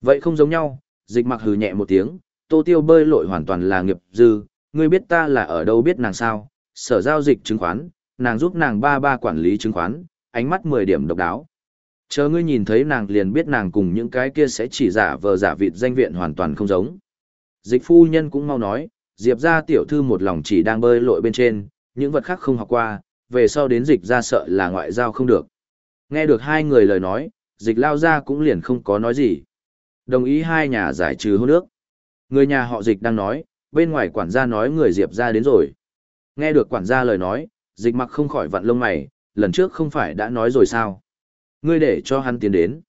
Vậy không giống nhau, dịch mặc hừ nhẹ một tiếng, tô tiêu bơi lội hoàn toàn là nghiệp dư, ngươi biết ta là ở đâu biết nàng sao, sở giao dịch chứng khoán, nàng giúp nàng ba ba quản lý chứng khoán, ánh mắt 10 điểm độc đáo. Chờ ngươi nhìn thấy nàng liền biết nàng cùng những cái kia sẽ chỉ giả vờ giả vịt danh viện hoàn toàn không giống. Dịch phu nhân cũng mau nói, Diệp ra tiểu thư một lòng chỉ đang bơi lội bên trên, những vật khác không học qua, về sau đến dịch ra sợ là ngoại giao không được. Nghe được hai người lời nói, dịch lao ra cũng liền không có nói gì. Đồng ý hai nhà giải trừ hôn nước. Người nhà họ dịch đang nói, bên ngoài quản gia nói người Diệp ra đến rồi. Nghe được quản gia lời nói, dịch mặc không khỏi vặn lông mày, lần trước không phải đã nói rồi sao? Ngươi để cho hắn tiến đến.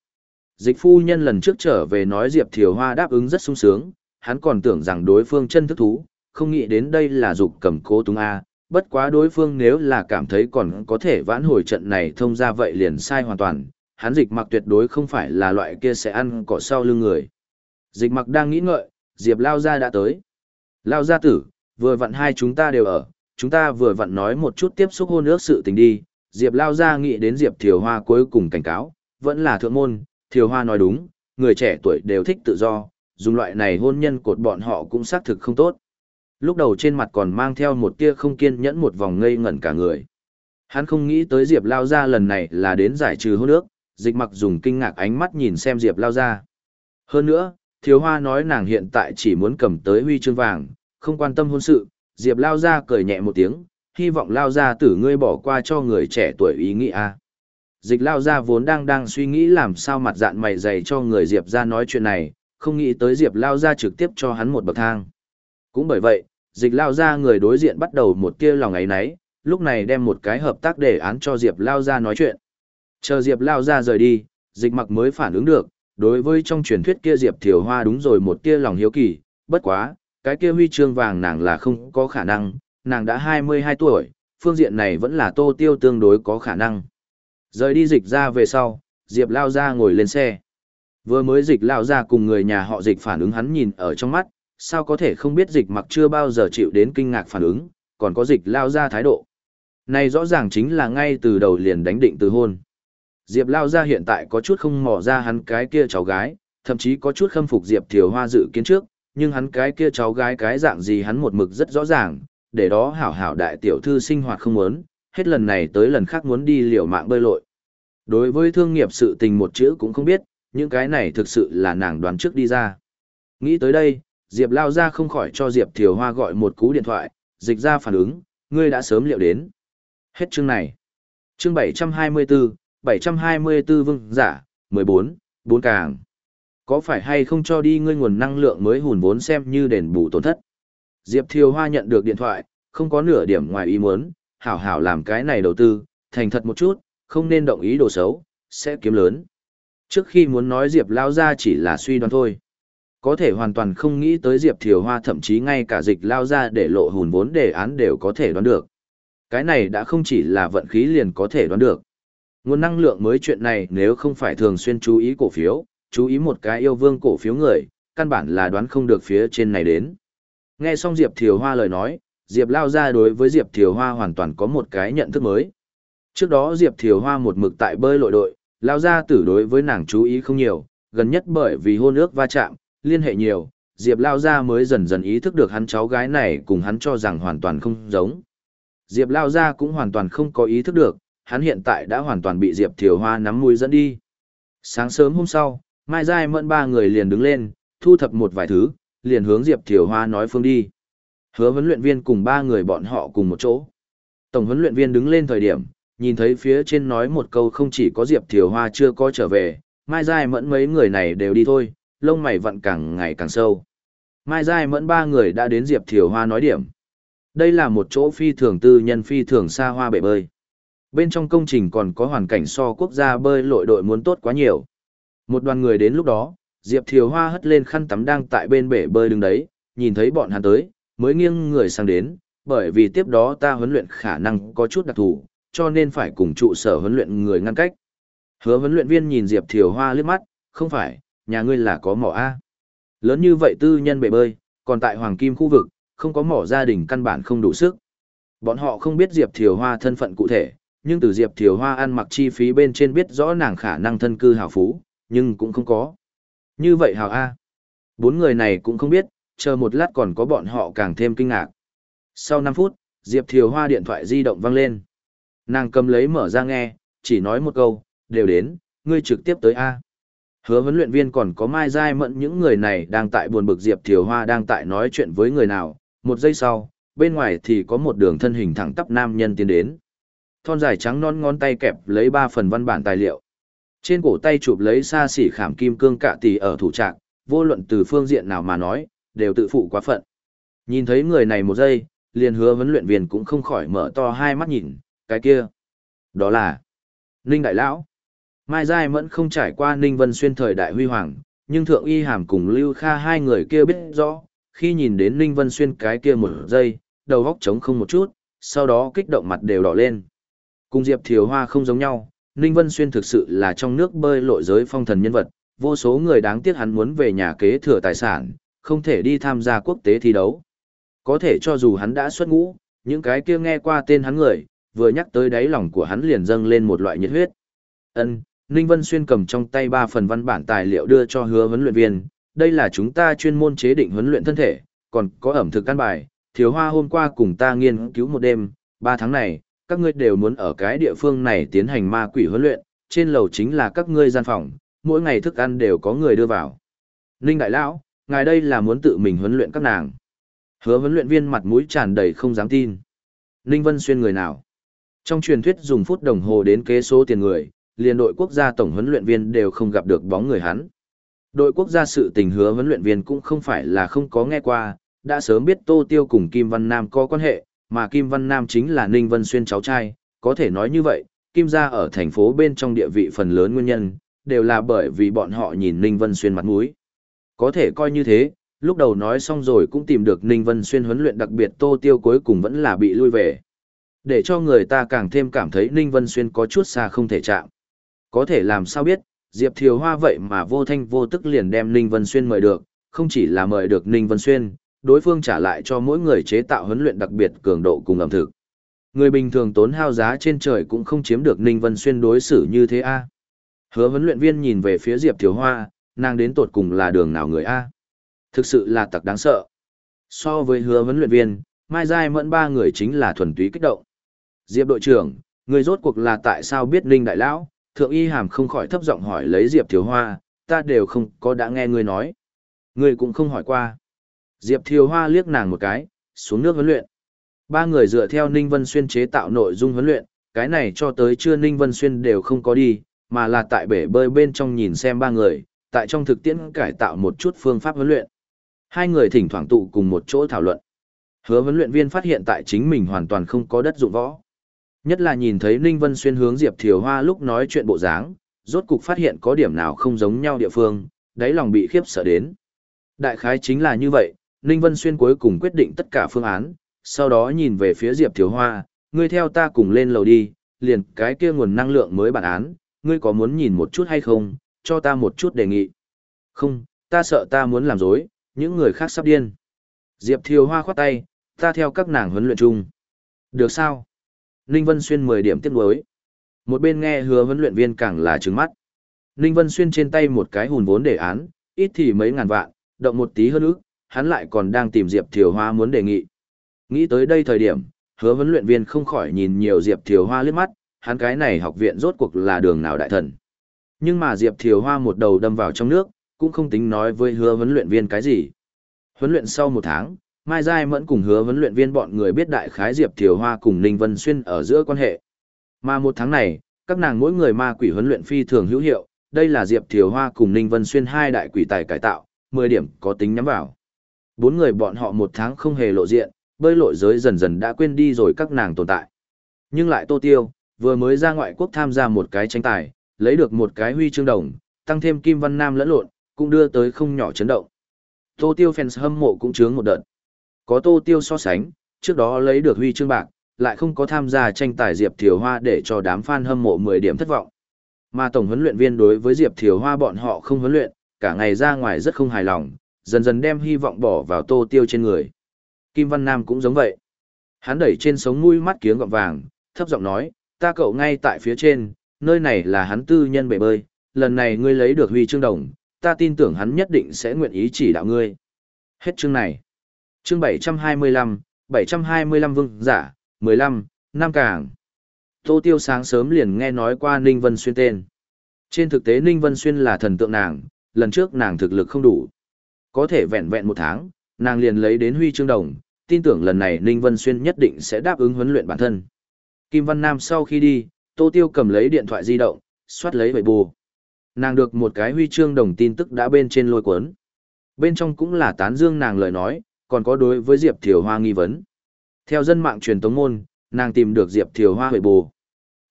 Dịch phu nhân lần trước trở về nói Diệp Thiều Hoa đáp ứng rất sung sướng, hắn còn tưởng rằng đối phương chân thức thú, không nghĩ đến đây là dục cầm cố túng A, bất quá đối phương nếu là cảm thấy còn có thể vãn hồi trận này thông ra vậy liền sai hoàn toàn, hắn dịch mặc tuyệt đối không phải là loại kia sẽ ăn cỏ sau lưng người. Dịch mặc đang nghĩ ngợi, Diệp Lao Gia đã tới. Lao Gia tử, vừa vặn hai chúng ta đều ở, chúng ta vừa vặn nói một chút tiếp xúc hôn ước sự tình đi. Diệp Lao Gia nghĩ đến Diệp Thiều Hoa cuối cùng cảnh cáo, vẫn là thượng môn, Thiều Hoa nói đúng, người trẻ tuổi đều thích tự do, dùng loại này hôn nhân cột bọn họ cũng xác thực không tốt. Lúc đầu trên mặt còn mang theo một tia không kiên nhẫn một vòng ngây ngẩn cả người. Hắn không nghĩ tới Diệp Lao Gia lần này là đến giải trừ hôn ước, dịch mặc dùng kinh ngạc ánh mắt nhìn xem Diệp Lao ra. Hơn nữa, Thiếu Hoa nói nàng hiện tại chỉ muốn cầm tới huy chương vàng, không quan tâm hôn sự, Diệp Lao ra cười nhẹ một tiếng, hy vọng Lao ra tử ngươi bỏ qua cho người trẻ tuổi ý nghĩ a. Dịch Lao ra vốn đang đang suy nghĩ làm sao mặt dạn mày dày cho người Diệp ra nói chuyện này, không nghĩ tới Diệp Lao ra trực tiếp cho hắn một bậc thang. Cũng bởi vậy, dịch Lao ra người đối diện bắt đầu một tia lòng ấy nấy, lúc này đem một cái hợp tác đề án cho Diệp Lao ra nói chuyện. Chờ Diệp Lao ra rời đi, dịch mặc mới phản ứng được, đối với trong truyền thuyết kia Diệp Thiều Hoa đúng rồi một tia lòng hiếu kỳ, bất quá, cái kia huy chương vàng nàng là không có khả năng, nàng đã 22 tuổi, phương diện này vẫn là tô tiêu tương đối có khả năng. Rời đi dịch ra về sau, Diệp lao ra ngồi lên xe. Vừa mới dịch lao ra cùng người nhà họ dịch phản ứng hắn nhìn ở trong mắt, sao có thể không biết dịch mặc chưa bao giờ chịu đến kinh ngạc phản ứng, còn có dịch lao ra thái độ. Này rõ ràng chính là ngay từ đầu liền đánh định từ hôn. Diệp lao ra hiện tại có chút không mò ra hắn cái kia cháu gái, thậm chí có chút khâm phục Diệp Thiều Hoa dự kiến trước, nhưng hắn cái kia cháu gái cái dạng gì hắn một mực rất rõ ràng, để đó hảo hảo đại tiểu thư sinh hoạt không muốn, hết lần này tới lần khác muốn đi liều mạng bơi lội. Đối với thương nghiệp sự tình một chữ cũng không biết, những cái này thực sự là nàng đoán trước đi ra. Nghĩ tới đây, Diệp lao ra không khỏi cho Diệp Thiều Hoa gọi một cú điện thoại, dịch ra phản ứng, ngươi đã sớm liệu đến. Hết chương này. Chương 724, 724 vương giả, 14, 4 càng có phải hay không cho đi ngươi nguồn năng lượng mới hùn vốn xem như đền bù tổn thất. Diệp Thiều Hoa nhận được điện thoại, không có nửa điểm ngoài ý muốn, hảo hảo làm cái này đầu tư, thành thật một chút, không nên động ý đồ xấu, sẽ kiếm lớn. Trước khi muốn nói Diệp Lao ra chỉ là suy đoán thôi. Có thể hoàn toàn không nghĩ tới Diệp Thiều Hoa thậm chí ngay cả dịch Lao ra để lộ hùn vốn đề án đều có thể đoán được. Cái này đã không chỉ là vận khí liền có thể đoán được. Nguồn năng lượng mới chuyện này nếu không phải thường xuyên chú ý cổ phiếu, chú ý một cái yêu vương cổ phiếu người, căn bản là đoán không được phía trên này đến. Nghe xong Diệp Thiều Hoa lời nói, Diệp Lao ra đối với Diệp Thiều Hoa hoàn toàn có một cái nhận thức mới. Trước đó Diệp Thiều Hoa một mực tại bơi lội đội, Lao ra tử đối với nàng chú ý không nhiều, gần nhất bởi vì hôn ước va chạm, liên hệ nhiều, Diệp Lao ra mới dần dần ý thức được hắn cháu gái này cùng hắn cho rằng hoàn toàn không giống. Diệp Lao ra cũng hoàn toàn không có ý thức được, hắn hiện tại đã hoàn toàn bị Diệp Thiều Hoa nắm mũi dẫn đi. Sáng sớm hôm sau, Mai Giai Mẫn ba người liền đứng lên, thu thập một vài thứ, liền hướng Diệp Thiều Hoa nói phương đi. Hứa huấn luyện viên cùng ba người bọn họ cùng một chỗ. Tổng huấn luyện viên đứng lên thời điểm, nhìn thấy phía trên nói một câu không chỉ có Diệp Thiều Hoa chưa có trở về, Mai Giai Mẫn mấy người này đều đi thôi, lông mày vặn càng ngày càng sâu. Mai Giai Mẫn ba người đã đến Diệp Thiều Hoa nói điểm. Đây là một chỗ phi thường tư nhân phi thường xa hoa bể bơi. Bên trong công trình còn có hoàn cảnh so quốc gia bơi lội đội muốn tốt quá nhiều. Một đoàn người đến lúc đó, Diệp Thiều Hoa hất lên khăn tắm đang tại bên bể bơi đứng đấy, nhìn thấy bọn hắn tới, mới nghiêng người sang đến, bởi vì tiếp đó ta huấn luyện khả năng có chút đặc thù, cho nên phải cùng trụ sở huấn luyện người ngăn cách. Hứa huấn luyện viên nhìn Diệp Thiều Hoa liếc mắt, không phải, nhà ngươi là có mỏ A. Lớn như vậy tư nhân bể bơi, còn tại Hoàng Kim khu vực, không có mỏ gia đình căn bản không đủ sức. Bọn họ không biết Diệp Thiều Hoa thân phận cụ thể, nhưng từ Diệp Thiều Hoa ăn mặc chi phí bên trên biết rõ nàng khả năng thân cư hào phú, nhưng cũng không có. Như vậy hào A. Bốn người này cũng không biết, chờ một lát còn có bọn họ càng thêm kinh ngạc. Sau 5 phút, Diệp Thiều Hoa điện thoại di động vang lên. Nàng cầm lấy mở ra nghe, chỉ nói một câu, đều đến, ngươi trực tiếp tới A. Hứa huấn luyện viên còn có Mai Giai Mẫn những người này đang tại buồn bực Diệp Thiều Hoa đang tại nói chuyện với người nào. Một giây sau, bên ngoài thì có một đường thân hình thẳng tắp nam nhân tiến đến. Thon dài trắng non ngón tay kẹp lấy ba phần văn bản tài liệu. Trên cổ tay chụp lấy xa xỉ khảm kim cương cạ tỷ ở thủ trạng, vô luận từ phương diện nào mà nói, đều tự phụ quá phận. Nhìn thấy người này một giây, liền hứa huấn luyện viên cũng không khỏi mở to hai mắt nhìn, cái kia. Đó là Ninh Đại Lão. Mai Giai Mẫn không trải qua Ninh Vân Xuyên thời đại huy hoàng, nhưng Thượng Y Hàm cùng Lưu Kha hai người kia biết rõ, khi nhìn đến Ninh Vân Xuyên cái kia một giây, đầu góc trống không một chút, sau đó kích động mặt đều đỏ lên. Cùng Diệp Thiều Hoa không giống nhau, Ninh Vân Xuyên thực sự là trong nước bơi lội giới phong thần nhân vật, vô số người đáng tiếc hắn muốn về nhà kế thừa tài sản, không thể đi tham gia quốc tế thi đấu. Có thể cho dù hắn đã xuất ngũ, những cái kia nghe qua tên hắn người, vừa nhắc tới đáy lòng của hắn liền dâng lên một loại nhiệt huyết. Ân, Ninh Vân Xuyên cầm trong tay ba phần văn bản tài liệu đưa cho hứa huấn luyện viên, đây là chúng ta chuyên môn chế định huấn luyện thân thể, còn có ẩm thực căn bài, thiếu hoa hôm qua cùng ta nghiên cứu một đêm, ba tháng này, các ngươi đều muốn ở cái địa phương này tiến hành ma quỷ huấn luyện, trên lầu chính là các ngươi gian phòng, mỗi ngày thức ăn đều có người đưa vào. Ninh Đại Lão, ngài đây là muốn tự mình huấn luyện các nàng. Hứa huấn luyện viên mặt mũi tràn đầy không dám tin. Ninh Vân Xuyên người nào? Trong truyền thuyết dùng phút đồng hồ đến kế số tiền người, liền đội quốc gia tổng huấn luyện viên đều không gặp được bóng người hắn. Đội quốc gia sự tình hứa huấn luyện viên cũng không phải là không có nghe qua, đã sớm biết Tô Tiêu cùng Kim Văn Nam có quan hệ, mà Kim Văn Nam chính là Ninh Vân Xuyên cháu trai, có thể nói như vậy, Kim gia ở thành phố bên trong địa vị phần lớn nguyên nhân, đều là bởi vì bọn họ nhìn Ninh Vân Xuyên mặt mũi. Có thể coi như thế, lúc đầu nói xong rồi cũng tìm được Ninh Vân Xuyên huấn luyện đặc biệt Tô Tiêu cuối cùng vẫn là bị lui về. Để cho người ta càng thêm cảm thấy Ninh Vân Xuyên có chút xa không thể chạm. Có thể làm sao biết, Diệp Thiều Hoa vậy mà vô thanh vô tức liền đem Ninh Vân Xuyên mời được, không chỉ là mời được Ninh Vân Xuyên, đối phương trả lại cho mỗi người chế tạo huấn luyện đặc biệt cường độ cùng ẩm thực. Người bình thường tốn hao giá trên trời cũng không chiếm được Ninh Vân Xuyên đối xử như thế a. Hứa huấn luyện viên nhìn về phía Diệp Thiếu Hoa, nàng đến tột cùng là đường nào người a? Thực sự là tặc đáng sợ. So với hứa huấn luyện viên, Mai Giai Mẫn ba người chính là thuần túy kích động. Diệp đội trưởng, người rốt cuộc là tại sao biết Ninh Đại Lão? Thượng Y Hàm không khỏi thấp giọng hỏi lấy Diệp Thiếu Hoa, ta đều không có đã nghe ngươi nói. Ngươi cũng không hỏi qua. Diệp Thiều Hoa liếc nàng một cái, xuống nước huấn luyện. Ba người dựa theo Ninh Vân Xuyên chế tạo nội dung huấn luyện, cái này cho tới chưa Ninh Vân Xuyên đều không có đi, mà là tại bể bơi bên trong nhìn xem ba người, tại trong thực tiễn cải tạo một chút phương pháp huấn luyện. Hai người thỉnh thoảng tụ cùng một chỗ thảo luận. Hứa huấn luyện viên phát hiện tại chính mình hoàn toàn không có đất dụng võ. Nhất là nhìn thấy Ninh Vân Xuyên hướng Diệp Thiều Hoa lúc nói chuyện bộ dáng, rốt cục phát hiện có điểm nào không giống nhau địa phương, đáy lòng bị khiếp sợ đến. Đại khái chính là như vậy, Ninh Vân Xuyên cuối cùng quyết định tất cả phương án, sau đó nhìn về phía Diệp Thiếu Hoa, ngươi theo ta cùng lên lầu đi, liền cái kia nguồn năng lượng mới bản án, ngươi có muốn nhìn một chút hay không, cho ta một chút đề nghị. Không, ta sợ ta muốn làm dối, những người khác sắp điên. Diệp Thiếu Hoa khoát tay, ta theo các nàng huấn luyện chung. Được sao? Ninh Vân Xuyên 10 điểm tiếp nối. Một bên nghe hứa huấn luyện viên càng là trứng mắt. Ninh Vân Xuyên trên tay một cái hùn vốn đề án, ít thì mấy ngàn vạn, động một tí hơn ước, hắn lại còn đang tìm Diệp Thiều Hoa muốn đề nghị. Nghĩ tới đây thời điểm, hứa huấn luyện viên không khỏi nhìn nhiều Diệp Thiều Hoa liếc mắt, hắn cái này học viện rốt cuộc là đường nào đại thần. Nhưng mà Diệp Thiều Hoa một đầu đâm vào trong nước, cũng không tính nói với hứa huấn luyện viên cái gì. Huấn luyện sau một tháng, Mai Giai Mẫn cùng hứa huấn luyện viên bọn người biết đại khái Diệp Thiều Hoa cùng Ninh Vân Xuyên ở giữa quan hệ. Mà một tháng này, các nàng mỗi người ma quỷ huấn luyện phi thường hữu hiệu, đây là Diệp Thiều Hoa cùng Ninh Vân Xuyên hai đại quỷ tài cải tạo, 10 điểm có tính nhắm vào. Bốn người bọn họ một tháng không hề lộ diện, bơi lội giới dần dần đã quên đi rồi các nàng tồn tại. Nhưng lại Tô Tiêu, vừa mới ra ngoại quốc tham gia một cái tranh tài, lấy được một cái huy chương đồng, tăng thêm Kim Văn Nam lẫn lộn, cũng đưa tới không nhỏ chấn động. Tô Tiêu fans hâm mộ cũng chướng một đợt. Có Tô Tiêu so sánh, trước đó lấy được huy chương bạc, lại không có tham gia tranh tài Diệp Thiều Hoa để cho đám fan hâm mộ 10 điểm thất vọng. Mà tổng huấn luyện viên đối với Diệp Thiều Hoa bọn họ không huấn luyện, cả ngày ra ngoài rất không hài lòng, dần dần đem hy vọng bỏ vào Tô Tiêu trên người. Kim Văn Nam cũng giống vậy. Hắn đẩy trên sống mũi mắt kiếng gọng vàng, thấp giọng nói, ta cậu ngay tại phía trên, nơi này là hắn tư nhân bể bơi, lần này ngươi lấy được huy chương đồng, ta tin tưởng hắn nhất định sẽ nguyện ý chỉ đạo ngươi. Hết chương này. Chương 725, 725 vương giả, 15, Nam Cảng. Tô Tiêu sáng sớm liền nghe nói qua Ninh Vân Xuyên tên. Trên thực tế Ninh Vân Xuyên là thần tượng nàng, lần trước nàng thực lực không đủ. Có thể vẹn vẹn một tháng, nàng liền lấy đến huy chương đồng, tin tưởng lần này Ninh Vân Xuyên nhất định sẽ đáp ứng huấn luyện bản thân. Kim Văn Nam sau khi đi, Tô Tiêu cầm lấy điện thoại di động, xoát lấy vậy bù. Nàng được một cái huy chương đồng tin tức đã bên trên lôi cuốn. Bên trong cũng là tán dương nàng lời nói, còn có đối với Diệp Thiều Hoa nghi vấn. Theo dân mạng truyền tống môn, nàng tìm được Diệp Thiều Hoa huệ bù.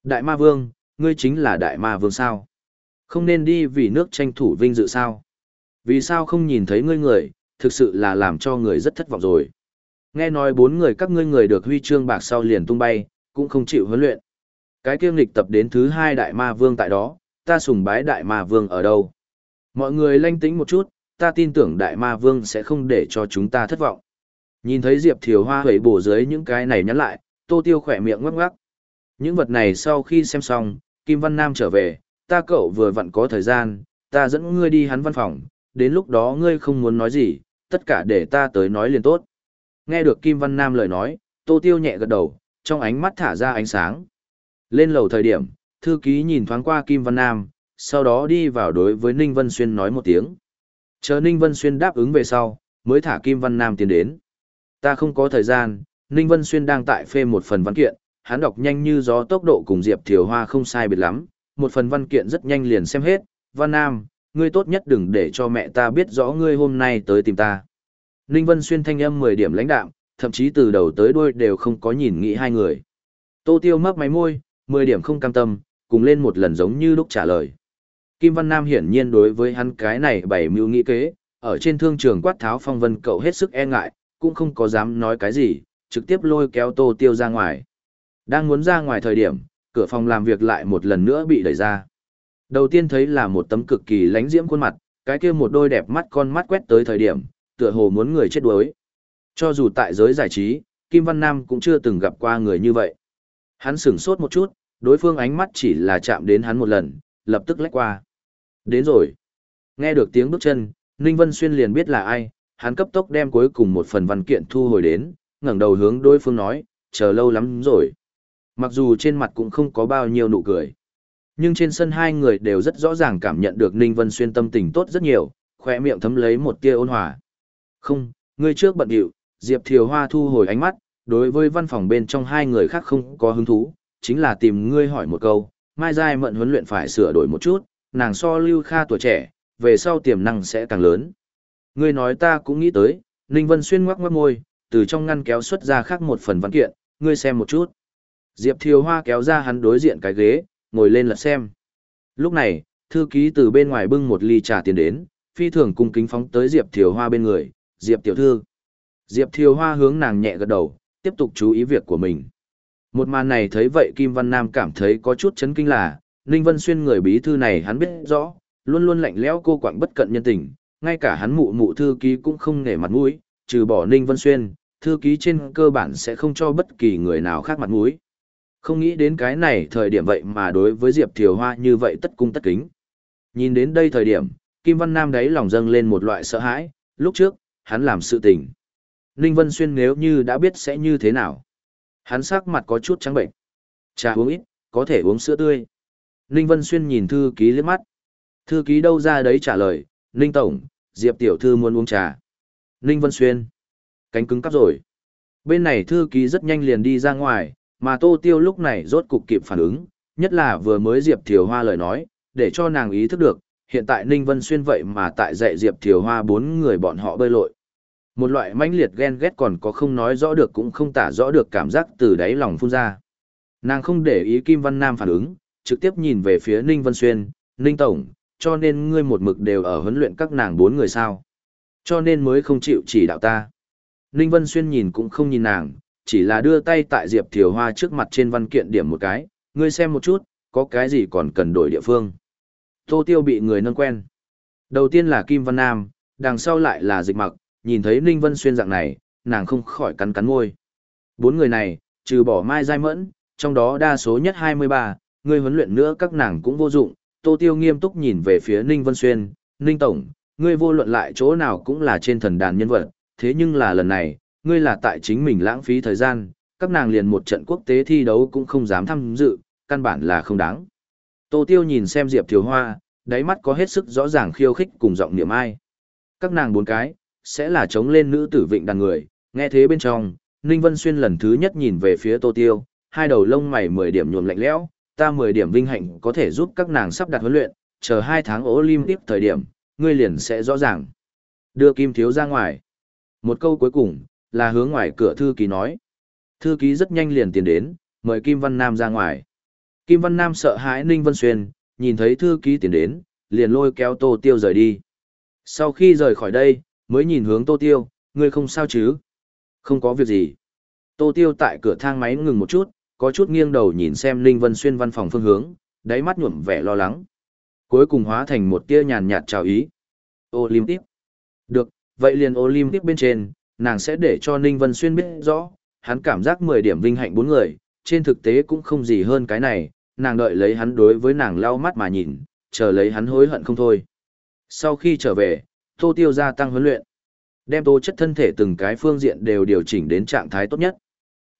Đại ma vương, ngươi chính là đại ma vương sao? Không nên đi vì nước tranh thủ vinh dự sao? Vì sao không nhìn thấy ngươi người, thực sự là làm cho người rất thất vọng rồi. Nghe nói bốn người các ngươi người được huy chương bạc sau liền tung bay, cũng không chịu huấn luyện. Cái kiêm lịch tập đến thứ hai đại ma vương tại đó, ta sùng bái đại ma vương ở đâu? Mọi người lanh tĩnh một chút, ta tin tưởng đại ma vương sẽ không để cho chúng ta thất vọng. Nhìn thấy Diệp Thiều Hoa hủy bổ dưới những cái này nhắn lại, Tô Tiêu khỏe miệng ngoắc ngoắc. Những vật này sau khi xem xong, Kim Văn Nam trở về, ta cậu vừa vặn có thời gian, ta dẫn ngươi đi hắn văn phòng, đến lúc đó ngươi không muốn nói gì, tất cả để ta tới nói liền tốt. Nghe được Kim Văn Nam lời nói, Tô Tiêu nhẹ gật đầu, trong ánh mắt thả ra ánh sáng. Lên lầu thời điểm, thư ký nhìn thoáng qua Kim Văn Nam, sau đó đi vào đối với Ninh Vân Xuyên nói một tiếng. Chờ Ninh Vân Xuyên đáp ứng về sau, mới thả Kim Văn Nam tiến đến. Ta không có thời gian, Ninh Vân Xuyên đang tại phê một phần văn kiện, hắn đọc nhanh như gió tốc độ cùng Diệp Thiều Hoa không sai biệt lắm, một phần văn kiện rất nhanh liền xem hết, Văn Nam, ngươi tốt nhất đừng để cho mẹ ta biết rõ ngươi hôm nay tới tìm ta. Ninh Vân Xuyên thanh âm 10 điểm lãnh đạm, thậm chí từ đầu tới đuôi đều không có nhìn nghĩ hai người. Tô Tiêu mấp máy môi, 10 điểm không cam tâm, cùng lên một lần giống như lúc trả lời. Kim Văn Nam hiển nhiên đối với hắn cái này bảy mưu nghĩ kế, ở trên thương trường quát tháo phong vân cậu hết sức e ngại, cũng không có dám nói cái gì, trực tiếp lôi kéo Tô Tiêu ra ngoài. Đang muốn ra ngoài thời điểm, cửa phòng làm việc lại một lần nữa bị đẩy ra. Đầu tiên thấy là một tấm cực kỳ lánh diễm khuôn mặt, cái kia một đôi đẹp mắt con mắt quét tới thời điểm, tựa hồ muốn người chết đuối. Cho dù tại giới giải trí, Kim Văn Nam cũng chưa từng gặp qua người như vậy. Hắn sửng sốt một chút, đối phương ánh mắt chỉ là chạm đến hắn một lần, lập tức lách qua. Đến rồi. Nghe được tiếng bước chân, Ninh Vân Xuyên liền biết là ai, hắn cấp tốc đem cuối cùng một phần văn kiện thu hồi đến, ngẩng đầu hướng đối phương nói, chờ lâu lắm rồi. Mặc dù trên mặt cũng không có bao nhiêu nụ cười. Nhưng trên sân hai người đều rất rõ ràng cảm nhận được Ninh Vân Xuyên tâm tình tốt rất nhiều, khỏe miệng thấm lấy một tia ôn hòa. Không, ngươi trước bận điệu, Diệp Thiều Hoa thu hồi ánh mắt, đối với văn phòng bên trong hai người khác không có hứng thú, chính là tìm ngươi hỏi một câu, mai giai mận huấn luyện phải sửa đổi một chút, nàng so lưu kha tuổi trẻ, về sau tiềm năng sẽ càng lớn. Ngươi nói ta cũng nghĩ tới, Ninh Vân Xuyên ngoắc ngoắc môi, từ trong ngăn kéo xuất ra khác một phần văn kiện, ngươi xem một chút. Diệp Thiều Hoa kéo ra hắn đối diện cái ghế, ngồi lên lật xem. Lúc này, thư ký từ bên ngoài bưng một ly trà tiền đến, phi thường cung kính phóng tới Diệp Thiều Hoa bên người, Diệp tiểu thư. Diệp Thiều Hoa hướng nàng nhẹ gật đầu, tiếp tục chú ý việc của mình. Một màn này thấy vậy Kim Văn Nam cảm thấy có chút chấn kinh là, Ninh Vân Xuyên người bí thư này hắn biết rõ, luôn luôn lạnh lẽo cô quạng bất cận nhân tình, ngay cả hắn mụ mụ thư ký cũng không nể mặt mũi, trừ bỏ Ninh Vân Xuyên, thư ký trên cơ bản sẽ không cho bất kỳ người nào khác mặt mũi. Không nghĩ đến cái này thời điểm vậy mà đối với Diệp Thiều Hoa như vậy tất cung tất kính. Nhìn đến đây thời điểm, Kim Văn Nam đấy lòng dâng lên một loại sợ hãi, lúc trước, hắn làm sự tình. Ninh Vân Xuyên nếu như đã biết sẽ như thế nào. Hắn sắc mặt có chút trắng bệnh. Trà uống ít, có thể uống sữa tươi. Ninh Vân Xuyên nhìn thư ký liếc mắt. Thư ký đâu ra đấy trả lời, Ninh Tổng, Diệp Tiểu Thư muốn uống trà. Ninh Vân Xuyên. Cánh cứng cắp rồi. Bên này thư ký rất nhanh liền đi ra ngoài, mà Tô Tiêu lúc này rốt cục kịp phản ứng, nhất là vừa mới Diệp Thiều Hoa lời nói, để cho nàng ý thức được, hiện tại Ninh Vân Xuyên vậy mà tại dạy Diệp Thiều Hoa bốn người bọn họ bơi lội. Một loại mãnh liệt ghen ghét còn có không nói rõ được cũng không tả rõ được cảm giác từ đáy lòng phun ra. Nàng không để ý Kim Văn Nam phản ứng, trực tiếp nhìn về phía Ninh Vân Xuyên, Ninh Tổng, cho nên ngươi một mực đều ở huấn luyện các nàng bốn người sao. Cho nên mới không chịu chỉ đạo ta. Ninh Vân Xuyên nhìn cũng không nhìn nàng, chỉ là đưa tay tại Diệp Thiều Hoa trước mặt trên văn kiện điểm một cái, ngươi xem một chút, có cái gì còn cần đổi địa phương. Tô Tiêu bị người nâng quen. Đầu tiên là Kim Văn Nam, đằng sau lại là dịch mặc, nhìn thấy Ninh Vân Xuyên dạng này, nàng không khỏi cắn cắn môi. Bốn người này, trừ bỏ Mai Giai Mẫn, trong đó đa số nhất 23, người huấn luyện nữa các nàng cũng vô dụng. Tô Tiêu nghiêm túc nhìn về phía Ninh Vân Xuyên, Ninh Tổng, ngươi vô luận lại chỗ nào cũng là trên thần đàn nhân vật, thế nhưng là lần này, ngươi là tại chính mình lãng phí thời gian, các nàng liền một trận quốc tế thi đấu cũng không dám tham dự, căn bản là không đáng. Tô Tiêu nhìn xem Diệp Thiều Hoa, đáy mắt có hết sức rõ ràng khiêu khích cùng giọng niệm ai. Các nàng bốn cái, sẽ là chống lên nữ tử vịnh đàn người, nghe thế bên trong, Ninh Vân Xuyên lần thứ nhất nhìn về phía Tô Tiêu, hai đầu lông mày 10 điểm nhuộm lạnh lẽo, ta 10 điểm vinh hạnh có thể giúp các nàng sắp đặt huấn luyện, chờ hai tháng Olympic thời điểm, ngươi liền sẽ rõ ràng. Đưa Kim Thiếu ra ngoài. Một câu cuối cùng, là hướng ngoài cửa thư ký nói. Thư ký rất nhanh liền tiến đến, mời Kim Văn Nam ra ngoài. Kim Văn Nam sợ hãi Ninh Vân Xuyên, nhìn thấy thư ký tiến đến, liền lôi kéo Tô Tiêu rời đi. Sau khi rời khỏi đây, mới nhìn hướng Tô Tiêu, ngươi không sao chứ? Không có việc gì. Tô Tiêu tại cửa thang máy ngừng một chút, có chút nghiêng đầu nhìn xem Ninh Vân Xuyên văn phòng phương hướng, đáy mắt nhuộm vẻ lo lắng. Cuối cùng hóa thành một tia nhàn nhạt chào ý. Olympic. Được, vậy liền Olympic bên trên, nàng sẽ để cho Ninh Vân Xuyên biết rõ, hắn cảm giác 10 điểm vinh hạnh bốn người, trên thực tế cũng không gì hơn cái này, nàng đợi lấy hắn đối với nàng lau mắt mà nhìn, chờ lấy hắn hối hận không thôi. Sau khi trở về, Tô Tiêu gia tăng huấn luyện, đem tố chất thân thể từng cái phương diện đều điều chỉnh đến trạng thái tốt nhất.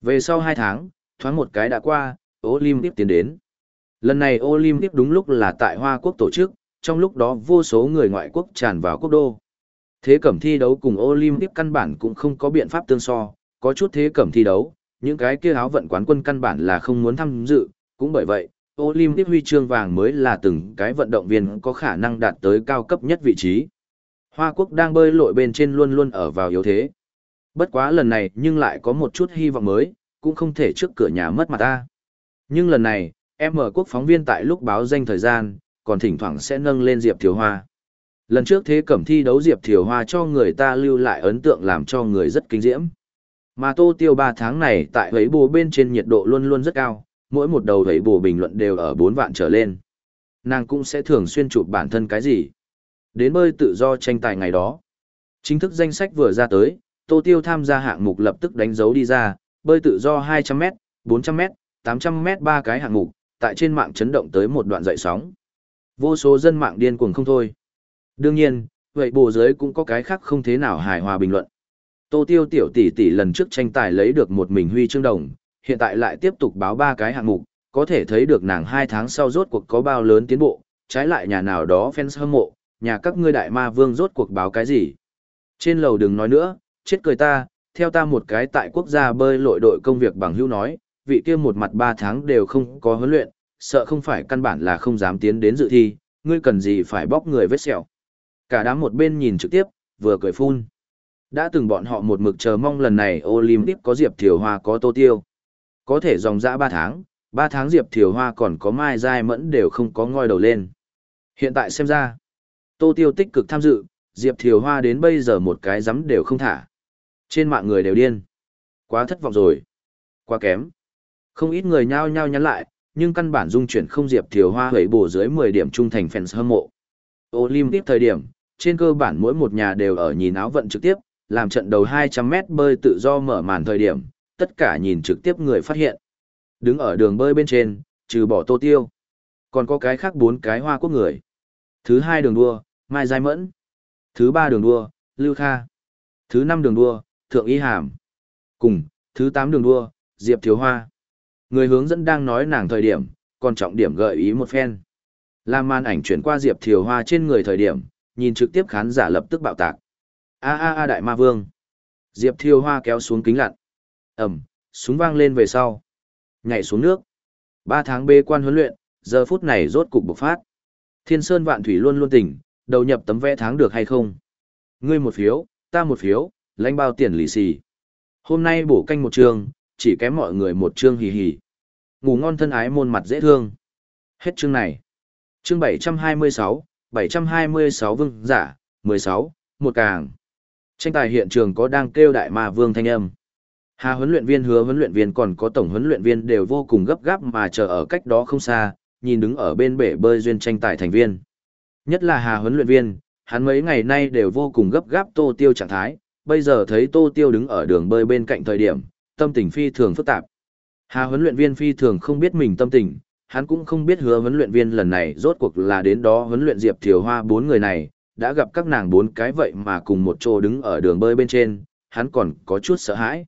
Về sau 2 tháng, thoáng một cái đã qua, Olympic tiến đến. Lần này Olympic đúng lúc là tại Hoa Quốc tổ chức, trong lúc đó vô số người ngoại quốc tràn vào quốc đô. Thế cẩm thi đấu cùng Olympic căn bản cũng không có biện pháp tương so, có chút thế cẩm thi đấu, những cái kia áo vận quán quân căn bản là không muốn tham dự, cũng bởi vậy, Olympic huy chương vàng mới là từng cái vận động viên có khả năng đạt tới cao cấp nhất vị trí. Hoa Quốc đang bơi lội bên trên luôn luôn ở vào yếu thế. Bất quá lần này nhưng lại có một chút hy vọng mới, cũng không thể trước cửa nhà mất mặt ta. Nhưng lần này, em mở quốc phóng viên tại lúc báo danh thời gian, còn thỉnh thoảng sẽ nâng lên Diệp Thiếu Hoa. Lần trước thế cẩm thi đấu Diệp Thiều Hoa cho người ta lưu lại ấn tượng làm cho người rất kinh diễm. Mà tô tiêu 3 tháng này tại ấy bồ bên trên nhiệt độ luôn luôn rất cao, mỗi một đầu ấy bồ bình luận đều ở 4 vạn trở lên. Nàng cũng sẽ thường xuyên chụp bản thân cái gì. Đến bơi tự do tranh tài ngày đó. Chính thức danh sách vừa ra tới, tô tiêu tham gia hạng mục lập tức đánh dấu đi ra, bơi tự do 200m, 400m, 800m ba cái hạng mục, tại trên mạng chấn động tới một đoạn dậy sóng. Vô số dân mạng điên cuồng không thôi. Đương nhiên, vậy bồ giới cũng có cái khác không thế nào hài hòa bình luận. Tô Tiêu tiểu tỷ tỷ lần trước tranh tài lấy được một mình huy chương đồng, hiện tại lại tiếp tục báo ba cái hạng mục, có thể thấy được nàng hai tháng sau rốt cuộc có bao lớn tiến bộ, trái lại nhà nào đó fans hâm mộ, nhà các ngươi đại ma vương rốt cuộc báo cái gì. Trên lầu đừng nói nữa, chết cười ta, theo ta một cái tại quốc gia bơi lội đội công việc bằng hữu nói, vị kia một mặt ba tháng đều không có huấn luyện, sợ không phải căn bản là không dám tiến đến dự thi, ngươi cần gì phải bóc người vết sẹo. Cả đám một bên nhìn trực tiếp, vừa cười phun. Đã từng bọn họ một mực chờ mong lần này Olympic có Diệp Thiều Hoa có Tô Tiêu. Có thể dòng dã 3 tháng, 3 tháng Diệp Thiều Hoa còn có Mai Giai Mẫn đều không có ngoi đầu lên. Hiện tại xem ra, Tô Tiêu tích cực tham dự, Diệp Thiều Hoa đến bây giờ một cái giấm đều không thả. Trên mạng người đều điên. Quá thất vọng rồi. Quá kém. Không ít người nhao nhao nhắn lại, nhưng căn bản dung chuyển không Diệp Thiều Hoa hủy bổ dưới 10 điểm trung thành fans hâm mộ. Olympic thời điểm, trên cơ bản mỗi một nhà đều ở nhìn áo vận trực tiếp, làm trận đầu 200 mét bơi tự do mở màn thời điểm, tất cả nhìn trực tiếp người phát hiện. Đứng ở đường bơi bên trên, trừ bỏ tô tiêu. Còn có cái khác bốn cái hoa quốc người. Thứ hai đường đua, Mai Giai Mẫn. Thứ ba đường đua, Lưu Kha. Thứ năm đường đua, Thượng Y Hàm. Cùng, thứ tám đường đua, Diệp Thiếu Hoa. Người hướng dẫn đang nói nàng thời điểm, còn trọng điểm gợi ý một phen. Làm màn ảnh chuyển qua Diệp Thiều Hoa trên người thời điểm, nhìn trực tiếp khán giả lập tức bạo tạc. A a a đại ma vương. Diệp thiêu Hoa kéo xuống kính lặn. ầm súng vang lên về sau. Nhảy xuống nước. Ba tháng bê quan huấn luyện, giờ phút này rốt cục bộc phát. Thiên Sơn Vạn Thủy luôn luôn tỉnh, đầu nhập tấm vẽ tháng được hay không? Ngươi một phiếu, ta một phiếu, lãnh bao tiền lì xì. Hôm nay bổ canh một trường, chỉ kém mọi người một chương hì hì. Ngủ ngon thân ái môn mặt dễ thương. Hết chương này. Chương 726, 726 vương giả, 16, một càng. Tranh tài hiện trường có đang kêu đại ma vương thanh âm. Hà huấn luyện viên hứa huấn luyện viên còn có tổng huấn luyện viên đều vô cùng gấp gáp mà chờ ở cách đó không xa, nhìn đứng ở bên bể bơi duyên tranh tài thành viên. Nhất là Hà huấn luyện viên, hắn mấy ngày nay đều vô cùng gấp gáp Tô Tiêu trạng thái, bây giờ thấy Tô Tiêu đứng ở đường bơi bên cạnh thời điểm, tâm tình phi thường phức tạp. Hà huấn luyện viên phi thường không biết mình tâm tình, hắn cũng không biết hứa huấn luyện viên lần này rốt cuộc là đến đó huấn luyện Diệp Thiều Hoa bốn người này, đã gặp các nàng bốn cái vậy mà cùng một chỗ đứng ở đường bơi bên trên, hắn còn có chút sợ hãi.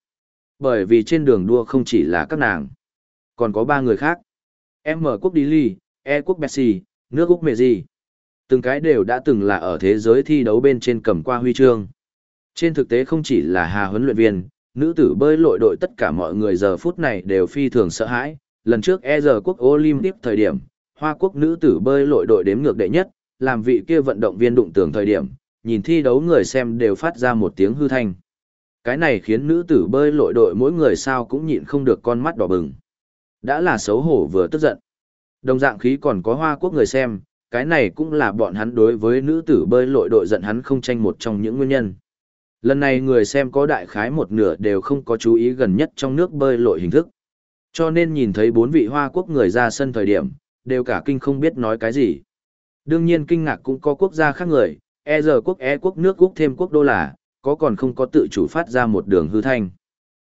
Bởi vì trên đường đua không chỉ là các nàng, còn có ba người khác. M quốc Đi Ly, E quốc Messi, nước Úc Mẹ Gì. Từng cái đều đã từng là ở thế giới thi đấu bên trên cầm qua huy chương. Trên thực tế không chỉ là hà huấn luyện viên, nữ tử bơi lội đội tất cả mọi người giờ phút này đều phi thường sợ hãi. Lần trước E giờ quốc Olympic thời điểm, Hoa quốc nữ tử bơi lội đội đếm ngược đệ nhất, làm vị kia vận động viên đụng tường thời điểm, nhìn thi đấu người xem đều phát ra một tiếng hư thanh. Cái này khiến nữ tử bơi lội đội mỗi người sao cũng nhịn không được con mắt đỏ bừng. Đã là xấu hổ vừa tức giận. Đồng dạng khí còn có hoa quốc người xem, cái này cũng là bọn hắn đối với nữ tử bơi lội đội giận hắn không tranh một trong những nguyên nhân. Lần này người xem có đại khái một nửa đều không có chú ý gần nhất trong nước bơi lội hình thức. Cho nên nhìn thấy bốn vị hoa quốc người ra sân thời điểm, đều cả kinh không biết nói cái gì. Đương nhiên kinh ngạc cũng có quốc gia khác người, e giờ quốc e quốc nước quốc thêm quốc đô là, có còn không có tự chủ phát ra một đường hư thanh.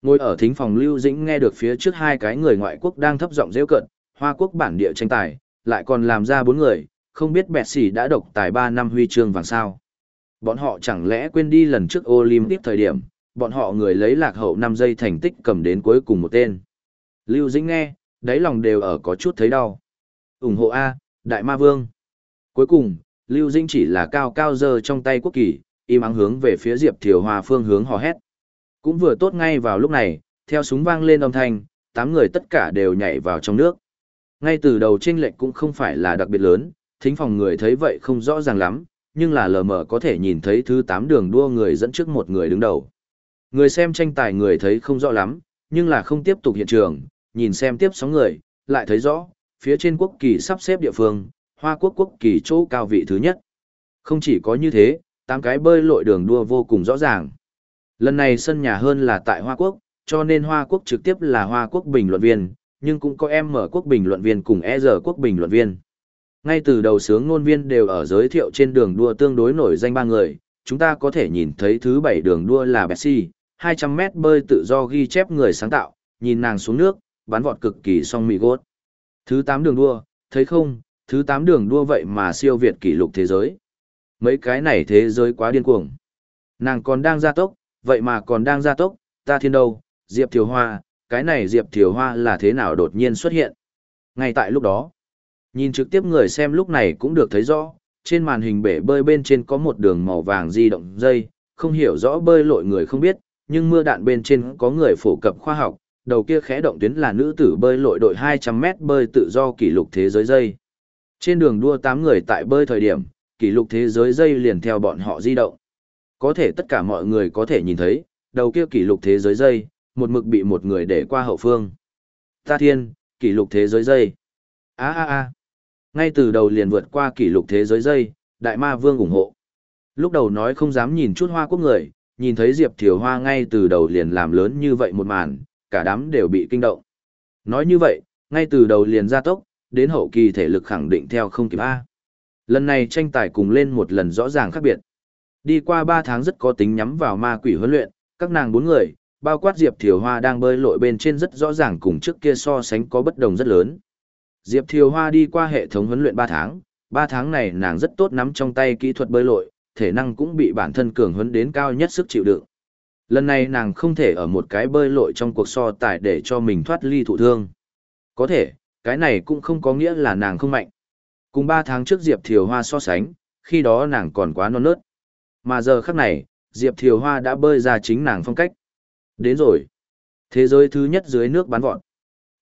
Ngồi ở thính phòng Lưu Dĩnh nghe được phía trước hai cái người ngoại quốc đang thấp giọng rêu cận, Hoa quốc bản địa tranh tài, lại còn làm ra bốn người, không biết bẹt xỉ đã độc tài ba năm huy chương vàng sao. Bọn họ chẳng lẽ quên đi lần trước Olympic thời điểm, bọn họ người lấy lạc hậu 5 giây thành tích cầm đến cuối cùng một tên. Lưu Dĩnh nghe, đáy lòng đều ở có chút thấy đau. ủng hộ A, Đại Ma Vương. Cuối cùng, Lưu Dĩnh chỉ là cao cao giơ trong tay quốc kỳ, im ắng hướng về phía Diệp Thiều Hoa phương hướng hò hét. Cũng vừa tốt ngay vào lúc này, theo súng vang lên âm thanh, tám người tất cả đều nhảy vào trong nước. Ngay từ đầu chênh lệch cũng không phải là đặc biệt lớn, thính phòng người thấy vậy không rõ ràng lắm, nhưng là lờ mờ có thể nhìn thấy thứ tám đường đua người dẫn trước một người đứng đầu. Người xem tranh tài người thấy không rõ lắm, nhưng là không tiếp tục hiện trường, nhìn xem tiếp sóng người, lại thấy rõ, phía trên quốc kỳ sắp xếp địa phương, Hoa Quốc quốc kỳ chỗ cao vị thứ nhất. Không chỉ có như thế, tám cái bơi lội đường đua vô cùng rõ ràng. Lần này sân nhà hơn là tại Hoa Quốc, cho nên Hoa Quốc trực tiếp là Hoa Quốc bình luận viên, nhưng cũng có em mở quốc bình luận viên cùng e giờ quốc bình luận viên. Ngay từ đầu sướng ngôn viên đều ở giới thiệu trên đường đua tương đối nổi danh ba người, chúng ta có thể nhìn thấy thứ bảy đường đua là Bessie, 200 mét bơi tự do ghi chép người sáng tạo, nhìn nàng xuống nước, bắn vọt cực kỳ song mì gốt. Thứ 8 đường đua, thấy không, thứ 8 đường đua vậy mà siêu việt kỷ lục thế giới. Mấy cái này thế giới quá điên cuồng. Nàng còn đang gia tốc, vậy mà còn đang gia tốc, ta thiên đâu, Diệp Thiều Hoa, cái này Diệp Thiều Hoa là thế nào đột nhiên xuất hiện. Ngay tại lúc đó, nhìn trực tiếp người xem lúc này cũng được thấy rõ, trên màn hình bể bơi bên trên có một đường màu vàng di động dây, không hiểu rõ bơi lội người không biết, nhưng mưa đạn bên trên có người phổ cập khoa học, đầu kia khẽ động tuyến là nữ tử bơi lội đội 200m bơi tự do kỷ lục thế giới dây. Trên đường đua 8 người tại bơi thời điểm, kỷ lục thế giới dây liền theo bọn họ di động. Có thể tất cả mọi người có thể nhìn thấy, đầu kia kỷ lục thế giới dây, một mực bị một người để qua hậu phương. Ta thiên, kỷ lục thế giới dây. a a a Ngay từ đầu liền vượt qua kỷ lục thế giới dây, đại ma vương ủng hộ. Lúc đầu nói không dám nhìn chút hoa quốc người, nhìn thấy Diệp Thiều Hoa ngay từ đầu liền làm lớn như vậy một màn, cả đám đều bị kinh động. Nói như vậy, ngay từ đầu liền ra tốc, đến hậu kỳ thể lực khẳng định theo không kịp A. Lần này tranh tài cùng lên một lần rõ ràng khác biệt. Đi qua 3 tháng rất có tính nhắm vào ma quỷ huấn luyện, các nàng bốn người, bao quát Diệp Thiều Hoa đang bơi lội bên trên rất rõ ràng cùng trước kia so sánh có bất đồng rất lớn. Diệp Thiều Hoa đi qua hệ thống huấn luyện 3 tháng, 3 tháng này nàng rất tốt nắm trong tay kỹ thuật bơi lội, thể năng cũng bị bản thân cường huấn đến cao nhất sức chịu đựng. Lần này nàng không thể ở một cái bơi lội trong cuộc so tài để cho mình thoát ly thụ thương. Có thể, cái này cũng không có nghĩa là nàng không mạnh. Cùng 3 tháng trước Diệp Thiều Hoa so sánh, khi đó nàng còn quá non nớt. Mà giờ khắc này, Diệp Thiều Hoa đã bơi ra chính nàng phong cách. Đến rồi. Thế giới thứ nhất dưới nước bắn vọt.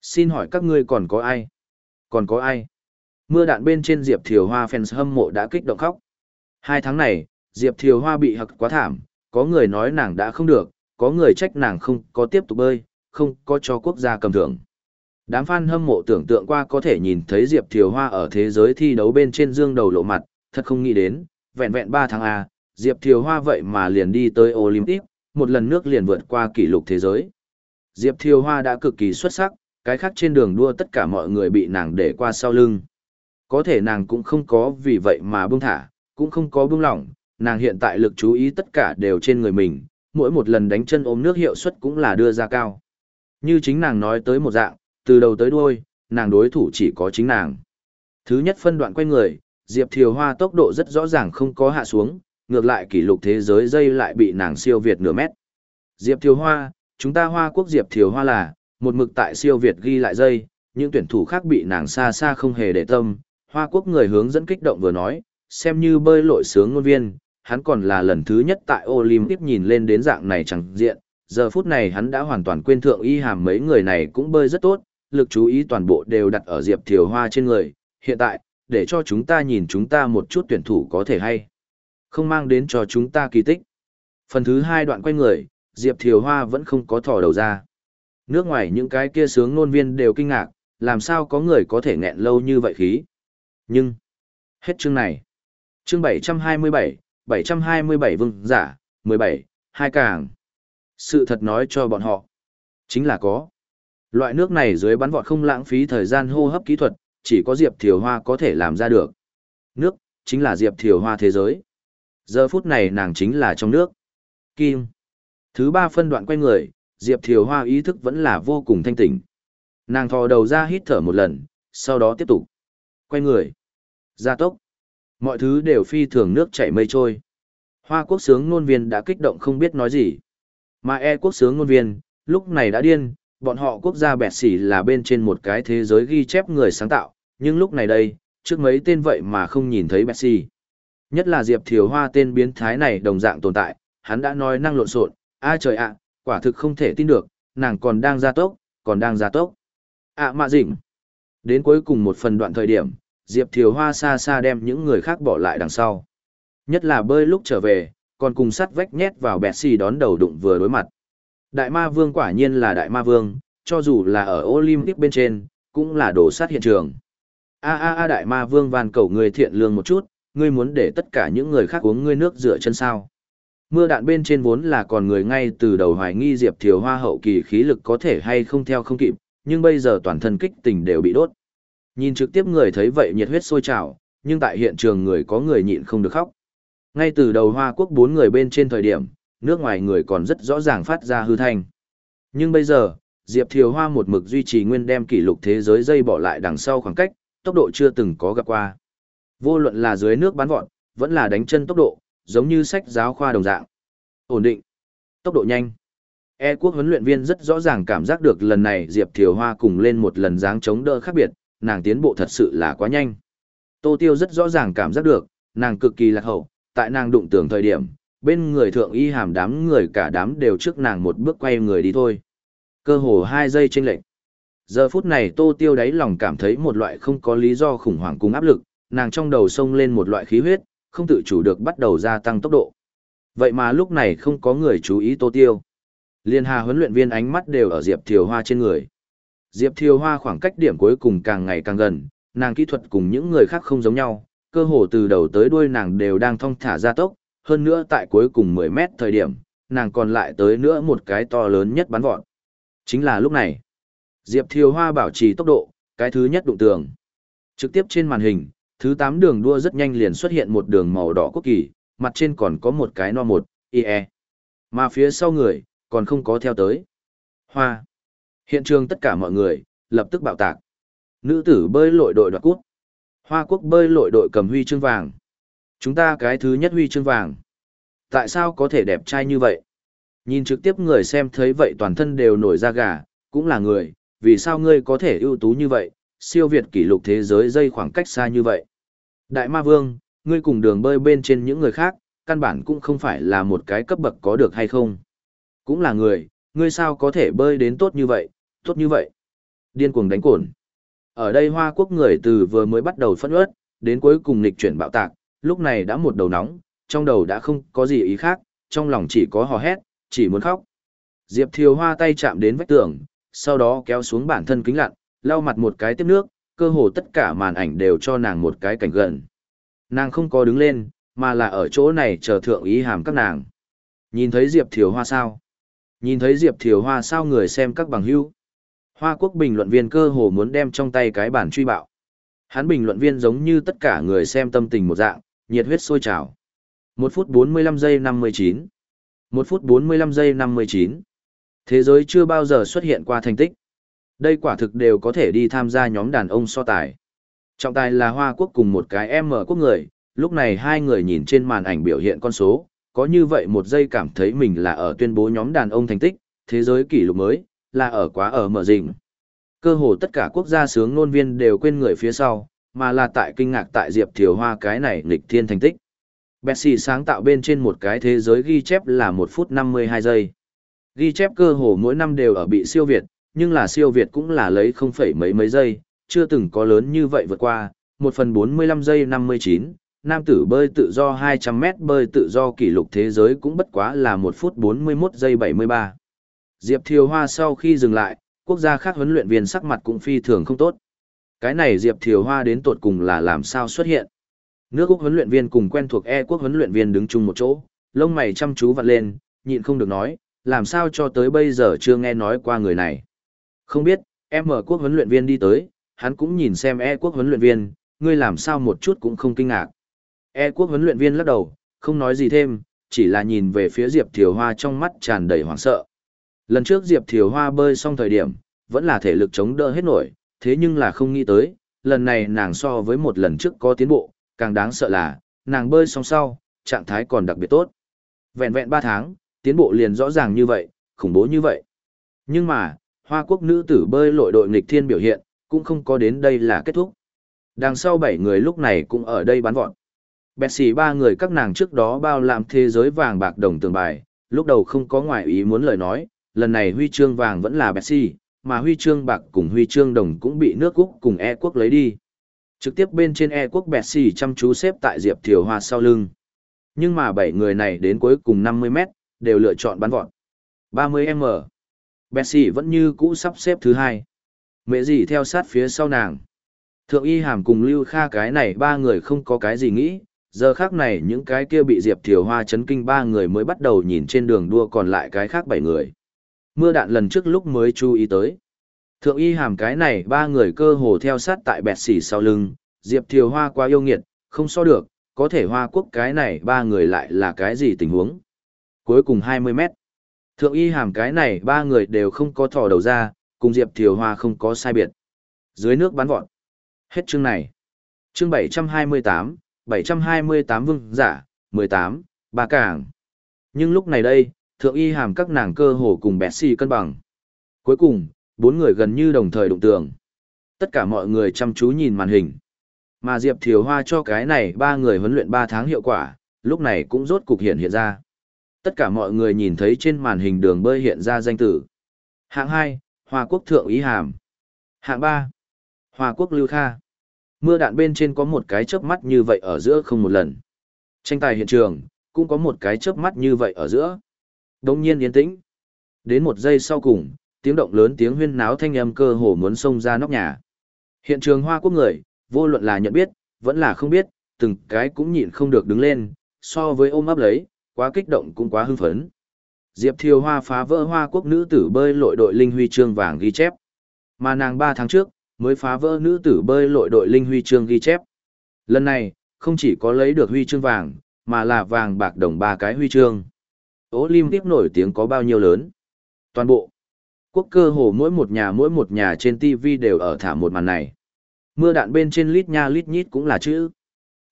Xin hỏi các ngươi còn có ai? Còn có ai? Mưa đạn bên trên Diệp Thiều Hoa fans hâm mộ đã kích động khóc. Hai tháng này, Diệp Thiều Hoa bị hặc quá thảm, có người nói nàng đã không được, có người trách nàng không có tiếp tục bơi, không có cho quốc gia cầm thưởng. Đám fan hâm mộ tưởng tượng qua có thể nhìn thấy Diệp Thiều Hoa ở thế giới thi đấu bên trên dương đầu lộ mặt, thật không nghĩ đến, vẹn vẹn 3 tháng A, Diệp Thiều Hoa vậy mà liền đi tới Olympic, một lần nước liền vượt qua kỷ lục thế giới. Diệp Thiều Hoa đã cực kỳ xuất sắc, cái khác trên đường đua tất cả mọi người bị nàng để qua sau lưng. Có thể nàng cũng không có vì vậy mà buông thả, cũng không có buông lỏng, nàng hiện tại lực chú ý tất cả đều trên người mình, mỗi một lần đánh chân ôm nước hiệu suất cũng là đưa ra cao. Như chính nàng nói tới một dạng, từ đầu tới đuôi, nàng đối thủ chỉ có chính nàng. Thứ nhất phân đoạn quay người, Diệp Thiều Hoa tốc độ rất rõ ràng không có hạ xuống, ngược lại kỷ lục thế giới dây lại bị nàng siêu việt nửa mét. Diệp Thiều Hoa, chúng ta Hoa quốc Diệp Thiều Hoa là, một mực tại siêu việt ghi lại dây, những tuyển thủ khác bị nàng xa xa không hề để tâm. Hoa quốc người hướng dẫn kích động vừa nói, xem như bơi lội sướng ngôn viên, hắn còn là lần thứ nhất tại Olympic nhìn lên đến dạng này chẳng diện. Giờ phút này hắn đã hoàn toàn quên thượng y hàm mấy người này cũng bơi rất tốt, lực chú ý toàn bộ đều đặt ở Diệp Thiều Hoa trên người. Hiện tại, để cho chúng ta nhìn chúng ta một chút tuyển thủ có thể hay. Không mang đến cho chúng ta kỳ tích. Phần thứ hai đoạn quay người, Diệp Thiều Hoa vẫn không có thò đầu ra. Nước ngoài những cái kia sướng nôn viên đều kinh ngạc, làm sao có người có thể nghẹn lâu như vậy khí. Nhưng, hết chương này. Chương 727, 727 vương giả, 17, hai càng. Sự thật nói cho bọn họ, chính là có. Loại nước này dưới bắn vọt không lãng phí thời gian hô hấp kỹ thuật, chỉ có Diệp Thiều Hoa có thể làm ra được. Nước, chính là Diệp Thiều Hoa thế giới. Giờ phút này nàng chính là trong nước. Kim. Thứ ba phân đoạn quay người, Diệp Thiều Hoa ý thức vẫn là vô cùng thanh tỉnh. Nàng thò đầu ra hít thở một lần, sau đó tiếp tục. Quay người. Gia tốc. Mọi thứ đều phi thường nước chảy mây trôi. Hoa quốc sướng ngôn viên đã kích động không biết nói gì. Mà e quốc sướng ngôn viên, lúc này đã điên, bọn họ quốc gia bẹt xỉ là bên trên một cái thế giới ghi chép người sáng tạo, nhưng lúc này đây, trước mấy tên vậy mà không nhìn thấy bẹt xỉ. Nhất là Diệp Thiều Hoa tên biến thái này đồng dạng tồn tại, hắn đã nói năng lộn xộn, a trời ạ, quả thực không thể tin được, nàng còn đang gia tốc, còn đang gia tốc. ạ à mạ dịnh. Đến cuối cùng một phần đoạn thời điểm, Diệp Thiều Hoa xa xa đem những người khác bỏ lại đằng sau. Nhất là bơi lúc trở về, còn cùng sắt vách nhét vào bẹt xì đón đầu đụng vừa đối mặt. Đại ma vương quả nhiên là đại ma vương, cho dù là ở Olympic bên trên, cũng là đổ sát hiện trường. A a a đại ma vương van cầu người thiện lương một chút, ngươi muốn để tất cả những người khác uống ngươi nước rửa chân sao. Mưa đạn bên trên vốn là còn người ngay từ đầu hoài nghi Diệp Thiều Hoa hậu kỳ khí lực có thể hay không theo không kịp, nhưng bây giờ toàn thân kích tình đều bị đốt. Nhìn trực tiếp người thấy vậy nhiệt huyết sôi trào, nhưng tại hiện trường người có người nhịn không được khóc. Ngay từ đầu Hoa Quốc bốn người bên trên thời điểm, nước ngoài người còn rất rõ ràng phát ra hư thanh. Nhưng bây giờ, Diệp Thiều Hoa một mực duy trì nguyên đem kỷ lục thế giới dây bỏ lại đằng sau khoảng cách, tốc độ chưa từng có gặp qua. Vô luận là dưới nước bắn vọt, vẫn là đánh chân tốc độ, giống như sách giáo khoa đồng dạng. Ổn định, tốc độ nhanh. E quốc huấn luyện viên rất rõ ràng cảm giác được lần này Diệp Thiều Hoa cùng lên một lần dáng chống đỡ khác biệt, nàng tiến bộ thật sự là quá nhanh. Tô Tiêu rất rõ ràng cảm giác được, nàng cực kỳ lạc hậu, tại nàng đụng tưởng thời điểm, bên người thượng y hàm đám người cả đám đều trước nàng một bước quay người đi thôi. Cơ hồ hai giây chênh lệch. Giờ phút này Tô Tiêu đáy lòng cảm thấy một loại không có lý do khủng hoảng cùng áp lực, nàng trong đầu sông lên một loại khí huyết, không tự chủ được bắt đầu gia tăng tốc độ. Vậy mà lúc này không có người chú ý Tô Tiêu. Liên Hà huấn luyện viên ánh mắt đều ở Diệp Thiều Hoa trên người. Diệp Thiều Hoa khoảng cách điểm cuối cùng càng ngày càng gần, nàng kỹ thuật cùng những người khác không giống nhau, cơ hồ từ đầu tới đuôi nàng đều đang thong thả gia tốc, hơn nữa tại cuối cùng 10 mét thời điểm, nàng còn lại tới nữa một cái to lớn nhất bắn vọt. Chính là lúc này, Diệp Thiều Hoa bảo trì tốc độ, cái thứ nhất đụng tường. Trực tiếp trên màn hình, thứ 8 đường đua rất nhanh liền xuất hiện một đường màu đỏ quốc kỳ, mặt trên còn có một cái no một, IE. Mà phía sau người, còn không có theo tới. Hoa. Hiện trường tất cả mọi người, lập tức bạo tạc. Nữ tử bơi lội đội đoạt cút. Hoa quốc bơi lội đội cầm huy chương vàng. Chúng ta cái thứ nhất huy chương vàng. Tại sao có thể đẹp trai như vậy? Nhìn trực tiếp người xem thấy vậy toàn thân đều nổi da gà, cũng là người, vì sao ngươi có thể ưu tú như vậy, siêu việt kỷ lục thế giới dây khoảng cách xa như vậy. Đại ma vương, ngươi cùng đường bơi bên trên những người khác, căn bản cũng không phải là một cái cấp bậc có được hay không. Cũng là người, ngươi sao có thể bơi đến tốt như vậy, tốt như vậy. Điên cuồng đánh cồn. Ở đây Hoa Quốc người từ vừa mới bắt đầu phân uất, đến cuối cùng nghịch chuyển bạo tạc, lúc này đã một đầu nóng, trong đầu đã không có gì ý khác, trong lòng chỉ có hò hét, chỉ muốn khóc. Diệp Thiều Hoa tay chạm đến vách tường, sau đó kéo xuống bản thân kính lặn, lau mặt một cái tiếp nước, cơ hồ tất cả màn ảnh đều cho nàng một cái cảnh gần. Nàng không có đứng lên, mà là ở chỗ này chờ thượng ý hàm các nàng. Nhìn thấy Diệp Thiều Hoa sao? Nhìn thấy Diệp Thiều Hoa sao người xem các bằng hữu. Hoa quốc bình luận viên cơ hồ muốn đem trong tay cái bản truy bạo. Hắn bình luận viên giống như tất cả người xem tâm tình một dạng, nhiệt huyết sôi trào. 1 phút 45 giây 59. 1 phút 45 giây 59. Thế giới chưa bao giờ xuất hiện qua thành tích. Đây quả thực đều có thể đi tham gia nhóm đàn ông so tài. Trọng tài là Hoa Quốc cùng một cái em mở quốc người, lúc này hai người nhìn trên màn ảnh biểu hiện con số, có như vậy một giây cảm thấy mình là ở tuyên bố nhóm đàn ông thành tích, thế giới kỷ lục mới, là ở quá ở mở rình. Cơ hồ tất cả quốc gia sướng nôn viên đều quên người phía sau, mà là tại kinh ngạc tại Diệp Thiều Hoa cái này nghịch thiên thành tích. Messi sáng tạo bên trên một cái thế giới ghi chép là 1 phút 52 giây. Ghi chép cơ hồ mỗi năm đều ở bị siêu việt, nhưng là siêu việt cũng là lấy không phẩy mấy mấy giây, chưa từng có lớn như vậy vượt qua, 1 phần 45 giây 59, nam tử bơi tự do 200m bơi tự do kỷ lục thế giới cũng bất quá là 1 phút 41 giây 73. Diệp Thiều Hoa sau khi dừng lại, quốc gia khác huấn luyện viên sắc mặt cũng phi thường không tốt. Cái này Diệp Thiều Hoa đến tột cùng là làm sao xuất hiện. Nước Úc huấn luyện viên cùng quen thuộc E quốc huấn luyện viên đứng chung một chỗ, lông mày chăm chú vặn lên, nhịn không được nói, làm sao cho tới bây giờ chưa nghe nói qua người này. Không biết, em ở quốc huấn luyện viên đi tới, hắn cũng nhìn xem E quốc huấn luyện viên, ngươi làm sao một chút cũng không kinh ngạc. E quốc huấn luyện viên lắc đầu, không nói gì thêm, chỉ là nhìn về phía Diệp Thiều Hoa trong mắt tràn đầy hoảng sợ. Lần trước Diệp Thiều Hoa bơi xong thời điểm, vẫn là thể lực chống đỡ hết nổi, thế nhưng là không nghĩ tới, lần này nàng so với một lần trước có tiến bộ, càng đáng sợ là, nàng bơi xong sau, trạng thái còn đặc biệt tốt. Vẹn vẹn 3 tháng, tiến bộ liền rõ ràng như vậy, khủng bố như vậy. Nhưng mà, Hoa Quốc nữ tử bơi lội đội nghịch thiên biểu hiện, cũng không có đến đây là kết thúc. Đằng sau 7 người lúc này cũng ở đây bắn vọt. Bẹt xì ba người các nàng trước đó bao làm thế giới vàng bạc đồng tường bài, lúc đầu không có ngoại ý muốn lời nói, lần này huy chương vàng vẫn là Messi, mà huy chương bạc cùng huy chương đồng cũng bị nước Úc cùng E quốc lấy đi. Trực tiếp bên trên E quốc Messi chăm chú xếp tại Diệp Thiều Hoa sau lưng. Nhưng mà bảy người này đến cuối cùng 50 mét, đều lựa chọn bắn vọt. 30m. Messi vẫn như cũ sắp xếp thứ hai. Mẹ gì theo sát phía sau nàng. Thượng y hàm cùng Lưu Kha cái này ba người không có cái gì nghĩ, giờ khác này những cái kia bị Diệp Thiều Hoa chấn kinh ba người mới bắt đầu nhìn trên đường đua còn lại cái khác bảy người. Mưa đạn lần trước lúc mới chú ý tới. Thượng y hàm cái này ba người cơ hồ theo sát tại bẹt xỉ sau lưng, Diệp Thiều Hoa quá yêu nghiệt, không so được, có thể Hoa Quốc cái này ba người lại là cái gì tình huống. Cuối cùng 20 mét. Thượng y hàm cái này ba người đều không có thò đầu ra, cùng Diệp Thiều Hoa không có sai biệt. Dưới nước bắn vọt. Hết chương này. Chương 728, 728 vương giả, 18, ba cảng. Nhưng lúc này đây, thượng y hàm các nàng cơ hồ cùng bẹt xì cân bằng. Cuối cùng, bốn người gần như đồng thời đụng tường. Tất cả mọi người chăm chú nhìn màn hình. Mà Diệp Thiều Hoa cho cái này ba người huấn luyện ba tháng hiệu quả, lúc này cũng rốt cục hiện hiện ra. Tất cả mọi người nhìn thấy trên màn hình đường bơi hiện ra danh tử. Hạng hai, Hoa Quốc Thượng Ý Hàm. Hạng ba, Hoa Quốc Lưu Kha. Mưa đạn bên trên có một cái chớp mắt như vậy ở giữa không một lần. Tranh tài hiện trường, cũng có một cái chớp mắt như vậy ở giữa. Đông nhiên yên tĩnh. Đến một giây sau cùng, tiếng động lớn tiếng huyên náo thanh âm cơ hồ muốn xông ra nóc nhà. Hiện trường Hoa Quốc người, vô luận là nhận biết, vẫn là không biết, từng cái cũng nhịn không được đứng lên, so với ôm ấp lấy, quá kích động cũng quá hưng phấn. Diệp Thiều Hoa phá vỡ Hoa Quốc nữ tử bơi lội đội linh huy chương vàng ghi chép. Mà nàng 3 tháng trước, mới phá vỡ nữ tử bơi lội đội linh huy chương ghi chép. Lần này, không chỉ có lấy được huy chương vàng, mà là vàng bạc đồng ba cái huy chương. Olympic nổi tiếng có bao nhiêu lớn? Toàn bộ. Quốc cơ hồ mỗi một nhà mỗi một nhà trên TV đều ở thả một màn này. Mưa đạn bên trên lít nha lít nhít cũng là chữ.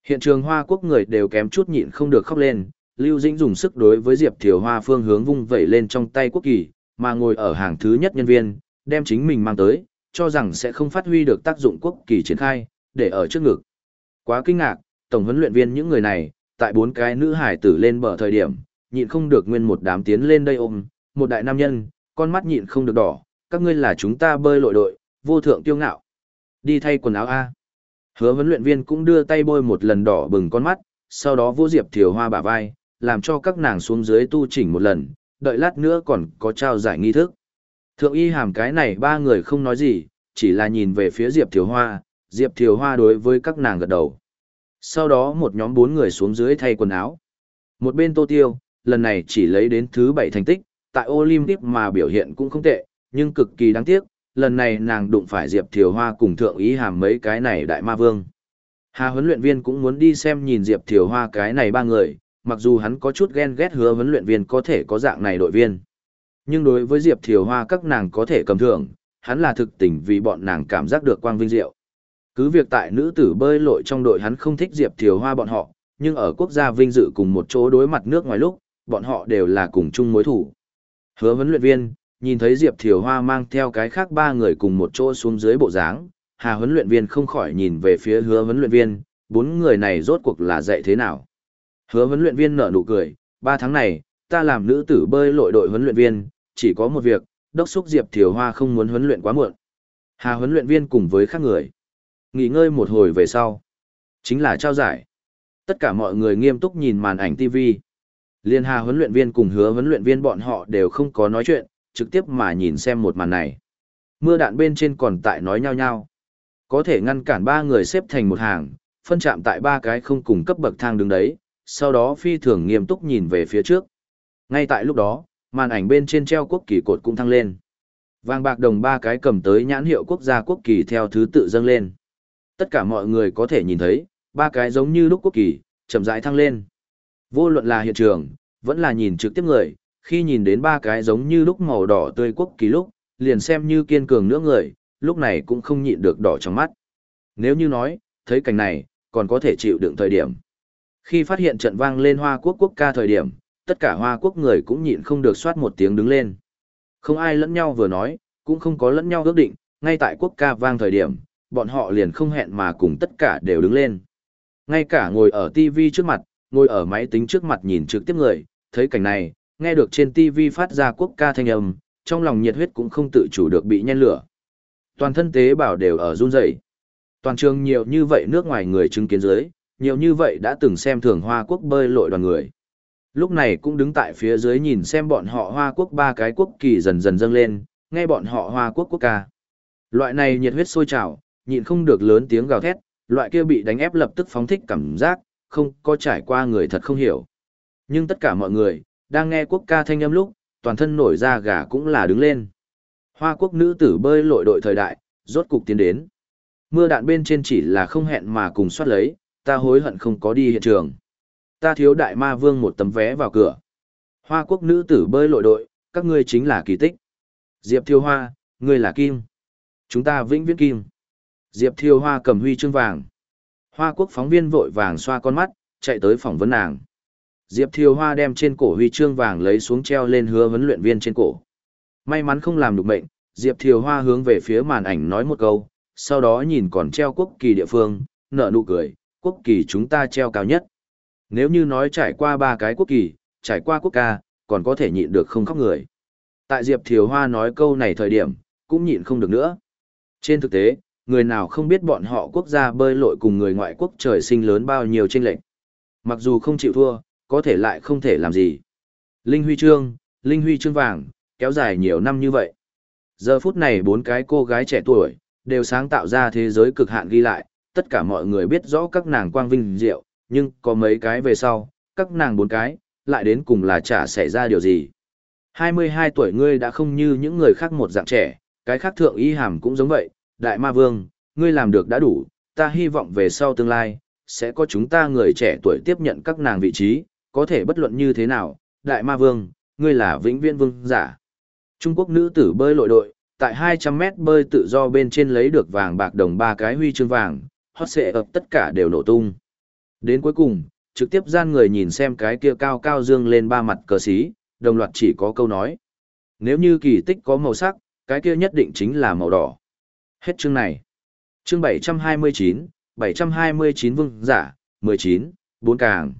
Hiện trường Hoa Quốc người đều kém chút nhịn không được khóc lên, Lưu Dĩnh dùng sức đối với Diệp Thiều Hoa phương hướng vung vẩy lên trong tay quốc kỳ, mà ngồi ở hàng thứ nhất nhân viên, đem chính mình mang tới, cho rằng sẽ không phát huy được tác dụng quốc kỳ triển khai, để ở trước ngực. Quá kinh ngạc, tổng huấn luyện viên những người này, tại bốn cái nữ hải tử lên bờ thời điểm, nhịn không được nguyên một đám tiến lên đây ôm, một đại nam nhân, con mắt nhịn không được đỏ, các ngươi là chúng ta bơi lội đội, vô thượng tiêu ngạo. Đi thay quần áo A. Hứa huấn luyện viên cũng đưa tay bôi một lần đỏ bừng con mắt, sau đó vô diệp thiều hoa bả vai, làm cho các nàng xuống dưới tu chỉnh một lần, đợi lát nữa còn có trao giải nghi thức. Thượng y hàm cái này ba người không nói gì, chỉ là nhìn về phía Diệp Thiều Hoa, Diệp Thiều Hoa đối với các nàng gật đầu. Sau đó một nhóm bốn người xuống dưới thay quần áo. Một bên Tô Tiêu, lần này chỉ lấy đến thứ bảy thành tích, tại Olympic mà biểu hiện cũng không tệ, nhưng cực kỳ đáng tiếc, lần này nàng đụng phải Diệp Thiều Hoa cùng thượng ý hàm mấy cái này đại ma vương. Hà huấn luyện viên cũng muốn đi xem nhìn Diệp Thiều Hoa cái này ba người, mặc dù hắn có chút ghen ghét hứa huấn luyện viên có thể có dạng này đội viên. Nhưng đối với Diệp Thiều Hoa các nàng có thể cầm thưởng, hắn là thực tình vì bọn nàng cảm giác được quang vinh diệu. Cứ việc tại nữ tử bơi lội trong đội hắn không thích Diệp Thiều Hoa bọn họ, nhưng ở quốc gia vinh dự cùng một chỗ đối mặt nước ngoài lúc, bọn họ đều là cùng chung mối thủ. Hứa huấn luyện viên, nhìn thấy Diệp Thiều Hoa mang theo cái khác ba người cùng một chỗ xuống dưới bộ dáng, Hà huấn luyện viên không khỏi nhìn về phía hứa huấn luyện viên, bốn người này rốt cuộc là dạy thế nào. Hứa huấn luyện viên nở nụ cười, ba tháng này, ta làm nữ tử bơi lội đội huấn luyện viên, chỉ có một việc, đốc xúc Diệp Thiều Hoa không muốn huấn luyện quá muộn. Hà huấn luyện viên cùng với khác người. Nghỉ ngơi một hồi về sau. Chính là trao giải. Tất cả mọi người nghiêm túc nhìn màn ảnh TV. Liên Hà huấn luyện viên cùng hứa huấn luyện viên bọn họ đều không có nói chuyện, trực tiếp mà nhìn xem một màn này. Mưa đạn bên trên còn tại nói nhau nhau. Có thể ngăn cản ba người xếp thành một hàng, phân chạm tại ba cái không cùng cấp bậc thang đứng đấy, sau đó phi thường nghiêm túc nhìn về phía trước. Ngay tại lúc đó, màn ảnh bên trên treo quốc kỳ cột cũng thăng lên. Vàng bạc đồng ba cái cầm tới nhãn hiệu quốc gia quốc kỳ theo thứ tự dâng lên. Tất cả mọi người có thể nhìn thấy, ba cái giống như lúc quốc kỳ, chậm rãi thăng lên. Vô luận là hiện trường, vẫn là nhìn trực tiếp người, khi nhìn đến ba cái giống như lúc màu đỏ tươi quốc kỳ lúc, liền xem như kiên cường nữa người, lúc này cũng không nhịn được đỏ trong mắt. Nếu như nói, thấy cảnh này, còn có thể chịu đựng thời điểm. Khi phát hiện trận vang lên Hoa Quốc quốc ca thời điểm, tất cả Hoa Quốc người cũng nhịn không được soát một tiếng đứng lên. Không ai lẫn nhau vừa nói, cũng không có lẫn nhau ước định, ngay tại quốc ca vang thời điểm, bọn họ liền không hẹn mà cùng tất cả đều đứng lên. Ngay cả ngồi ở TV trước mặt, ngồi ở máy tính trước mặt nhìn trực tiếp người, thấy cảnh này, nghe được trên TV phát ra quốc ca thanh âm, trong lòng nhiệt huyết cũng không tự chủ được bị nhen lửa. Toàn thân tế bào đều ở run rẩy. Toàn trường nhiều như vậy nước ngoài người chứng kiến dưới, nhiều như vậy đã từng xem thường Hoa Quốc bơi lội đoàn người. Lúc này cũng đứng tại phía dưới nhìn xem bọn họ Hoa Quốc ba cái quốc kỳ dần dần dâng lên, nghe bọn họ Hoa Quốc quốc ca. Loại này nhiệt huyết sôi trào, nhịn không được lớn tiếng gào thét, loại kia bị đánh ép lập tức phóng thích cảm giác, không có trải qua người thật không hiểu. Nhưng tất cả mọi người, đang nghe quốc ca thanh âm lúc, toàn thân nổi da gà cũng là đứng lên. Hoa quốc nữ tử bơi lội đội thời đại, rốt cục tiến đến. Mưa đạn bên trên chỉ là không hẹn mà cùng soát lấy, ta hối hận không có đi hiện trường. Ta thiếu đại ma vương một tấm vé vào cửa. Hoa quốc nữ tử bơi lội đội, các ngươi chính là kỳ tích. Diệp Thiêu Hoa, ngươi là Kim. Chúng ta vĩnh viễn Kim. Diệp Thiêu Hoa cầm huy chương vàng. Hoa quốc phóng viên vội vàng xoa con mắt, chạy tới phỏng vấn nàng. Diệp Thiều Hoa đem trên cổ huy chương vàng lấy xuống treo lên hứa huấn luyện viên trên cổ. May mắn không làm được mệnh, Diệp Thiều Hoa hướng về phía màn ảnh nói một câu, sau đó nhìn còn treo quốc kỳ địa phương, nở nụ cười, quốc kỳ chúng ta treo cao nhất. Nếu như nói trải qua ba cái quốc kỳ, trải qua quốc ca, còn có thể nhịn được không khóc người. Tại Diệp Thiều Hoa nói câu này thời điểm, cũng nhịn không được nữa. Trên thực tế, người nào không biết bọn họ quốc gia bơi lội cùng người ngoại quốc trời sinh lớn bao nhiêu tranh lệch. Mặc dù không chịu thua, có thể lại không thể làm gì. Linh huy chương, linh huy chương vàng, kéo dài nhiều năm như vậy. Giờ phút này bốn cái cô gái trẻ tuổi, đều sáng tạo ra thế giới cực hạn ghi lại, tất cả mọi người biết rõ các nàng quang vinh diệu, nhưng có mấy cái về sau, các nàng bốn cái, lại đến cùng là chả xảy ra điều gì. 22 tuổi ngươi đã không như những người khác một dạng trẻ, cái khác thượng y hàm cũng giống vậy, đại ma vương, ngươi làm được đã đủ, ta hy vọng về sau tương lai, sẽ có chúng ta người trẻ tuổi tiếp nhận các nàng vị trí, có thể bất luận như thế nào, đại ma vương, ngươi là vĩnh viễn vương giả. Trung Quốc nữ tử bơi lội đội, tại 200 mét bơi tự do bên trên lấy được vàng bạc đồng ba cái huy chương vàng, hot xệ ập tất cả đều nổ tung. Đến cuối cùng, trực tiếp gian người nhìn xem cái kia cao cao dương lên ba mặt cờ xí, đồng loạt chỉ có câu nói. Nếu như kỳ tích có màu sắc, cái kia nhất định chính là màu đỏ. Hết chương này. Chương 729, 729 vương giả, 19, 4 càng.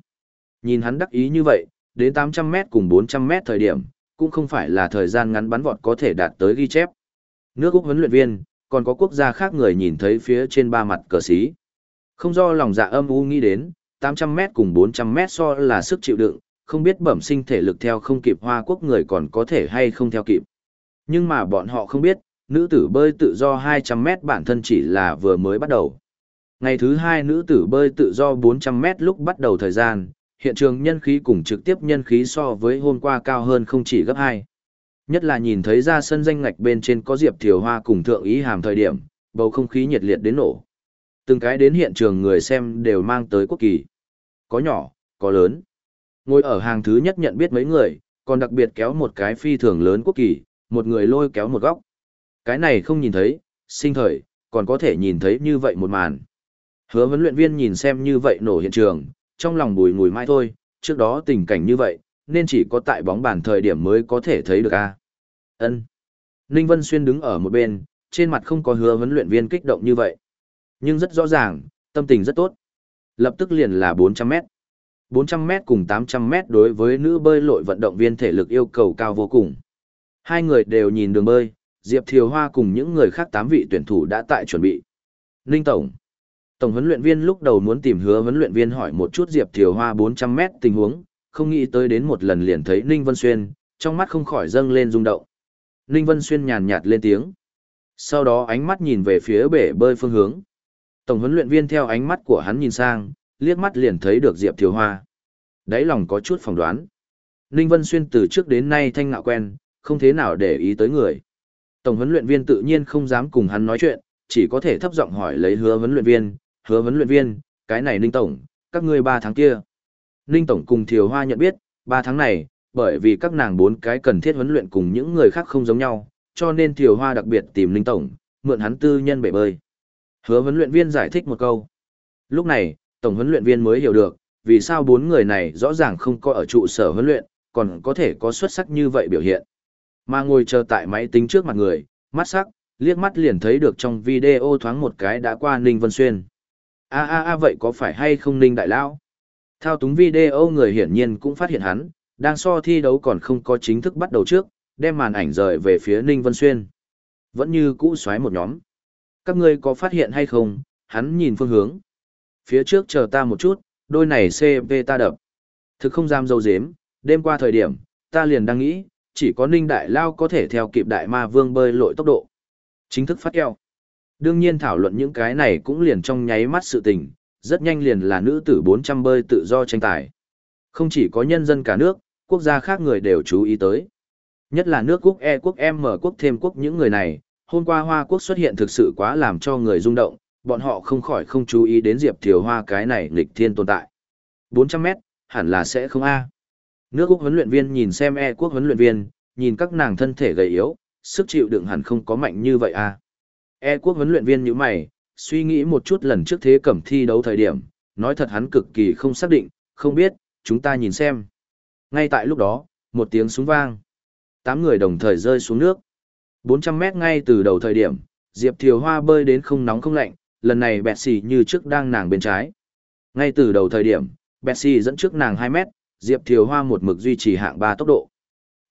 Nhìn hắn đắc ý như vậy, đến 800 mét cùng 400 mét thời điểm, cũng không phải là thời gian ngắn bắn vọt có thể đạt tới ghi chép. Nước Úc huấn luyện viên, còn có quốc gia khác người nhìn thấy phía trên ba mặt cờ xí. Không do lòng dạ âm u nghĩ đến, 800 mét cùng 400 mét so là sức chịu đựng, không biết bẩm sinh thể lực theo không kịp Hoa Quốc người còn có thể hay không theo kịp. Nhưng mà bọn họ không biết, nữ tử bơi tự do 200m bản thân chỉ là vừa mới bắt đầu. Ngày thứ hai nữ tử bơi tự do 400m lúc bắt đầu thời gian, hiện trường nhân khí cùng trực tiếp nhân khí so với hôm qua cao hơn không chỉ gấp 2. Nhất là nhìn thấy ra sân danh ngạch bên trên có Diệp Thiều Hoa cùng Thượng Ý Hàm thời điểm, bầu không khí nhiệt liệt đến nổ. Từng cái đến hiện trường người xem đều mang tới quốc kỳ. Có nhỏ, có lớn. Ngồi ở hàng thứ nhất nhận biết mấy người, còn đặc biệt kéo một cái phi thường lớn quốc kỳ, một người lôi kéo một góc. Cái này không nhìn thấy, sinh thời, còn có thể nhìn thấy như vậy một màn. Hứa huấn luyện viên nhìn xem như vậy nổ hiện trường, trong lòng bùi ngùi mai thôi, trước đó tình cảnh như vậy, nên chỉ có tại bóng bàn thời điểm mới có thể thấy được a. Ân. Ninh Vân Xuyên đứng ở một bên, trên mặt không có hứa huấn luyện viên kích động như vậy. Nhưng rất rõ ràng, tâm tình rất tốt. Lập tức liền là 400 mét. 400 mét cùng 800 mét đối với nữ bơi lội vận động viên thể lực yêu cầu cao vô cùng. Hai người đều nhìn đường bơi, Diệp Thiều Hoa cùng những người khác tám vị tuyển thủ đã tại chuẩn bị. Ninh Tổng. Tổng huấn luyện viên lúc đầu muốn tìm hứa huấn luyện viên hỏi một chút Diệp Thiều Hoa 400 mét tình huống, không nghĩ tới đến một lần liền thấy Ninh Vân Xuyên, trong mắt không khỏi dâng lên rung động. Ninh Vân Xuyên nhàn nhạt lên tiếng. Sau đó ánh mắt nhìn về phía bể bơi phương hướng. Tổng huấn luyện viên theo ánh mắt của hắn nhìn sang, liếc mắt liền thấy được Diệp Thiều Hoa. Đáy lòng có chút phỏng đoán. Ninh Vân Xuyên từ trước đến nay thanh ngạo quen, không thế nào để ý tới người. Tổng huấn luyện viên tự nhiên không dám cùng hắn nói chuyện, chỉ có thể thấp giọng hỏi lấy hứa huấn luyện viên, hứa huấn luyện viên, cái này Ninh Tổng, các ngươi ba tháng kia. Ninh Tổng cùng Thiều Hoa nhận biết, ba tháng này, bởi vì các nàng bốn cái cần thiết huấn luyện cùng những người khác không giống nhau, cho nên Thiều Hoa đặc biệt tìm Ninh Tổng, mượn hắn tư nhân bể bơi. Hứa huấn luyện viên giải thích một câu. Lúc này, Tổng huấn luyện viên mới hiểu được, vì sao bốn người này rõ ràng không có ở trụ sở huấn luyện, còn có thể có xuất sắc như vậy biểu hiện. Mà ngồi chờ tại máy tính trước mặt người, mắt sắc, liếc mắt liền thấy được trong video thoáng một cái đã qua Ninh Vân Xuyên. A a a vậy có phải hay không Ninh Đại Lão? Thao túng video người hiển nhiên cũng phát hiện hắn, đang so thi đấu còn không có chính thức bắt đầu trước, đem màn ảnh rời về phía Ninh Vân Xuyên. Vẫn như cũ xoáy một nhóm. Các ngươi có phát hiện hay không, hắn nhìn phương hướng. Phía trước chờ ta một chút, đôi này CP ta đập. Thực không dám dâu dếm, đêm qua thời điểm, ta liền đang nghĩ, chỉ có Ninh Đại Lao có thể theo kịp Đại Ma Vương bơi lội tốc độ. Chính thức phát eo. Đương nhiên thảo luận những cái này cũng liền trong nháy mắt sự tình, rất nhanh liền là nữ tử 400 bơi tự do tranh tài. Không chỉ có nhân dân cả nước, quốc gia khác người đều chú ý tới. Nhất là nước quốc E quốc M quốc thêm quốc những người này, hôm qua Hoa quốc xuất hiện thực sự quá làm cho người rung động, bọn họ không khỏi không chú ý đến Diệp Thiều Hoa cái này nghịch thiên tồn tại. 400 mét, hẳn là sẽ không A. Nước quốc huấn luyện viên nhìn xem E quốc huấn luyện viên, nhìn các nàng thân thể gầy yếu, sức chịu đựng hẳn không có mạnh như vậy à E quốc huấn luyện viên như mày, suy nghĩ một chút lần trước thế cẩm thi đấu thời điểm, nói thật hắn cực kỳ không xác định, không biết, chúng ta nhìn xem. Ngay tại lúc đó, một tiếng súng vang. Tám người đồng thời rơi xuống nước. 400 mét ngay từ đầu thời điểm, Diệp Thiều Hoa bơi đến không nóng không lạnh, lần này bẹt xì như trước đang nàng bên trái. Ngay từ đầu thời điểm, bẹt xì dẫn trước nàng 2 mét, Diệp Thiều Hoa một mực duy trì hạng 3 tốc độ.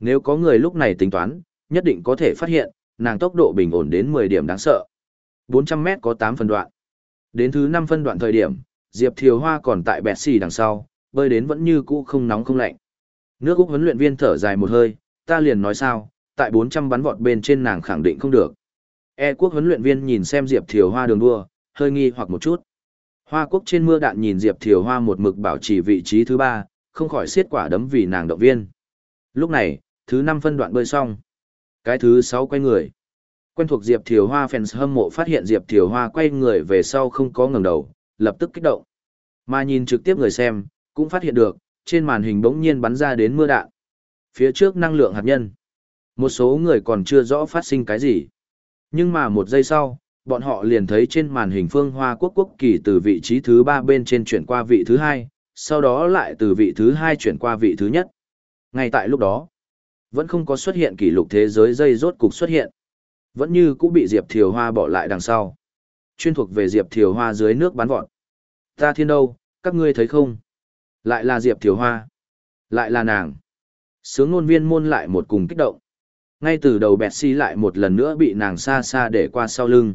Nếu có người lúc này tính toán, nhất định có thể phát hiện, nàng tốc độ bình ổn đến 10 điểm đáng sợ. 400 mét có 8 phân đoạn. Đến thứ 5 phân đoạn thời điểm, Diệp Thiều Hoa còn tại bẹt xì đằng sau, bơi đến vẫn như cũ không nóng không lạnh. Nước Úc huấn luyện viên thở dài một hơi, ta liền nói sao, tại 400 bắn vọt bên trên nàng khẳng định không được. E quốc huấn luyện viên nhìn xem Diệp Thiều Hoa đường đua, hơi nghi hoặc một chút. Hoa quốc trên mưa đạn nhìn Diệp Thiều Hoa một mực bảo trì vị trí thứ ba, không khỏi xiết quả đấm vì nàng động viên. Lúc này, thứ 5 phân đoạn bơi xong. Cái thứ 6 quay người. Quen thuộc Diệp Thiều Hoa fans hâm mộ phát hiện Diệp Thiều Hoa quay người về sau không có ngẩng đầu, lập tức kích động. Mà nhìn trực tiếp người xem, cũng phát hiện được, trên màn hình bỗng nhiên bắn ra đến mưa đạn. Phía trước năng lượng hạt nhân. Một số người còn chưa rõ phát sinh cái gì. Nhưng mà một giây sau, bọn họ liền thấy trên màn hình phương Hoa Quốc quốc kỳ từ vị trí thứ ba bên trên chuyển qua vị thứ hai, sau đó lại từ vị thứ hai chuyển qua vị thứ nhất. Ngay tại lúc đó, vẫn không có xuất hiện kỷ lục thế giới dây rốt cục xuất hiện. Vẫn như cũng bị Diệp Thiều Hoa bỏ lại đằng sau. Chuyên thuộc về Diệp Thiều Hoa dưới nước bắn vọt. Ta thiên đâu, các ngươi thấy không? Lại là Diệp Thiều Hoa. Lại là nàng. Sướng ngôn viên môn lại một cùng kích động. Ngay từ đầu bẹt xi lại một lần nữa bị nàng xa xa để qua sau lưng.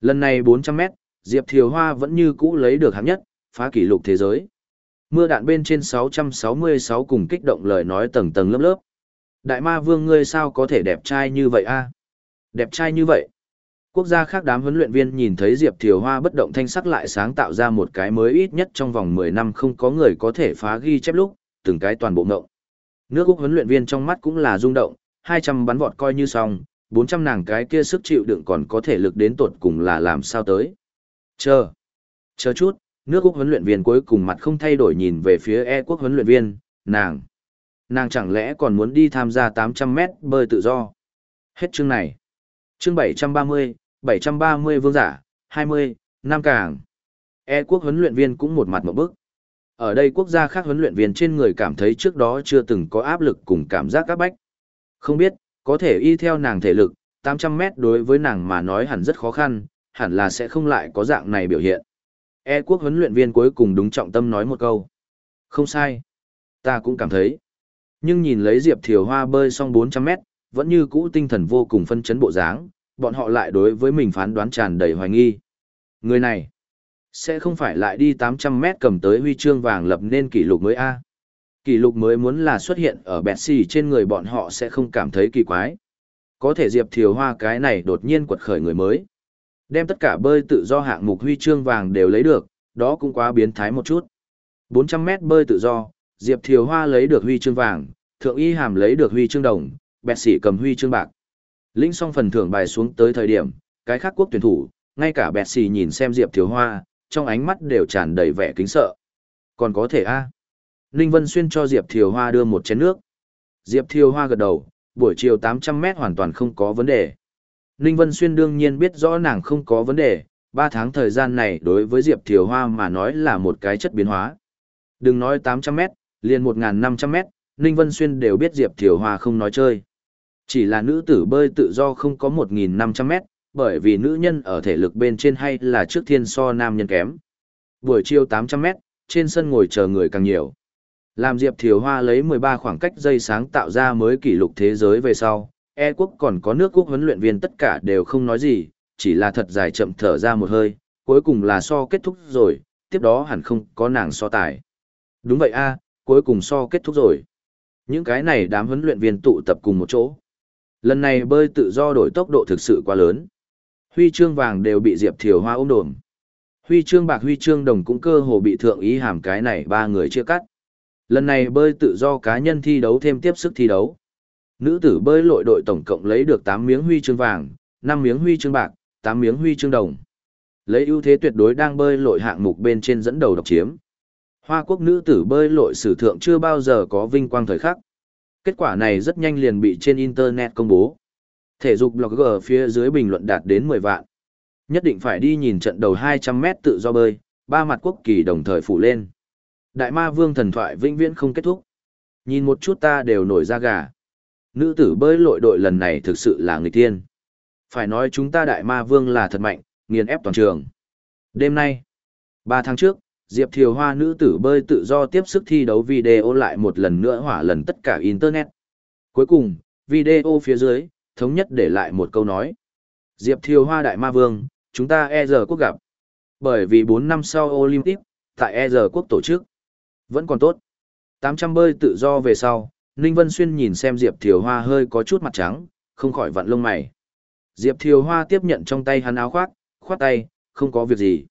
Lần này 400 mét, Diệp Thiều Hoa vẫn như cũ lấy được hạng nhất, phá kỷ lục thế giới. Mưa đạn bên trên 666 cùng kích động lời nói tầng tầng lớp lớp. Đại ma vương ngươi sao có thể đẹp trai như vậy a? Đẹp trai như vậy. Quốc gia khác đám huấn luyện viên nhìn thấy Diệp Thiều Hoa bất động thanh sắc lại sáng tạo ra một cái mới ít nhất trong vòng 10 năm không có người có thể phá ghi chép lúc, từng cái toàn bộ ngộng. Nước Úc huấn luyện viên trong mắt cũng là rung động, 200 bắn vọt coi như xong, 400 nàng cái kia sức chịu đựng còn có thể lực đến tột cùng là làm sao tới. Chờ. Chờ chút, nước Úc huấn luyện viên cuối cùng mặt không thay đổi nhìn về phía E quốc huấn luyện viên, nàng. Nàng chẳng lẽ còn muốn đi tham gia 800 mét bơi tự do. Hết chương này. Chương 730, 730 vương giả, 20, Nam Càng. E quốc huấn luyện viên cũng một mặt một bức. Ở đây quốc gia khác huấn luyện viên trên người cảm thấy trước đó chưa từng có áp lực cùng cảm giác các bách. Không biết, có thể y theo nàng thể lực, 800 mét đối với nàng mà nói hẳn rất khó khăn, hẳn là sẽ không lại có dạng này biểu hiện. E quốc huấn luyện viên cuối cùng đúng trọng tâm nói một câu. Không sai. Ta cũng cảm thấy. Nhưng nhìn lấy Diệp Thiều Hoa bơi xong 400 mét, vẫn như cũ tinh thần vô cùng phân chấn bộ dáng, bọn họ lại đối với mình phán đoán tràn đầy hoài nghi. Người này, sẽ không phải lại đi 800 mét cầm tới huy chương vàng lập nên kỷ lục mới A. Kỷ lục mới muốn là xuất hiện ở bẹt xì trên người bọn họ sẽ không cảm thấy kỳ quái. Có thể Diệp Thiều Hoa cái này đột nhiên quật khởi người mới. Đem tất cả bơi tự do hạng mục huy chương vàng đều lấy được, đó cũng quá biến thái một chút. 400 mét bơi tự do, Diệp Thiều Hoa lấy được huy chương vàng, Thượng Y Hàm lấy được huy chương đồng, Bẹt Sĩ cầm huy chương bạc. Linh xong phần thưởng bài xuống tới thời điểm, cái khác quốc tuyển thủ, ngay cả Bẹt Sĩ nhìn xem Diệp Thiều Hoa, trong ánh mắt đều tràn đầy vẻ kính sợ. Còn có thể a à? Ninh Vân Xuyên cho Diệp Thiều Hoa đưa một chén nước. Diệp Thiều Hoa gật đầu, buổi chiều 800 mét hoàn toàn không có vấn đề. Ninh Vân Xuyên đương nhiên biết rõ nàng không có vấn đề, 3 tháng thời gian này đối với Diệp Thiều Hoa mà nói là một cái chất biến hóa. Đừng nói 800 mét, liền 1.500 mét, Ninh Vân Xuyên đều biết Diệp Thiều Hoa không nói chơi. Chỉ là nữ tử bơi tự do không có 1.500 mét, bởi vì nữ nhân ở thể lực bên trên hay là trước thiên so nam nhân kém. Buổi chiều 800 mét, trên sân ngồi chờ người càng nhiều. Làm Diệp Thiều Hoa lấy 13 khoảng cách dây sáng tạo ra mới kỷ lục thế giới về sau, E quốc còn có nước quốc huấn luyện viên tất cả đều không nói gì, chỉ là thật dài chậm thở ra một hơi, cuối cùng là so kết thúc rồi, tiếp đó hẳn không có nàng so tài. Đúng vậy a, cuối cùng so kết thúc rồi. Những cái này đám huấn luyện viên tụ tập cùng một chỗ. Lần này bơi tự do đổi tốc độ thực sự quá lớn. Huy chương vàng đều bị Diệp Thiều Hoa ôm đồm. Huy chương bạc huy chương đồng cũng cơ hồ bị thượng ý hàm cái này ba người chia cắt. Lần này bơi tự do cá nhân thi đấu thêm tiếp sức thi đấu. Nữ tử bơi lội đội tổng cộng lấy được 8 miếng huy chương vàng, 5 miếng huy chương bạc, 8 miếng huy chương đồng. Lấy ưu thế tuyệt đối đang bơi lội hạng mục bên trên dẫn đầu độc chiếm. Hoa quốc nữ tử bơi lội sử thượng chưa bao giờ có vinh quang thời khắc. Kết quả này rất nhanh liền bị trên Internet công bố. Thể dục blogger phía dưới bình luận đạt đến 10 vạn. Nhất định phải đi nhìn trận đầu 200 mét tự do bơi, ba mặt quốc kỳ đồng thời phủ lên. Đại ma vương thần thoại vĩnh viễn không kết thúc. Nhìn một chút ta đều nổi da gà. Nữ tử bơi lội đội lần này thực sự là người tiên. Phải nói chúng ta đại ma vương là thật mạnh, nghiền ép toàn trường. Đêm nay, 3 tháng trước, Diệp Thiều Hoa nữ tử bơi tự do tiếp sức thi đấu video lại một lần nữa hỏa lần tất cả Internet. Cuối cùng, video phía dưới, thống nhất để lại một câu nói. Diệp Thiều Hoa đại ma vương, chúng ta e giờ quốc gặp. Bởi vì 4 năm sau Olympic, tại e giờ quốc tổ chức. Vẫn còn tốt. 800 bơi tự do về sau, Ninh Vân Xuyên nhìn xem Diệp Thiều Hoa hơi có chút mặt trắng, không khỏi vặn lông mày. Diệp Thiều Hoa tiếp nhận trong tay hắn áo khoác, khoát tay, không có việc gì.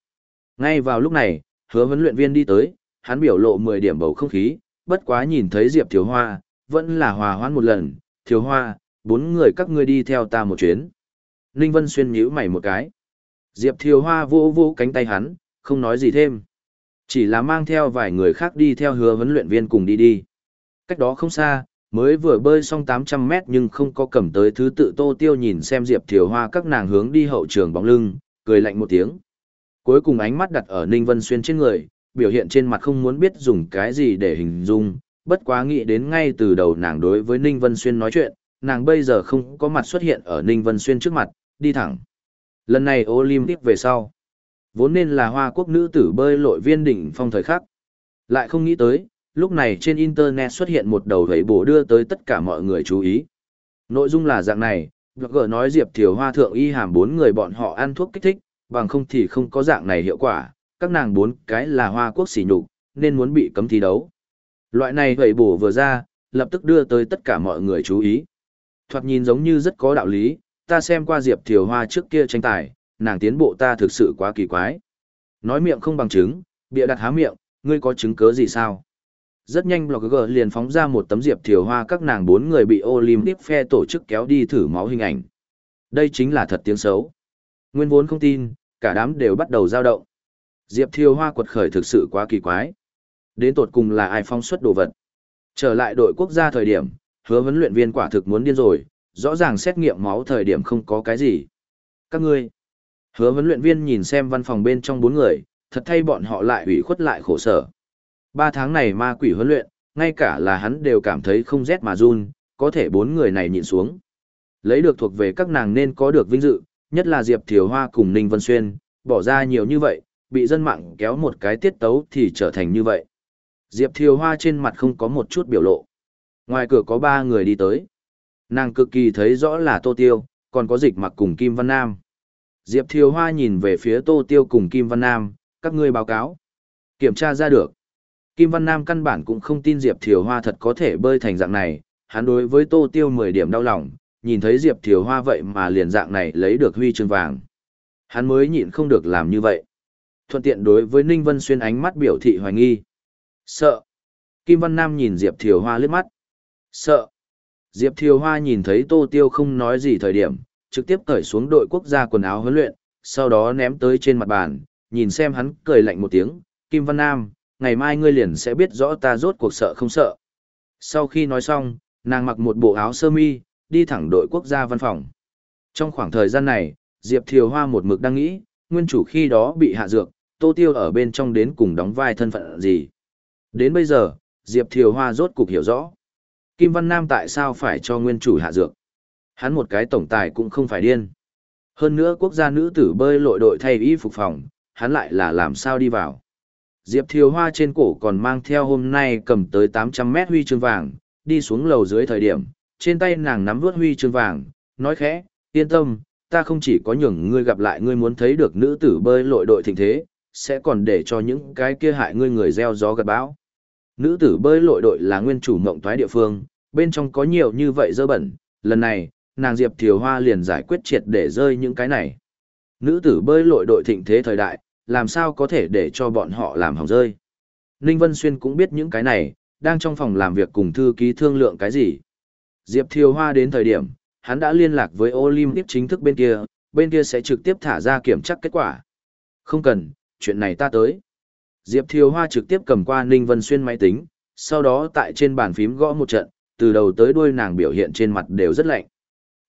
Ngay vào lúc này, hứa huấn luyện viên đi tới, hắn biểu lộ 10 điểm bầu không khí, bất quá nhìn thấy Diệp Thiều Hoa, vẫn là hòa hoãn một lần, Thiều Hoa, bốn người các ngươi đi theo ta một chuyến. Ninh Vân Xuyên nhíu mày một cái. Diệp Thiều Hoa vô vô cánh tay hắn, không nói gì thêm. Chỉ là mang theo vài người khác đi theo hứa huấn luyện viên cùng đi đi. Cách đó không xa, mới vừa bơi xong 800 mét nhưng không có cầm tới thứ tự tô tiêu nhìn xem Diệp Thiều Hoa các nàng hướng đi hậu trường bóng lưng, cười lạnh một tiếng. Cuối cùng ánh mắt đặt ở Ninh Vân Xuyên trên người, biểu hiện trên mặt không muốn biết dùng cái gì để hình dung, bất quá nghĩ đến ngay từ đầu nàng đối với Ninh Vân Xuyên nói chuyện, nàng bây giờ không có mặt xuất hiện ở Ninh Vân Xuyên trước mặt, đi thẳng. Lần này Olympic về sau, vốn nên là hoa quốc nữ tử bơi lội viên đỉnh phong thời khắc. Lại không nghĩ tới, lúc này trên Internet xuất hiện một đầu gầy bổ đưa tới tất cả mọi người chú ý. Nội dung là dạng này, Blogger nói Diệp Thiều Hoa thượng y hàm bốn người bọn họ ăn thuốc kích thích, bằng không thì không có dạng này hiệu quả, các nàng bốn cái là hoa quốc xỉ nhục, nên muốn bị cấm thi đấu. Loại này gầy bổ vừa ra, lập tức đưa tới tất cả mọi người chú ý. Thoạt nhìn giống như rất có đạo lý, ta xem qua Diệp Thiều Hoa trước kia tranh tài, nàng tiến bộ ta thực sự quá kỳ quái. Nói miệng không bằng chứng, bịa đặt há miệng, ngươi có chứng cứ gì sao? Rất nhanh blogger liền phóng ra một tấm Diệp Thiều Hoa các nàng bốn người bị Olympic phe tổ chức kéo đi thử máu hình ảnh. Đây chính là thật tiếng xấu. Nguyên vốn không tin, cả đám đều bắt đầu dao động. Diệp Thiều Hoa quật khởi thực sự quá kỳ quái. Đến tột cùng là ai phong xuất đồ vật. Trở lại đội quốc gia thời điểm, hứa huấn luyện viên quả thực muốn điên rồi, rõ ràng xét nghiệm máu thời điểm không có cái gì. Các ngươi, Hứa huấn luyện viên nhìn xem văn phòng bên trong bốn người, thật thay bọn họ lại ủy khuất lại khổ sở. Ba tháng này ma quỷ huấn luyện, ngay cả là hắn đều cảm thấy không rét mà run, có thể bốn người này nhìn xuống. Lấy được thuộc về các nàng nên có được vinh dự, nhất là Diệp Thiều Hoa cùng Ninh Vân Xuyên, bỏ ra nhiều như vậy, bị dân mạng kéo một cái tiết tấu thì trở thành như vậy. Diệp Thiều Hoa trên mặt không có một chút biểu lộ. Ngoài cửa có ba người đi tới. Nàng cực kỳ thấy rõ là Tô Tiêu, còn có dịch mặc cùng Kim Văn Nam. Diệp Thiều Hoa nhìn về phía Tô Tiêu cùng Kim Văn Nam, các ngươi báo cáo. Kiểm tra ra được. Kim Văn Nam căn bản cũng không tin Diệp Thiều Hoa thật có thể bơi thành dạng này, hắn đối với Tô Tiêu 10 điểm đau lòng, nhìn thấy Diệp Thiều Hoa vậy mà liền dạng này lấy được huy chương vàng. Hắn mới nhịn không được làm như vậy. Thuận tiện đối với Ninh Vân Xuyên ánh mắt biểu thị hoài nghi. Sợ. Kim Văn Nam nhìn Diệp Thiều Hoa lướt mắt. Sợ. Diệp Thiều Hoa nhìn thấy Tô Tiêu không nói gì thời điểm, trực tiếp cởi xuống đội quốc gia quần áo huấn luyện, sau đó ném tới trên mặt bàn, nhìn xem hắn cười lạnh một tiếng, Kim Văn Nam, ngày mai ngươi liền sẽ biết rõ ta rốt cuộc sợ không sợ. Sau khi nói xong, nàng mặc một bộ áo sơ mi, đi thẳng đội quốc gia văn phòng. Trong khoảng thời gian này, Diệp Thiều Hoa một mực đang nghĩ, nguyên chủ khi đó bị hạ dược, Tô Tiêu ở bên trong đến cùng đóng vai thân phận gì. Đến bây giờ, Diệp Thiều Hoa rốt cục hiểu rõ. Kim Văn Nam tại sao phải cho nguyên chủ hạ dược? Hắn một cái tổng tài cũng không phải điên. Hơn nữa quốc gia nữ tử bơi lội đội thay y phục phòng, hắn lại là làm sao đi vào. Diệp Thiều Hoa trên cổ còn mang theo hôm nay cầm tới 800 mét huy chương vàng, đi xuống lầu dưới thời điểm, trên tay nàng nắm vướt huy chương vàng, nói khẽ, yên tâm, ta không chỉ có nhường ngươi gặp lại ngươi muốn thấy được nữ tử bơi lội đội thịnh thế, sẽ còn để cho những cái kia hại ngươi người gieo gió gặt bão. Nữ tử bơi lội đội là nguyên chủ mộng toái địa phương, bên trong có nhiều như vậy dơ bẩn, lần này, nàng Diệp Thiều Hoa liền giải quyết triệt để rơi những cái này. Nữ tử bơi lội đội thịnh thế thời đại, làm sao có thể để cho bọn họ làm hỏng rơi. Ninh Vân Xuyên cũng biết những cái này, đang trong phòng làm việc cùng thư ký thương lượng cái gì. Diệp Thiều Hoa đến thời điểm, hắn đã liên lạc với Olympic chính thức bên kia, bên kia sẽ trực tiếp thả ra kiểm tra kết quả. Không cần, chuyện này ta tới. Diệp Thiều Hoa trực tiếp cầm qua Ninh Vân Xuyên máy tính, sau đó tại trên bàn phím gõ một trận, từ đầu tới đuôi nàng biểu hiện trên mặt đều rất lạnh.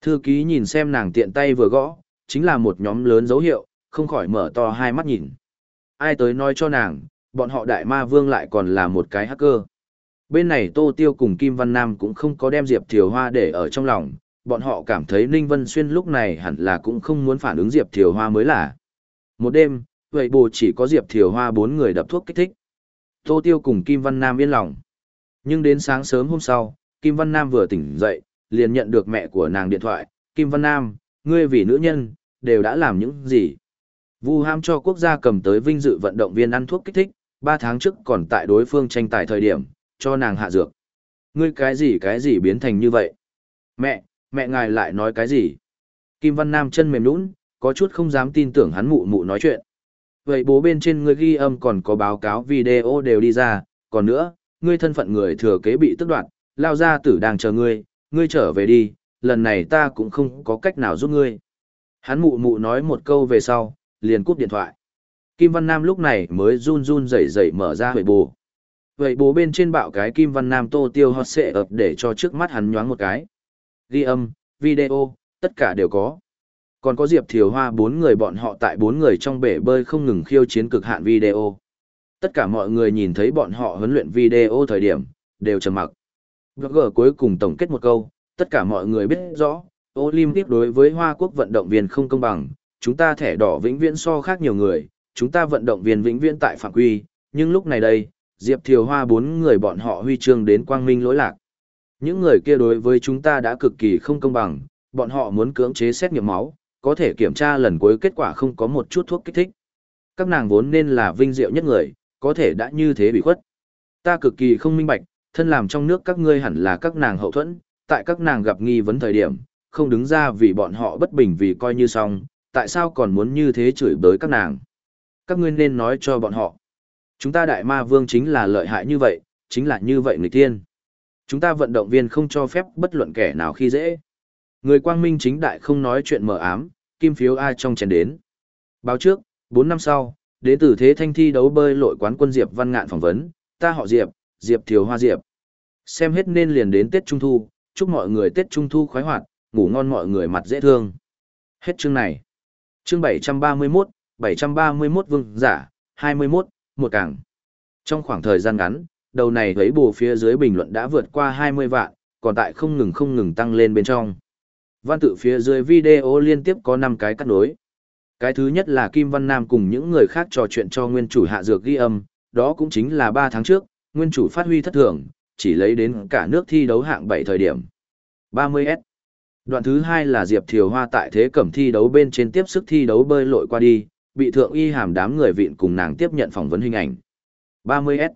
Thư ký nhìn xem nàng tiện tay vừa gõ, chính là một nhóm lớn dấu hiệu, không khỏi mở to hai mắt nhìn. Ai tới nói cho nàng, bọn họ đại ma vương lại còn là một cái hacker. Bên này Tô Tiêu cùng Kim Văn Nam cũng không có đem Diệp Thiều Hoa để ở trong lòng, bọn họ cảm thấy Ninh Vân Xuyên lúc này hẳn là cũng không muốn phản ứng Diệp Thiều Hoa mới là. Một đêm, vậy bù chỉ có Diệp Thiều Hoa bốn người đập thuốc kích thích. Tô Tiêu cùng Kim Văn Nam yên lòng. Nhưng đến sáng sớm hôm sau, Kim Văn Nam vừa tỉnh dậy, liền nhận được mẹ của nàng điện thoại. Kim Văn Nam, ngươi vì nữ nhân, đều đã làm những gì? Vu ham cho quốc gia cầm tới vinh dự vận động viên ăn thuốc kích thích, ba tháng trước còn tại đối phương tranh tài thời điểm, cho nàng hạ dược. Ngươi cái gì cái gì biến thành như vậy? Mẹ, mẹ ngài lại nói cái gì? Kim Văn Nam chân mềm nũng, có chút không dám tin tưởng hắn mụ mụ nói chuyện. Vậy bố bên trên ngươi ghi âm còn có báo cáo video đều đi ra, còn nữa, ngươi thân phận người thừa kế bị tức đoạt, lao ra tử đang chờ ngươi, ngươi trở về đi, lần này ta cũng không có cách nào giúp ngươi. Hắn mụ mụ nói một câu về sau, liền cúp điện thoại. Kim Văn Nam lúc này mới run run rẩy rẩy mở ra hội bù. Vậy bố bên trên bạo cái Kim Văn Nam tô tiêu hot xệ ập để cho trước mắt hắn nhoáng một cái. Ghi âm, video, tất cả đều có. Còn có Diệp Thiều Hoa bốn người bọn họ tại bốn người trong bể bơi không ngừng khiêu chiến cực hạn video. Tất cả mọi người nhìn thấy bọn họ huấn luyện video thời điểm, đều trầm mặc. Gờ cuối cùng tổng kết một câu, tất cả mọi người biết rõ, Olympic đối với Hoa Quốc vận động viên không công bằng, chúng ta thẻ đỏ vĩnh viễn so khác nhiều người, chúng ta vận động viên vĩnh viễn tại phạm quy, nhưng lúc này đây, Diệp Thiều Hoa bốn người bọn họ huy chương đến quang minh lỗi lạc. Những người kia đối với chúng ta đã cực kỳ không công bằng, bọn họ muốn cưỡng chế xét nghiệm máu, có thể kiểm tra lần cuối kết quả không có một chút thuốc kích thích. Các nàng vốn nên là vinh diệu nhất người, có thể đã như thế bị khuất. Ta cực kỳ không minh bạch, thân làm trong nước các ngươi hẳn là các nàng hậu thuẫn, tại các nàng gặp nghi vấn thời điểm, không đứng ra vì bọn họ bất bình vì coi như xong, tại sao còn muốn như thế chửi bới các nàng. Các ngươi nên nói cho bọn họ. Chúng ta đại ma vương chính là lợi hại như vậy, chính là như vậy người tiên. Chúng ta vận động viên không cho phép bất luận kẻ nào khi dễ. Người quang minh chính đại không nói chuyện mờ ám, kim phiếu ai trong chén đến. Báo trước, 4 năm sau, đến từ thế thanh thi đấu bơi lội quán quân Diệp Văn Ngạn phỏng vấn, ta họ Diệp, Diệp Thiều Hoa Diệp. Xem hết nên liền đến Tết Trung Thu, chúc mọi người Tết Trung Thu khoái hoạt, ngủ ngon mọi người mặt dễ thương. Hết chương này chương 731, 731 vương giả, 21, một cảng. Trong khoảng thời gian ngắn, đầu này thấy bù phía dưới bình luận đã vượt qua 20 vạn, còn tại không ngừng không ngừng tăng lên bên trong. Văn tự phía dưới video liên tiếp có 5 cái cắt nối. Cái thứ nhất là Kim Văn Nam cùng những người khác trò chuyện cho nguyên chủ hạ dược ghi âm, đó cũng chính là 3 tháng trước, nguyên chủ phát huy thất thường, chỉ lấy đến cả nước thi đấu hạng 7 thời điểm. 30S. Đoạn thứ hai là Diệp Thiều Hoa tại thế cẩm thi đấu bên trên tiếp sức thi đấu bơi lội qua đi, bị thượng y hàm đám người vịn cùng nàng tiếp nhận phỏng vấn hình ảnh. 30S.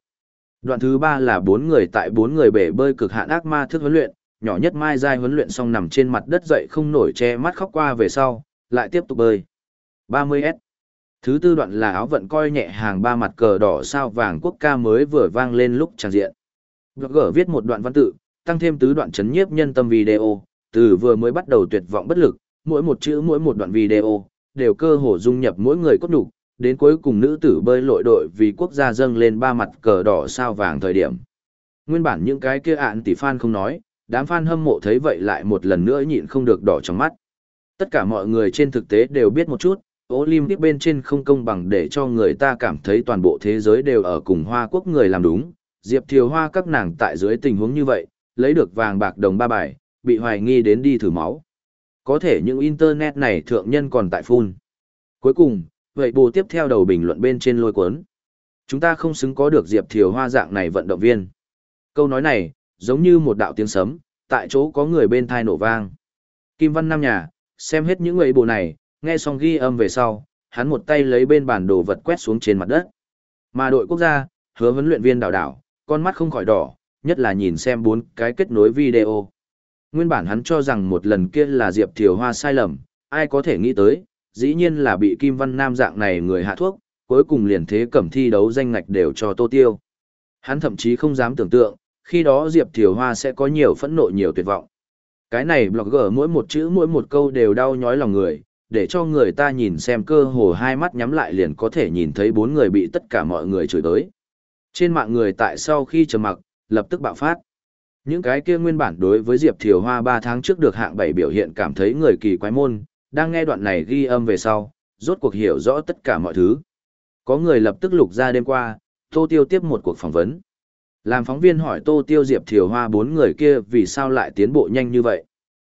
Đoạn thứ ba là bốn người tại bốn người bể bơi cực hạn ác ma thức huấn luyện, nhỏ nhất Mai Giai huấn luyện xong nằm trên mặt đất dậy không nổi che mắt khóc qua về sau, lại tiếp tục bơi. 30S. Thứ tư đoạn là áo vận coi nhẹ hàng ba mặt cờ đỏ sao vàng quốc ca mới vừa vang lên lúc tràn diện. Blogger viết một đoạn văn tự, tăng thêm tứ đoạn chấn nhiếp nhân tâm video, từ vừa mới bắt đầu tuyệt vọng bất lực, mỗi một chữ mỗi một đoạn video, đều cơ hồ dung nhập mỗi người cốt đủ, đến cuối cùng nữ tử bơi lội đội vì quốc gia dâng lên ba mặt cờ đỏ sao vàng thời điểm. Nguyên bản những cái kia ạn tỷ fan không nói, đám fan hâm mộ thấy vậy lại một lần nữa nhịn không được đỏ trong mắt. Tất cả mọi người trên thực tế đều biết một chút, Olympic bên trên không công bằng để cho người ta cảm thấy toàn bộ thế giới đều ở cùng Hoa Quốc người làm đúng. Diệp Thiều Hoa các nàng tại dưới tình huống như vậy, lấy được vàng bạc đồng ba bài, bị hoài nghi đến đi thử máu. Có thể những internet này thượng nhân còn tại phun. Cuối cùng, vậy bù tiếp theo đầu bình luận bên trên lôi cuốn. Chúng ta không xứng có được Diệp Thiều Hoa dạng này vận động viên. Câu nói này, giống như một đạo tiếng sấm, tại chỗ có người bên thai nổ vang. Kim Văn Nam Nhà, xem hết những người bù này, nghe xong ghi âm về sau, hắn một tay lấy bên bản đồ vật quét xuống trên mặt đất. Mà đội quốc gia, hứa huấn luyện viên đảo đảo, con mắt không khỏi đỏ, nhất là nhìn xem bốn cái kết nối video. Nguyên bản hắn cho rằng một lần kia là Diệp Thiều Hoa sai lầm, ai có thể nghĩ tới, dĩ nhiên là bị Kim Văn Nam dạng này người hạ thuốc, cuối cùng liền thế cẩm thi đấu danh ngạch đều cho Tô Tiêu. Hắn thậm chí không dám tưởng tượng, khi đó Diệp Thiều Hoa sẽ có nhiều phẫn nộ nhiều tuyệt vọng. Cái này blogger mỗi một chữ mỗi một câu đều đau nhói lòng người, để cho người ta nhìn xem cơ hồ hai mắt nhắm lại liền có thể nhìn thấy bốn người bị tất cả mọi người chửi tới. Trên mạng người tại sau khi trầm mặc, lập tức bạo phát. Những cái kia nguyên bản đối với Diệp Thiều Hoa 3 tháng trước được hạng 7 biểu hiện cảm thấy người kỳ quái môn, đang nghe đoạn này ghi âm về sau, rốt cuộc hiểu rõ tất cả mọi thứ. Có người lập tức lục ra đêm qua, Tô Tiêu tiếp một cuộc phỏng vấn. Làm phóng viên hỏi Tô Tiêu Diệp Thiều Hoa bốn người kia vì sao lại tiến bộ nhanh như vậy.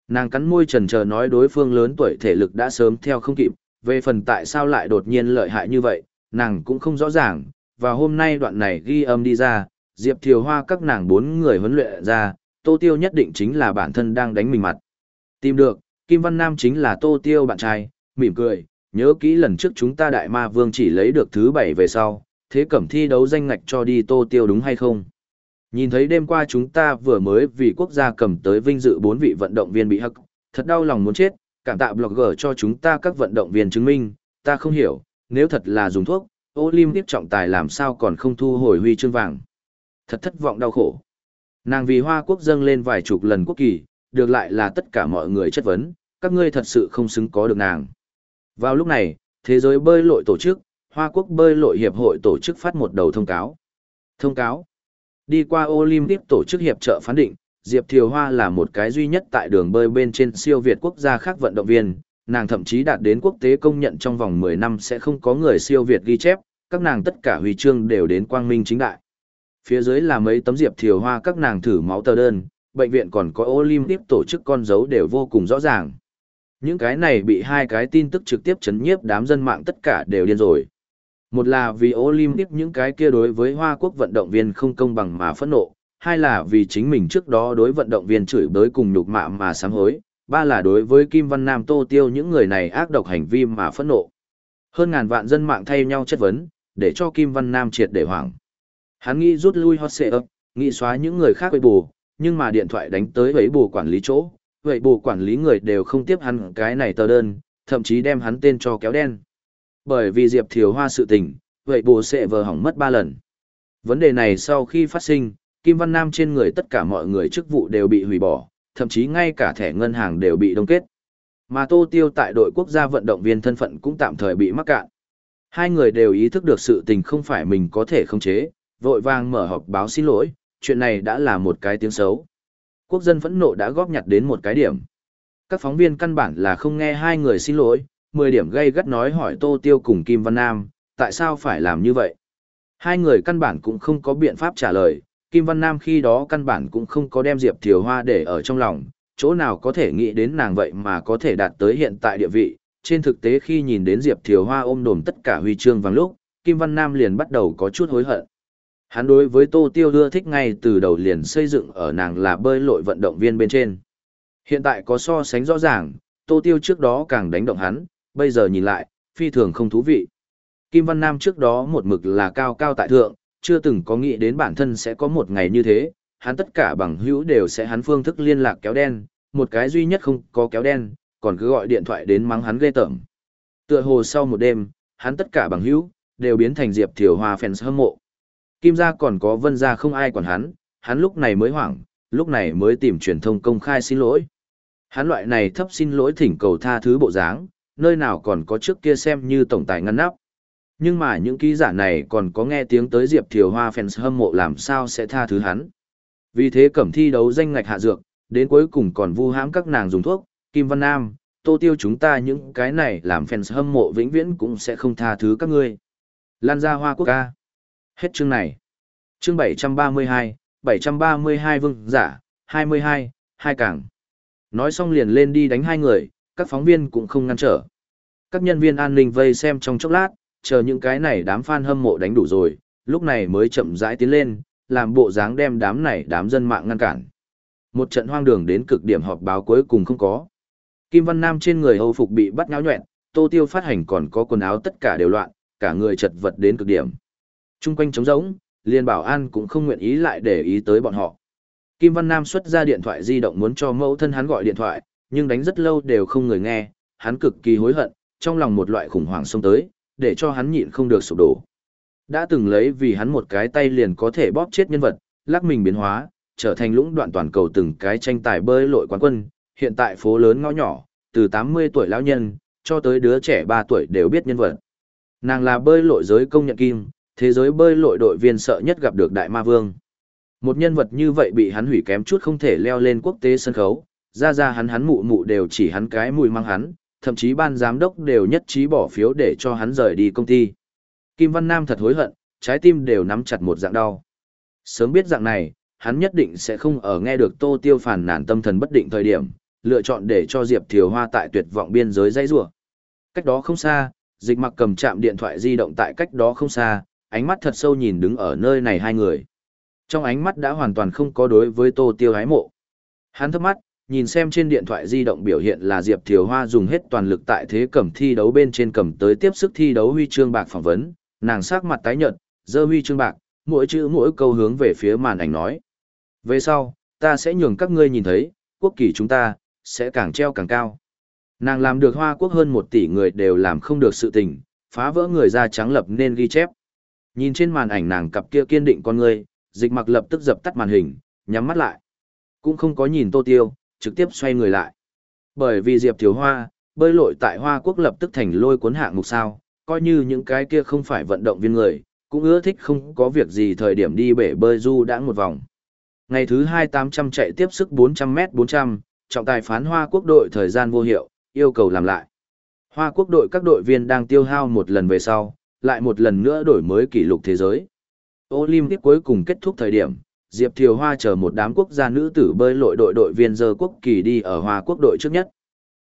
Nàng cắn môi trần chờ nói đối phương lớn tuổi thể lực đã sớm theo không kịp, về phần tại sao lại đột nhiên lợi hại như vậy, nàng cũng không rõ ràng, và hôm nay đoạn này ghi âm đi ra, Diệp Thiều Hoa các nàng bốn người huấn luyện ra, Tô Tiêu nhất định chính là bản thân đang đánh mình mặt. Tìm được, Kim Văn Nam chính là Tô Tiêu bạn trai, mỉm cười, nhớ kỹ lần trước chúng ta Đại Ma Vương chỉ lấy được thứ bảy về sau, thế cẩm thi đấu danh ngạch cho đi Tô Tiêu đúng hay không? Nhìn thấy đêm qua chúng ta vừa mới vì quốc gia cầm tới vinh dự bốn vị vận động viên bị hắc, thật đau lòng muốn chết, cảm tạ blogger cho chúng ta các vận động viên chứng minh, ta không hiểu, nếu thật là dùng thuốc, Olympic trọng tài làm sao còn không thu hồi huy chương vàng. Thật thất vọng đau khổ. Nàng vì Hoa Quốc dâng lên vài chục lần quốc kỳ, được lại là tất cả mọi người chất vấn, các ngươi thật sự không xứng có được nàng. Vào lúc này, thế giới bơi lội tổ chức, Hoa Quốc bơi lội hiệp hội tổ chức phát một đầu thông cáo. Thông cáo. Đi qua Olympic tổ chức hiệp trợ phán định, Diệp Thiều Hoa là một cái duy nhất tại đường bơi bên trên siêu Việt quốc gia khác vận động viên, nàng thậm chí đạt đến quốc tế công nhận trong vòng 10 năm sẽ không có người siêu Việt ghi chép, các nàng tất cả huy chương đều đến quang minh chính đại. Phía dưới là mấy tấm Diệp Thiều Hoa các nàng thử máu tờ đơn, bệnh viện còn có Olympic tổ chức con dấu đều vô cùng rõ ràng. Những cái này bị hai cái tin tức trực tiếp chấn nhiếp đám dân mạng tất cả đều điên rồi. Một là vì Olympic những cái kia đối với Hoa Quốc vận động viên không công bằng mà phẫn nộ, hai là vì chính mình trước đó đối vận động viên chửi bới cùng nhục mạ mà sám hối, ba là đối với Kim Văn Nam Tô Tiêu những người này ác độc hành vi mà phẫn nộ. Hơn ngàn vạn dân mạng thay nhau chất vấn, để cho Kim Văn Nam triệt để hoảng. Hắn nghĩ rút lui hot xệ ấp, nghĩ xóa những người khác với bù, nhưng mà điện thoại đánh tới với bù quản lý chỗ, vậy bù quản lý người đều không tiếp hắn cái này tờ đơn, thậm chí đem hắn tên cho kéo đen. Bởi vì Diệp Thiều Hoa sự tình, vậy bù sẽ vờ hỏng mất ba lần. Vấn đề này sau khi phát sinh, Kim Văn Nam trên người tất cả mọi người chức vụ đều bị hủy bỏ, thậm chí ngay cả thẻ ngân hàng đều bị đông kết. Mà Tô Tiêu tại đội quốc gia vận động viên thân phận cũng tạm thời bị mắc cạn. Hai người đều ý thức được sự tình không phải mình có thể khống chế, vội vàng mở họp báo xin lỗi, chuyện này đã là một cái tiếng xấu. Quốc dân phẫn nộ đã góp nhặt đến một cái điểm. Các phóng viên căn bản là không nghe hai người xin lỗi, 10 điểm gây gắt nói hỏi Tô Tiêu cùng Kim Văn Nam, tại sao phải làm như vậy? Hai người căn bản cũng không có biện pháp trả lời, Kim Văn Nam khi đó căn bản cũng không có đem Diệp Thiều Hoa để ở trong lòng, chỗ nào có thể nghĩ đến nàng vậy mà có thể đạt tới hiện tại địa vị. Trên thực tế khi nhìn đến Diệp Thiều Hoa ôm đồm tất cả huy chương vàng lúc, Kim Văn Nam liền bắt đầu có chút hối hận. Hắn đối với Tô Tiêu đưa thích ngay từ đầu liền xây dựng ở nàng là bơi lội vận động viên bên trên. Hiện tại có so sánh rõ ràng, Tô Tiêu trước đó càng đánh động hắn, bây giờ nhìn lại, phi thường không thú vị. Kim Văn Nam trước đó một mực là cao cao tại thượng, chưa từng có nghĩ đến bản thân sẽ có một ngày như thế, hắn tất cả bằng hữu đều sẽ hắn phương thức liên lạc kéo đen, một cái duy nhất không có kéo đen, còn cứ gọi điện thoại đến mắng hắn ghê tởm. Tựa hồ sau một đêm, hắn tất cả bằng hữu đều biến thành Diệp Thiều Hoa fans hâm mộ. Kim gia còn có Vân gia không ai quản hắn, hắn lúc này mới hoảng, lúc này mới tìm truyền thông công khai xin lỗi. Hắn loại này thấp xin lỗi thỉnh cầu tha thứ bộ dáng, nơi nào còn có trước kia xem như tổng tài ngăn nắp. Nhưng mà những ký giả này còn có nghe tiếng tới Diệp Thiều Hoa fans hâm mộ làm sao sẽ tha thứ hắn. Vì thế cẩm thi đấu danh ngạch hạ dược, đến cuối cùng còn vu hãm các nàng dùng thuốc, Kim Văn Nam, tô tiêu chúng ta những cái này làm fans hâm mộ vĩnh viễn cũng sẽ không tha thứ các ngươi. Lan ra hoa quốc ca. Hết chương này. Chương 732, 732 vương giả, 22, hai cảng. Nói xong liền lên đi đánh hai người, các phóng viên cũng không ngăn trở. Các nhân viên an ninh vây xem trong chốc lát, chờ những cái này đám fan hâm mộ đánh đủ rồi, lúc này mới chậm rãi tiến lên, làm bộ dáng đem đám này đám dân mạng ngăn cản. Một trận hoang đường đến cực điểm họp báo cuối cùng không có. Kim Văn Nam trên người hầu phục bị bắt nháo nhọẹn, Tô Tiêu phát hành còn có quần áo tất cả đều loạn, cả người chật vật đến cực điểm. Trung quanh trống rỗng, liên bảo an cũng không nguyện ý lại để ý tới bọn họ. Kim Văn Nam xuất ra điện thoại di động muốn cho mẫu thân hắn gọi điện thoại, nhưng đánh rất lâu đều không người nghe, hắn cực kỳ hối hận, trong lòng một loại khủng hoảng xông tới, để cho hắn nhịn không được sụp đổ. Đã từng lấy vì hắn một cái tay liền có thể bóp chết nhân vật, lắc mình biến hóa, trở thành lũng đoạn toàn cầu từng cái tranh tài bơi lội quán quân, hiện tại phố lớn ngõ nhỏ, từ 80 tuổi lão nhân, cho tới đứa trẻ 3 tuổi đều biết nhân vật. Nàng là bơi lội giới công nhận kim, thế giới bơi lội đội viên sợ nhất gặp được Đại Ma Vương. Một nhân vật như vậy bị hắn hủy kém chút không thể leo lên quốc tế sân khấu, ra ra hắn hắn mụ mụ đều chỉ hắn cái mùi mang hắn, thậm chí ban giám đốc đều nhất trí bỏ phiếu để cho hắn rời đi công ty. Kim Văn Nam thật hối hận, trái tim đều nắm chặt một dạng đau. Sớm biết dạng này, hắn nhất định sẽ không ở nghe được Tô Tiêu phản nản tâm thần bất định thời điểm, lựa chọn để cho Diệp Thiều Hoa tại tuyệt vọng biên giới dãy rủa. Cách đó không xa, Dịch Mặc cầm chạm điện thoại di động tại cách đó không xa, ánh mắt thật sâu nhìn đứng ở nơi này hai người. Trong ánh mắt đã hoàn toàn không có đối với Tô Tiêu hái mộ. Hắn thấp mắt, nhìn xem trên điện thoại di động biểu hiện là Diệp Thiều Hoa dùng hết toàn lực tại thế cẩm thi đấu bên trên cầm tới tiếp sức thi đấu huy chương bạc phỏng vấn, nàng sắc mặt tái nhợt, dơ huy chương bạc, mỗi chữ mỗi câu hướng về phía màn ảnh nói. Về sau, ta sẽ nhường các ngươi nhìn thấy, quốc kỳ chúng ta, sẽ càng treo càng cao. Nàng làm được Hoa Quốc hơn một tỷ người đều làm không được sự tình, phá vỡ người da trắng lập nên ghi chép. Nhìn trên màn ảnh nàng cặp kia kiên định con người, dịch mặc lập tức dập tắt màn hình, nhắm mắt lại. Cũng không có nhìn tô tiêu, trực tiếp xoay người lại. Bởi vì Diệp Thiếu Hoa, bơi lội tại Hoa Quốc lập tức thành lôi cuốn hạng mục sao, coi như những cái kia không phải vận động viên người, cũng ưa thích không có việc gì thời điểm đi bể bơi du đã một vòng. Ngày thứ hai tám trăm chạy tiếp sức 400m 400, trọng tài phán Hoa Quốc đội thời gian vô hiệu, yêu cầu làm lại. Hoa Quốc đội các đội viên đang tiêu hao một lần về sau, lại một lần nữa đổi mới kỷ lục thế giới. Olympic cuối cùng kết thúc thời điểm, Diệp Thiều Hoa chờ một đám quốc gia nữ tử bơi lội đội đội viên giờ quốc kỳ đi ở Hoa Quốc đội trước nhất.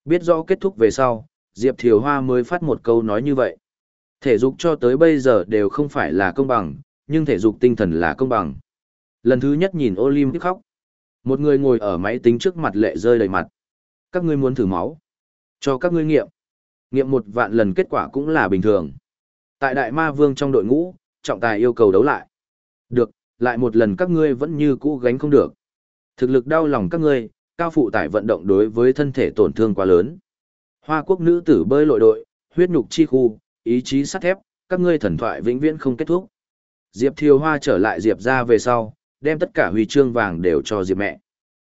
Biết rõ kết thúc về sau, Diệp Thiều Hoa mới phát một câu nói như vậy. Thể dục cho tới bây giờ đều không phải là công bằng, nhưng thể dục tinh thần là công bằng. Lần thứ nhất nhìn Olympic khóc. Một người ngồi ở máy tính trước mặt lệ rơi đầy mặt. Các ngươi muốn thử máu. Cho các ngươi nghiệm. Nghiệm một vạn lần kết quả cũng là bình thường. Tại Đại Ma Vương trong đội ngũ, trọng tài yêu cầu đấu lại. Được, lại một lần các ngươi vẫn như cũ gánh không được. Thực lực đau lòng các ngươi, cao phụ tải vận động đối với thân thể tổn thương quá lớn. Hoa quốc nữ tử bơi lội đội, huyết nhục chi khu, ý chí sắt thép, các ngươi thần thoại vĩnh viễn không kết thúc. Diệp Thiều Hoa trở lại Diệp ra về sau, đem tất cả huy chương vàng đều cho Diệp mẹ.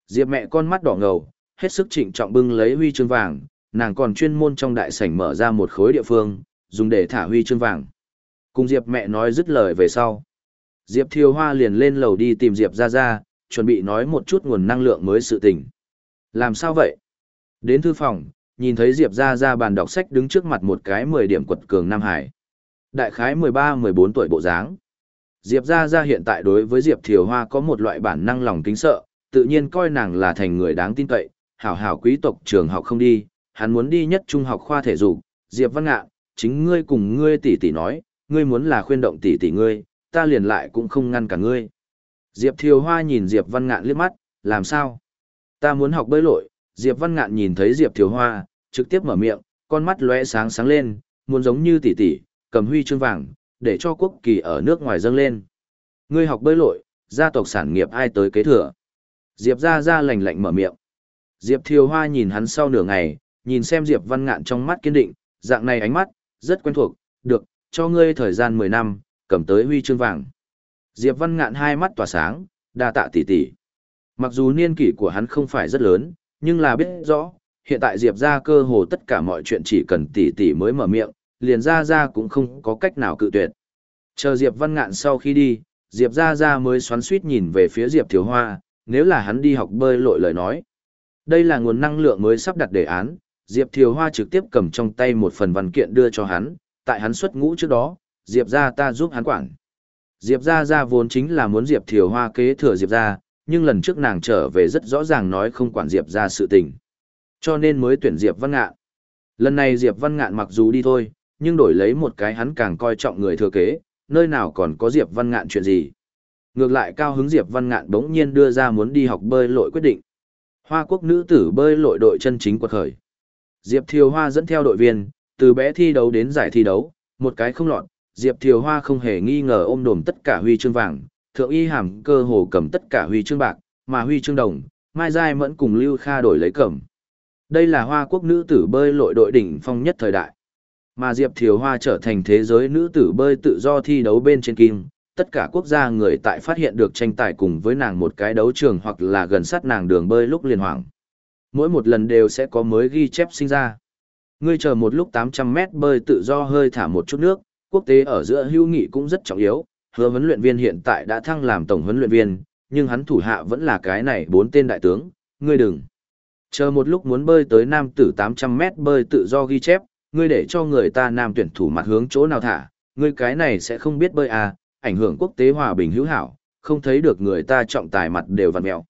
Diệp mẹ con mắt đỏ ngầu, hết sức trịnh trọng bưng lấy huy chương vàng, nàng còn chuyên môn trong đại sảnh mở ra một khối địa phương, dùng để thả huy chương vàng. Cùng Diệp mẹ nói dứt lời về sau. Diệp Thiều Hoa liền lên lầu đi tìm Diệp ra ra, chuẩn bị nói một chút nguồn năng lượng mới sự tình. Làm sao vậy? Đến thư phòng, nhìn thấy Diệp ra ra bàn đọc sách đứng trước mặt một cái 10 điểm quật cường Nam Hải. Đại khái 13-14 tuổi bộ dáng. Diệp ra ra hiện tại đối với Diệp Thiều Hoa có một loại bản năng lòng kính sợ, tự nhiên coi nàng là thành người đáng tin cậy, hảo hảo quý tộc trường học không đi, hắn muốn đi nhất trung học khoa thể dục, Diệp Văn Ngạn, chính ngươi cùng ngươi tỷ tỷ nói, ngươi muốn là khuyên động tỷ tỷ ngươi, ta liền lại cũng không ngăn cả ngươi. Diệp Thiều Hoa nhìn Diệp Văn Ngạn liếc mắt, làm sao? Ta muốn học bơi lội, Diệp Văn Ngạn nhìn thấy Diệp Thiều Hoa, trực tiếp mở miệng, con mắt lóe sáng sáng lên, muốn giống như tỷ tỷ, cầm huy chương vàng, để cho quốc kỳ ở nước ngoài dâng lên. Ngươi học bơi lội, gia tộc sản nghiệp ai tới kế thừa? Diệp ra ra lạnh lạnh mở miệng. Diệp Thiều Hoa nhìn hắn sau nửa ngày, nhìn xem Diệp Văn Ngạn trong mắt kiên định, dạng này ánh mắt, rất quen thuộc, được, cho ngươi thời gian 10 năm, cầm tới huy chương vàng. Diệp Văn Ngạn hai mắt tỏa sáng, đa tạ tỷ tỷ. Mặc dù niên kỷ của hắn không phải rất lớn, nhưng là biết rõ, hiện tại Diệp ra cơ hồ tất cả mọi chuyện chỉ cần tỷ tỷ mới mở miệng, liền ra ra cũng không có cách nào cự tuyệt. Chờ Diệp Văn Ngạn sau khi đi, Diệp ra ra mới xoắn suýt nhìn về phía Diệp Thiếu Hoa, nếu là hắn đi học bơi lội lời nói. Đây là nguồn năng lượng mới sắp đặt đề án, Diệp Thiều Hoa trực tiếp cầm trong tay một phần văn kiện đưa cho hắn, tại hắn xuất ngũ trước đó, Diệp ra ta giúp hắn quản. Diệp ra ra vốn chính là muốn Diệp Thiều Hoa kế thừa Diệp ra, nhưng lần trước nàng trở về rất rõ ràng nói không quản Diệp ra sự tình. Cho nên mới tuyển Diệp Văn Ngạn. Lần này Diệp Văn Ngạn mặc dù đi thôi, nhưng đổi lấy một cái hắn càng coi trọng người thừa kế, nơi nào còn có Diệp Văn Ngạn chuyện gì. Ngược lại cao hứng Diệp Văn Ngạn bỗng nhiên đưa ra muốn đi học bơi lội quyết định. Hoa quốc nữ tử bơi lội đội chân chính quật khởi. Diệp Thiều Hoa dẫn theo đội viên, từ bé thi đấu đến giải thi đấu, một cái không lọt, Diệp Thiều Hoa không hề nghi ngờ ôm đồm tất cả huy chương vàng, thượng y hàm cơ hồ cầm tất cả huy chương bạc, mà huy chương đồng, Mai Giai Mẫn cùng Lưu Kha đổi lấy cầm. Đây là Hoa quốc nữ tử bơi lội đội đỉnh phong nhất thời đại. Mà Diệp Thiều Hoa trở thành thế giới nữ tử bơi tự do thi đấu bên trên kim, tất cả quốc gia người tại phát hiện được tranh tài cùng với nàng một cái đấu trường hoặc là gần sát nàng đường bơi lúc liên hoàng. Mỗi một lần đều sẽ có mới ghi chép sinh ra. Ngươi chờ một lúc 800 mét bơi tự do hơi thả một chút nước, quốc tế ở giữa hữu nghị cũng rất trọng yếu, hứa huấn luyện viên hiện tại đã thăng làm tổng huấn luyện viên, nhưng hắn thủ hạ vẫn là cái này bốn tên đại tướng, ngươi đừng. Chờ một lúc muốn bơi tới nam tử 800 mét bơi tự do ghi chép, ngươi để cho người ta nam tuyển thủ mặt hướng chỗ nào thả, ngươi cái này sẽ không biết bơi à, ảnh hưởng quốc tế hòa bình hữu hảo, không thấy được người ta trọng tài mặt đều vặn mèo.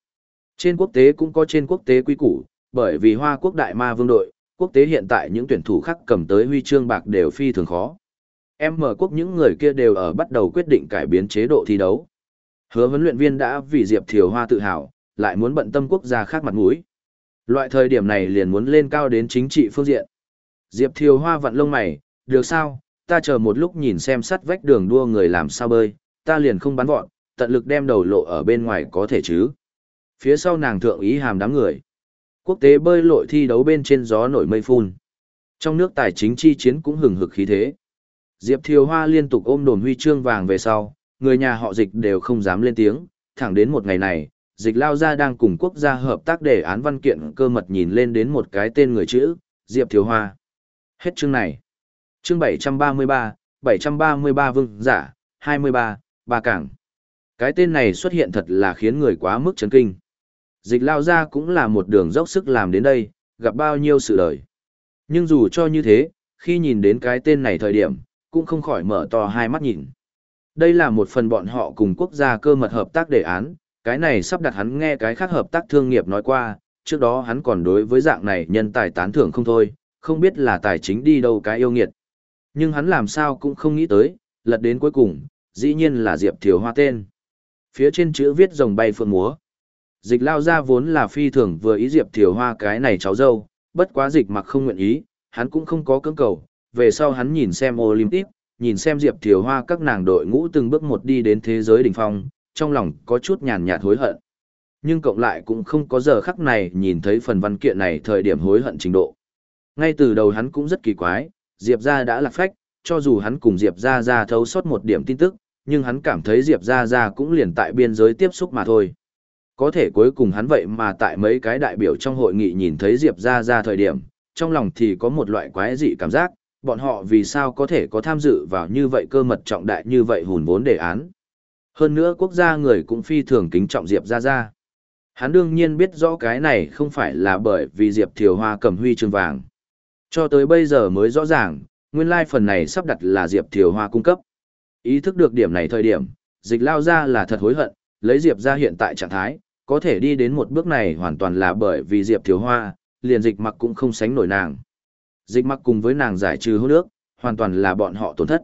Trên quốc tế cũng có trên quốc tế quy củ, bởi vì Hoa quốc đại ma vương đội, quốc tế hiện tại những tuyển thủ khác cầm tới huy chương bạc đều phi thường khó. Em mở quốc những người kia đều ở bắt đầu quyết định cải biến chế độ thi đấu. Hứa huấn luyện viên đã vì Diệp Thiều Hoa tự hào, lại muốn bận tâm quốc gia khác mặt mũi. Loại thời điểm này liền muốn lên cao đến chính trị phương diện. Diệp Thiều Hoa vặn lông mày, được sao, ta chờ một lúc nhìn xem sắt vách đường đua người làm sao bơi, ta liền không bắn vọn, tận lực đem đầu lộ ở bên ngoài có thể chứ. Phía sau nàng thượng ý hàm đám người. Quốc tế bơi lội thi đấu bên trên gió nổi mây phun. Trong nước tài chính chi chiến cũng hừng hực khí thế. Diệp Thiều Hoa liên tục ôm đồn huy chương vàng về sau, người nhà họ dịch đều không dám lên tiếng, thẳng đến một ngày này, dịch lao ra đang cùng quốc gia hợp tác để án văn kiện cơ mật nhìn lên đến một cái tên người chữ, Diệp Thiều Hoa. Hết chương này. Chương 733, 733 vương giả, 23, ba cảng. Cái tên này xuất hiện thật là khiến người quá mức chấn kinh. Dịch lao ra cũng là một đường dốc sức làm đến đây, gặp bao nhiêu sự đời. Nhưng dù cho như thế, khi nhìn đến cái tên này thời điểm, cũng không khỏi mở to hai mắt nhìn. Đây là một phần bọn họ cùng quốc gia cơ mật hợp tác đề án, cái này sắp đặt hắn nghe cái khác hợp tác thương nghiệp nói qua, trước đó hắn còn đối với dạng này nhân tài tán thưởng không thôi, không biết là tài chính đi đâu cái yêu nghiệt. Nhưng hắn làm sao cũng không nghĩ tới, lật đến cuối cùng, dĩ nhiên là Diệp Thiều Hoa tên. Phía trên chữ viết rồng bay phượng múa. Dịch lao ra vốn là phi thường vừa ý Diệp Thiều Hoa cái này cháu dâu, bất quá dịch mặc không nguyện ý, hắn cũng không có cưỡng cầu, về sau hắn nhìn xem Olympic, nhìn xem Diệp Thiều Hoa các nàng đội ngũ từng bước một đi đến thế giới đỉnh phong, trong lòng có chút nhàn nhạt hối hận. Nhưng cộng lại cũng không có giờ khắc này nhìn thấy phần văn kiện này thời điểm hối hận trình độ. Ngay từ đầu hắn cũng rất kỳ quái, Diệp gia đã lạc phách, cho dù hắn cùng Diệp gia ra thấu sót một điểm tin tức, nhưng hắn cảm thấy Diệp gia ra cũng liền tại biên giới tiếp xúc mà thôi. Có thể cuối cùng hắn vậy mà tại mấy cái đại biểu trong hội nghị nhìn thấy Diệp gia Gia thời điểm, trong lòng thì có một loại quái dị cảm giác, bọn họ vì sao có thể có tham dự vào như vậy cơ mật trọng đại như vậy hùn vốn đề án. Hơn nữa quốc gia người cũng phi thường kính trọng Diệp gia gia. Hắn đương nhiên biết rõ cái này không phải là bởi vì Diệp Thiều Hoa cầm huy chương vàng. Cho tới bây giờ mới rõ ràng, nguyên lai phần này sắp đặt là Diệp Thiều Hoa cung cấp. Ý thức được điểm này thời điểm, dịch lao ra là thật hối hận, lấy Diệp ra hiện tại trạng thái, có thể đi đến một bước này hoàn toàn là bởi vì Diệp Thiếu Hoa, liền dịch mặc cũng không sánh nổi nàng. Dịch mặc cùng với nàng giải trừ hôn nước, hoàn toàn là bọn họ tổn thất.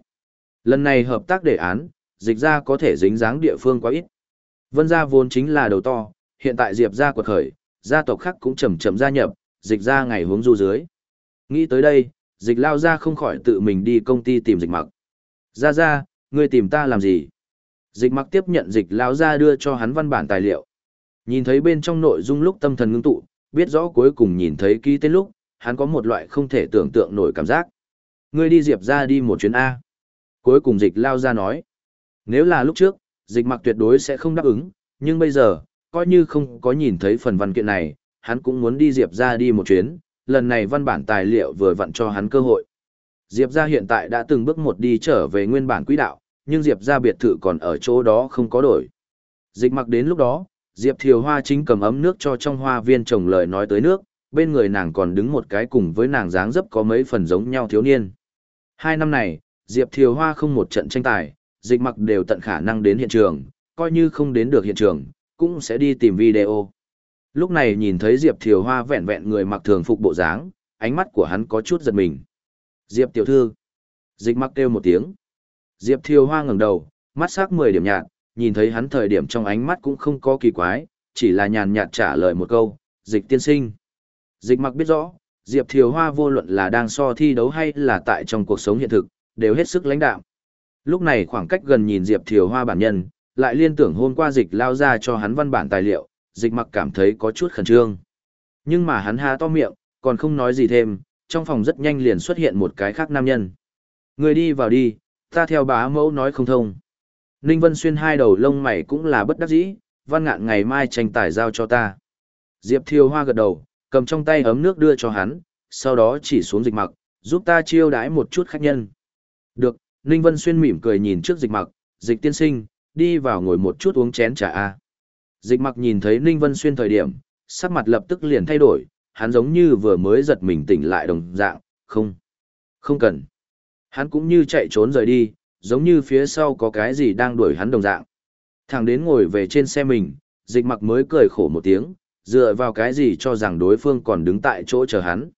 Lần này hợp tác đề án, dịch ra có thể dính dáng địa phương quá ít. Vân gia vốn chính là đầu to, hiện tại Diệp gia quật khởi, gia tộc khác cũng chậm chậm gia nhập, dịch ra ngày hướng du dưới. Nghĩ tới đây, dịch lao ra không khỏi tự mình đi công ty tìm dịch mặc. Ra ra, ngươi tìm ta làm gì? Dịch mặc tiếp nhận dịch lao ra đưa cho hắn văn bản tài liệu. Nhìn thấy bên trong nội dung lúc tâm thần ngưng tụ, biết rõ cuối cùng nhìn thấy ký tên lúc, hắn có một loại không thể tưởng tượng nổi cảm giác. Ngươi đi diệp ra đi một chuyến A. Cuối cùng dịch lao ra nói. Nếu là lúc trước, dịch mặc tuyệt đối sẽ không đáp ứng, nhưng bây giờ, coi như không có nhìn thấy phần văn kiện này, hắn cũng muốn đi diệp ra đi một chuyến, lần này văn bản tài liệu vừa vặn cho hắn cơ hội. Diệp ra hiện tại đã từng bước một đi trở về nguyên bản quỹ đạo, nhưng Diệp ra biệt thự còn ở chỗ đó không có đổi. Dịch mặc đến lúc đó, Diệp Thiều Hoa chính cầm ấm nước cho trong hoa viên trồng lời nói tới nước, bên người nàng còn đứng một cái cùng với nàng dáng dấp có mấy phần giống nhau thiếu niên. Hai năm này, Diệp Thiều Hoa không một trận tranh tài, dịch mặc đều tận khả năng đến hiện trường, coi như không đến được hiện trường, cũng sẽ đi tìm video. Lúc này nhìn thấy Diệp Thiều Hoa vẹn vẹn người mặc thường phục bộ dáng, ánh mắt của hắn có chút giật mình. Diệp tiểu thư. Dịch mặc kêu một tiếng. Diệp Thiều Hoa ngẩng đầu, mắt sắc 10 điểm nhạt, nhìn thấy hắn thời điểm trong ánh mắt cũng không có kỳ quái, chỉ là nhàn nhạt trả lời một câu, dịch tiên sinh. Dịch mặc biết rõ, Diệp Thiều Hoa vô luận là đang so thi đấu hay là tại trong cuộc sống hiện thực, đều hết sức lãnh đạo. Lúc này khoảng cách gần nhìn Diệp Thiều Hoa bản nhân, lại liên tưởng hôm qua dịch lao ra cho hắn văn bản tài liệu, dịch mặc cảm thấy có chút khẩn trương. Nhưng mà hắn há to miệng, còn không nói gì thêm, trong phòng rất nhanh liền xuất hiện một cái khác nam nhân. Người đi vào đi, ta theo bá mẫu nói không thông. Ninh Vân Xuyên hai đầu lông mày cũng là bất đắc dĩ, văn ngạn ngày mai tranh tài giao cho ta. Diệp Thiều Hoa gật đầu, cầm trong tay ấm nước đưa cho hắn, sau đó chỉ xuống dịch mặc, giúp ta chiêu đãi một chút khách nhân. Được, Ninh Vân Xuyên mỉm cười nhìn trước dịch mặc, dịch tiên sinh, đi vào ngồi một chút uống chén trà A. Dịch mặc nhìn thấy Ninh Vân Xuyên thời điểm, sắc mặt lập tức liền thay đổi, hắn giống như vừa mới giật mình tỉnh lại đồng dạng, không, không cần. Hắn cũng như chạy trốn rời đi, giống như phía sau có cái gì đang đuổi hắn đồng dạng. Thằng đến ngồi về trên xe mình, dịch mặc mới cười khổ một tiếng, dựa vào cái gì cho rằng đối phương còn đứng tại chỗ chờ hắn.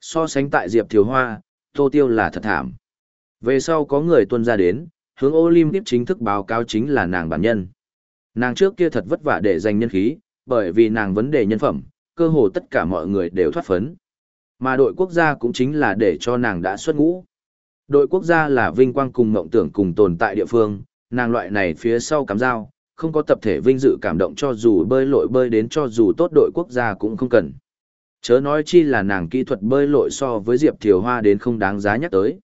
So sánh tại Diệp Thiều Hoa, Tô Tiêu là thật thảm. Về sau có người tuân ra đến, hướng Olympic chính thức báo cáo chính là nàng bản nhân. Nàng trước kia thật vất vả để giành nhân khí, bởi vì nàng vấn đề nhân phẩm, cơ hồ tất cả mọi người đều thoát phấn. Mà đội quốc gia cũng chính là để cho nàng đã xuất ngũ. Đội quốc gia là vinh quang cùng mộng tưởng cùng tồn tại địa phương, nàng loại này phía sau cắm dao, không có tập thể vinh dự cảm động cho dù bơi lội bơi đến cho dù tốt đội quốc gia cũng không cần. Chớ nói chi là nàng kỹ thuật bơi lội so với Diệp Thiều Hoa đến không đáng giá nhắc tới.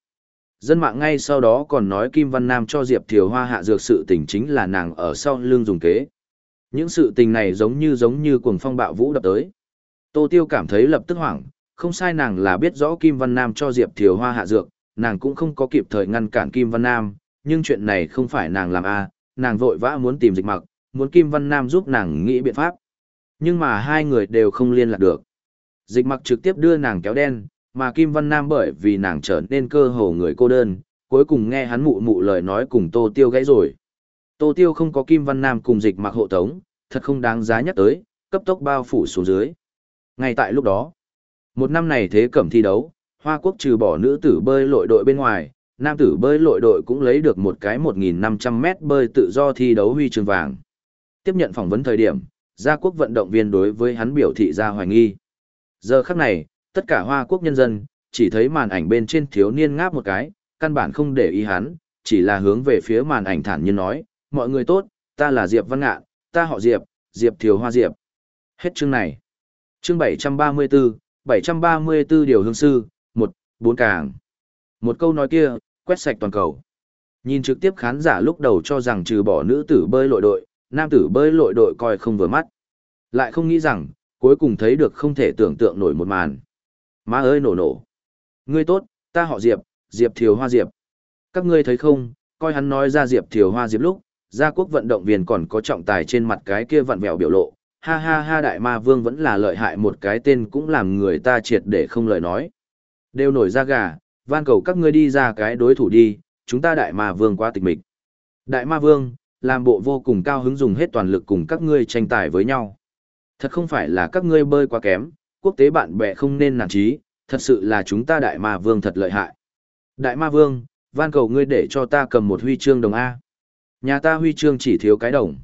Dân mạng ngay sau đó còn nói Kim Văn Nam cho Diệp Thiều Hoa hạ dược sự tình chính là nàng ở sau lưng dùng kế. Những sự tình này giống như giống như cuồng phong bạo vũ đập tới. Tô Tiêu cảm thấy lập tức hoảng, không sai nàng là biết rõ Kim Văn Nam cho Diệp Thiều Hoa hạ dược, nàng cũng không có kịp thời ngăn cản Kim Văn Nam, nhưng chuyện này không phải nàng làm a, nàng vội vã muốn tìm dịch mặc, muốn Kim Văn Nam giúp nàng nghĩ biện pháp. Nhưng mà hai người đều không liên lạc được. Dịch mặc trực tiếp đưa nàng kéo đen, mà Kim Văn Nam bởi vì nàng trở nên cơ hồ người cô đơn, cuối cùng nghe hắn mụ mụ lời nói cùng Tô Tiêu gãy rồi. Tô Tiêu không có Kim Văn Nam cùng dịch mặc hộ tống, thật không đáng giá nhắc tới, cấp tốc bao phủ xuống dưới. Ngay tại lúc đó, một năm này thế cẩm thi đấu, Hoa Quốc trừ bỏ nữ tử bơi lội đội bên ngoài, nam tử bơi lội đội cũng lấy được một cái 1.500 mét bơi tự do thi đấu huy chương vàng. Tiếp nhận phỏng vấn thời điểm, gia quốc vận động viên đối với hắn biểu thị ra hoài nghi. Giờ khắc này, tất cả Hoa Quốc nhân dân, chỉ thấy màn ảnh bên trên thiếu niên ngáp một cái, căn bản không để ý hắn, chỉ là hướng về phía màn ảnh thản nhiên nói, mọi người tốt, ta là Diệp Văn Ngạn, ta họ Diệp, Diệp Thiều Hoa Diệp. Hết chương này. Chương 734, 734 điều hương sư, một bốn càng. Một câu nói kia, quét sạch toàn cầu. Nhìn trực tiếp khán giả lúc đầu cho rằng trừ bỏ nữ tử bơi lội đội, nam tử bơi lội đội coi không vừa mắt. Lại không nghĩ rằng, cuối cùng thấy được không thể tưởng tượng nổi một màn. Má ơi nổ nổ. Ngươi tốt, ta họ Diệp, Diệp Thiều Hoa Diệp. Các ngươi thấy không, coi hắn nói ra Diệp Thiều Hoa Diệp lúc, gia quốc vận động viên còn có trọng tài trên mặt cái kia vặn vẹo biểu lộ. Ha ha ha đại ma vương vẫn là lợi hại một cái tên cũng làm người ta triệt để không lời nói. Đều nổi ra gà, van cầu các ngươi đi ra cái đối thủ đi, chúng ta đại ma vương quá tịch mịch. Đại ma vương, làm bộ vô cùng cao hứng dùng hết toàn lực cùng các ngươi tranh tài với nhau. Thật không phải là các ngươi bơi quá kém, quốc tế bạn bè không nên nản trí, thật sự là chúng ta đại ma vương thật lợi hại. Đại ma vương, van cầu ngươi để cho ta cầm một huy chương đồng A. Nhà ta huy chương chỉ thiếu cái đồng.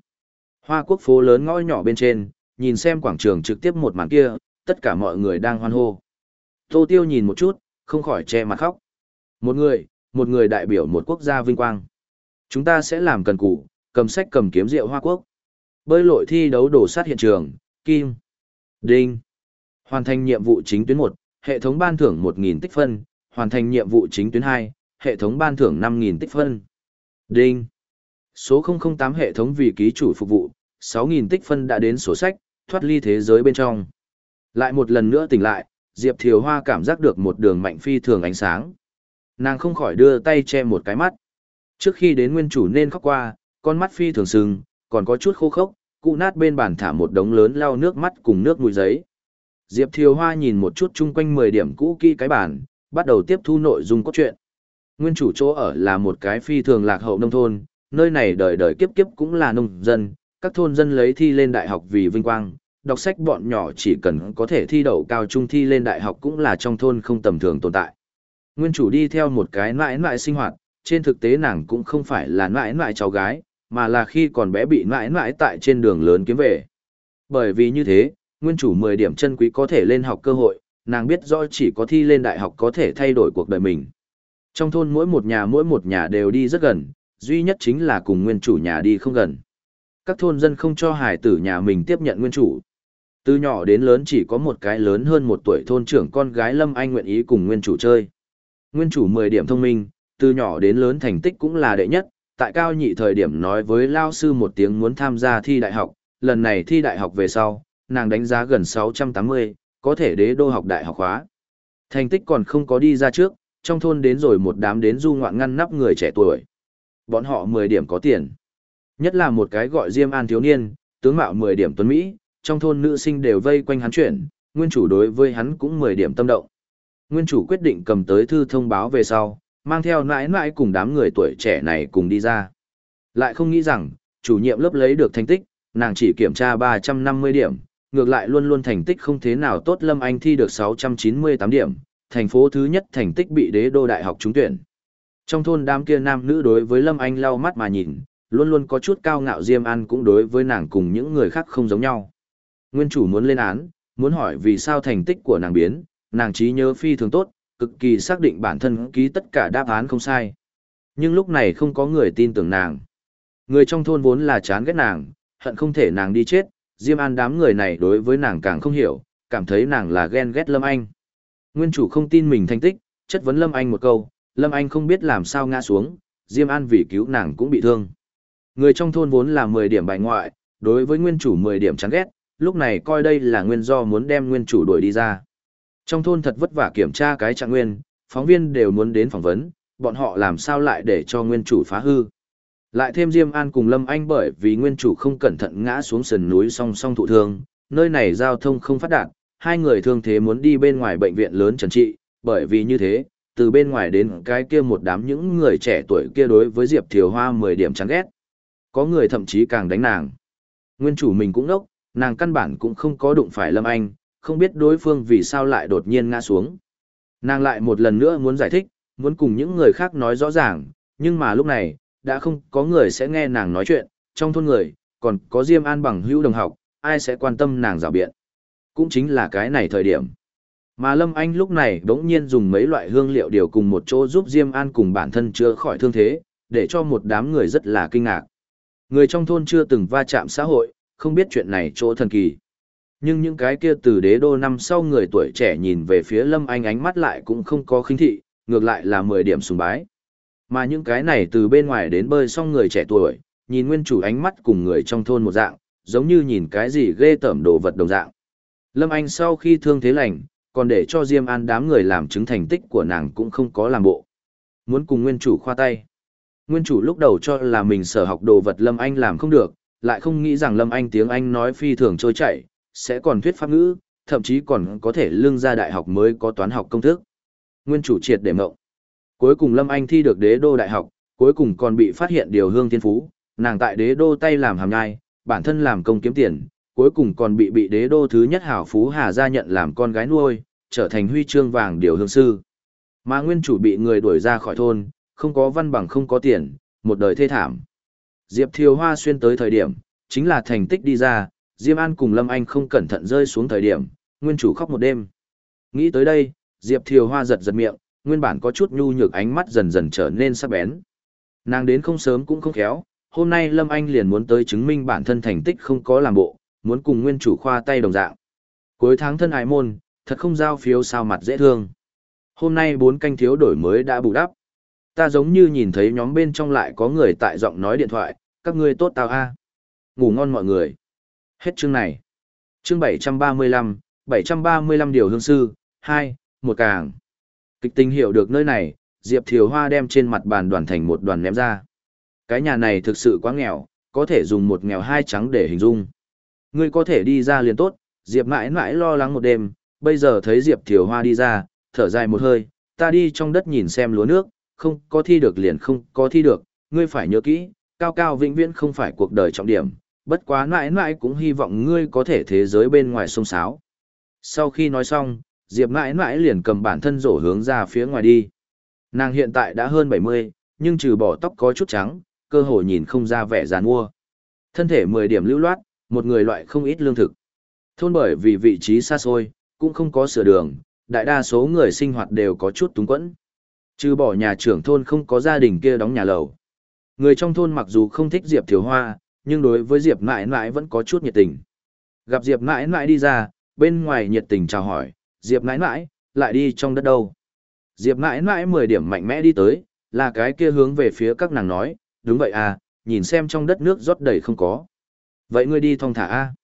Hoa quốc phố lớn ngõ nhỏ bên trên, nhìn xem quảng trường trực tiếp một màn kia, tất cả mọi người đang hoan hô. Tô Tiêu nhìn một chút, không khỏi che mặt khóc. Một người, một người đại biểu một quốc gia vinh quang. Chúng ta sẽ làm cần cù, cầm sách cầm kiếm rượu Hoa Quốc. Bơi lội thi đấu đổ sát hiện trường, Kim. Đinh. Hoàn thành nhiệm vụ chính tuyến 1, hệ thống ban thưởng 1.000 tích phân, hoàn thành nhiệm vụ chính tuyến 2, hệ thống ban thưởng 5.000 tích phân. Đinh. Số 008 hệ thống vì ký chủ phục vụ, 6.000 tích phân đã đến sổ sách, thoát ly thế giới bên trong. Lại một lần nữa tỉnh lại, Diệp Thiều Hoa cảm giác được một đường mạnh phi thường ánh sáng. Nàng không khỏi đưa tay che một cái mắt. Trước khi đến nguyên chủ nên khóc qua, con mắt phi thường sưng, còn có chút khô khốc, cụ nát bên bàn thả một đống lớn lau nước mắt cùng nước mũi giấy. Diệp Thiều Hoa nhìn một chút chung quanh 10 điểm cũ kỹ cái bàn, bắt đầu tiếp thu nội dung cốt truyện. Nguyên chủ chỗ ở là một cái phi thường lạc hậu nông thôn, nơi này đời đời kiếp kiếp cũng là nông dân, các thôn dân lấy thi lên đại học vì vinh quang, đọc sách bọn nhỏ chỉ cần có thể thi đậu cao trung thi lên đại học cũng là trong thôn không tầm thường tồn tại. Nguyên chủ đi theo một cái mãi mãi sinh hoạt, trên thực tế nàng cũng không phải là mãi mãi cháu gái, mà là khi còn bé bị mãi mãi tại trên đường lớn kiếm về. Bởi vì như thế, nguyên chủ 10 điểm chân quý có thể lên học cơ hội, nàng biết rõ chỉ có thi lên đại học có thể thay đổi cuộc đời mình. Trong thôn mỗi một nhà mỗi một nhà đều đi rất gần, duy nhất chính là cùng nguyên chủ nhà đi không gần. Các thôn dân không cho hải tử nhà mình tiếp nhận nguyên chủ. Từ nhỏ đến lớn chỉ có một cái lớn hơn một tuổi thôn trưởng con gái Lâm Anh nguyện ý cùng nguyên chủ chơi. Nguyên chủ 10 điểm thông minh, từ nhỏ đến lớn thành tích cũng là đệ nhất, tại cao nhị thời điểm nói với lao sư một tiếng muốn tham gia thi đại học, lần này thi đại học về sau, nàng đánh giá gần 680, có thể đế đô học đại học khóa. Thành tích còn không có đi ra trước, trong thôn đến rồi một đám đến du ngoạn ngăn nắp người trẻ tuổi. Bọn họ 10 điểm có tiền. Nhất là một cái gọi Diêm An thiếu niên, tướng mạo 10 điểm tuấn Mỹ, trong thôn nữ sinh đều vây quanh hắn chuyển, nguyên chủ đối với hắn cũng 10 điểm tâm động. Nguyên chủ quyết định cầm tới thư thông báo về sau, mang theo nãi nãi cùng đám người tuổi trẻ này cùng đi ra. Lại không nghĩ rằng, chủ nhiệm lớp lấy được thành tích, nàng chỉ kiểm tra 350 điểm, ngược lại luôn luôn thành tích không thế nào tốt Lâm Anh thi được 698 điểm, thành phố thứ nhất thành tích bị đế đô đại học trúng tuyển. Trong thôn đám kia nam nữ đối với Lâm Anh lau mắt mà nhìn, luôn luôn có chút cao ngạo Diêm An cũng đối với nàng cùng những người khác không giống nhau. Nguyên chủ muốn lên án, muốn hỏi vì sao thành tích của nàng biến, nàng trí nhớ phi thường tốt, cực kỳ xác định bản thân ký tất cả đáp án không sai. Nhưng lúc này không có người tin tưởng nàng. Người trong thôn vốn là chán ghét nàng, hận không thể nàng đi chết, Diêm An đám người này đối với nàng càng không hiểu, cảm thấy nàng là ghen ghét Lâm Anh. Nguyên chủ không tin mình thành tích, chất vấn Lâm Anh một câu, Lâm Anh không biết làm sao ngã xuống, Diêm An vì cứu nàng cũng bị thương. Người trong thôn vốn là 10 điểm bài ngoại, đối với nguyên chủ 10 điểm chán ghét, lúc này coi đây là nguyên do muốn đem nguyên chủ đuổi đi ra. Trong thôn thật vất vả kiểm tra cái trạng nguyên, phóng viên đều muốn đến phỏng vấn, bọn họ làm sao lại để cho nguyên chủ phá hư. Lại thêm Diêm An cùng Lâm Anh bởi vì nguyên chủ không cẩn thận ngã xuống sườn núi song song thụ thương, nơi này giao thông không phát đạt, hai người thương thế muốn đi bên ngoài bệnh viện lớn trần trị, bởi vì như thế, từ bên ngoài đến cái kia một đám những người trẻ tuổi kia đối với Diệp Thiều Hoa 10 điểm chán ghét. Có người thậm chí càng đánh nàng. Nguyên chủ mình cũng nốc nàng căn bản cũng không có đụng phải Lâm Anh, không biết đối phương vì sao lại đột nhiên ngã xuống. Nàng lại một lần nữa muốn giải thích, muốn cùng những người khác nói rõ ràng, nhưng mà lúc này, đã không có người sẽ nghe nàng nói chuyện, trong thôn người, còn có Diêm An bằng hữu đồng học, ai sẽ quan tâm nàng rào biện. Cũng chính là cái này thời điểm. Mà Lâm Anh lúc này đống nhiên dùng mấy loại hương liệu điều cùng một chỗ giúp Diêm An cùng bản thân chữa khỏi thương thế, để cho một đám người rất là kinh ngạc. Người trong thôn chưa từng va chạm xã hội, không biết chuyện này chỗ thần kỳ. Nhưng những cái kia từ đế đô năm sau người tuổi trẻ nhìn về phía Lâm Anh ánh mắt lại cũng không có khinh thị, ngược lại là 10 điểm sùng bái. Mà những cái này từ bên ngoài đến bơi xong người trẻ tuổi, nhìn nguyên chủ ánh mắt cùng người trong thôn một dạng, giống như nhìn cái gì ghê tởm đồ vật đồng dạng. Lâm Anh sau khi thương thế lành, còn để cho Diêm An đám người làm chứng thành tích của nàng cũng không có làm bộ. Muốn cùng nguyên chủ khoa tay. Nguyên chủ lúc đầu cho là mình sở học đồ vật Lâm Anh làm không được, lại không nghĩ rằng Lâm Anh tiếng Anh nói phi thường trôi chảy, sẽ còn thuyết pháp ngữ, thậm chí còn có thể lương ra đại học mới có toán học công thức. Nguyên chủ triệt để mộng. Cuối cùng Lâm Anh thi được đế đô đại học, cuối cùng còn bị phát hiện điều hương thiên phú, nàng tại đế đô tay làm hàm nhai, bản thân làm công kiếm tiền, cuối cùng còn bị bị đế đô thứ nhất hảo phú Hà gia nhận làm con gái nuôi, trở thành huy chương vàng điều hương sư. Mà nguyên chủ bị người đuổi ra khỏi thôn, không có văn bằng không có tiền, một đời thê thảm. Diệp Thiều Hoa xuyên tới thời điểm, chính là thành tích đi ra, Diêm An cùng Lâm Anh không cẩn thận rơi xuống thời điểm, nguyên chủ khóc một đêm. Nghĩ tới đây, Diệp Thiều Hoa giật giật miệng, nguyên bản có chút nhu nhược ánh mắt dần dần trở nên sắc bén. Nàng đến không sớm cũng không khéo, hôm nay Lâm Anh liền muốn tới chứng minh bản thân thành tích không có làm bộ, muốn cùng nguyên chủ khoa tay đồng dạng. Cuối tháng thân ái môn, thật không giao phiếu sao mặt dễ thương. Hôm nay bốn canh thiếu đổi mới đã bù đắp. Ta giống như nhìn thấy nhóm bên trong lại có người tại giọng nói điện thoại, các ngươi tốt tao a. Ngủ ngon mọi người. Hết chương này. Chương 735, 735 điều hương sư, 2, một càng. Kịch tình hiểu được nơi này, Diệp Thiều Hoa đem trên mặt bàn đoàn thành một đoàn ném ra. Cái nhà này thực sự quá nghèo, có thể dùng một nghèo hai trắng để hình dung. Ngươi có thể đi ra liền tốt, Diệp mãi mãi lo lắng một đêm, bây giờ thấy Diệp Thiều Hoa đi ra, thở dài một hơi, ta đi trong đất nhìn xem lúa nước, không có thi được liền không có thi được, ngươi phải nhớ kỹ, cao cao vĩnh viễn không phải cuộc đời trọng điểm, bất quá mãi mãi cũng hy vọng ngươi có thể thế giới bên ngoài sông sáo. Sau khi nói xong, Diệp mãi mãi liền cầm bản thân rổ hướng ra phía ngoài đi. Nàng hiện tại đã hơn 70, nhưng trừ bỏ tóc có chút trắng, cơ hồ nhìn không ra vẻ giàn mua. Thân thể 10 điểm lưu loát, một người loại không ít lương thực. Thôn bởi vì vị trí xa xôi, cũng không có sửa đường, đại đa số người sinh hoạt đều có chút túng quẫn. Trừ bỏ nhà trưởng thôn không có gia đình kia đóng nhà lầu. Người trong thôn mặc dù không thích Diệp Thiếu Hoa, nhưng đối với Diệp mãi mãi vẫn có chút nhiệt tình. Gặp Diệp mãi mãi đi ra, bên ngoài nhiệt tình chào hỏi, Diệp mãi mãi, lại đi trong đất đâu. Diệp mãi mãi 10 điểm mạnh mẽ đi tới, là cái kia hướng về phía các nàng nói, đúng vậy à, nhìn xem trong đất nước rót đầy không có. Vậy ngươi đi thong thả a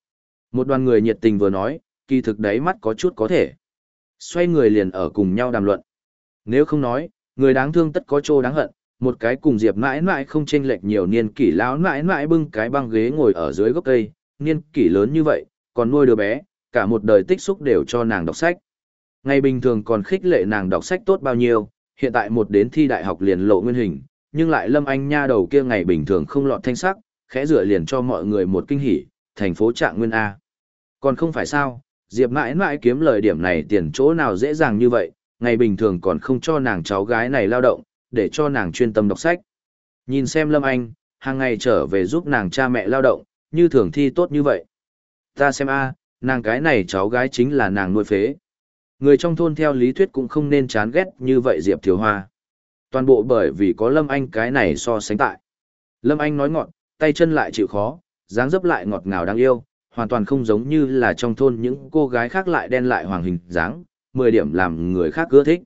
Một đoàn người nhiệt tình vừa nói, kỳ thực đáy mắt có chút có thể. Xoay người liền ở cùng nhau đàm luận. Nếu không nói, người đáng thương tất có chỗ đáng hận, một cái cùng Diệp mãi mãi không chênh lệch nhiều niên kỷ lão mãi mãi bưng cái băng ghế ngồi ở dưới gốc cây, niên kỷ lớn như vậy, còn nuôi đứa bé, cả một đời tích xúc đều cho nàng đọc sách. Ngày bình thường còn khích lệ nàng đọc sách tốt bao nhiêu, hiện tại một đến thi đại học liền lộ nguyên hình, nhưng lại Lâm Anh nha đầu kia ngày bình thường không lọt thanh sắc, khẽ rửa liền cho mọi người một kinh hỉ, thành phố Trạng Nguyên A. Còn không phải sao, Diệp mãi mãi kiếm lời điểm này tiền chỗ nào dễ dàng như vậy, ngày bình thường còn không cho nàng cháu gái này lao động, để cho nàng chuyên tâm đọc sách. Nhìn xem Lâm Anh, hàng ngày trở về giúp nàng cha mẹ lao động, như thường thi tốt như vậy. Ta xem a, nàng cái này cháu gái chính là nàng nuôi phế. Người trong thôn theo lý thuyết cũng không nên chán ghét như vậy Diệp Thiếu Hoa. Toàn bộ bởi vì có Lâm Anh cái này so sánh tại. Lâm Anh nói ngọt, tay chân lại chịu khó, dáng dấp lại ngọt ngào đáng yêu, hoàn toàn không giống như là trong thôn những cô gái khác lại đen lại hoàng hình dáng, 10 điểm làm người khác ưa thích.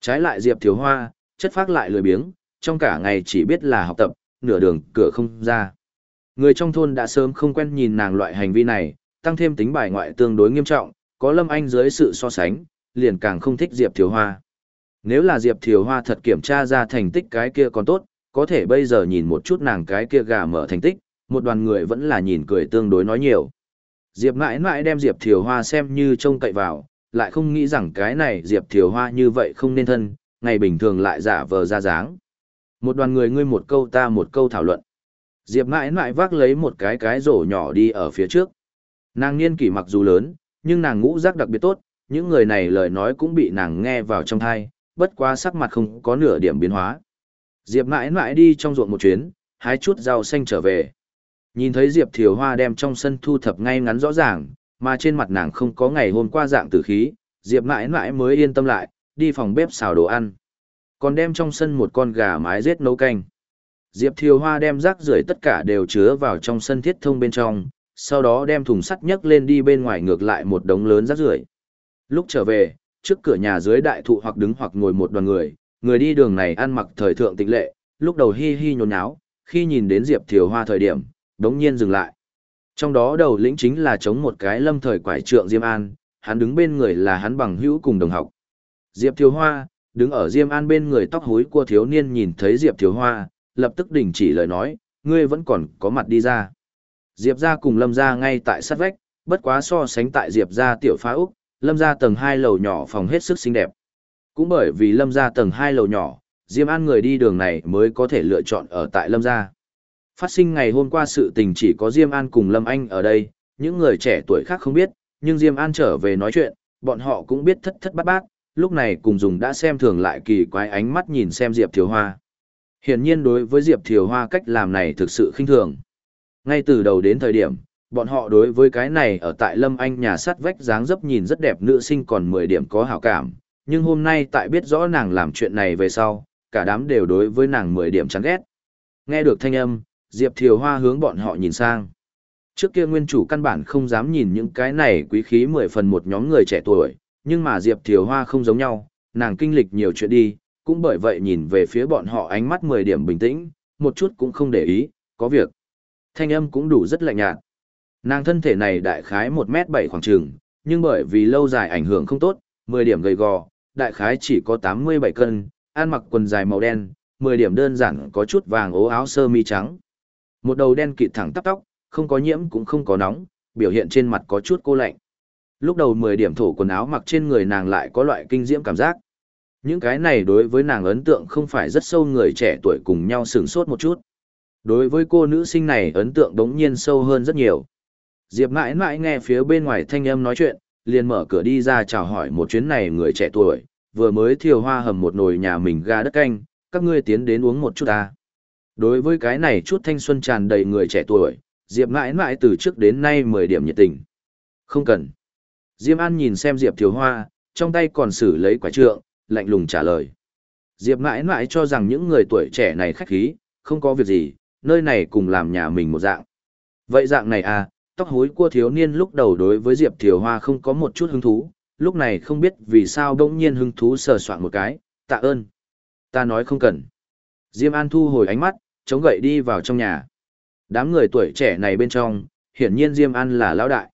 Trái lại Diệp Thiếu Hoa, chất phác lại lười biếng, trong cả ngày chỉ biết là học tập, nửa đường cửa không ra. Người trong thôn đã sớm không quen nhìn nàng loại hành vi này, tăng thêm tính bài ngoại tương đối nghiêm trọng, có Lâm Anh dưới sự so sánh, liền càng không thích Diệp Thiều Hoa. Nếu là Diệp Thiều Hoa thật kiểm tra ra thành tích cái kia còn tốt, có thể bây giờ nhìn một chút nàng cái kia gà mở thành tích, một đoàn người vẫn là nhìn cười tương đối nói nhiều. Diệp mãi mãi đem Diệp Thiều Hoa xem như trông cậy vào, lại không nghĩ rằng cái này Diệp Thiều Hoa như vậy không nên thân, ngày bình thường lại giả vờ ra dáng. Một đoàn người ngươi một câu ta một câu thảo luận. Diệp mãi mãi vác lấy một cái cái rổ nhỏ đi ở phía trước. Nàng niên kỷ mặc dù lớn, nhưng nàng ngũ giác đặc biệt tốt, những người này lời nói cũng bị nàng nghe vào trong thai, bất quá sắc mặt không có nửa điểm biến hóa. Diệp mãi mãi đi trong ruộng một chuyến, hái chút rau xanh trở về. Nhìn thấy Diệp Thiều Hoa đem trong sân thu thập ngay ngắn rõ ràng, mà trên mặt nàng không có ngày hôm qua dạng tử khí, Diệp mãi mãi mới yên tâm lại, đi phòng bếp xào đồ ăn. Còn đem trong sân một con gà mái rết nấu canh. Diệp Thiều Hoa đem rác rưởi tất cả đều chứa vào trong sân thiết thông bên trong, sau đó đem thùng sắt nhấc lên đi bên ngoài ngược lại một đống lớn rác rưởi. Lúc trở về, trước cửa nhà dưới đại thụ hoặc đứng hoặc ngồi một đoàn người, người đi đường này ăn mặc thời thượng tịch lệ, lúc đầu hi hi nhốn nháo, khi nhìn đến Diệp Thiều Hoa thời điểm, đống nhiên dừng lại. Trong đó đầu lĩnh chính là chống một cái lâm thời quải trượng Diêm An, hắn đứng bên người là hắn bằng hữu cùng đồng học. Diệp thiếu Hoa, đứng ở Diêm An bên người tóc hối của thiếu niên nhìn thấy Diệp thiếu Hoa, lập tức đình chỉ lời nói, ngươi vẫn còn có mặt đi ra. Diệp ra cùng Lâm ra ngay tại sát vách, bất quá so sánh tại Diệp ra tiểu phá Úc, Lâm ra tầng hai lầu nhỏ phòng hết sức xinh đẹp. cũng bởi vì lâm gia tầng hai lầu nhỏ, Diêm An người đi đường này mới có thể lựa chọn ở tại lâm gia. Phát sinh ngày hôm qua sự tình chỉ có Diêm An cùng Lâm Anh ở đây, những người trẻ tuổi khác không biết, nhưng Diêm An trở về nói chuyện, bọn họ cũng biết thất thất bát bát, lúc này cùng dùng đã xem thường lại kỳ quái ánh mắt nhìn xem Diệp Thiều Hoa. Hiển nhiên đối với Diệp Thiều Hoa cách làm này thực sự khinh thường. Ngay từ đầu đến thời điểm, bọn họ đối với cái này ở tại Lâm Anh nhà sắt vách dáng dấp nhìn rất đẹp nữ sinh còn 10 điểm có hảo cảm, nhưng hôm nay tại biết rõ nàng làm chuyện này về sau, cả đám đều đối với nàng 10 điểm chán ghét. Nghe được thanh âm, Diệp Thiều Hoa hướng bọn họ nhìn sang. Trước kia nguyên chủ căn bản không dám nhìn những cái này quý khí mười phần một nhóm người trẻ tuổi, nhưng mà Diệp Thiều Hoa không giống nhau, nàng kinh lịch nhiều chuyện đi, cũng bởi vậy nhìn về phía bọn họ ánh mắt mười điểm bình tĩnh, một chút cũng không để ý, có việc. Thanh âm cũng đủ rất lạnh nhạt. Nàng thân thể này đại khái một m bảy khoảng trường, nhưng bởi vì lâu dài ảnh hưởng không tốt, mười điểm gầy gò, đại khái chỉ có tám mươi bảy cân, ăn mặc quần dài màu đen, mười điểm đơn giản có chút vàng ố áo sơ mi trắng. Một đầu đen kịt thẳng tắp tóc, không có nhiễm cũng không có nóng, biểu hiện trên mặt có chút cô lạnh. Lúc đầu 10 điểm thổ quần áo mặc trên người nàng lại có loại kinh diễm cảm giác. Những cái này đối với nàng ấn tượng không phải rất sâu người trẻ tuổi cùng nhau sửng sốt một chút. Đối với cô nữ sinh này ấn tượng đống nhiên sâu hơn rất nhiều. Diệp mãi mãi nghe phía bên ngoài thanh âm nói chuyện, liền mở cửa đi ra chào hỏi một chuyến này người trẻ tuổi, vừa mới thiêu hoa hầm một nồi nhà mình ga đất canh, các ngươi tiến đến uống một chút ta. Đối với cái này chút thanh xuân tràn đầy người trẻ tuổi, Diệp mãi mãi từ trước đến nay 10 điểm nhiệt tình. Không cần. Diêm An nhìn xem Diệp Thiều Hoa, trong tay còn xử lấy quả trượng, lạnh lùng trả lời. Diệp mãi mãi cho rằng những người tuổi trẻ này khách khí, không có việc gì, nơi này cùng làm nhà mình một dạng. Vậy dạng này à, tóc hối của thiếu niên lúc đầu đối với Diệp Thiều Hoa không có một chút hứng thú, lúc này không biết vì sao đông nhiên hứng thú sờ soạn một cái, tạ ơn. Ta nói không cần. Diêm An thu hồi ánh mắt, chống gậy đi vào trong nhà. Đám người tuổi trẻ này bên trong, hiển nhiên Diêm An là lão đại.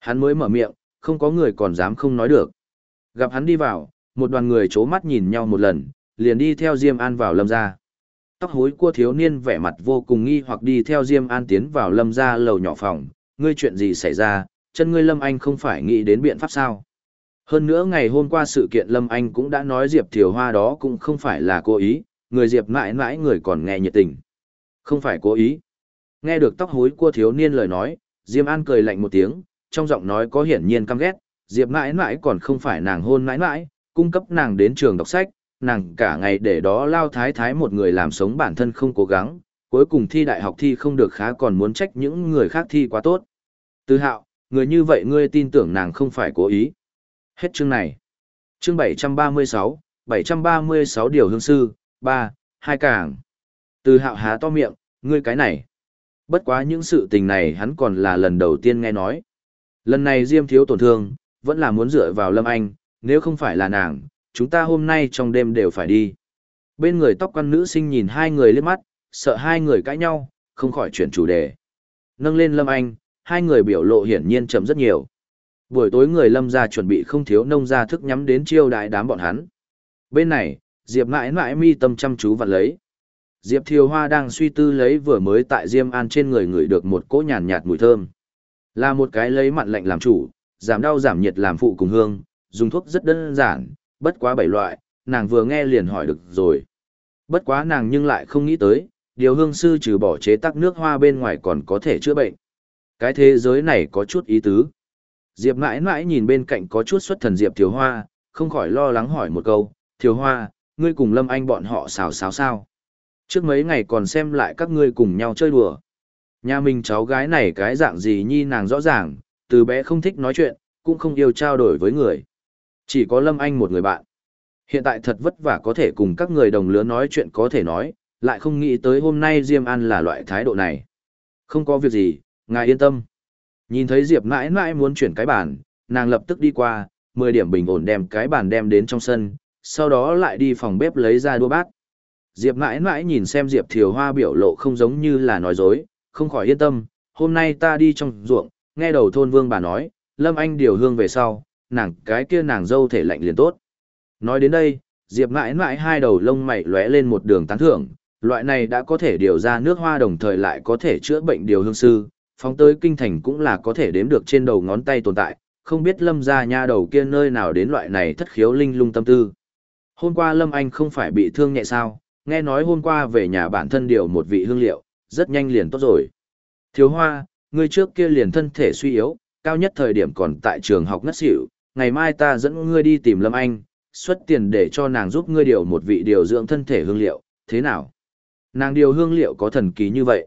Hắn mới mở miệng, không có người còn dám không nói được. Gặp hắn đi vào, một đoàn người chố mắt nhìn nhau một lần, liền đi theo Diêm An vào lâm gia. Tóc hối cua thiếu niên vẻ mặt vô cùng nghi hoặc đi theo Diêm An tiến vào lâm gia lầu nhỏ phòng, ngươi chuyện gì xảy ra, chân ngươi lâm anh không phải nghĩ đến biện pháp sao. Hơn nữa ngày hôm qua sự kiện lâm anh cũng đã nói Diệp Thiều Hoa đó cũng không phải là cố ý, người Diệp mãi mãi người còn nghe nhiệt tình. Không phải cố ý. Nghe được tóc hối cua thiếu niên lời nói, Diêm An cười lạnh một tiếng, trong giọng nói có hiển nhiên căm ghét, Diệp mãi mãi còn không phải nàng hôn mãi mãi, cung cấp nàng đến trường đọc sách, nàng cả ngày để đó lao thái thái một người làm sống bản thân không cố gắng, cuối cùng thi đại học thi không được khá còn muốn trách những người khác thi quá tốt. Tư hạo, người như vậy ngươi tin tưởng nàng không phải cố ý. Hết chương này. Chương 736, 736 điều hương sư, 3, hai càng. Từ hạo há to miệng, ngươi cái này. Bất quá những sự tình này hắn còn là lần đầu tiên nghe nói. Lần này Diêm thiếu tổn thương, vẫn là muốn dựa vào Lâm Anh, nếu không phải là nàng, chúng ta hôm nay trong đêm đều phải đi. Bên người tóc quan nữ sinh nhìn hai người lên mắt, sợ hai người cãi nhau, không khỏi chuyển chủ đề. Nâng lên Lâm Anh, hai người biểu lộ hiển nhiên chậm rất nhiều. Buổi tối người Lâm ra chuẩn bị không thiếu nông ra thức nhắm đến chiêu đại đám bọn hắn. Bên này, Diệp mãi mãi mi tâm chăm chú vặn lấy. Diệp Thiều Hoa đang suy tư lấy vừa mới tại Diêm An trên người người được một cỗ nhàn nhạt mùi thơm. Là một cái lấy mặn lạnh làm chủ, giảm đau giảm nhiệt làm phụ cùng hương, dùng thuốc rất đơn giản, bất quá bảy loại, nàng vừa nghe liền hỏi được rồi. Bất quá nàng nhưng lại không nghĩ tới, điều hương sư trừ bỏ chế tắc nước hoa bên ngoài còn có thể chữa bệnh. Cái thế giới này có chút ý tứ. Diệp mãi mãi nhìn bên cạnh có chút xuất thần Diệp Thiều Hoa, không khỏi lo lắng hỏi một câu, Thiều Hoa, ngươi cùng Lâm Anh bọn họ xào xáo sao? Trước mấy ngày còn xem lại các ngươi cùng nhau chơi đùa. Nhà mình cháu gái này cái dạng gì nhi nàng rõ ràng, từ bé không thích nói chuyện, cũng không yêu trao đổi với người. Chỉ có Lâm Anh một người bạn. Hiện tại thật vất vả có thể cùng các người đồng lứa nói chuyện có thể nói, lại không nghĩ tới hôm nay Diêm An là loại thái độ này. Không có việc gì, ngài yên tâm. Nhìn thấy Diệp mãi mãi muốn chuyển cái bàn, nàng lập tức đi qua, 10 điểm bình ổn đem cái bàn đem đến trong sân, sau đó lại đi phòng bếp lấy ra đua bát. Diệp mãi mãi nhìn xem Diệp Thiều Hoa biểu lộ không giống như là nói dối, không khỏi yên tâm, hôm nay ta đi trong ruộng, nghe đầu thôn vương bà nói, Lâm Anh điều hương về sau, nàng cái kia nàng dâu thể lạnh liền tốt. Nói đến đây, Diệp mãi mãi hai đầu lông mày lóe lên một đường tán thưởng, loại này đã có thể điều ra nước hoa đồng thời lại có thể chữa bệnh điều hương sư, phóng tới kinh thành cũng là có thể đếm được trên đầu ngón tay tồn tại, không biết lâm ra nha đầu kia nơi nào đến loại này thất khiếu linh lung tâm tư. Hôm qua Lâm Anh không phải bị thương nhẹ sao, nghe nói hôm qua về nhà bản thân điều một vị hương liệu, rất nhanh liền tốt rồi. Thiếu hoa, ngươi trước kia liền thân thể suy yếu, cao nhất thời điểm còn tại trường học ngất xỉu, ngày mai ta dẫn ngươi đi tìm Lâm Anh, xuất tiền để cho nàng giúp ngươi điều một vị điều dưỡng thân thể hương liệu, thế nào? Nàng điều hương liệu có thần kỳ như vậy.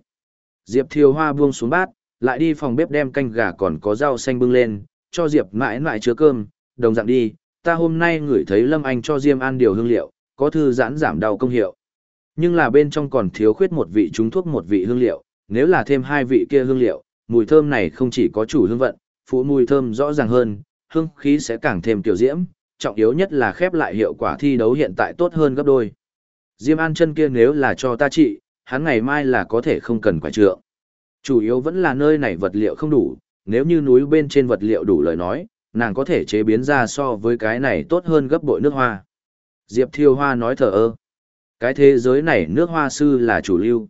Diệp Thiều Hoa buông xuống bát, lại đi phòng bếp đem canh gà còn có rau xanh bưng lên, cho Diệp mãi mãi chứa cơm, đồng dạng đi, ta hôm nay ngửi thấy Lâm Anh cho Diêm ăn điều hương liệu, có thư giãn giảm đau công hiệu. Nhưng là bên trong còn thiếu khuyết một vị trúng thuốc một vị hương liệu, nếu là thêm hai vị kia hương liệu, mùi thơm này không chỉ có chủ hương vận, phụ mùi thơm rõ ràng hơn, hương khí sẽ càng thêm tiểu diễm, trọng yếu nhất là khép lại hiệu quả thi đấu hiện tại tốt hơn gấp đôi. Diêm An chân kia nếu là cho ta trị, hắn ngày mai là có thể không cần quả trượng. Chủ yếu vẫn là nơi này vật liệu không đủ, nếu như núi bên trên vật liệu đủ lời nói, nàng có thể chế biến ra so với cái này tốt hơn gấp bội nước hoa. Diệp Thiêu Hoa nói thở ơ. Cái thế giới này nước hoa sư là chủ lưu.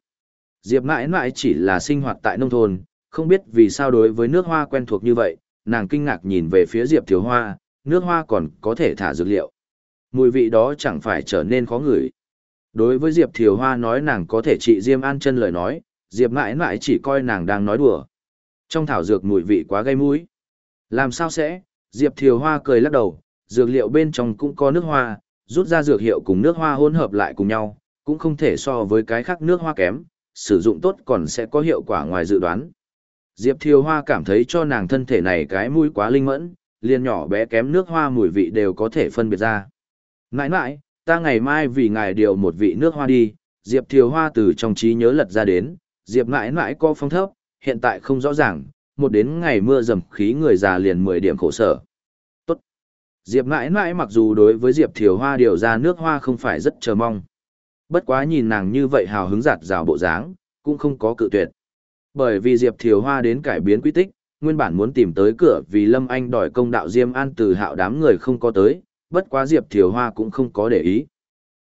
Diệp mãi mãi chỉ là sinh hoạt tại nông thôn, không biết vì sao đối với nước hoa quen thuộc như vậy, nàng kinh ngạc nhìn về phía Diệp Thiều Hoa, nước hoa còn có thể thả dược liệu. Mùi vị đó chẳng phải trở nên khó ngửi. Đối với Diệp Thiều Hoa nói nàng có thể trị Diêm An chân lời nói, Diệp mãi mãi chỉ coi nàng đang nói đùa. Trong thảo dược mùi vị quá gây mũi. Làm sao sẽ? Diệp Thiều Hoa cười lắc đầu, dược liệu bên trong cũng có nước hoa, rút ra dược hiệu cùng nước hoa hỗn hợp lại cùng nhau, cũng không thể so với cái khác nước hoa kém, sử dụng tốt còn sẽ có hiệu quả ngoài dự đoán. Diệp Thiều Hoa cảm thấy cho nàng thân thể này cái mũi quá linh mẫn, liền nhỏ bé kém nước hoa mùi vị đều có thể phân biệt ra. Nãi nãi, ta ngày mai vì ngài điều một vị nước hoa đi, Diệp Thiều Hoa từ trong trí nhớ lật ra đến, Diệp nãi nãi có phong thấp, hiện tại không rõ ràng, một đến ngày mưa dầm khí người già liền 10 điểm khổ sở. Diệp mãi mãi mặc dù đối với Diệp Thiều Hoa điều ra nước hoa không phải rất chờ mong. Bất quá nhìn nàng như vậy hào hứng giạt rào bộ dáng, cũng không có cự tuyệt. Bởi vì Diệp Thiều Hoa đến cải biến quy tích, nguyên bản muốn tìm tới cửa vì Lâm Anh đòi công đạo Diêm An từ hạo đám người không có tới, bất quá Diệp Thiều Hoa cũng không có để ý.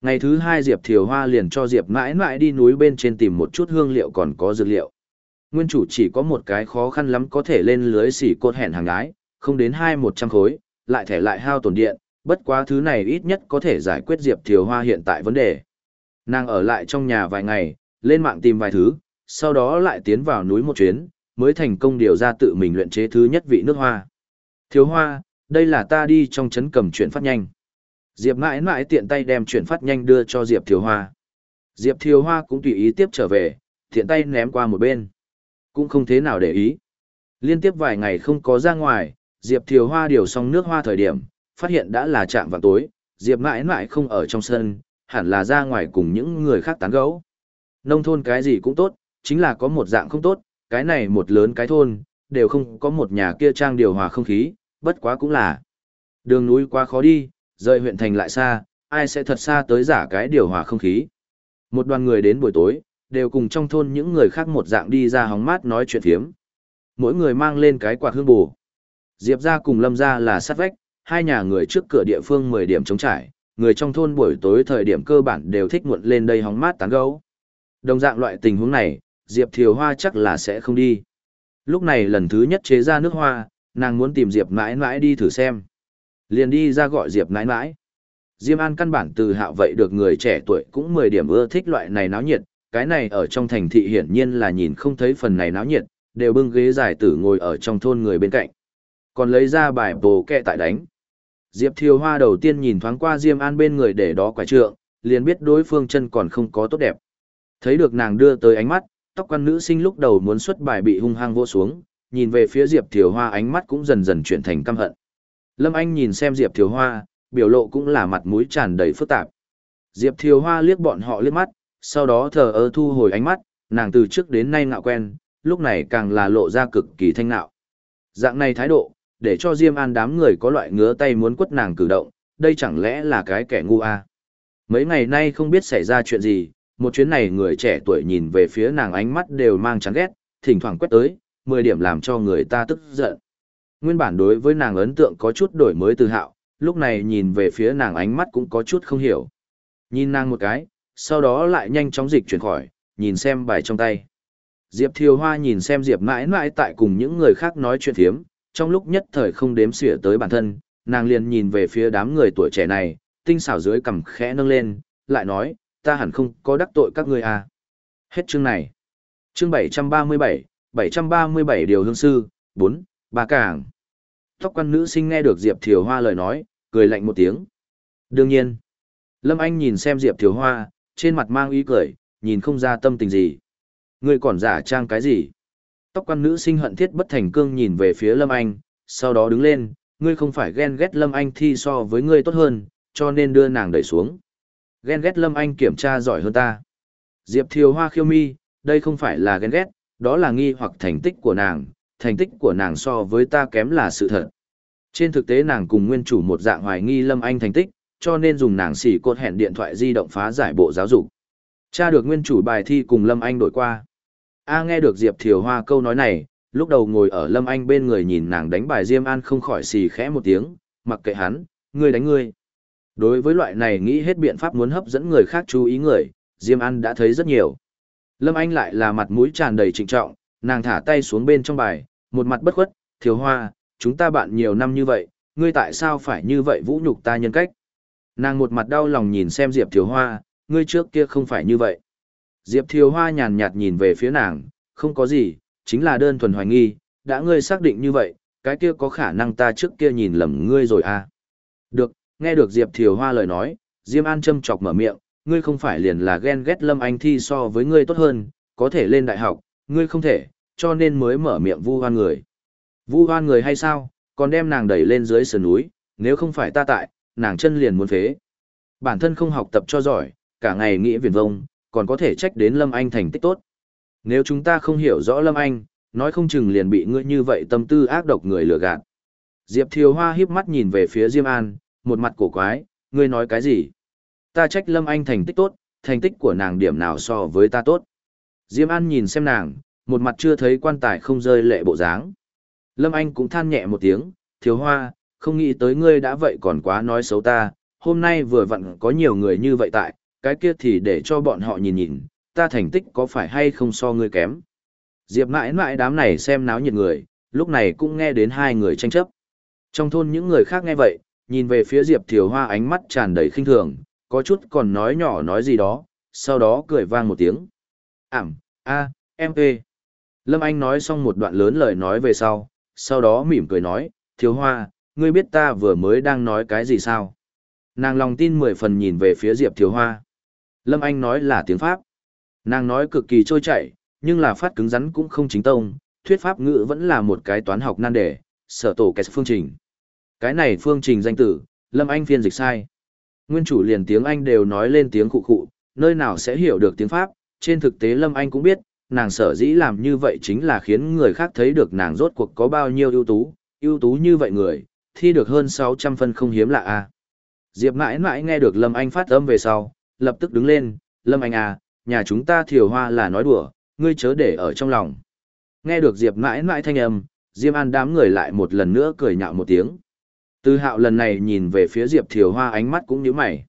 Ngày thứ hai Diệp Thiều Hoa liền cho Diệp mãi mãi đi núi bên trên tìm một chút hương liệu còn có dược liệu. Nguyên chủ chỉ có một cái khó khăn lắm có thể lên lưới xỉ cột hẹn hàng ái không đến hai một trăm khối, lại thẻ lại hao tổn điện, bất quá thứ này ít nhất có thể giải quyết Diệp Thiều Hoa hiện tại vấn đề. Nàng ở lại trong nhà vài ngày, lên mạng tìm vài thứ, sau đó lại tiến vào núi một chuyến, mới thành công điều ra tự mình luyện chế thứ nhất vị nước hoa. Thiếu hoa, đây là ta đi trong chấn cầm chuyển phát nhanh. Diệp mãi mãi tiện tay đem chuyển phát nhanh đưa cho Diệp Thiếu Hoa. Diệp Thiếu Hoa cũng tùy ý tiếp trở về, tiện tay ném qua một bên. Cũng không thế nào để ý. Liên tiếp vài ngày không có ra ngoài, Diệp Thiều Hoa điều xong nước hoa thời điểm, phát hiện đã là trạm vào tối, Diệp mãi mãi không ở trong sân, hẳn là ra ngoài cùng những người khác tán gẫu. Nông thôn cái gì cũng tốt, chính là có một dạng không tốt, cái này một lớn cái thôn, đều không có một nhà kia trang điều hòa không khí, bất quá cũng là. Đường núi quá khó đi, rời huyện thành lại xa, ai sẽ thật xa tới giả cái điều hòa không khí. Một đoàn người đến buổi tối, đều cùng trong thôn những người khác một dạng đi ra hóng mát nói chuyện phiếm. Mỗi người mang lên cái quạt hương bù. Diệp ra cùng Lâm ra là sát vách, hai nhà người trước cửa địa phương 10 điểm chống trải, người trong thôn buổi tối thời điểm cơ bản đều thích muộn lên đây hóng mát tán gấu. Đồng dạng loại tình huống này, Diệp Thiều Hoa chắc là sẽ không đi. Lúc này lần thứ nhất chế ra nước hoa, nàng muốn tìm Diệp mãi mãi đi thử xem. Liền đi ra gọi Diệp mãi mãi. Diêm An căn bản từ hạo vậy được người trẻ tuổi cũng 10 điểm ưa thích loại này náo nhiệt, cái này ở trong thành thị hiển nhiên là nhìn không thấy phần này náo nhiệt, đều bưng ghế dài tử ngồi ở trong thôn người bên cạnh. Còn lấy ra bài bồ kẹ tại đánh. Diệp Thiều Hoa đầu tiên nhìn thoáng qua Diêm An bên người để đó quả trượng, liền biết đối phương chân còn không có tốt đẹp. Thấy được nàng đưa tới ánh mắt, tóc quan nữ sinh lúc đầu muốn xuất bài bị hung hăng vô xuống, nhìn về phía Diệp Thiều Hoa ánh mắt cũng dần dần chuyển thành căm hận. Lâm Anh nhìn xem Diệp Thiều Hoa, biểu lộ cũng là mặt mũi tràn đầy phức tạp. Diệp Thiều Hoa liếc bọn họ liếc mắt, sau đó thờ ơ thu hồi ánh mắt, nàng từ trước đến nay ngạo quen, lúc này càng là lộ ra cực kỳ thanh nạo. Dạng này thái độ, để cho Diêm An đám người có loại ngứa tay muốn quất nàng cử động, đây chẳng lẽ là cái kẻ ngu à. Mấy ngày nay không biết xảy ra chuyện gì, một chuyến này người trẻ tuổi nhìn về phía nàng ánh mắt đều mang chán ghét, thỉnh thoảng quét tới, 10 điểm làm cho người ta tức giận. Nguyên bản đối với nàng ấn tượng có chút đổi mới từ hạo, lúc này nhìn về phía nàng ánh mắt cũng có chút không hiểu. Nhìn nàng một cái, sau đó lại nhanh chóng dịch chuyển khỏi, nhìn xem bài trong tay. Diệp Thiều Hoa nhìn xem Diệp mãi mãi tại cùng những người khác nói chuyện thiếm, trong lúc nhất thời không đếm xỉa tới bản thân, nàng liền nhìn về phía đám người tuổi trẻ này, tinh xảo dưới cằm khẽ nâng lên, lại nói, ta hẳn không có đắc tội các ngươi à. Hết chương này. Chương 737, 737 điều hương sư, 4, ba cảng. Tóc quan nữ sinh nghe được Diệp Thiều Hoa lời nói, cười lạnh một tiếng. Đương nhiên, Lâm Anh nhìn xem Diệp Thiều Hoa, trên mặt mang ý cười, nhìn không ra tâm tình gì. Ngươi còn giả trang cái gì? Tóc quan nữ sinh hận thiết bất thành cương nhìn về phía Lâm Anh, sau đó đứng lên, ngươi không phải ghen ghét Lâm Anh thi so với ngươi tốt hơn, cho nên đưa nàng đẩy xuống. Ghen ghét Lâm Anh kiểm tra giỏi hơn ta. Diệp Thiều Hoa khiêu mi, đây không phải là ghen ghét, đó là nghi hoặc thành tích của nàng, thành tích của nàng so với ta kém là sự thật. Trên thực tế nàng cùng nguyên chủ một dạng hoài nghi Lâm Anh thành tích, cho nên dùng nàng xỉ cột hẹn điện thoại di động phá giải bộ giáo dục. Cha được nguyên chủ bài thi cùng Lâm Anh đổi qua. A nghe được Diệp Thiều Hoa câu nói này, lúc đầu ngồi ở Lâm Anh bên người nhìn nàng đánh bài Diêm An không khỏi xì khẽ một tiếng, mặc kệ hắn, ngươi đánh ngươi. Đối với loại này nghĩ hết biện pháp muốn hấp dẫn người khác chú ý người, Diêm An đã thấy rất nhiều. Lâm Anh lại là mặt mũi tràn đầy trịnh trọng, nàng thả tay xuống bên trong bài, một mặt bất khuất, Thiều Hoa, chúng ta bạn nhiều năm như vậy, ngươi tại sao phải như vậy vũ nhục ta nhân cách? Nàng một mặt đau lòng nhìn xem Diệp Thiều Hoa, ngươi trước kia không phải như vậy. Diệp Thiều Hoa nhàn nhạt nhìn về phía nàng, không có gì, chính là đơn thuần hoài nghi, đã ngươi xác định như vậy, cái kia có khả năng ta trước kia nhìn lầm ngươi rồi à. Được, nghe được Diệp Thiều Hoa lời nói, Diêm An châm chọc mở miệng, ngươi không phải liền là ghen ghét Lâm Anh thi so với ngươi tốt hơn, có thể lên đại học, ngươi không thể, cho nên mới mở miệng vu hoan người. Vu hoan người hay sao, còn đem nàng đẩy lên dưới sườn núi, nếu không phải ta tại, nàng chân liền muốn phế. Bản thân không học tập cho giỏi, cả ngày nghĩ viền vông, còn có thể trách đến Lâm Anh thành tích tốt. Nếu chúng ta không hiểu rõ Lâm Anh, nói không chừng liền bị ngươi như vậy tâm tư ác độc người lừa gạt. Diệp Thiều Hoa híp mắt nhìn về phía Diêm An, một mặt cổ quái, ngươi nói cái gì? Ta trách Lâm Anh thành tích tốt, thành tích của nàng điểm nào so với ta tốt. Diêm An nhìn xem nàng, một mặt chưa thấy quan tài không rơi lệ bộ dáng. Lâm Anh cũng than nhẹ một tiếng, Thiều Hoa, không nghĩ tới ngươi đã vậy còn quá nói xấu ta, hôm nay vừa vặn có nhiều người như vậy tại, cái kia thì để cho bọn họ nhìn nhìn, ta thành tích có phải hay không so ngươi kém. Diệp mãi mãi đám này xem náo nhiệt người, lúc này cũng nghe đến hai người tranh chấp. Trong thôn những người khác nghe vậy, nhìn về phía Diệp Thiều Hoa ánh mắt tràn đầy khinh thường, có chút còn nói nhỏ nói gì đó, sau đó cười vang một tiếng. Ảm, a, em E. Lâm Anh nói xong một đoạn lớn lời nói về sau, sau đó mỉm cười nói, Thiều Hoa, ngươi biết ta vừa mới đang nói cái gì sao? Nàng lòng tin mười phần nhìn về phía Diệp Thiều Hoa. Lâm Anh nói là tiếng Pháp. Nàng nói cực kỳ trôi chảy, nhưng là phát cứng rắn cũng không chính tông, thuyết pháp ngữ vẫn là một cái toán học nan đề, sở tổ cái phương trình. Cái này phương trình danh tử, Lâm Anh phiên dịch sai. Nguyên chủ liền tiếng Anh đều nói lên tiếng cụ cụ, nơi nào sẽ hiểu được tiếng Pháp, trên thực tế Lâm Anh cũng biết, nàng sở dĩ làm như vậy chính là khiến người khác thấy được nàng rốt cuộc có bao nhiêu ưu tú, ưu tú như vậy người, thi được hơn 600 phân không hiếm lạ a. Diệp mãi mãi nghe được Lâm Anh phát âm về sau, lập tức đứng lên, Lâm Anh à, nhà chúng ta thiều hoa là nói đùa, ngươi chớ để ở trong lòng. Nghe được Diệp mãi mãi thanh âm, Diêm An đám người lại một lần nữa cười nhạo một tiếng. Tư hạo lần này nhìn về phía Diệp Thiều Hoa ánh mắt cũng nhíu mày.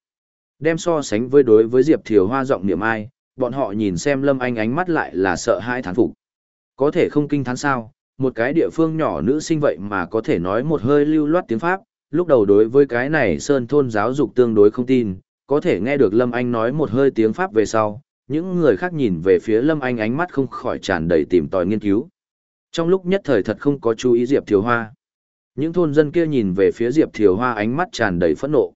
Đem so sánh với đối với Diệp Thiều Hoa giọng niệm ai, bọn họ nhìn xem Lâm Anh ánh mắt lại là sợ hai thán phục. Có thể không kinh thán sao, một cái địa phương nhỏ nữ sinh vậy mà có thể nói một hơi lưu loát tiếng Pháp, lúc đầu đối với cái này Sơn Thôn giáo dục tương đối không tin, có thể nghe được Lâm Anh nói một hơi tiếng Pháp về sau, những người khác nhìn về phía Lâm Anh ánh mắt không khỏi tràn đầy tìm tòi nghiên cứu. Trong lúc nhất thời thật không có chú ý Diệp Thiều Hoa. Những thôn dân kia nhìn về phía Diệp Thiều Hoa ánh mắt tràn đầy phẫn nộ.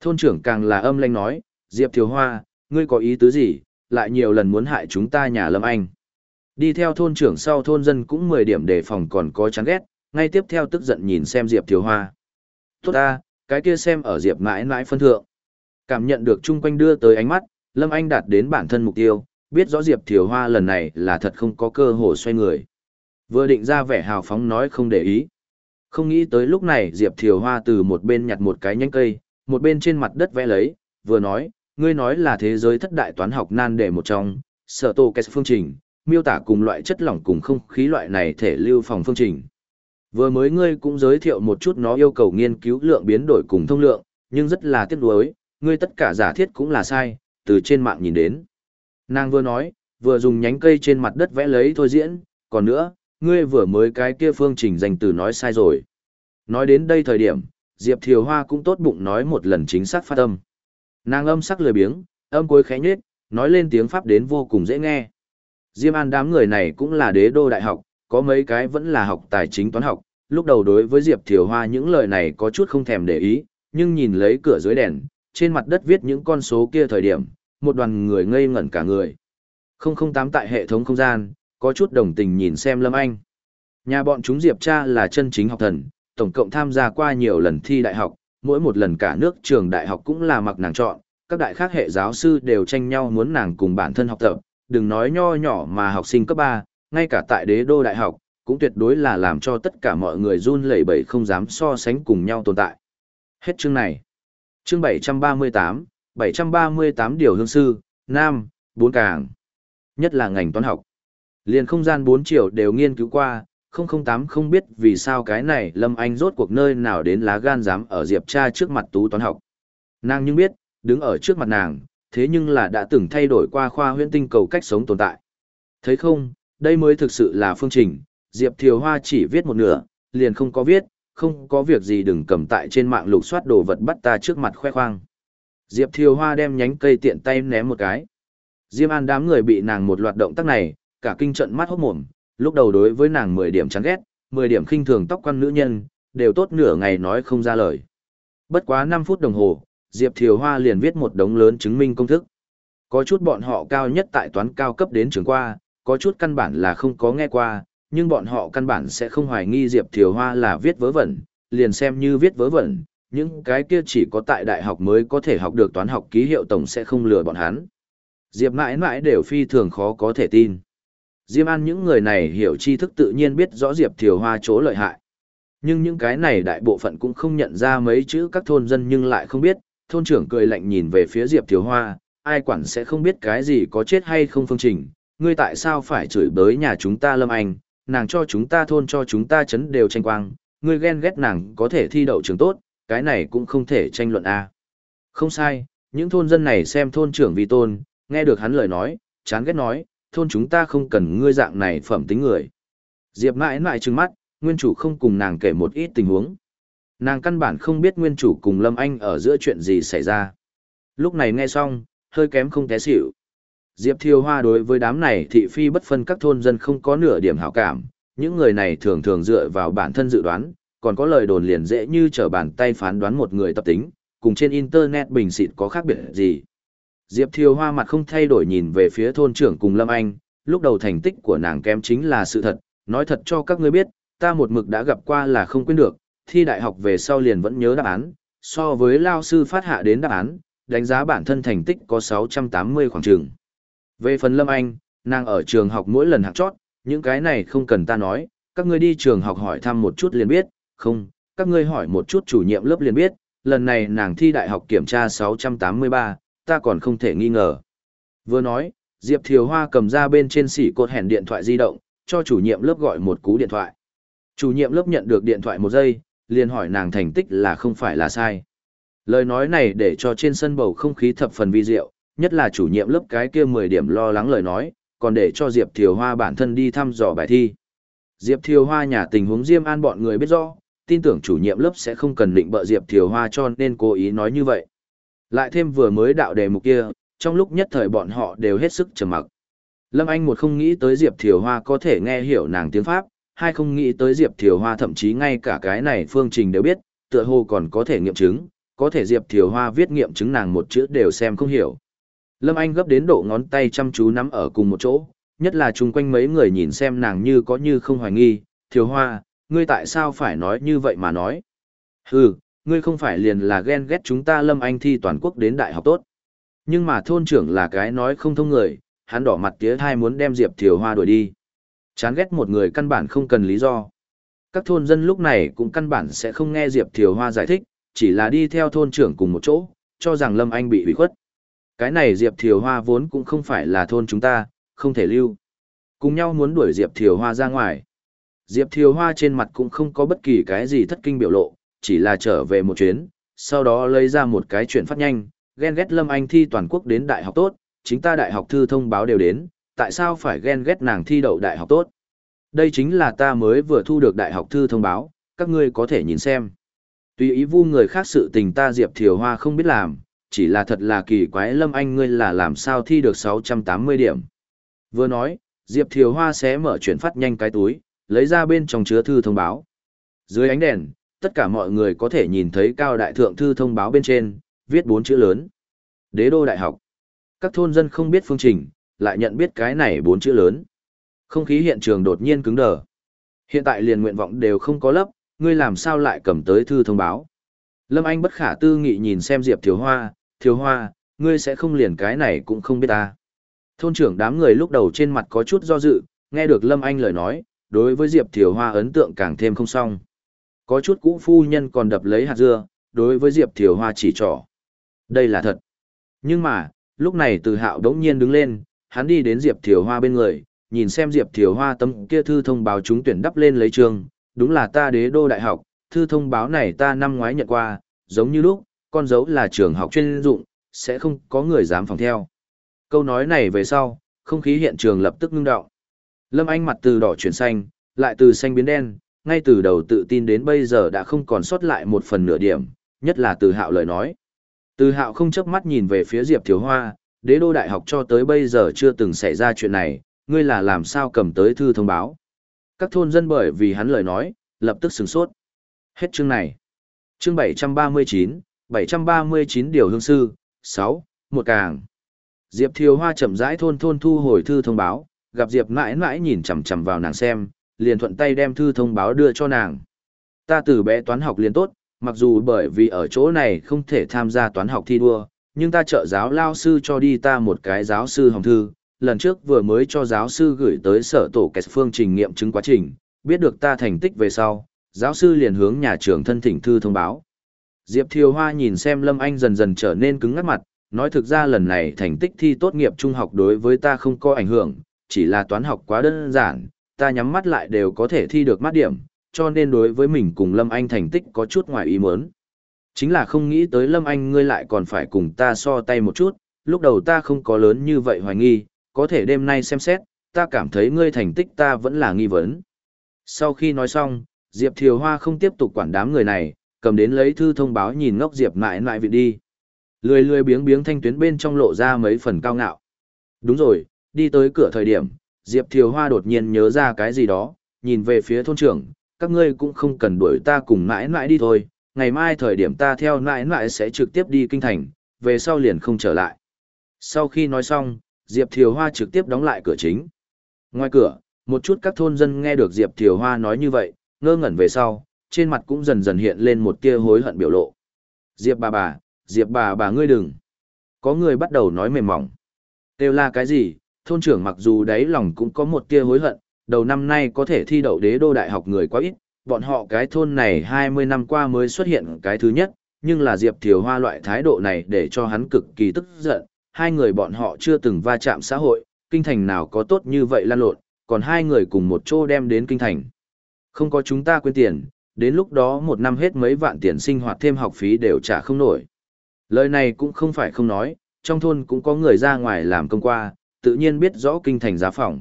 Thôn trưởng càng là âm lanh nói, Diệp Thiều Hoa, ngươi có ý tứ gì, lại nhiều lần muốn hại chúng ta nhà Lâm Anh. Đi theo thôn trưởng sau thôn dân cũng 10 điểm đề phòng còn có chán ghét, ngay tiếp theo tức giận nhìn xem Diệp Thiều Hoa. Tốt ta, cái kia xem ở Diệp mãi mãi phân thượng. Cảm nhận được chung quanh đưa tới ánh mắt, Lâm Anh đạt đến bản thân mục tiêu, biết rõ Diệp Thiều Hoa lần này là thật không có cơ hội xoay người. Vừa định ra vẻ hào phóng nói không để ý. Không nghĩ tới lúc này Diệp Thiều Hoa từ một bên nhặt một cái nhánh cây, một bên trên mặt đất vẽ lấy, vừa nói, ngươi nói là thế giới thất đại toán học nan đề một trong, sở tổ kết phương trình, miêu tả cùng loại chất lỏng cùng không khí loại này thể lưu phòng phương trình. Vừa mới ngươi cũng giới thiệu một chút nó yêu cầu nghiên cứu lượng biến đổi cùng thông lượng, nhưng rất là tiếc nuối, ngươi tất cả giả thiết cũng là sai, từ trên mạng nhìn đến. Nàng vừa nói, vừa dùng nhánh cây trên mặt đất vẽ lấy thôi diễn, còn nữa, ngươi vừa mới cái kia phương trình dành từ nói sai rồi. Nói đến đây thời điểm, Diệp Thiều Hoa cũng tốt bụng nói một lần chính xác phát âm. Nàng âm sắc lười biếng, âm cuối khẽ nhết, nói lên tiếng Pháp đến vô cùng dễ nghe. Diêm An đám người này cũng là đế đô đại học, có mấy cái vẫn là học tài chính toán học. Lúc đầu đối với Diệp Thiều Hoa những lời này có chút không thèm để ý, nhưng nhìn lấy cửa dưới đèn, trên mặt đất viết những con số kia thời điểm, một đoàn người ngây ngẩn cả người. 008 tại hệ thống không gian, có chút đồng tình nhìn xem Lâm Anh. Nhà bọn chúng Diệp cha là chân chính học thần, tổng cộng tham gia qua nhiều lần thi đại học, mỗi một lần cả nước trường đại học cũng là mặc nàng chọn, các đại khác hệ giáo sư đều tranh nhau muốn nàng cùng bản thân học tập, đừng nói nho nhỏ mà học sinh cấp 3, ngay cả tại đế đô đại học, cũng tuyệt đối là làm cho tất cả mọi người run lẩy bẩy không dám so sánh cùng nhau tồn tại. Hết chương này. Chương 738, 738 điều hương sư, Nam, bốn càng. Nhất là ngành toán học. Liền không gian 4 triệu đều nghiên cứu qua, 008 không biết vì sao cái này Lâm Anh rốt cuộc nơi nào đến lá gan dám ở Diệp cha trước mặt tú toán học. Nàng nhưng biết, đứng ở trước mặt nàng, thế nhưng là đã từng thay đổi qua khoa huyễn tinh cầu cách sống tồn tại. Thấy không, đây mới thực sự là phương trình, Diệp Thiều Hoa chỉ viết một nửa, liền không có viết, không có việc gì đừng cầm tại trên mạng lục soát đồ vật bắt ta trước mặt khoe khoang. Diệp Thiều Hoa đem nhánh cây tiện tay ném một cái. Diêm An đám người bị nàng một loạt động tác này, cả kinh trận mắt hốt mồm, lúc đầu đối với nàng 10 điểm chán ghét, 10 điểm khinh thường tóc quan nữ nhân, đều tốt nửa ngày nói không ra lời. Bất quá 5 phút đồng hồ, Diệp Thiều Hoa liền viết một đống lớn chứng minh công thức. Có chút bọn họ cao nhất tại toán cao cấp đến trường qua, có chút căn bản là không có nghe qua, nhưng bọn họ căn bản sẽ không hoài nghi Diệp Thiều Hoa là viết vớ vẩn, liền xem như viết vớ vẩn, những cái kia chỉ có tại đại học mới có thể học được toán học ký hiệu tổng sẽ không lừa bọn hắn. Diệp mãi mãi đều phi thường khó có thể tin. Diêm An những người này hiểu tri thức tự nhiên biết rõ Diệp Thiều Hoa chỗ lợi hại. Nhưng những cái này đại bộ phận cũng không nhận ra mấy chữ các thôn dân nhưng lại không biết, thôn trưởng cười lạnh nhìn về phía Diệp Thiều Hoa, ai quản sẽ không biết cái gì có chết hay không phương trình, ngươi tại sao phải chửi bới nhà chúng ta Lâm Anh, nàng cho chúng ta thôn cho chúng ta chấn đều tranh quang, ngươi ghen ghét nàng có thể thi đậu trường tốt, cái này cũng không thể tranh luận a. Không sai, những thôn dân này xem thôn trưởng vì tôn, nghe được hắn lời nói, chán ghét nói, thôn chúng ta không cần ngươi dạng này phẩm tính người. Diệp mãi mãi trừng mắt, nguyên chủ không cùng nàng kể một ít tình huống. Nàng căn bản không biết nguyên chủ cùng Lâm Anh ở giữa chuyện gì xảy ra. Lúc này nghe xong, hơi kém không té xỉu. Diệp Thiêu Hoa đối với đám này thị phi bất phân các thôn dân không có nửa điểm hảo cảm, những người này thường thường dựa vào bản thân dự đoán, còn có lời đồn liền dễ như trở bàn tay phán đoán một người tập tính, cùng trên internet bình xịt có khác biệt gì. Diệp Thiêu Hoa mặt không thay đổi nhìn về phía thôn trưởng cùng Lâm Anh, lúc đầu thành tích của nàng kém chính là sự thật, nói thật cho các ngươi biết, ta một mực đã gặp qua là không quên được, thi đại học về sau liền vẫn nhớ đáp án, so với lao sư phát hạ đến đáp án, đánh giá bản thân thành tích có 680 khoảng trường. Về phần Lâm Anh, nàng ở trường học mỗi lần hạng chót, những cái này không cần ta nói, các ngươi đi trường học hỏi thăm một chút liền biết, không, các ngươi hỏi một chút chủ nhiệm lớp liền biết, lần này nàng thi đại học kiểm tra 683, ta còn không thể nghi ngờ. Vừa nói, Diệp Thiều Hoa cầm ra bên trên xỉ cột hẻn điện thoại di động, cho chủ nhiệm lớp gọi một cú điện thoại. Chủ nhiệm lớp nhận được điện thoại một giây, liền hỏi nàng thành tích là không phải là sai. Lời nói này để cho trên sân bầu không khí thập phần vi diệu, nhất là chủ nhiệm lớp cái kia 10 điểm lo lắng lời nói, còn để cho Diệp Thiều Hoa bản thân đi thăm dò bài thi. Diệp Thiều Hoa nhà tình huống Diêm An bọn người biết rõ, tin tưởng chủ nhiệm lớp sẽ không cần định bợ Diệp Thiều Hoa cho nên cố ý nói như vậy. Lại thêm vừa mới đạo đề mục kia, trong lúc nhất thời bọn họ đều hết sức trầm mặc. Lâm Anh một không nghĩ tới Diệp Thiều Hoa có thể nghe hiểu nàng tiếng Pháp, hai không nghĩ tới Diệp Thiều Hoa thậm chí ngay cả cái này phương trình đều biết, tựa hồ còn có thể nghiệm chứng, có thể Diệp Thiều Hoa viết nghiệm chứng nàng một chữ đều xem không hiểu. Lâm Anh gấp đến độ ngón tay chăm chú nắm ở cùng một chỗ, nhất là chung quanh mấy người nhìn xem nàng như có như không hoài nghi, Thiều Hoa, ngươi tại sao phải nói như vậy mà nói? Hừ, ngươi không phải liền là ghen ghét chúng ta Lâm Anh thi toàn quốc đến đại học tốt. Nhưng mà thôn trưởng là cái nói không thông người, hắn đỏ mặt tía thai muốn đem Diệp Thiều Hoa đuổi đi. Chán ghét một người căn bản không cần lý do. Các thôn dân lúc này cũng căn bản sẽ không nghe Diệp Thiều Hoa giải thích, chỉ là đi theo thôn trưởng cùng một chỗ, cho rằng Lâm Anh bị hủy khuất. Cái này Diệp Thiều Hoa vốn cũng không phải là thôn chúng ta, không thể lưu. Cùng nhau muốn đuổi Diệp Thiều Hoa ra ngoài. Diệp Thiều Hoa trên mặt cũng không có bất kỳ cái gì thất kinh biểu lộ, chỉ là trở về một chuyến, sau đó lấy ra một cái chuyện phát nhanh, ghen ghét Lâm Anh thi toàn quốc đến đại học tốt, chính ta đại học thư thông báo đều đến, tại sao phải ghen ghét nàng thi đậu đại học tốt. Đây chính là ta mới vừa thu được đại học thư thông báo, các ngươi có thể nhìn xem. Tùy ý vu người khác sự tình ta Diệp Thiều Hoa không biết làm, chỉ là thật là kỳ quái Lâm Anh ngươi là làm sao thi được 680 điểm. Vừa nói, Diệp Thiều Hoa sẽ mở chuyển phát nhanh cái túi, lấy ra bên trong chứa thư thông báo. Dưới ánh đèn, tất cả mọi người có thể nhìn thấy cao đại thượng thư thông báo bên trên, viết bốn chữ lớn. Đế đô đại học. Các thôn dân không biết phương trình, lại nhận biết cái này bốn chữ lớn. Không khí hiện trường đột nhiên cứng đờ. Hiện tại liền nguyện vọng đều không có lấp, ngươi làm sao lại cầm tới thư thông báo. Lâm Anh bất khả tư nghị nhìn xem Diệp Thiếu Hoa, Thiếu Hoa, ngươi sẽ không liền cái này cũng không biết ta. Thôn trưởng đám người lúc đầu trên mặt có chút do dự, nghe được Lâm Anh lời nói, đối với Diệp Thiều Hoa ấn tượng càng thêm không xong. Có chút cũ phu nhân còn đập lấy hạt dưa, đối với Diệp Thiều Hoa chỉ trỏ. Đây là thật. Nhưng mà, lúc này từ hạo đống nhiên đứng lên, hắn đi đến Diệp Thiều Hoa bên người, nhìn xem Diệp Thiều Hoa tấm kia thư thông báo chúng tuyển đắp lên lấy trường, đúng là ta đế đô đại học, thư thông báo này ta năm ngoái nhận qua, giống như lúc, con dấu là trường học chuyên dụng, sẽ không có người dám phòng theo. Câu nói này về sau, không khí hiện trường lập tức ngưng đọng. Lâm Anh mặt từ đỏ chuyển xanh, lại từ xanh biến đen, ngay từ đầu tự tin đến bây giờ đã không còn sót lại một phần nửa điểm, nhất là từ hạo lời nói. Từ hạo không chớp mắt nhìn về phía Diệp Thiếu Hoa, đế đô đại học cho tới bây giờ chưa từng xảy ra chuyện này, ngươi là làm sao cầm tới thư thông báo. Các thôn dân bởi vì hắn lời nói, lập tức sửng sốt. Hết chương này. Chương 739, 739 điều hương sư, 6, một càng. Diệp Thiều Hoa chậm rãi thôn thôn thu hồi thư thông báo, gặp Diệp mãi mãi nhìn chằm chằm vào nàng xem, liền thuận tay đem thư thông báo đưa cho nàng. Ta từ bé toán học liền tốt, mặc dù bởi vì ở chỗ này không thể tham gia toán học thi đua, nhưng ta trợ giáo lao sư cho đi ta một cái giáo sư hồng thư, lần trước vừa mới cho giáo sư gửi tới sở tổ kẹt phương trình nghiệm chứng quá trình, biết được ta thành tích về sau, giáo sư liền hướng nhà trường thân thỉnh thư thông báo. Diệp Thiều Hoa nhìn xem Lâm Anh dần dần trở nên cứng ngắt mặt, nói thực ra lần này thành tích thi tốt nghiệp trung học đối với ta không có ảnh hưởng, chỉ là toán học quá đơn giản, ta nhắm mắt lại đều có thể thi được mắt điểm, cho nên đối với mình cùng Lâm Anh thành tích có chút ngoài ý muốn. Chính là không nghĩ tới Lâm Anh ngươi lại còn phải cùng ta so tay một chút, lúc đầu ta không có lớn như vậy hoài nghi, có thể đêm nay xem xét, ta cảm thấy ngươi thành tích ta vẫn là nghi vấn. Sau khi nói xong, Diệp Thiều Hoa không tiếp tục quản đám người này, cầm đến lấy thư thông báo nhìn ngốc Diệp mãi mãi vị đi. Lười lười biếng biếng thanh tuyến bên trong lộ ra mấy phần cao ngạo. Đúng rồi, đi tới cửa thời điểm, Diệp Thiều Hoa đột nhiên nhớ ra cái gì đó, nhìn về phía thôn trưởng, các ngươi cũng không cần đuổi ta cùng mãi mãi đi thôi, ngày mai thời điểm ta theo mãi mãi sẽ trực tiếp đi kinh thành, về sau liền không trở lại. Sau khi nói xong, Diệp Thiều Hoa trực tiếp đóng lại cửa chính. Ngoài cửa, một chút các thôn dân nghe được Diệp Thiều Hoa nói như vậy, ngơ ngẩn về sau, trên mặt cũng dần dần hiện lên một tia hối hận biểu lộ. Diệp bà bà, Diệp bà bà ngươi đừng. Có người bắt đầu nói mềm mỏng. Đều là cái gì, thôn trưởng mặc dù đáy lòng cũng có một tia hối hận, đầu năm nay có thể thi đậu đế đô đại học người quá ít, bọn họ cái thôn này 20 năm qua mới xuất hiện cái thứ nhất, nhưng là Diệp Thiều Hoa loại thái độ này để cho hắn cực kỳ tức giận, hai người bọn họ chưa từng va chạm xã hội, kinh thành nào có tốt như vậy lan lộn, còn hai người cùng một chỗ đem đến kinh thành. Không có chúng ta quên tiền, đến lúc đó một năm hết mấy vạn tiền sinh hoạt thêm học phí đều trả không nổi. Lời này cũng không phải không nói, trong thôn cũng có người ra ngoài làm công qua, tự nhiên biết rõ kinh thành giá phòng.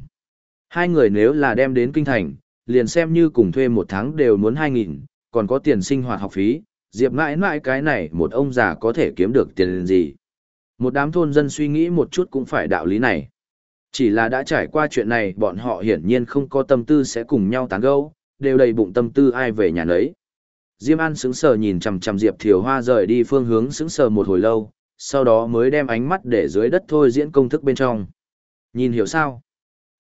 Hai người nếu là đem đến kinh thành, liền xem như cùng thuê một tháng đều muốn 2.000, còn có tiền sinh hoạt học phí, Diệp mãi mãi cái này một ông già có thể kiếm được tiền gì. Một đám thôn dân suy nghĩ một chút cũng phải đạo lý này. Chỉ là đã trải qua chuyện này bọn họ hiển nhiên không có tâm tư sẽ cùng nhau tán gẫu, đều đầy bụng tâm tư ai về nhà nấy. Diêm An sững sờ nhìn chằm chằm Diệp Thiều Hoa rời đi phương hướng sững sờ một hồi lâu, sau đó mới đem ánh mắt để dưới đất thôi diễn công thức bên trong. Nhìn hiểu sao?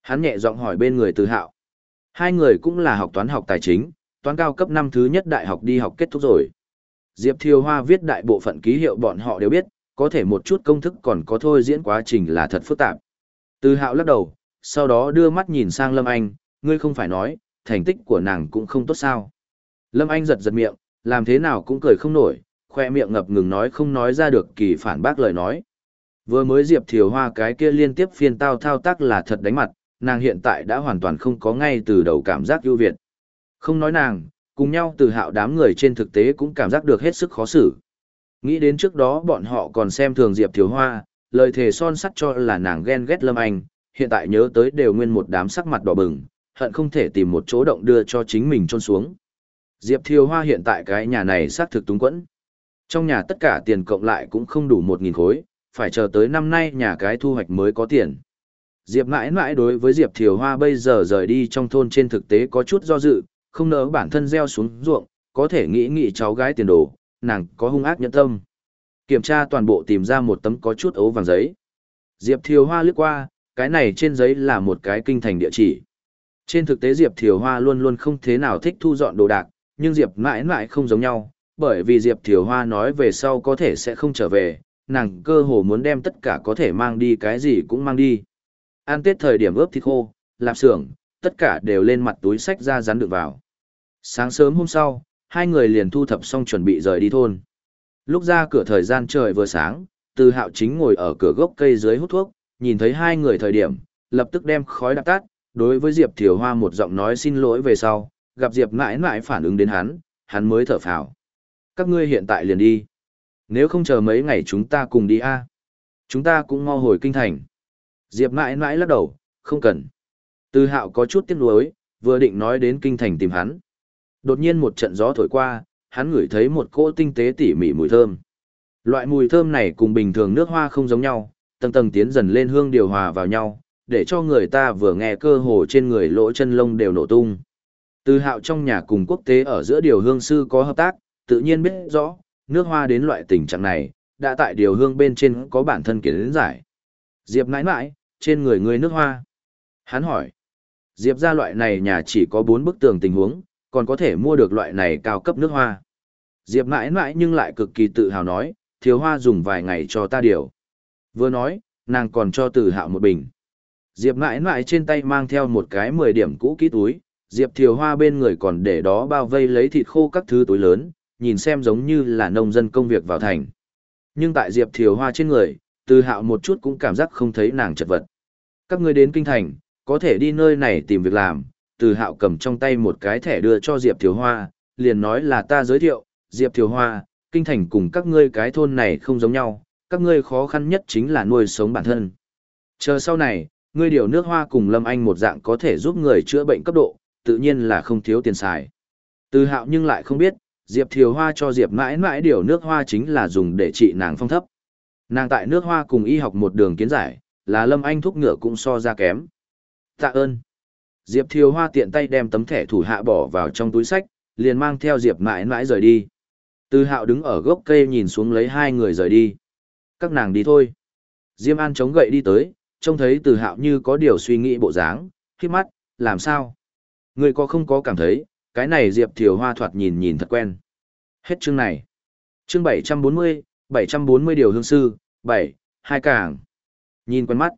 Hắn nhẹ giọng hỏi bên người Từ Hạo. Hai người cũng là học toán học tài chính, toán cao cấp năm thứ nhất đại học đi học kết thúc rồi. Diệp Thiều Hoa viết đại bộ phận ký hiệu bọn họ đều biết, có thể một chút công thức còn có thôi diễn quá trình là thật phức tạp. Từ Hạo lắc đầu, sau đó đưa mắt nhìn sang Lâm Anh, ngươi không phải nói, thành tích của nàng cũng không tốt sao. Lâm Anh giật giật miệng, làm thế nào cũng cười không nổi, khoe miệng ngập ngừng nói không nói ra được kỳ phản bác lời nói. Vừa mới Diệp Thiều Hoa cái kia liên tiếp phiên tao thao tác là thật đánh mặt, nàng hiện tại đã hoàn toàn không có ngay từ đầu cảm giác ưu việt. Không nói nàng, cùng nhau từ hạo đám người trên thực tế cũng cảm giác được hết sức khó xử. Nghĩ đến trước đó bọn họ còn xem thường Diệp Thiều Hoa, lời thề son sắt cho là nàng ghen ghét Lâm Anh, hiện tại nhớ tới đều nguyên một đám sắc mặt đỏ bừng, hận không thể tìm một chỗ động đưa cho chính mình trôn xuống. Diệp Thiều Hoa hiện tại cái nhà này xác thực túng quẫn. Trong nhà tất cả tiền cộng lại cũng không đủ 1.000 khối, phải chờ tới năm nay nhà cái thu hoạch mới có tiền. Diệp mãi mãi đối với Diệp Thiều Hoa bây giờ rời đi trong thôn trên thực tế có chút do dự, không nỡ bản thân gieo xuống ruộng, có thể nghĩ nghĩ cháu gái tiền đồ, nàng có hung ác nhẫn tâm. Kiểm tra toàn bộ tìm ra một tấm có chút ấu vàng giấy. Diệp Thiều Hoa lướt qua, cái này trên giấy là một cái kinh thành địa chỉ. Trên thực tế Diệp Thiều Hoa luôn luôn không thế nào thích thu dọn đồ đạc, nhưng Diệp mãi mãi không giống nhau, bởi vì Diệp Thiều Hoa nói về sau có thể sẽ không trở về, nàng cơ hồ muốn đem tất cả có thể mang đi cái gì cũng mang đi. Ăn tết thời điểm ướp thịt khô, lạp xưởng, tất cả đều lên mặt túi sách ra rắn được vào. Sáng sớm hôm sau, hai người liền thu thập xong chuẩn bị rời đi thôn. Lúc ra cửa thời gian trời vừa sáng, từ hạo chính ngồi ở cửa gốc cây dưới hút thuốc, nhìn thấy hai người thời điểm, lập tức đem khói đạp tắt, đối với Diệp Thiều Hoa một giọng nói xin lỗi về sau, gặp Diệp mãi mãi phản ứng đến hắn, hắn mới thở phào. Các ngươi hiện tại liền đi. Nếu không chờ mấy ngày chúng ta cùng đi a Chúng ta cũng mau hồi kinh thành. Diệp mãi mãi lắc đầu, không cần. Từ hạo có chút tiếc nuối, vừa định nói đến kinh thành tìm hắn. Đột nhiên một trận gió thổi qua, hắn ngửi thấy một cỗ tinh tế tỉ mỉ mùi thơm. Loại mùi thơm này cùng bình thường nước hoa không giống nhau, tầng tầng tiến dần lên hương điều hòa vào nhau, để cho người ta vừa nghe cơ hồ trên người lỗ chân lông đều nổ tung. Từ hạo trong nhà cùng quốc tế ở giữa điều hương sư có hợp tác, tự nhiên biết rõ, nước hoa đến loại tình trạng này, đã tại điều hương bên trên có bản thân kiến giải. Diệp nãi nãi, trên người người nước hoa. Hắn hỏi, Diệp ra loại này nhà chỉ có 4 bức tường tình huống, còn có thể mua được loại này cao cấp nước hoa. Diệp mãi mãi nhưng lại cực kỳ tự hào nói, thiếu hoa dùng vài ngày cho ta điều. Vừa nói, nàng còn cho từ hạo một bình. Diệp mãi mãi trên tay mang theo một cái 10 điểm cũ kỹ túi, Diệp thiều hoa bên người còn để đó bao vây lấy thịt khô các thứ túi lớn, nhìn xem giống như là nông dân công việc vào thành. Nhưng tại Diệp thiều hoa trên người, từ hạo một chút cũng cảm giác không thấy nàng chật vật. Các ngươi đến kinh thành, có thể đi nơi này tìm việc làm, từ hạo cầm trong tay một cái thẻ đưa cho Diệp Thiều Hoa, liền nói là ta giới thiệu, Diệp Thiều Hoa, kinh thành cùng các ngươi cái thôn này không giống nhau, các ngươi khó khăn nhất chính là nuôi sống bản thân. Chờ sau này, ngươi điều nước hoa cùng Lâm Anh một dạng có thể giúp người chữa bệnh cấp độ, tự nhiên là không thiếu tiền xài. Từ hạo nhưng lại không biết, Diệp Thiều Hoa cho Diệp mãi mãi điều nước hoa chính là dùng để trị nàng phong thấp. Nàng tại nước hoa cùng y học một đường kiến giải, là Lâm Anh thuốc ngựa cũng so ra kém. Tạ ơn. Diệp Thiều Hoa tiện tay đem tấm thẻ thủ hạ bỏ vào trong túi sách, liền mang theo Diệp mãi mãi rời đi. Từ hạo đứng ở gốc cây nhìn xuống lấy hai người rời đi. Các nàng đi thôi. Diêm An chống gậy đi tới, trông thấy từ hạo như có điều suy nghĩ bộ dáng, khi mắt, làm sao? Người có không có cảm thấy, cái này Diệp Thiều Hoa thoạt nhìn nhìn thật quen. Hết chương này. Chương 740, 740 điều hương sư, bảy hai càng. Nhìn quen mắt.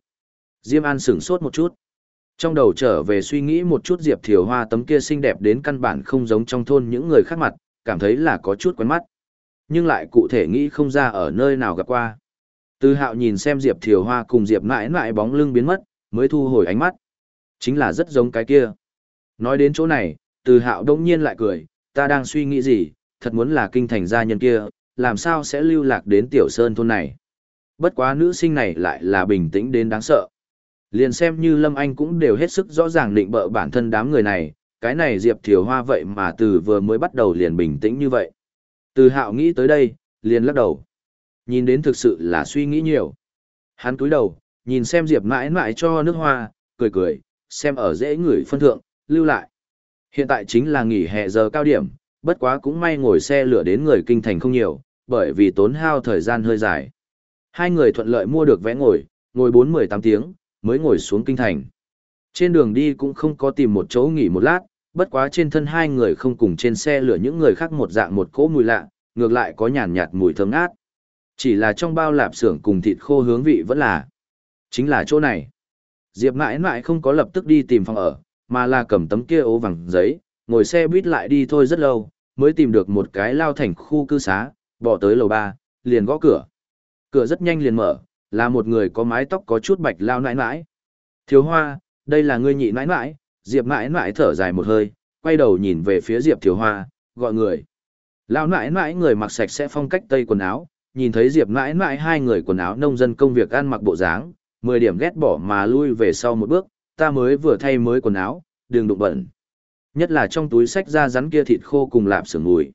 Diêm An sửng sốt một chút. Trong đầu trở về suy nghĩ một chút Diệp Thiều Hoa tấm kia xinh đẹp đến căn bản không giống trong thôn những người khác mặt, cảm thấy là có chút quen mắt. Nhưng lại cụ thể nghĩ không ra ở nơi nào gặp qua. Từ hạo nhìn xem Diệp Thiều Hoa cùng Diệp mãi mãi bóng lưng biến mất, mới thu hồi ánh mắt. Chính là rất giống cái kia. Nói đến chỗ này, từ hạo đông nhiên lại cười, ta đang suy nghĩ gì, thật muốn là kinh thành gia nhân kia, làm sao sẽ lưu lạc đến tiểu sơn thôn này. Bất quá nữ sinh này lại là bình tĩnh đến đáng sợ. Liền xem như Lâm Anh cũng đều hết sức rõ ràng định bợ bản thân đám người này, cái này Diệp Thiều Hoa vậy mà từ vừa mới bắt đầu liền bình tĩnh như vậy. Từ hạo nghĩ tới đây, liền lắc đầu. Nhìn đến thực sự là suy nghĩ nhiều. Hắn cúi đầu, nhìn xem Diệp mãi mãi cho nước hoa, cười cười, xem ở dễ người phân thượng, lưu lại. Hiện tại chính là nghỉ hè giờ cao điểm, bất quá cũng may ngồi xe lửa đến người kinh thành không nhiều, bởi vì tốn hao thời gian hơi dài. Hai người thuận lợi mua được vé ngồi, ngồi 4-18 tiếng, mới ngồi xuống kinh thành. Trên đường đi cũng không có tìm một chỗ nghỉ một lát, bất quá trên thân hai người không cùng trên xe lửa những người khác một dạng một cỗ mùi lạ, ngược lại có nhàn nhạt mùi thơm ngát. Chỉ là trong bao lạp xưởng cùng thịt khô hướng vị vẫn là. Chính là chỗ này. Diệp mãi mãi không có lập tức đi tìm phòng ở, mà là cầm tấm kia ố vàng giấy, ngồi xe buýt lại đi thôi rất lâu, mới tìm được một cái lao thành khu cư xá, bỏ tới lầu ba, liền gõ cửa. Cửa rất nhanh liền mở, là một người có mái tóc có chút bạch lao nãi nãi. Thiếu hoa, đây là ngươi nhị nãi nãi, Diệp nãi nãi thở dài một hơi, quay đầu nhìn về phía Diệp thiếu hoa, gọi người. Lao nãi nãi người mặc sạch sẽ phong cách tây quần áo, nhìn thấy Diệp mãi mãi hai người quần áo nông dân công việc ăn mặc bộ dáng, mười điểm ghét bỏ mà lui về sau một bước, ta mới vừa thay mới quần áo, đừng đụng bẩn. Nhất là trong túi sách da rắn kia thịt khô cùng lạp sườn mùi.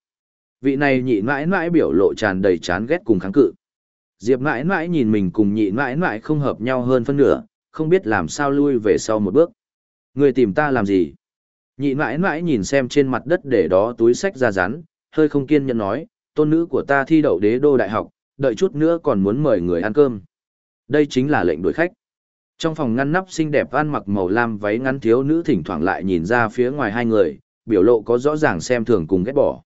Vị này nhị mãi mãi biểu lộ tràn đầy chán ghét cùng kháng cự. Diệp mãi mãi nhìn mình cùng nhị mãi mãi không hợp nhau hơn phân nửa, không biết làm sao lui về sau một bước. Người tìm ta làm gì? Nhị mãi mãi nhìn xem trên mặt đất để đó túi sách da rắn, hơi không kiên nhẫn nói, tôn nữ của ta thi đậu đế đô đại học, đợi chút nữa còn muốn mời người ăn cơm. Đây chính là lệnh đuổi khách. Trong phòng ngăn nắp xinh đẹp ăn mặc màu lam váy ngắn thiếu nữ thỉnh thoảng lại nhìn ra phía ngoài hai người, biểu lộ có rõ ràng xem thường cùng ghét bỏ.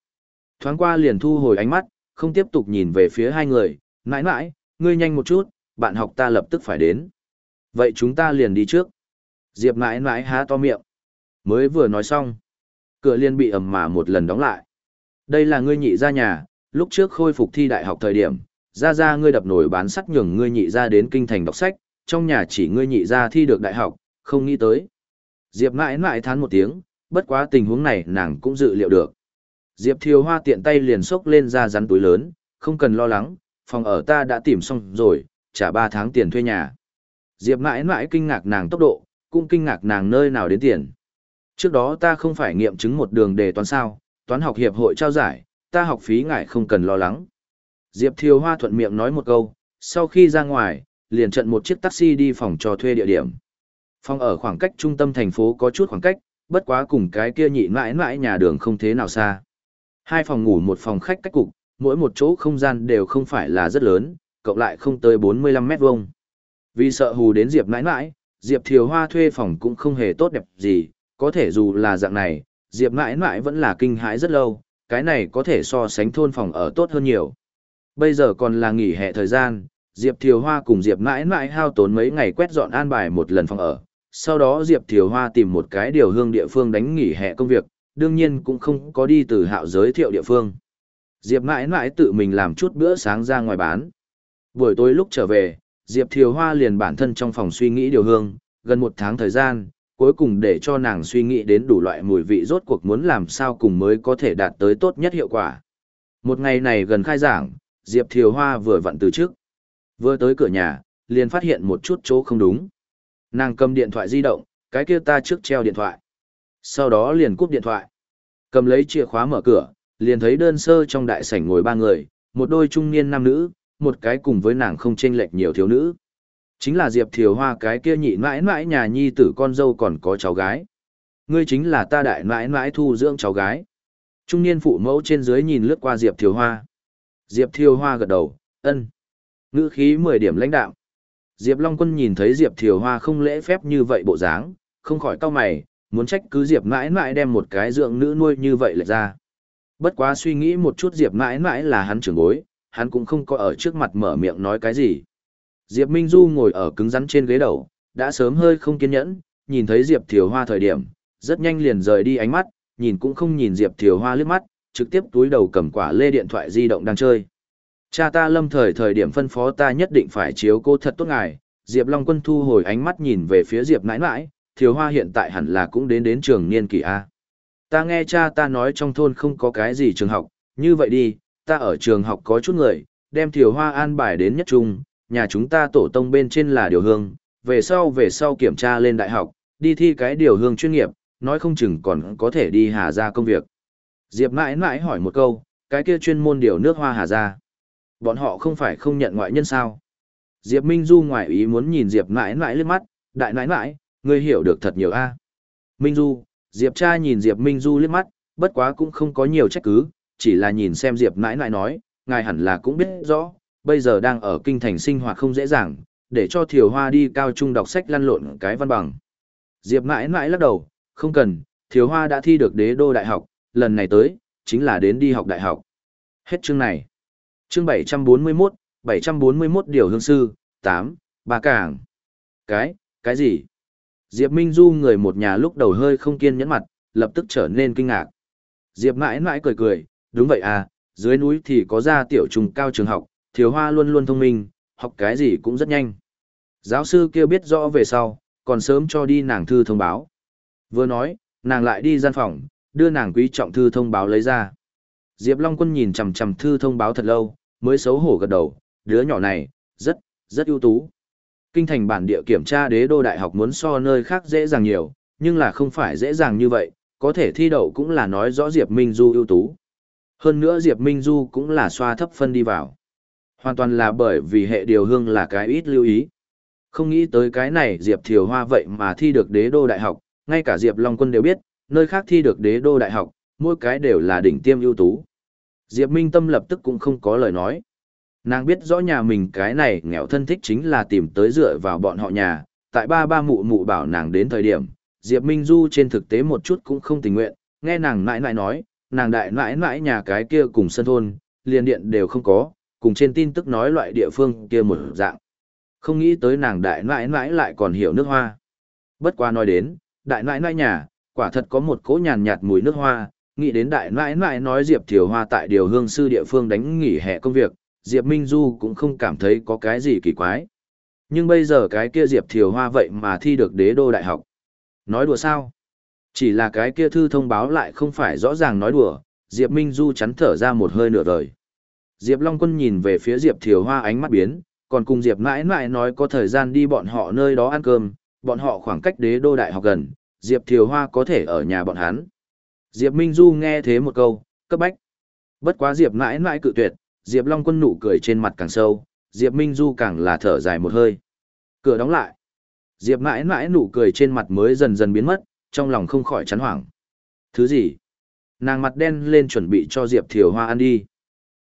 Thoáng qua liền thu hồi ánh mắt, không tiếp tục nhìn về phía hai người, mãi mãi, ngươi nhanh một chút, bạn học ta lập tức phải đến. Vậy chúng ta liền đi trước. Diệp mãi mãi há to miệng. Mới vừa nói xong. Cửa liền bị ầm mà một lần đóng lại. Đây là ngươi nhị ra nhà, lúc trước khôi phục thi đại học thời điểm, ra ra ngươi đập nổi bán sắt nhường ngươi nhị ra đến kinh thành đọc sách, trong nhà chỉ ngươi nhị ra thi được đại học, không nghĩ tới. Diệp mãi mãi thán một tiếng, bất quá tình huống này nàng cũng dự liệu được. Diệp Thiều Hoa tiện tay liền xốc lên ra rắn túi lớn, không cần lo lắng, phòng ở ta đã tìm xong rồi, trả 3 tháng tiền thuê nhà. Diệp mãi mãi kinh ngạc nàng tốc độ, cũng kinh ngạc nàng nơi nào đến tiền. Trước đó ta không phải nghiệm chứng một đường đề toán sao, toán học hiệp hội trao giải, ta học phí ngại không cần lo lắng. Diệp Thiều Hoa thuận miệng nói một câu, sau khi ra ngoài, liền trận một chiếc taxi đi phòng cho thuê địa điểm. Phòng ở khoảng cách trung tâm thành phố có chút khoảng cách, bất quá cùng cái kia nhị mãi mãi nhà đường không thế nào xa. Hai phòng ngủ một phòng khách cách cục, mỗi một chỗ không gian đều không phải là rất lớn, cộng lại không tới 45 mét vuông. Vì sợ hù đến Diệp mãi mãi, Diệp Thiều Hoa thuê phòng cũng không hề tốt đẹp gì, có thể dù là dạng này, Diệp mãi mãi vẫn là kinh hãi rất lâu, cái này có thể so sánh thôn phòng ở tốt hơn nhiều. Bây giờ còn là nghỉ hè thời gian, Diệp Thiều Hoa cùng Diệp mãi mãi hao tốn mấy ngày quét dọn an bài một lần phòng ở. Sau đó Diệp Thiều Hoa tìm một cái điều hương địa phương đánh nghỉ hè công việc, đương nhiên cũng không có đi từ hạo giới thiệu địa phương. Diệp mãi mãi tự mình làm chút bữa sáng ra ngoài bán. Buổi tối lúc trở về, Diệp Thiều Hoa liền bản thân trong phòng suy nghĩ điều hương, gần một tháng thời gian, cuối cùng để cho nàng suy nghĩ đến đủ loại mùi vị rốt cuộc muốn làm sao cùng mới có thể đạt tới tốt nhất hiệu quả. Một ngày này gần khai giảng, Diệp Thiều Hoa vừa vặn từ trước. Vừa tới cửa nhà, liền phát hiện một chút chỗ không đúng. Nàng cầm điện thoại di động, cái kia ta trước treo điện thoại. Sau đó liền cúp điện thoại. Cầm lấy chìa khóa mở cửa, liền thấy đơn sơ trong đại sảnh ngồi ba người, một đôi trung niên nam nữ, một cái cùng với nàng không chênh lệch nhiều thiếu nữ. Chính là Diệp Thiều Hoa cái kia nhị mãi mãi nhà nhi tử con dâu còn có cháu gái. Ngươi chính là ta đại mãi mãi thu dưỡng cháu gái. Trung niên phụ mẫu trên dưới nhìn lướt qua Diệp Thiều Hoa. Diệp Thiều Hoa gật đầu, ân. Ngữ khí 10 điểm lãnh đạo. Diệp Long Quân nhìn thấy Diệp Thiều Hoa không lễ phép như vậy bộ dáng, không khỏi cau mày, muốn trách cứ Diệp mãi mãi đem một cái dưỡng nữ nuôi như vậy lại ra. Bất quá suy nghĩ một chút Diệp mãi mãi là hắn trưởng bối, hắn cũng không có ở trước mặt mở miệng nói cái gì. Diệp Minh Du ngồi ở cứng rắn trên ghế đầu, đã sớm hơi không kiên nhẫn, nhìn thấy Diệp Thiều Hoa thời điểm, rất nhanh liền rời đi ánh mắt, nhìn cũng không nhìn Diệp Thiều Hoa liếc mắt, trực tiếp túi đầu cầm quả lê điện thoại di động đang chơi. Cha ta lâm thời thời điểm phân phó ta nhất định phải chiếu cô thật tốt ngài, Diệp Long Quân thu hồi ánh mắt nhìn về phía Diệp nãi nãi, Thiều Hoa hiện tại hẳn là cũng đến đến trường niên kỳ A. Ta nghe cha ta nói trong thôn không có cái gì trường học, như vậy đi, ta ở trường học có chút người, đem Thiều Hoa an bài đến nhất trung, nhà chúng ta tổ tông bên trên là điều hương, về sau về sau kiểm tra lên đại học, đi thi cái điều hương chuyên nghiệp, nói không chừng còn có thể đi hà ra công việc. Diệp mãi mãi hỏi một câu, cái kia chuyên môn điều nước hoa hà ra. Bọn họ không phải không nhận ngoại nhân sao? Diệp Minh Du ngoài ý muốn nhìn Diệp mãi mãi lên mắt, đại mãi mãi, ngươi hiểu được thật nhiều a. Minh Du, Diệp cha nhìn Diệp Minh Du liếc mắt, bất quá cũng không có nhiều trách cứ, chỉ là nhìn xem Diệp mãi mãi nói, ngài hẳn là cũng biết rõ, bây giờ đang ở kinh thành sinh hoạt không dễ dàng, để cho Thiều Hoa đi cao trung đọc sách lăn lộn cái văn bằng. Diệp mãi mãi lắc đầu, không cần, Thiều Hoa đã thi được đế đô đại học, lần này tới, chính là đến đi học đại học. Hết chương này. Chương 741, 741 điều hương sư, 8, ba cảng. Cái, cái gì? Diệp Minh Du người một nhà lúc đầu hơi không kiên nhẫn mặt, lập tức trở nên kinh ngạc. Diệp mãi mãi cười cười, đúng vậy à, dưới núi thì có ra tiểu trùng cao trường học, thiếu hoa luôn luôn thông minh, học cái gì cũng rất nhanh. Giáo sư kia biết rõ về sau, còn sớm cho đi nàng thư thông báo. Vừa nói, nàng lại đi gian phòng, đưa nàng quý trọng thư thông báo lấy ra. Diệp Long Quân nhìn chằm chằm thư thông báo thật lâu, mới xấu hổ gật đầu, đứa nhỏ này, rất, rất ưu tú. Kinh thành bản địa kiểm tra đế đô đại học muốn so nơi khác dễ dàng nhiều, nhưng là không phải dễ dàng như vậy, có thể thi đậu cũng là nói rõ Diệp Minh Du ưu tú. Hơn nữa Diệp Minh Du cũng là xoa thấp phân đi vào. Hoàn toàn là bởi vì hệ điều hương là cái ít lưu ý. Không nghĩ tới cái này Diệp Thiều Hoa vậy mà thi được đế đô đại học, ngay cả Diệp Long Quân đều biết, nơi khác thi được đế đô đại học, mỗi cái đều là đỉnh tiêm ưu tú. Diệp Minh Tâm lập tức cũng không có lời nói. Nàng biết rõ nhà mình cái này nghèo thân thích chính là tìm tới dựa vào bọn họ nhà, tại ba ba mụ mụ bảo nàng đến thời điểm, Diệp Minh Du trên thực tế một chút cũng không tình nguyện, nghe nàng nãi nãi nói, nàng đại nãi nãi nhà cái kia cùng sân thôn, liền điện đều không có, cùng trên tin tức nói loại địa phương kia một dạng. Không nghĩ tới nàng đại nãi nãi lại còn hiểu nước hoa. Bất qua nói đến, đại nãi nãi nhà, quả thật có một cỗ nhàn nhạt mùi nước hoa, nghĩ đến đại nãi nãi nói Diệp Thiều Hoa tại điều hương sư địa phương đánh nghỉ hè công việc, Diệp Minh Du cũng không cảm thấy có cái gì kỳ quái. Nhưng bây giờ cái kia Diệp Thiều Hoa vậy mà thi được đế đô đại học. Nói đùa sao? Chỉ là cái kia thư thông báo lại không phải rõ ràng nói đùa, Diệp Minh Du chắn thở ra một hơi nửa đời. Diệp Long Quân nhìn về phía Diệp Thiều Hoa ánh mắt biến, còn cùng Diệp mãi mãi nói có thời gian đi bọn họ nơi đó ăn cơm, bọn họ khoảng cách đế đô đại học gần, Diệp Thiều Hoa có thể ở nhà bọn hắn. Diệp Minh Du nghe thế một câu, cấp bách. Bất quá Diệp mãi mãi cự tuyệt, Diệp Long Quân nụ cười trên mặt càng sâu, Diệp Minh Du càng là thở dài một hơi. Cửa đóng lại. Diệp mãi mãi nụ cười trên mặt mới dần dần biến mất, trong lòng không khỏi chán hoảng. Thứ gì? Nàng mặt đen lên chuẩn bị cho Diệp Thiều Hoa ăn đi.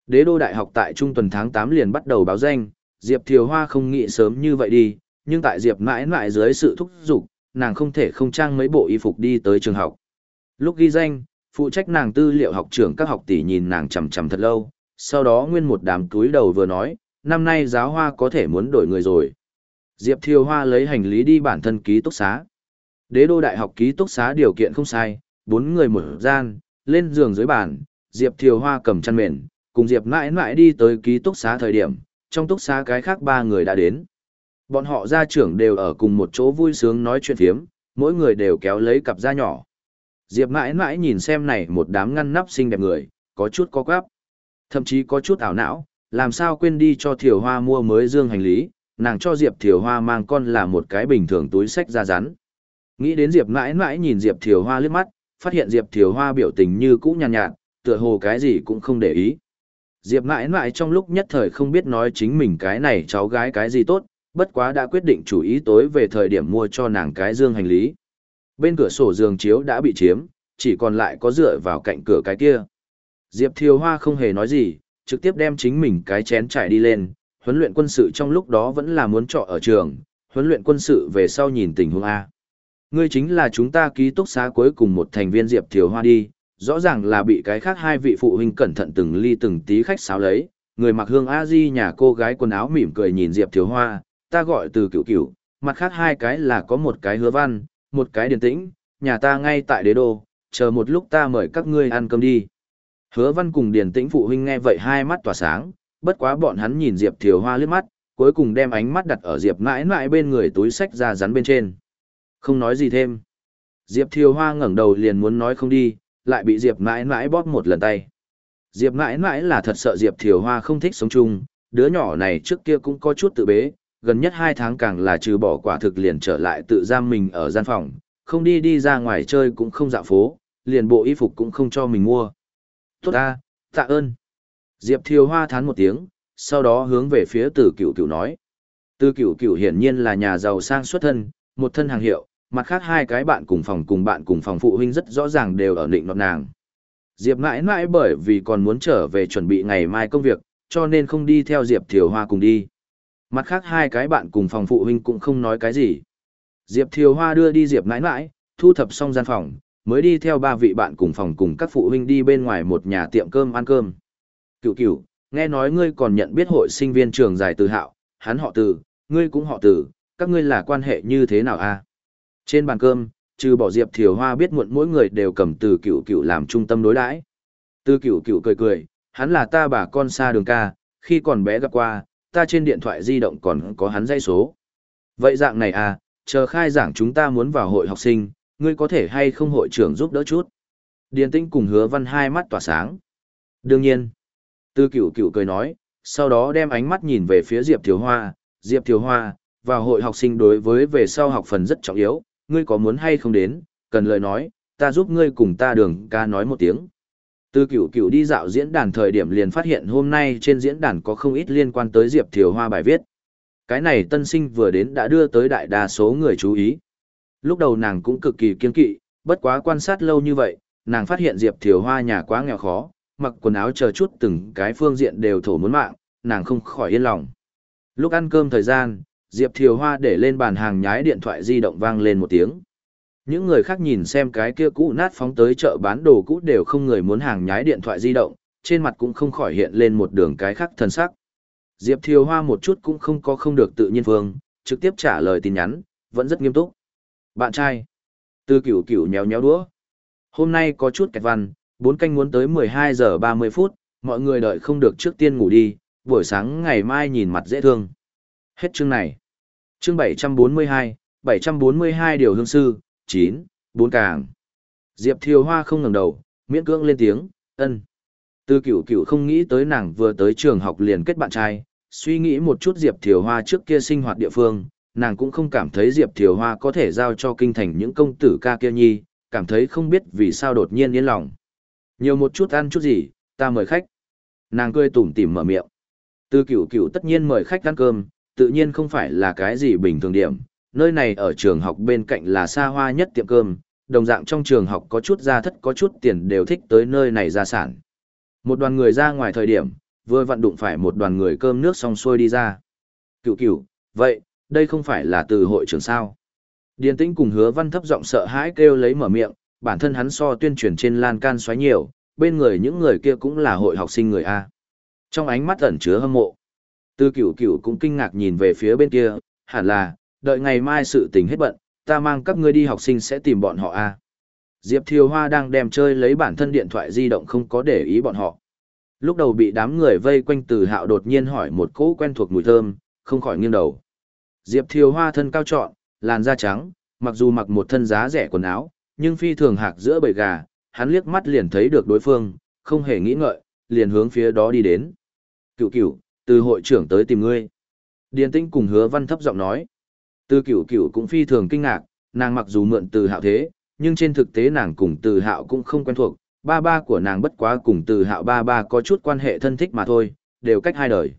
Đế đô đại học tại trung tuần tháng 8 liền bắt đầu báo danh, Diệp Thiều Hoa không nghĩ sớm như vậy đi, nhưng tại Diệp mãi mãi dưới sự thúc giục, nàng không thể không trang mấy bộ y phục đi tới trường học. Lúc ghi danh, phụ trách nàng tư liệu học trưởng các học tỷ nhìn nàng chằm chằm thật lâu, sau đó nguyên một đám túi đầu vừa nói, năm nay giáo hoa có thể muốn đổi người rồi. Diệp Thiều Hoa lấy hành lý đi bản thân ký túc xá. Đế đô đại học ký túc xá điều kiện không sai, bốn người mở gian, lên giường dưới bàn, Diệp Thiều Hoa cầm chăn mền, cùng Diệp mãi mãi đi tới ký túc xá thời điểm, trong túc xá cái khác ba người đã đến. Bọn họ gia trưởng đều ở cùng một chỗ vui sướng nói chuyện phiếm, mỗi người đều kéo lấy cặp da nhỏ. Diệp mãi mãi nhìn xem này một đám ngăn nắp xinh đẹp người, có chút có quáp. Thậm chí có chút ảo não, làm sao quên đi cho Thiều Hoa mua mới dương hành lý, nàng cho Diệp Thiều Hoa mang con là một cái bình thường túi sách da rắn. Nghĩ đến Diệp mãi mãi nhìn Diệp Thiều Hoa liếc mắt, phát hiện Diệp Thiều Hoa biểu tình như cũ nhàn nhạt, nhạt, tựa hồ cái gì cũng không để ý. Diệp mãi mãi trong lúc nhất thời không biết nói chính mình cái này cháu gái cái gì tốt, bất quá đã quyết định chủ ý tối về thời điểm mua cho nàng cái dương hành lý. Bên cửa sổ giường chiếu đã bị chiếm, chỉ còn lại có dựa vào cạnh cửa cái kia. Diệp Thiều Hoa không hề nói gì, trực tiếp đem chính mình cái chén trải đi lên, huấn luyện quân sự trong lúc đó vẫn là muốn trọ ở trường, huấn luyện quân sự về sau nhìn tình huống A. Ngươi chính là chúng ta ký túc xá cuối cùng một thành viên Diệp Thiều Hoa đi, rõ ràng là bị cái khác hai vị phụ huynh cẩn thận từng ly từng tí khách sáo lấy, người mặc hương a di nhà cô gái quần áo mỉm cười nhìn Diệp thiếu Hoa, ta gọi từ cựu cựu, mặt khác hai cái là có một cái hứa văn, một cái điển tĩnh, nhà ta ngay tại đế đô, chờ một lúc ta mời các ngươi ăn cơm đi. Hứa văn cùng điển tĩnh phụ huynh nghe vậy hai mắt tỏa sáng, bất quá bọn hắn nhìn Diệp Thiều Hoa liếc mắt, cuối cùng đem ánh mắt đặt ở Diệp mãi mãi bên người túi sách ra rắn bên trên. Không nói gì thêm. Diệp Thiều Hoa ngẩng đầu liền muốn nói không đi, lại bị Diệp mãi mãi bóp một lần tay. Diệp mãi mãi là thật sợ Diệp Thiều Hoa không thích sống chung, đứa nhỏ này trước kia cũng có chút tự bế, gần nhất hai tháng càng là trừ bỏ quả thực liền trở lại tự giam mình ở gian phòng, không đi đi ra ngoài chơi cũng không dạo phố, liền bộ y phục cũng không cho mình mua. Tốt ta, tạ ơn. Diệp Thiều Hoa thán một tiếng, sau đó hướng về phía từ cửu cửu nói. Từ cửu cửu hiển nhiên là nhà giàu sang xuất thân, một thân hàng hiệu, mặt khác hai cái bạn cùng phòng cùng bạn cùng phòng phụ huynh rất rõ ràng đều ở định nọt nàng. Diệp mãi mãi bởi vì còn muốn trở về chuẩn bị ngày mai công việc, cho nên không đi theo Diệp Thiều Hoa cùng đi. Mặt khác hai cái bạn cùng phòng phụ huynh cũng không nói cái gì. Diệp Thiều Hoa đưa đi Diệp mãi mãi, thu thập xong gian phòng, mới đi theo ba vị bạn cùng phòng cùng các phụ huynh đi bên ngoài một nhà tiệm cơm ăn cơm. Cửu cửu, nghe nói ngươi còn nhận biết hội sinh viên trường dài từ hạo, hắn họ từ, ngươi cũng họ từ, các ngươi là quan hệ như thế nào a? Trên bàn cơm, trừ bỏ Diệp Thiều Hoa biết muộn mỗi người đều cầm từ cựu cựu làm trung tâm đối đãi. Từ cựu cựu cười cười, hắn là ta bà con xa đường ca, khi còn bé gặp qua, ta trên điện thoại di động còn có hắn dây số. Vậy dạng này à, chờ khai giảng chúng ta muốn vào hội học sinh, ngươi có thể hay không hội trưởng giúp đỡ chút. Điền tĩnh cùng hứa văn hai mắt tỏa sáng. Đương nhiên. Tư cửu cửu cười nói, sau đó đem ánh mắt nhìn về phía Diệp Thiều Hoa. Diệp Thiều Hoa, vào hội học sinh đối với về sau học phần rất trọng yếu, ngươi có muốn hay không đến, cần lời nói, ta giúp ngươi cùng ta đường ca nói một tiếng. Từ cửu cửu đi dạo diễn đàn thời điểm liền phát hiện hôm nay trên diễn đàn có không ít liên quan tới Diệp Thiều Hoa bài viết. Cái này tân sinh vừa đến đã đưa tới đại đa số người chú ý. Lúc đầu nàng cũng cực kỳ kiên kỵ, bất quá quan sát lâu như vậy, nàng phát hiện Diệp Thiều Hoa nhà quá nghèo khó, mặc quần áo chờ chút từng cái phương diện đều thổ muốn mạng, nàng không khỏi yên lòng. Lúc ăn cơm thời gian, Diệp Thiều Hoa để lên bàn hàng nhái điện thoại di động vang lên một tiếng. Những người khác nhìn xem cái kia cũ nát phóng tới chợ bán đồ cũ đều không người muốn hàng nhái điện thoại di động, trên mặt cũng không khỏi hiện lên một đường cái khác thân sắc. Diệp Thiều Hoa một chút cũng không có không được tự nhiên vương, trực tiếp trả lời tin nhắn, vẫn rất nghiêm túc. Bạn trai. Từ cửu cửu nhéo nhéo đũa. Hôm nay có chút kẹt văn, bốn canh muốn tới 12 giờ 30 phút, mọi người đợi không được trước tiên ngủ đi, buổi sáng ngày mai nhìn mặt dễ thương. Hết chương này. Chương 742, 742 điều hương sư, 9, 4 càng. Diệp Thiều Hoa không ngẩng đầu, miễn cưỡng lên tiếng, ân. Từ cửu cửu không nghĩ tới nàng vừa tới trường học liền kết bạn trai, suy nghĩ một chút Diệp Thiều Hoa trước kia sinh hoạt địa phương, nàng cũng không cảm thấy Diệp Thiều Hoa có thể giao cho kinh thành những công tử ca kia nhi, cảm thấy không biết vì sao đột nhiên yên lòng. Nhiều một chút ăn chút gì, ta mời khách. Nàng cười tủm tỉm mở miệng. Từ cửu cửu tất nhiên mời khách ăn cơm, tự nhiên không phải là cái gì bình thường điểm. Nơi này ở trường học bên cạnh là xa hoa nhất tiệm cơm, đồng dạng trong trường học có chút gia thất có chút tiền đều thích tới nơi này ra sản. Một đoàn người ra ngoài thời điểm, vừa vận đụng phải một đoàn người cơm nước xong xuôi đi ra. Cựu cựu, vậy, đây không phải là từ hội trường sao? Điền tĩnh cùng hứa văn thấp giọng sợ hãi kêu lấy mở miệng, bản thân hắn so tuyên truyền trên lan can xoáy nhiều, bên người những người kia cũng là hội học sinh người A. Trong ánh mắt ẩn chứa hâm mộ. Tư cửu cửu cũng kinh ngạc nhìn về phía bên kia, hẳn là, đợi ngày mai sự tình hết bận, ta mang các ngươi đi học sinh sẽ tìm bọn họ A. Diệp Thiều Hoa đang đem chơi lấy bản thân điện thoại di động không có để ý bọn họ. Lúc đầu bị đám người vây quanh từ hạo đột nhiên hỏi một cỗ quen thuộc mùi thơm, không khỏi nghiêng đầu. Diệp Thiều Hoa thân cao trọn, làn da trắng, mặc dù mặc một thân giá rẻ quần áo, nhưng phi thường hạc giữa bầy gà, hắn liếc mắt liền thấy được đối phương, không hề nghĩ ngợi, liền hướng phía đó đi đến. Cửu cửu, từ hội trưởng tới tìm ngươi. Điền tinh cùng hứa văn thấp giọng nói. Từ cửu cửu cũng phi thường kinh ngạc, nàng mặc dù mượn từ hạo thế, nhưng trên thực tế nàng cùng từ hạo cũng không quen thuộc, ba ba của nàng bất quá cùng từ hạo ba ba có chút quan hệ thân thích mà thôi, đều cách hai đời.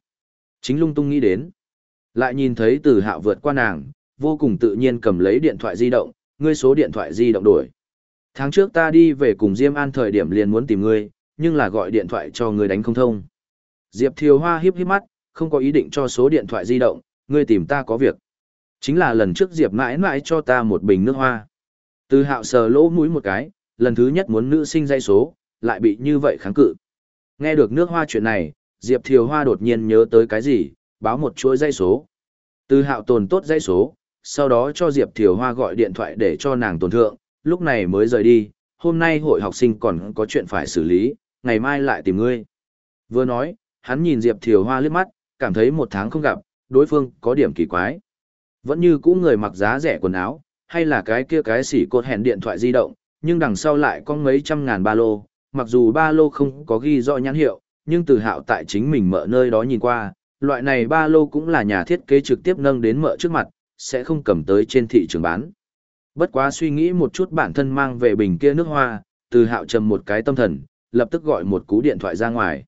Chính lung tung nghĩ đến. Lại nhìn thấy từ hạo vượt qua nàng, vô cùng tự nhiên cầm lấy điện thoại di động, ngươi số điện thoại di động đổi. Tháng trước ta đi về cùng Diêm An thời điểm liền muốn tìm ngươi, nhưng là gọi điện thoại cho ngươi đánh không thông. Diệp Thiều Hoa hiếp hiếp mắt, không có ý định cho số điện thoại di động, ngươi tìm ta có việc. Chính là lần trước Diệp mãi mãi cho ta một bình nước hoa. Từ hạo sờ lỗ mũi một cái, lần thứ nhất muốn nữ sinh dây số, lại bị như vậy kháng cự. Nghe được nước hoa chuyện này, Diệp Thiều Hoa đột nhiên nhớ tới cái gì, báo một chuỗi dây số. Từ hạo tồn tốt dây số, sau đó cho Diệp Thiều Hoa gọi điện thoại để cho nàng tồn thượng, lúc này mới rời đi, hôm nay hội học sinh còn có chuyện phải xử lý, ngày mai lại tìm ngươi. Vừa nói, hắn nhìn Diệp Thiều Hoa liếc mắt, cảm thấy một tháng không gặp, đối phương có điểm kỳ quái. Vẫn như cũ người mặc giá rẻ quần áo, hay là cái kia cái xỉ cột hẹn điện thoại di động, nhưng đằng sau lại có mấy trăm ngàn ba lô, mặc dù ba lô không có ghi rõ nhãn hiệu, nhưng từ hạo tại chính mình mở nơi đó nhìn qua, loại này ba lô cũng là nhà thiết kế trực tiếp nâng đến mợ trước mặt, sẽ không cầm tới trên thị trường bán. Bất quá suy nghĩ một chút bản thân mang về bình kia nước hoa, từ hạo trầm một cái tâm thần, lập tức gọi một cú điện thoại ra ngoài.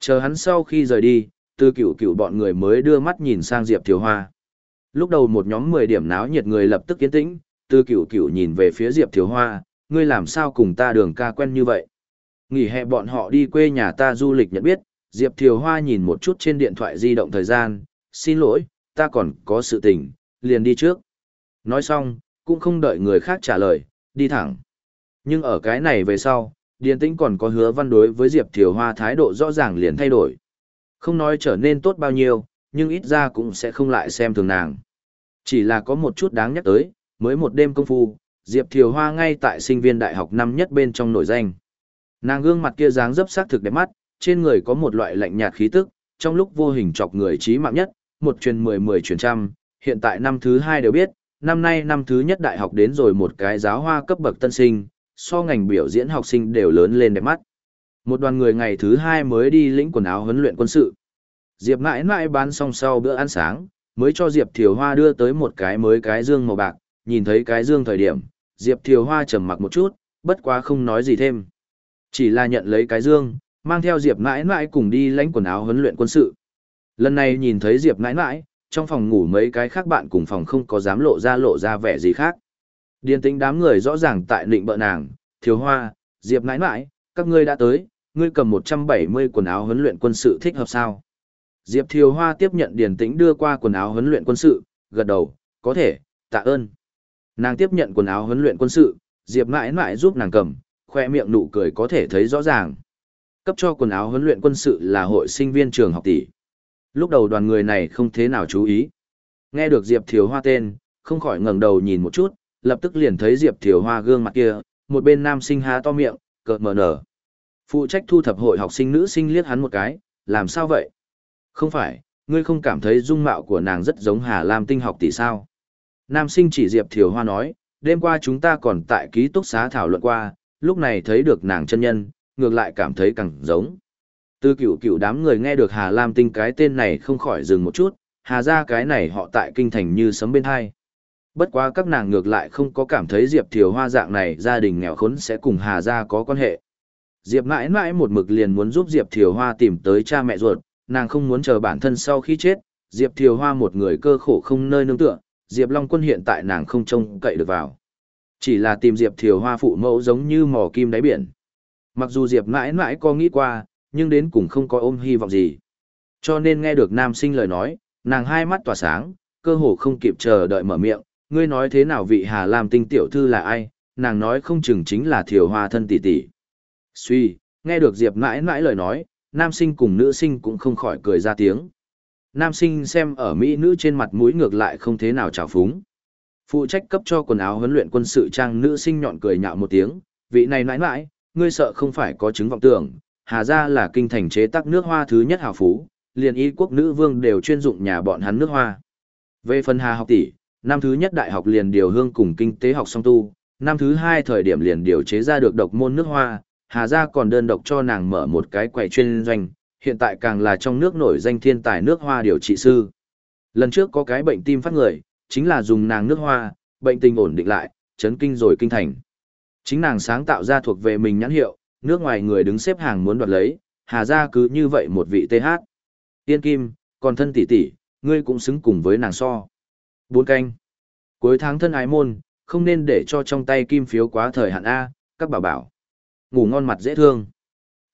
Chờ hắn sau khi rời đi, từ cửu cửu bọn người mới đưa mắt nhìn sang Diệp Thiều Hoa. Lúc đầu một nhóm 10 điểm náo nhiệt người lập tức kiến tĩnh, từ cửu cửu nhìn về phía Diệp Thiều Hoa, ngươi làm sao cùng ta đường ca quen như vậy. Nghỉ hè bọn họ đi quê nhà ta du lịch nhận biết, Diệp Thiều Hoa nhìn một chút trên điện thoại di động thời gian, xin lỗi, ta còn có sự tình, liền đi trước. Nói xong, cũng không đợi người khác trả lời, đi thẳng. Nhưng ở cái này về sau, Điền Tĩnh còn có hứa văn đối với Diệp Thiều Hoa thái độ rõ ràng liền thay đổi. Không nói trở nên tốt bao nhiêu, nhưng ít ra cũng sẽ không lại xem thường nàng. Chỉ là có một chút đáng nhắc tới, mới một đêm công phu, Diệp Thiều Hoa ngay tại sinh viên đại học năm nhất bên trong nổi danh. Nàng gương mặt kia dáng dấp sắc thực đẹp mắt, trên người có một loại lạnh nhạt khí tức, trong lúc vô hình chọc người trí mạng nhất, một truyền mười mười truyền trăm, hiện tại năm thứ hai đều biết, năm nay năm thứ nhất đại học đến rồi một cái giáo hoa cấp bậc tân sinh, so ngành biểu diễn học sinh đều lớn lên đẹp mắt. Một đoàn người ngày thứ hai mới đi lĩnh quần áo huấn luyện quân sự. Diệp mãi mãi bán xong sau bữa ăn sáng, mới cho Diệp Thiều Hoa đưa tới một cái mới cái dương màu bạc, nhìn thấy cái dương thời điểm, Diệp Thiều Hoa trầm mặc một chút, bất quá không nói gì thêm. Chỉ là nhận lấy cái dương, mang theo Diệp mãi mãi cùng đi lãnh quần áo huấn luyện quân sự. Lần này nhìn thấy Diệp mãi mãi, trong phòng ngủ mấy cái khác bạn cùng phòng không có dám lộ ra lộ ra vẻ gì khác. Điền Tĩnh đám người rõ ràng tại định bợ nàng, thiếu hoa, Diệp mãi mãi, các ngươi đã tới, ngươi cầm 170 quần áo huấn luyện quân sự thích hợp sao? Diệp Thiều Hoa tiếp nhận Điền Tĩnh đưa qua quần áo huấn luyện quân sự, gật đầu, có thể, tạ ơn. Nàng tiếp nhận quần áo huấn luyện quân sự, Diệp mãi mãi giúp nàng cầm, khoe miệng nụ cười có thể thấy rõ ràng. Cấp cho quần áo huấn luyện quân sự là hội sinh viên trường học tỷ. Lúc đầu đoàn người này không thế nào chú ý. Nghe được Diệp Thiều Hoa tên, không khỏi ngẩng đầu nhìn một chút, lập tức liền thấy Diệp Thiều Hoa gương mặt kia, một bên nam sinh há to miệng, cợt mở nở. Phụ trách thu thập hội học sinh nữ sinh liếc hắn một cái, làm sao vậy? Không phải, ngươi không cảm thấy dung mạo của nàng rất giống Hà Lam tinh học tỷ sao? Nam sinh chỉ Diệp Thiều Hoa nói, đêm qua chúng ta còn tại ký túc xá thảo luận qua, lúc này thấy được nàng chân nhân, ngược lại cảm thấy càng giống. Từ cựu cựu đám người nghe được Hà Lam Tinh cái tên này không khỏi dừng một chút, Hà ra cái này họ tại kinh thành như sấm bên hai. Bất quá các nàng ngược lại không có cảm thấy Diệp Thiều Hoa dạng này gia đình nghèo khốn sẽ cùng Hà ra có quan hệ. Diệp mãi mãi một mực liền muốn giúp Diệp Thiều Hoa tìm tới cha mẹ ruột, nàng không muốn chờ bản thân sau khi chết, Diệp Thiều Hoa một người cơ khổ không nơi nương tựa, Diệp Long Quân hiện tại nàng không trông cậy được vào. Chỉ là tìm Diệp Thiều Hoa phụ mẫu giống như mò kim đáy biển. Mặc dù Diệp mãi mãi có nghĩ qua, nhưng đến cùng không có ôm hy vọng gì. Cho nên nghe được nam sinh lời nói, nàng hai mắt tỏa sáng, cơ hồ không kịp chờ đợi mở miệng, ngươi nói thế nào vị Hà Lam tinh tiểu thư là ai, nàng nói không chừng chính là Thiều Hoa thân tỷ tỷ. Suy, nghe được Diệp mãi mãi lời nói, nam sinh cùng nữ sinh cũng không khỏi cười ra tiếng. Nam sinh xem ở Mỹ nữ trên mặt mũi ngược lại không thế nào trào phúng. Phụ trách cấp cho quần áo huấn luyện quân sự trang nữ sinh nhọn cười nhạo một tiếng, vị này mãi mãi, ngươi sợ không phải có chứng vọng tưởng, Hà Gia là kinh thành chế tác nước hoa thứ nhất hào phú, liền y quốc nữ vương đều chuyên dụng nhà bọn hắn nước hoa. Về phần Hà học tỷ, năm thứ nhất đại học liền điều hương cùng kinh tế học song tu, năm thứ hai thời điểm liền điều chế ra được độc môn nước hoa, Hà Gia còn đơn độc cho nàng mở một cái quầy chuyên doanh, hiện tại càng là trong nước nổi danh thiên tài nước hoa điều trị sư. Lần trước có cái bệnh tim phát người, chính là dùng nàng nước hoa, bệnh tình ổn định lại, chấn kinh rồi kinh thành. Chính nàng sáng tạo ra thuộc về mình nhãn hiệu, nước ngoài người đứng xếp hàng muốn đoạt lấy, Hà Gia cứ như vậy một vị TH. Tiên Kim, còn thân tỷ tỷ, ngươi cũng xứng cùng với nàng so. Bốn canh. Cuối tháng thân ái môn, không nên để cho trong tay kim phiếu quá thời hạn A, các bảo bảo. Ngủ ngon mặt dễ thương.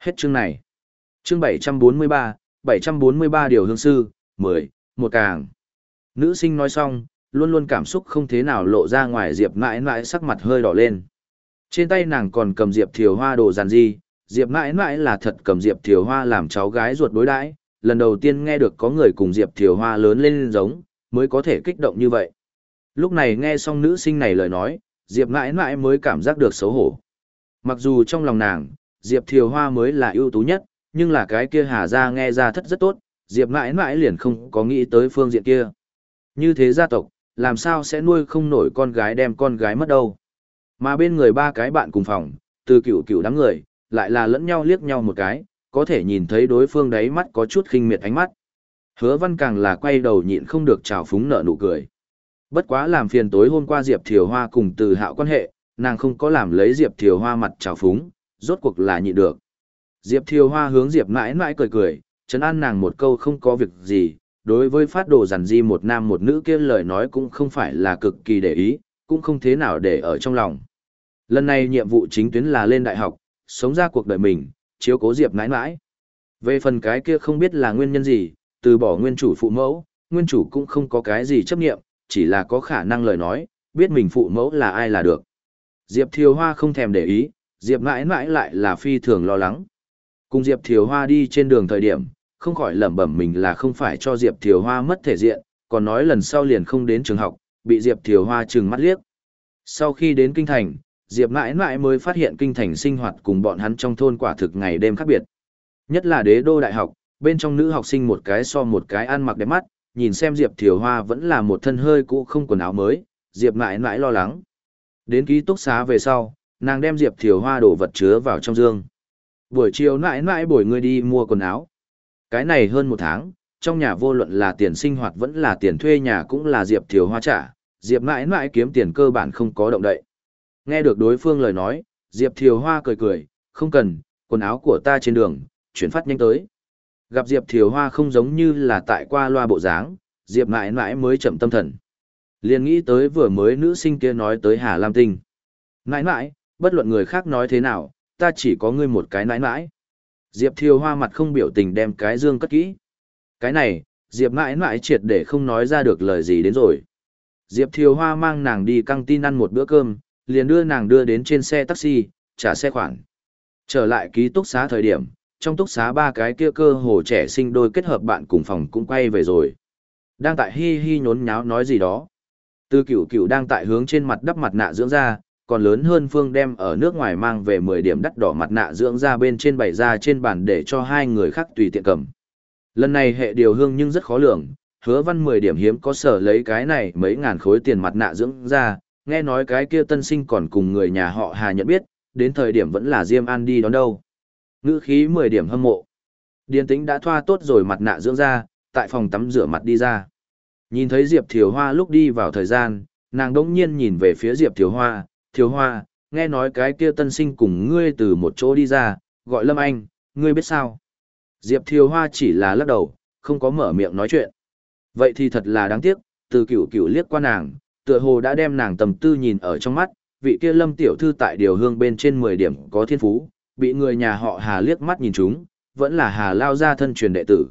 Hết chương này. Chương 743, 743 điều hương sư, 10, một càng. Nữ sinh nói xong, luôn luôn cảm xúc không thế nào lộ ra ngoài Diệp mãi mãi sắc mặt hơi đỏ lên. Trên tay nàng còn cầm Diệp Thiều Hoa đồ giàn di, Diệp mãi mãi là thật cầm Diệp Thiều Hoa làm cháu gái ruột đối đãi lần đầu tiên nghe được có người cùng Diệp Thiều Hoa lớn lên giống, mới có thể kích động như vậy. Lúc này nghe xong nữ sinh này lời nói, Diệp mãi mãi mới cảm giác được xấu hổ. Mặc dù trong lòng nàng, Diệp Thiều Hoa mới là ưu tú nhất, nhưng là cái kia Hà Gia nghe ra thất rất tốt, Diệp mãi mãi liền không có nghĩ tới phương diện kia. Như thế gia tộc, làm sao sẽ nuôi không nổi con gái đem con gái mất đâu. Mà bên người ba cái bạn cùng phòng, từ cựu cựu đám người, lại là lẫn nhau liếc nhau một cái, có thể nhìn thấy đối phương đáy mắt có chút khinh miệt ánh mắt. Hứa văn càng là quay đầu nhịn không được trào phúng nợ nụ cười. Bất quá làm phiền tối hôm qua Diệp Thiều Hoa cùng từ hạo quan hệ, nàng không có làm lấy Diệp Thiều Hoa mặt trào phúng, rốt cuộc là nhịn được. Diệp Thiều Hoa hướng Diệp mãi mãi cười cười, chấn an nàng một câu không có việc gì, đối với phát đồ giản di một nam một nữ kia lời nói cũng không phải là cực kỳ để ý, cũng không thế nào để ở trong lòng. Lần này nhiệm vụ chính tuyến là lên đại học, sống ra cuộc đời mình, chiếu cố Diệp mãi mãi. Về phần cái kia không biết là nguyên nhân gì, từ bỏ nguyên chủ phụ mẫu, nguyên chủ cũng không có cái gì chấp nghiệm, chỉ là có khả năng lời nói, biết mình phụ mẫu là ai là được. Diệp Thiều Hoa không thèm để ý, Diệp mãi mãi lại là phi thường lo lắng. Cùng Diệp Thiều Hoa đi trên đường thời điểm, không khỏi lẩm bẩm mình là không phải cho Diệp Thiều Hoa mất thể diện, còn nói lần sau liền không đến trường học, bị Diệp Thiều Hoa trừng mắt liếc. Sau khi đến kinh thành, Diệp mãi mãi mới phát hiện kinh thành sinh hoạt cùng bọn hắn trong thôn quả thực ngày đêm khác biệt. Nhất là đế đô đại học, bên trong nữ học sinh một cái so một cái ăn mặc đẹp mắt, nhìn xem Diệp Thiều Hoa vẫn là một thân hơi cũ không quần áo mới, Diệp mãi mãi lo lắng. Đến ký túc xá về sau, nàng đem Diệp Thiều Hoa đổ vật chứa vào trong dương. Buổi chiều mãi mãi bồi người đi mua quần áo. Cái này hơn một tháng, trong nhà vô luận là tiền sinh hoạt vẫn là tiền thuê nhà cũng là Diệp Thiều Hoa trả, Diệp mãi mãi kiếm tiền cơ bản không có động đậy. Nghe được đối phương lời nói, Diệp Thiều Hoa cười cười, không cần, quần áo của ta trên đường, chuyển phát nhanh tới. Gặp Diệp Thiều Hoa không giống như là tại qua loa bộ dáng, Diệp mãi mãi mới chậm tâm thần. Liền nghĩ tới vừa mới nữ sinh kia nói tới Hà Lam Tinh. Mãi mãi, bất luận người khác nói thế nào, ta chỉ có ngươi một cái mãi mãi. Diệp Thiều Hoa mặt không biểu tình đem cái dương cất kỹ. Cái này, Diệp mãi mãi triệt để không nói ra được lời gì đến rồi. Diệp Thiều Hoa mang nàng đi căng tin ăn một bữa cơm, liền đưa nàng đưa đến trên xe taxi, trả xe khoản. Trở lại ký túc xá thời điểm, trong túc xá ba cái kia cơ hồ trẻ sinh đôi kết hợp bạn cùng phòng cũng quay về rồi. Đang tại hi hi nhốn nháo nói gì đó. Tư cửu cửu đang tại hướng trên mặt đắp mặt nạ dưỡng da, còn lớn hơn Phương đem ở nước ngoài mang về 10 điểm đắt đỏ mặt nạ dưỡng da bên trên bày ra trên bàn để cho hai người khác tùy tiện cầm. Lần này hệ điều hương nhưng rất khó lường, hứa văn 10 điểm hiếm có sở lấy cái này mấy ngàn khối tiền mặt nạ dưỡng da, nghe nói cái kia tân sinh còn cùng người nhà họ Hà nhận biết, đến thời điểm vẫn là Diêm An đi đón đâu. Ngữ khí 10 điểm hâm mộ. Điền tĩnh đã thoa tốt rồi mặt nạ dưỡng da, tại phòng tắm rửa mặt đi ra. Nhìn thấy Diệp Thiều Hoa lúc đi vào thời gian, nàng đỗng nhiên nhìn về phía Diệp Thiều Hoa, Thiều Hoa, nghe nói cái kia tân sinh cùng ngươi từ một chỗ đi ra, gọi Lâm Anh, ngươi biết sao? Diệp Thiều Hoa chỉ là lắc đầu, không có mở miệng nói chuyện. Vậy thì thật là đáng tiếc, từ cửu cửu liếc qua nàng, tựa hồ đã đem nàng tầm tư nhìn ở trong mắt, vị kia lâm tiểu thư tại điều hương bên trên 10 điểm có thiên phú, bị người nhà họ Hà liếc mắt nhìn chúng, vẫn là Hà lao ra thân truyền đệ tử.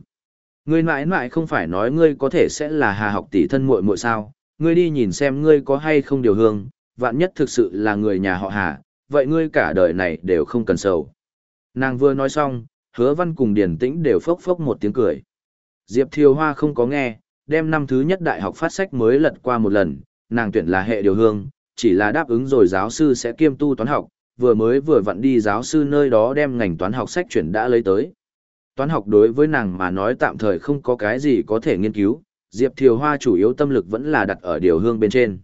Ngươi mãi mãi không phải nói ngươi có thể sẽ là Hà học tỷ thân muội muội sao, ngươi đi nhìn xem ngươi có hay không điều hương, vạn nhất thực sự là người nhà họ Hà, vậy ngươi cả đời này đều không cần sầu. Nàng vừa nói xong, hứa văn cùng điển tĩnh đều phốc phốc một tiếng cười. Diệp Thiều Hoa không có nghe, đem năm thứ nhất đại học phát sách mới lật qua một lần, nàng tuyển là hệ điều hương, chỉ là đáp ứng rồi giáo sư sẽ kiêm tu toán học, vừa mới vừa vặn đi giáo sư nơi đó đem ngành toán học sách chuyển đã lấy tới. Toán học đối với nàng mà nói tạm thời không có cái gì có thể nghiên cứu, Diệp Thiều Hoa chủ yếu tâm lực vẫn là đặt ở điều hương bên trên.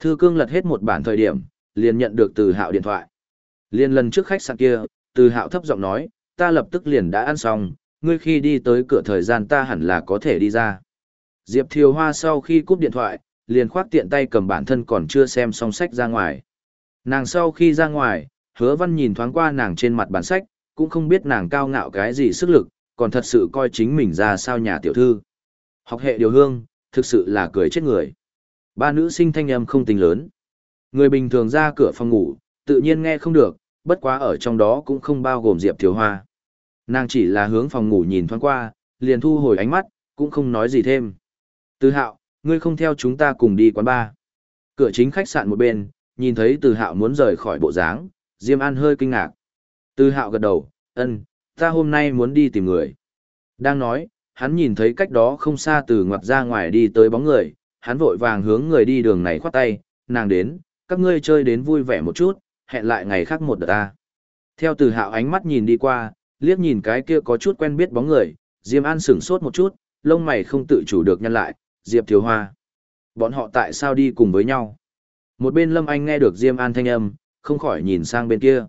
Thư cương lật hết một bản thời điểm, liền nhận được từ hạo điện thoại. Liên lần trước khách sạn kia, từ hạo thấp giọng nói, ta lập tức liền đã ăn xong, ngươi khi đi tới cửa thời gian ta hẳn là có thể đi ra. Diệp Thiều Hoa sau khi cúp điện thoại, liền khoác tiện tay cầm bản thân còn chưa xem xong sách ra ngoài. Nàng sau khi ra ngoài, hứa văn nhìn thoáng qua nàng trên mặt bản sách, cũng không biết nàng cao ngạo cái gì sức lực, còn thật sự coi chính mình ra sao nhà tiểu thư. Học hệ điều hương, thực sự là cười chết người. Ba nữ sinh thanh âm không tính lớn. Người bình thường ra cửa phòng ngủ, tự nhiên nghe không được, bất quá ở trong đó cũng không bao gồm Diệp Thiếu Hoa. Nàng chỉ là hướng phòng ngủ nhìn thoáng qua, liền thu hồi ánh mắt, cũng không nói gì thêm. Từ hạo, ngươi không theo chúng ta cùng đi quán bar. Cửa chính khách sạn một bên, nhìn thấy từ hạo muốn rời khỏi bộ dáng, Diêm An hơi kinh ngạc. Từ hạo gật đầu, ân, ta hôm nay muốn đi tìm người. Đang nói, hắn nhìn thấy cách đó không xa từ ngoặt ra ngoài đi tới bóng người, hắn vội vàng hướng người đi đường này khoát tay, nàng đến, các ngươi chơi đến vui vẻ một chút, hẹn lại ngày khác một đợt ta. Theo từ hạo ánh mắt nhìn đi qua, liếc nhìn cái kia có chút quen biết bóng người, Diêm An sửng sốt một chút, lông mày không tự chủ được nhăn lại, Diệp Thiếu Hoa. Bọn họ tại sao đi cùng với nhau? Một bên Lâm Anh nghe được Diêm An thanh âm, không khỏi nhìn sang bên kia.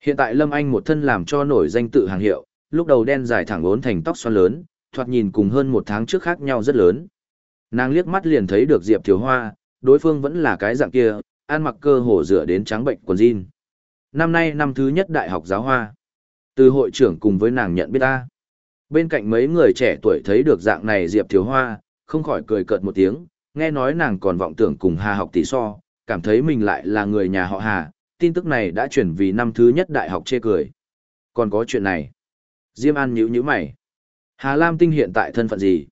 Hiện tại Lâm Anh một thân làm cho nổi danh tự hàng hiệu, lúc đầu đen dài thẳng ốn thành tóc xoăn lớn, thoạt nhìn cùng hơn một tháng trước khác nhau rất lớn. Nàng liếc mắt liền thấy được Diệp Thiếu Hoa, đối phương vẫn là cái dạng kia, ăn mặc cơ hồ dựa đến trắng bệnh quần jean. Năm nay năm thứ nhất đại học giáo hoa. Từ hội trưởng cùng với nàng nhận biết ta. Bên cạnh mấy người trẻ tuổi thấy được dạng này Diệp Thiếu Hoa, không khỏi cười cợt một tiếng, nghe nói nàng còn vọng tưởng cùng Hà học tỷ so, cảm thấy mình lại là người nhà họ Hà, tin tức này đã chuyển vì năm thứ nhất đại học chê cười. Còn có chuyện này. Diêm An nhíu nhíu mày. Hà Lam Tinh hiện tại thân phận gì?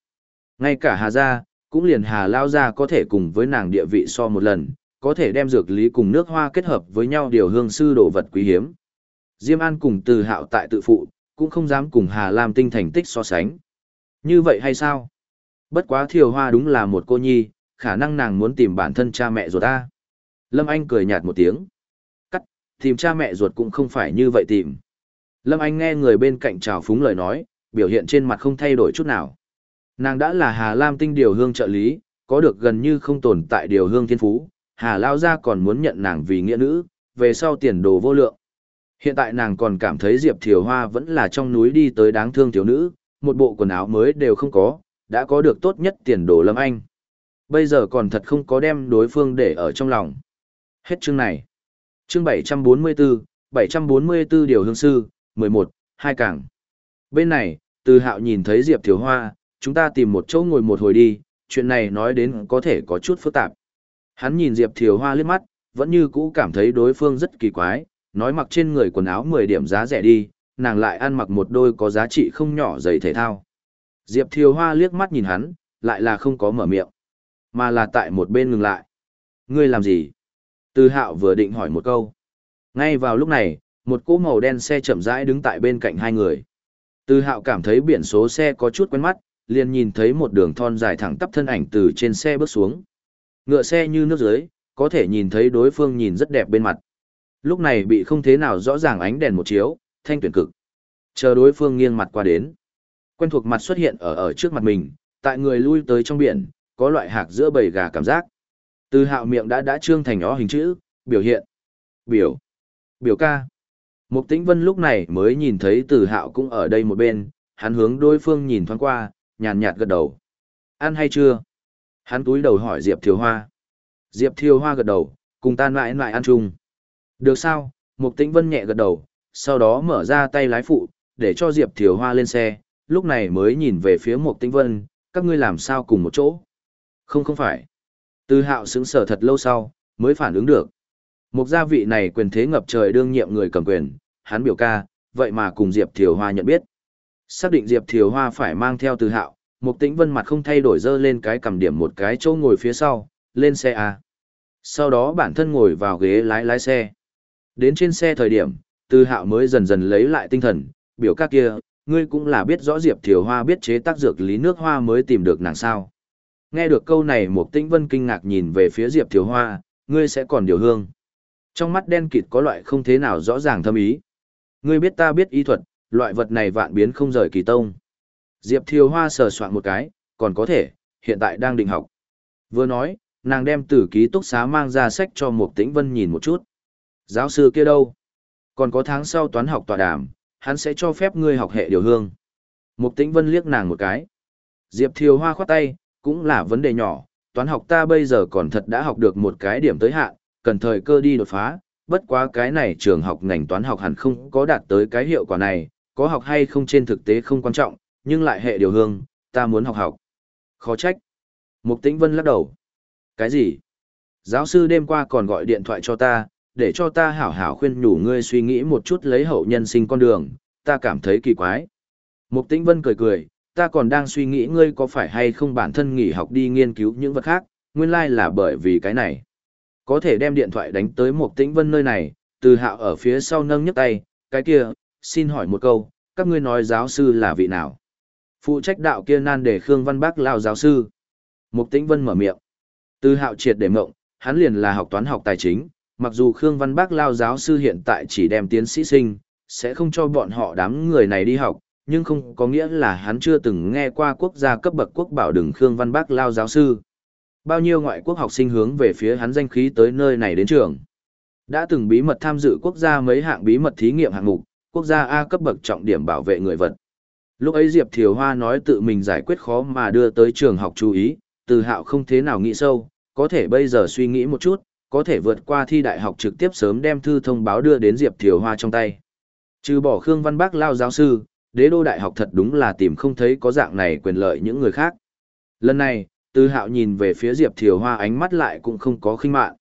Ngay cả Hà gia, cũng liền Hà Lao gia có thể cùng với nàng địa vị so một lần, có thể đem dược lý cùng nước hoa kết hợp với nhau điều hương sư đồ vật quý hiếm. Diêm An cùng từ hạo tại tự phụ, cũng không dám cùng Hà Lam Tinh thành tích so sánh. Như vậy hay sao? Bất quá thiều hoa đúng là một cô nhi, khả năng nàng muốn tìm bản thân cha mẹ rồi ta. Lâm Anh cười nhạt một tiếng. Cắt, tìm cha mẹ ruột cũng không phải như vậy tìm. Lâm Anh nghe người bên cạnh trào phúng lời nói, biểu hiện trên mặt không thay đổi chút nào. Nàng đã là Hà Lam Tinh điều hương trợ lý, có được gần như không tồn tại điều hương thiên phú, Hà Lao gia còn muốn nhận nàng vì nghĩa nữ, về sau tiền đồ vô lượng. Hiện tại nàng còn cảm thấy Diệp Thiều Hoa vẫn là trong núi đi tới đáng thương thiếu nữ, một bộ quần áo mới đều không có, đã có được tốt nhất tiền đồ Lâm Anh. Bây giờ còn thật không có đem đối phương để ở trong lòng. Hết chương này. chương 744, 744 điều hương sư, 11, hai cảng. Bên này, từ hạo nhìn thấy Diệp Thiếu Hoa, chúng ta tìm một chỗ ngồi một hồi đi, chuyện này nói đến có thể có chút phức tạp. Hắn nhìn Diệp Thiếu Hoa liếc mắt, vẫn như cũ cảm thấy đối phương rất kỳ quái, nói mặc trên người quần áo 10 điểm giá rẻ đi, nàng lại ăn mặc một đôi có giá trị không nhỏ giày thể thao. Diệp Thiều Hoa liếc mắt nhìn hắn, lại là không có mở miệng, mà là tại một bên ngừng lại. Ngươi làm gì? Từ hạo vừa định hỏi một câu. Ngay vào lúc này, một cỗ màu đen xe chậm rãi đứng tại bên cạnh hai người. Từ hạo cảm thấy biển số xe có chút quen mắt, liền nhìn thấy một đường thon dài thẳng tắp thân ảnh từ trên xe bước xuống. Ngựa xe như nước dưới, có thể nhìn thấy đối phương nhìn rất đẹp bên mặt. Lúc này bị không thế nào rõ ràng ánh đèn một chiếu, thanh tuyển cực. Chờ đối phương nghiêng mặt qua đến. Quen thuộc mặt xuất hiện ở ở trước mặt mình, tại người lui tới trong biển, có loại hạc giữa bầy gà cảm giác. Từ hạo miệng đã đã trương thành ó hình chữ, biểu hiện. Biểu. Biểu ca. Mục tĩnh vân lúc này mới nhìn thấy từ hạo cũng ở đây một bên, hắn hướng đối phương nhìn thoáng qua, nhàn nhạt gật đầu. Ăn hay chưa? Hắn túi đầu hỏi Diệp Thiều Hoa. Diệp Thiều Hoa gật đầu, cùng tan mãi mãi ăn chung. Được sao? Mục tĩnh vân nhẹ gật đầu, sau đó mở ra tay lái phụ, để cho Diệp Thiều Hoa lên xe, lúc này mới nhìn về phía Mục tĩnh vân, các ngươi làm sao cùng một chỗ? Không không phải. Từ hạo xứng sở thật lâu sau, mới phản ứng được. Một gia vị này quyền thế ngập trời đương nhiệm người cầm quyền, hắn biểu ca, vậy mà cùng Diệp Thiều Hoa nhận biết. Xác định Diệp Thiều Hoa phải mang theo từ hạo, một Tĩnh Vân mặt không thay đổi dơ lên cái cầm điểm một cái chỗ ngồi phía sau, lên xe A. Sau đó bản thân ngồi vào ghế lái lái xe. Đến trên xe thời điểm, từ hạo mới dần dần lấy lại tinh thần, biểu ca kia, ngươi cũng là biết rõ Diệp Thiều Hoa biết chế tác dược lý nước hoa mới tìm được nàng sao. Nghe được câu này Mục Tĩnh Vân kinh ngạc nhìn về phía Diệp Thiều Hoa, ngươi sẽ còn điều hương. Trong mắt đen kịt có loại không thế nào rõ ràng thâm ý. Ngươi biết ta biết y thuật, loại vật này vạn biến không rời kỳ tông. Diệp Thiều Hoa sờ soạn một cái, còn có thể, hiện tại đang định học. Vừa nói, nàng đem từ ký túc xá mang ra sách cho Mục Tĩnh Vân nhìn một chút. Giáo sư kia đâu? Còn có tháng sau toán học tọa đàm, hắn sẽ cho phép ngươi học hệ điều hương. Mục Tĩnh Vân liếc nàng một cái. Diệp Thiều Hoa khoát tay, cũng là vấn đề nhỏ, toán học ta bây giờ còn thật đã học được một cái điểm tới hạn, cần thời cơ đi đột phá, bất quá cái này trường học ngành toán học hẳn không có đạt tới cái hiệu quả này, có học hay không trên thực tế không quan trọng, nhưng lại hệ điều hương, ta muốn học học. Khó trách. Mục Tĩnh Vân lắc đầu. Cái gì? Giáo sư đêm qua còn gọi điện thoại cho ta, để cho ta hảo hảo khuyên nhủ ngươi suy nghĩ một chút lấy hậu nhân sinh con đường, ta cảm thấy kỳ quái. Mục Tĩnh Vân cười cười, ta còn đang suy nghĩ ngươi có phải hay không bản thân nghỉ học đi nghiên cứu những vật khác, nguyên lai like là bởi vì cái này. Có thể đem điện thoại đánh tới một tĩnh vân nơi này, từ hạo ở phía sau nâng nhấc tay, cái kia, xin hỏi một câu, các ngươi nói giáo sư là vị nào? Phụ trách đạo kia nan để Khương Văn Bác lao giáo sư. Mục tĩnh vân mở miệng. Từ hạo triệt để mộng, hắn liền là học toán học tài chính, mặc dù Khương Văn Bác lao giáo sư hiện tại chỉ đem tiến sĩ sinh, sẽ không cho bọn họ đám người này đi học, nhưng không có nghĩa là hắn chưa từng nghe qua quốc gia cấp bậc quốc bảo đừng Khương Văn Bác lao giáo sư. Bao nhiêu ngoại quốc học sinh hướng về phía hắn danh khí tới nơi này đến trường. Đã từng bí mật tham dự quốc gia mấy hạng bí mật thí nghiệm hạng mục, quốc gia A cấp bậc trọng điểm bảo vệ người vật. Lúc ấy Diệp Thiều Hoa nói tự mình giải quyết khó mà đưa tới trường học chú ý, từ hạo không thế nào nghĩ sâu, có thể bây giờ suy nghĩ một chút, có thể vượt qua thi đại học trực tiếp sớm đem thư thông báo đưa đến Diệp Thiều Hoa trong tay. Trừ bỏ Khương Văn Bác lao giáo sư, đế đô đại học thật đúng là tìm không thấy có dạng này quyền lợi những người khác. Lần này, Tư hạo nhìn về phía Diệp Thiều Hoa ánh mắt lại cũng không có khinh mạn.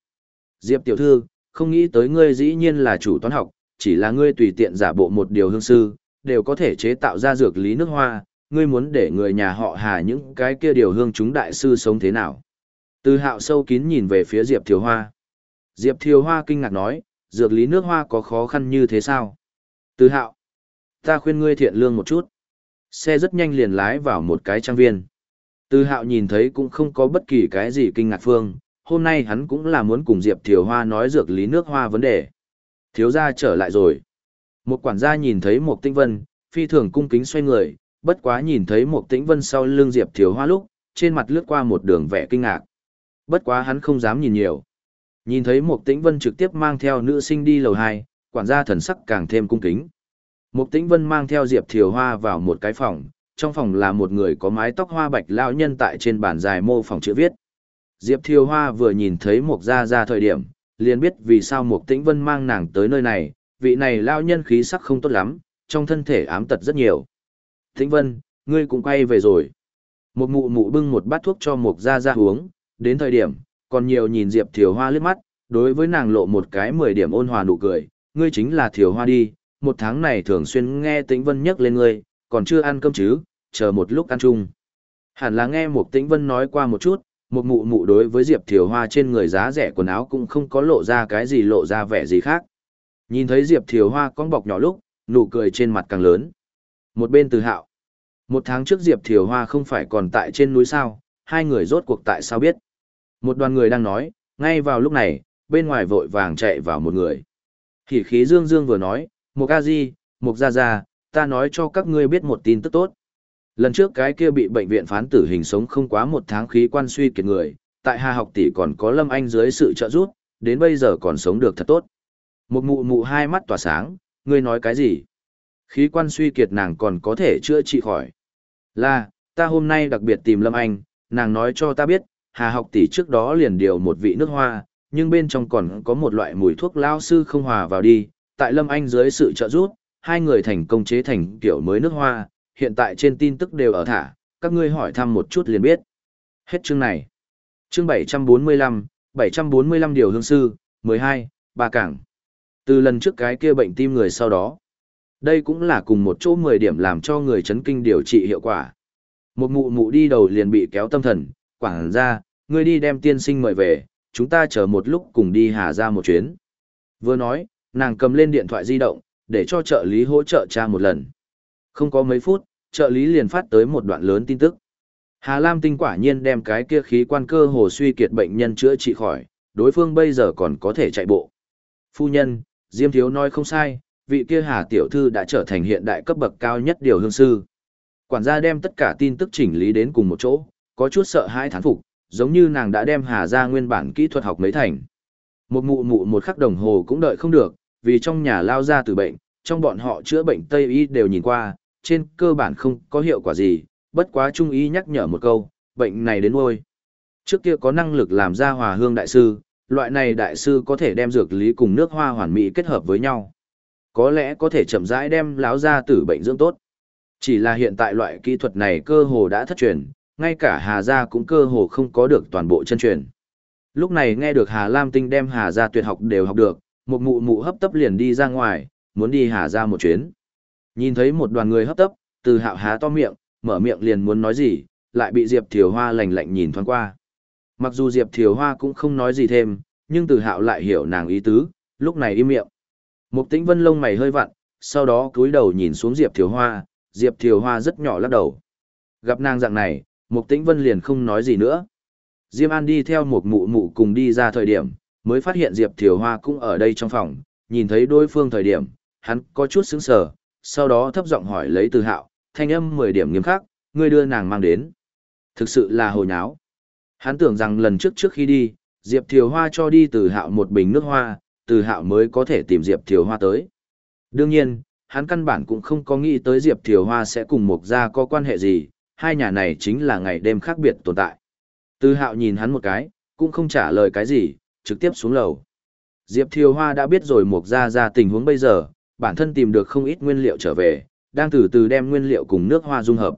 Diệp tiểu thư, không nghĩ tới ngươi dĩ nhiên là chủ toán học, chỉ là ngươi tùy tiện giả bộ một điều hương sư, đều có thể chế tạo ra dược lý nước hoa, ngươi muốn để người nhà họ hà những cái kia điều hương chúng đại sư sống thế nào. Tư hạo sâu kín nhìn về phía Diệp Thiều Hoa. Diệp Thiều Hoa kinh ngạc nói, dược lý nước hoa có khó khăn như thế sao? Tư hạo, ta khuyên ngươi thiện lương một chút. Xe rất nhanh liền lái vào một cái trang viên. Từ hạo nhìn thấy cũng không có bất kỳ cái gì kinh ngạc phương, hôm nay hắn cũng là muốn cùng Diệp Thiều Hoa nói dược lý nước hoa vấn đề. Thiếu gia trở lại rồi. Một quản gia nhìn thấy một tĩnh vân, phi thường cung kính xoay người, bất quá nhìn thấy một tĩnh vân sau lưng Diệp Thiều Hoa lúc, trên mặt lướt qua một đường vẻ kinh ngạc. Bất quá hắn không dám nhìn nhiều. Nhìn thấy một tĩnh vân trực tiếp mang theo nữ sinh đi lầu 2, quản gia thần sắc càng thêm cung kính. Mục tĩnh vân mang theo Diệp Thiều Hoa vào một cái phòng, trong phòng là một người có mái tóc hoa bạch lão nhân tại trên bàn dài mô phòng chữ viết. Diệp Thiều Hoa vừa nhìn thấy Mục gia Gia thời điểm, liền biết vì sao Mục Tĩnh Vân mang nàng tới nơi này, vị này lão nhân khí sắc không tốt lắm, trong thân thể ám tật rất nhiều. Tĩnh Vân, ngươi cũng quay về rồi. Một mụ mụ bưng một bát thuốc cho Mục Gia Gia uống, đến thời điểm, còn nhiều nhìn Diệp Thiều Hoa liếc mắt, đối với nàng lộ một cái mười điểm ôn hòa nụ cười, ngươi chính là Thiều Hoa đi, một tháng này thường xuyên nghe Tĩnh Vân nhắc lên ngươi, còn chưa ăn cơm chứ, chờ một lúc ăn chung. Hẳn là nghe một Tĩnh Vân nói qua một chút, một mụ mụ đối với Diệp Thiều Hoa trên người giá rẻ quần áo cũng không có lộ ra cái gì lộ ra vẻ gì khác. Nhìn thấy Diệp Thiều Hoa con bọc nhỏ lúc, nụ cười trên mặt càng lớn. Một bên từ hạo. Một tháng trước Diệp Thiều Hoa không phải còn tại trên núi sao, hai người rốt cuộc tại sao biết. Một đoàn người đang nói, ngay vào lúc này, bên ngoài vội vàng chạy vào một người. Khỉ khí dương dương vừa nói, một A di, một gia gia, ta nói cho các ngươi biết một tin tức tốt. Lần trước cái kia bị bệnh viện phán tử hình sống không quá một tháng khí quan suy kiệt người, tại Hà học tỷ còn có Lâm Anh dưới sự trợ giúp, đến bây giờ còn sống được thật tốt. Một mụ mụ hai mắt tỏa sáng, ngươi nói cái gì? Khí quan suy kiệt nàng còn có thể chữa trị khỏi. Là, ta hôm nay đặc biệt tìm Lâm Anh, nàng nói cho ta biết, Hà học tỷ trước đó liền điều một vị nước hoa, nhưng bên trong còn có một loại mùi thuốc lao sư không hòa vào đi. Tại Lâm Anh dưới sự trợ giúp, hai người thành công chế thành kiểu mới nước hoa, hiện tại trên tin tức đều ở thả, các ngươi hỏi thăm một chút liền biết. Hết chương này. Chương 745, 745 điều hương sư, 12, ba cảng. Từ lần trước cái kia bệnh tim người sau đó. Đây cũng là cùng một chỗ 10 điểm làm cho người chấn kinh điều trị hiệu quả. Một mụ mụ đi đầu liền bị kéo tâm thần, quảng ra, ngươi đi đem tiên sinh mời về, chúng ta chờ một lúc cùng đi hà ra một chuyến. Vừa nói, nàng cầm lên điện thoại di động, để cho trợ lý hỗ trợ tra một lần. Không có mấy phút, trợ lý liền phát tới một đoạn lớn tin tức. Hà Lam Tinh quả nhiên đem cái kia khí quan cơ hồ suy kiệt bệnh nhân chữa trị khỏi, đối phương bây giờ còn có thể chạy bộ. Phu nhân, Diêm Thiếu nói không sai, vị kia Hà Tiểu Thư đã trở thành hiện đại cấp bậc cao nhất điều hương sư. Quản gia đem tất cả tin tức chỉnh lý đến cùng một chỗ, có chút sợ hãi thán phục, giống như nàng đã đem Hà ra nguyên bản kỹ thuật học mấy thành. Một mụ mụ một khắc đồng hồ cũng đợi không được, vì trong nhà lao ra từ bệnh, trong bọn họ chữa bệnh Tây Y đều nhìn qua, trên cơ bản không có hiệu quả gì, bất quá Trung Y nhắc nhở một câu, bệnh này đến ngôi. Trước kia có năng lực làm ra hòa hương đại sư, loại này đại sư có thể đem dược lý cùng nước hoa hoàn mỹ kết hợp với nhau. Có lẽ có thể chậm rãi đem lão ra tử bệnh dưỡng tốt. Chỉ là hiện tại loại kỹ thuật này cơ hồ đã thất truyền, ngay cả Hà Gia cũng cơ hồ không có được toàn bộ chân truyền. Lúc này nghe được Hà Lam Tinh đem Hà Gia tuyệt học đều học được, một mụ mụ hấp tấp liền đi ra ngoài, muốn đi Hà ra một chuyến. Nhìn thấy một đoàn người hấp tấp, từ hạo há to miệng, mở miệng liền muốn nói gì, lại bị Diệp Thiều Hoa lạnh lạnh nhìn thoáng qua. Mặc dù Diệp Thiều Hoa cũng không nói gì thêm, nhưng từ hạo lại hiểu nàng ý tứ, lúc này im miệng. Mục tĩnh vân lông mày hơi vặn, sau đó cúi đầu nhìn xuống Diệp Thiều Hoa, Diệp Thiều Hoa rất nhỏ lắc đầu. Gặp nàng dạng này, Mục tĩnh vân liền không nói gì nữa. Diêm An đi theo một mụ mụ cùng đi ra thời điểm, mới phát hiện Diệp Thiều Hoa cũng ở đây trong phòng, nhìn thấy đối phương thời điểm, hắn có chút sững sờ, sau đó thấp giọng hỏi lấy từ hạo, thanh âm 10 điểm nghiêm khắc, ngươi đưa nàng mang đến. Thực sự là hồ nháo. Hắn tưởng rằng lần trước trước khi đi, Diệp Thiều Hoa cho đi từ hạo một bình nước hoa, từ hạo mới có thể tìm Diệp Thiều Hoa tới. Đương nhiên, hắn căn bản cũng không có nghĩ tới Diệp Thiều Hoa sẽ cùng Mộc Gia có quan hệ gì, hai nhà này chính là ngày đêm khác biệt tồn tại. Từ hạo nhìn hắn một cái, cũng không trả lời cái gì, trực tiếp xuống lầu. Diệp Thiều Hoa đã biết rồi Mộc Gia ra tình huống bây giờ, bản thân tìm được không ít nguyên liệu trở về, đang từ từ đem nguyên liệu cùng nước hoa dung hợp.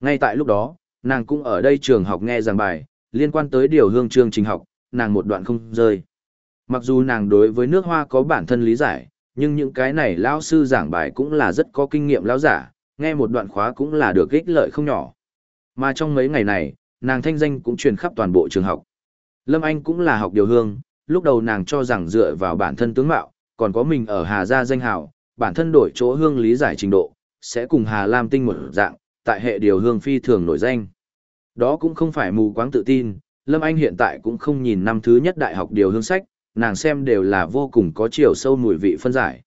Ngay tại lúc đó, nàng cũng ở đây trường học nghe giảng bài, liên quan tới điều hương chương trình học, nàng một đoạn không rơi. Mặc dù nàng đối với nước hoa có bản thân lý giải, nhưng những cái này lão sư giảng bài cũng là rất có kinh nghiệm lão giả, nghe một đoạn khóa cũng là được ích lợi không nhỏ. Mà trong mấy ngày này, nàng thanh danh cũng truyền khắp toàn bộ trường học. Lâm Anh cũng là học điều hương, lúc đầu nàng cho rằng dựa vào bản thân tướng mạo, còn có mình ở Hà Gia danh hào, bản thân đổi chỗ hương lý giải trình độ, sẽ cùng Hà Lam Tinh một dạng, tại hệ điều hương phi thường nổi danh. Đó cũng không phải mù quáng tự tin, Lâm Anh hiện tại cũng không nhìn năm thứ nhất đại học điều hương sách, nàng xem đều là vô cùng có chiều sâu mùi vị phân giải.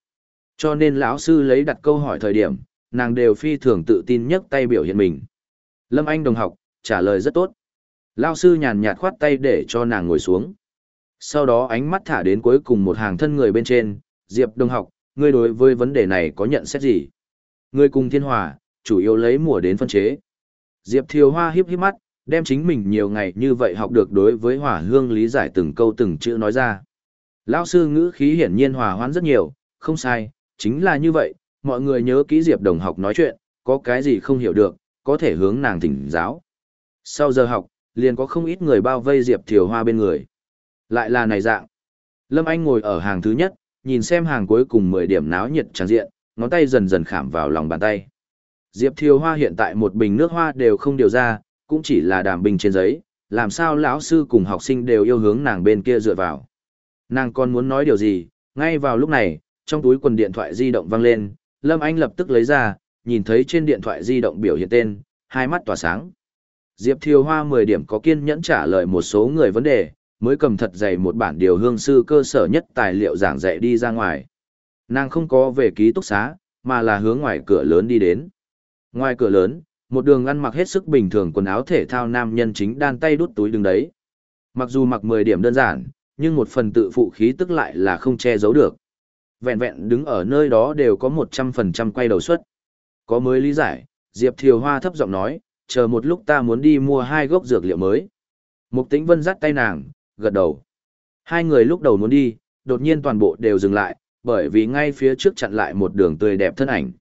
Cho nên lão sư lấy đặt câu hỏi thời điểm, nàng đều phi thường tự tin nhất tay biểu hiện mình. Lâm Anh đồng học, trả lời rất tốt. Lão sư nhàn nhạt khoát tay để cho nàng ngồi xuống. Sau đó ánh mắt thả đến cuối cùng một hàng thân người bên trên, Diệp Đông học, ngươi đối với vấn đề này có nhận xét gì? Ngươi cùng thiên hòa, chủ yếu lấy mùa đến phân chế. Diệp Thiều Hoa hiếp hiếp mắt, đem chính mình nhiều ngày như vậy học được đối với hỏa hương lý giải từng câu từng chữ nói ra. Lão sư ngữ khí hiển nhiên hòa hoãn rất nhiều, không sai, chính là như vậy, mọi người nhớ kỹ Diệp đồng học nói chuyện, có cái gì không hiểu được, có thể hướng nàng thỉnh giáo. Sau giờ học, liền có không ít người bao vây Diệp Thiều Hoa bên người. Lại là này dạng. Lâm Anh ngồi ở hàng thứ nhất, nhìn xem hàng cuối cùng 10 điểm náo nhiệt tràn diện, ngón tay dần dần khảm vào lòng bàn tay. Diệp Thiều Hoa hiện tại một bình nước hoa đều không điều ra, cũng chỉ là đàm bình trên giấy, làm sao lão sư cùng học sinh đều yêu hướng nàng bên kia dựa vào. Nàng còn muốn nói điều gì, ngay vào lúc này, trong túi quần điện thoại di động vang lên, Lâm Anh lập tức lấy ra, nhìn thấy trên điện thoại di động biểu hiện tên, hai mắt tỏa sáng. Diệp Thiều Hoa 10 điểm có kiên nhẫn trả lời một số người vấn đề, mới cầm thật dày một bản điều hương sư cơ sở nhất tài liệu giảng dạy đi ra ngoài. Nàng không có về ký túc xá, mà là hướng ngoài cửa lớn đi đến. Ngoài cửa lớn, một đường ăn mặc hết sức bình thường quần áo thể thao nam nhân chính đan tay đút túi đứng đấy. Mặc dù mặc 10 điểm đơn giản, nhưng một phần tự phụ khí tức lại là không che giấu được. Vẹn vẹn đứng ở nơi đó đều có 100% quay đầu suất. Có mới lý giải, Diệp Thiều Hoa thấp giọng nói, chờ một lúc ta muốn đi mua hai gốc dược liệu mới. Mục Tĩnh Vân dắt tay nàng, gật đầu. Hai người lúc đầu muốn đi, đột nhiên toàn bộ đều dừng lại, bởi vì ngay phía trước chặn lại một đường tươi đẹp thân ảnh.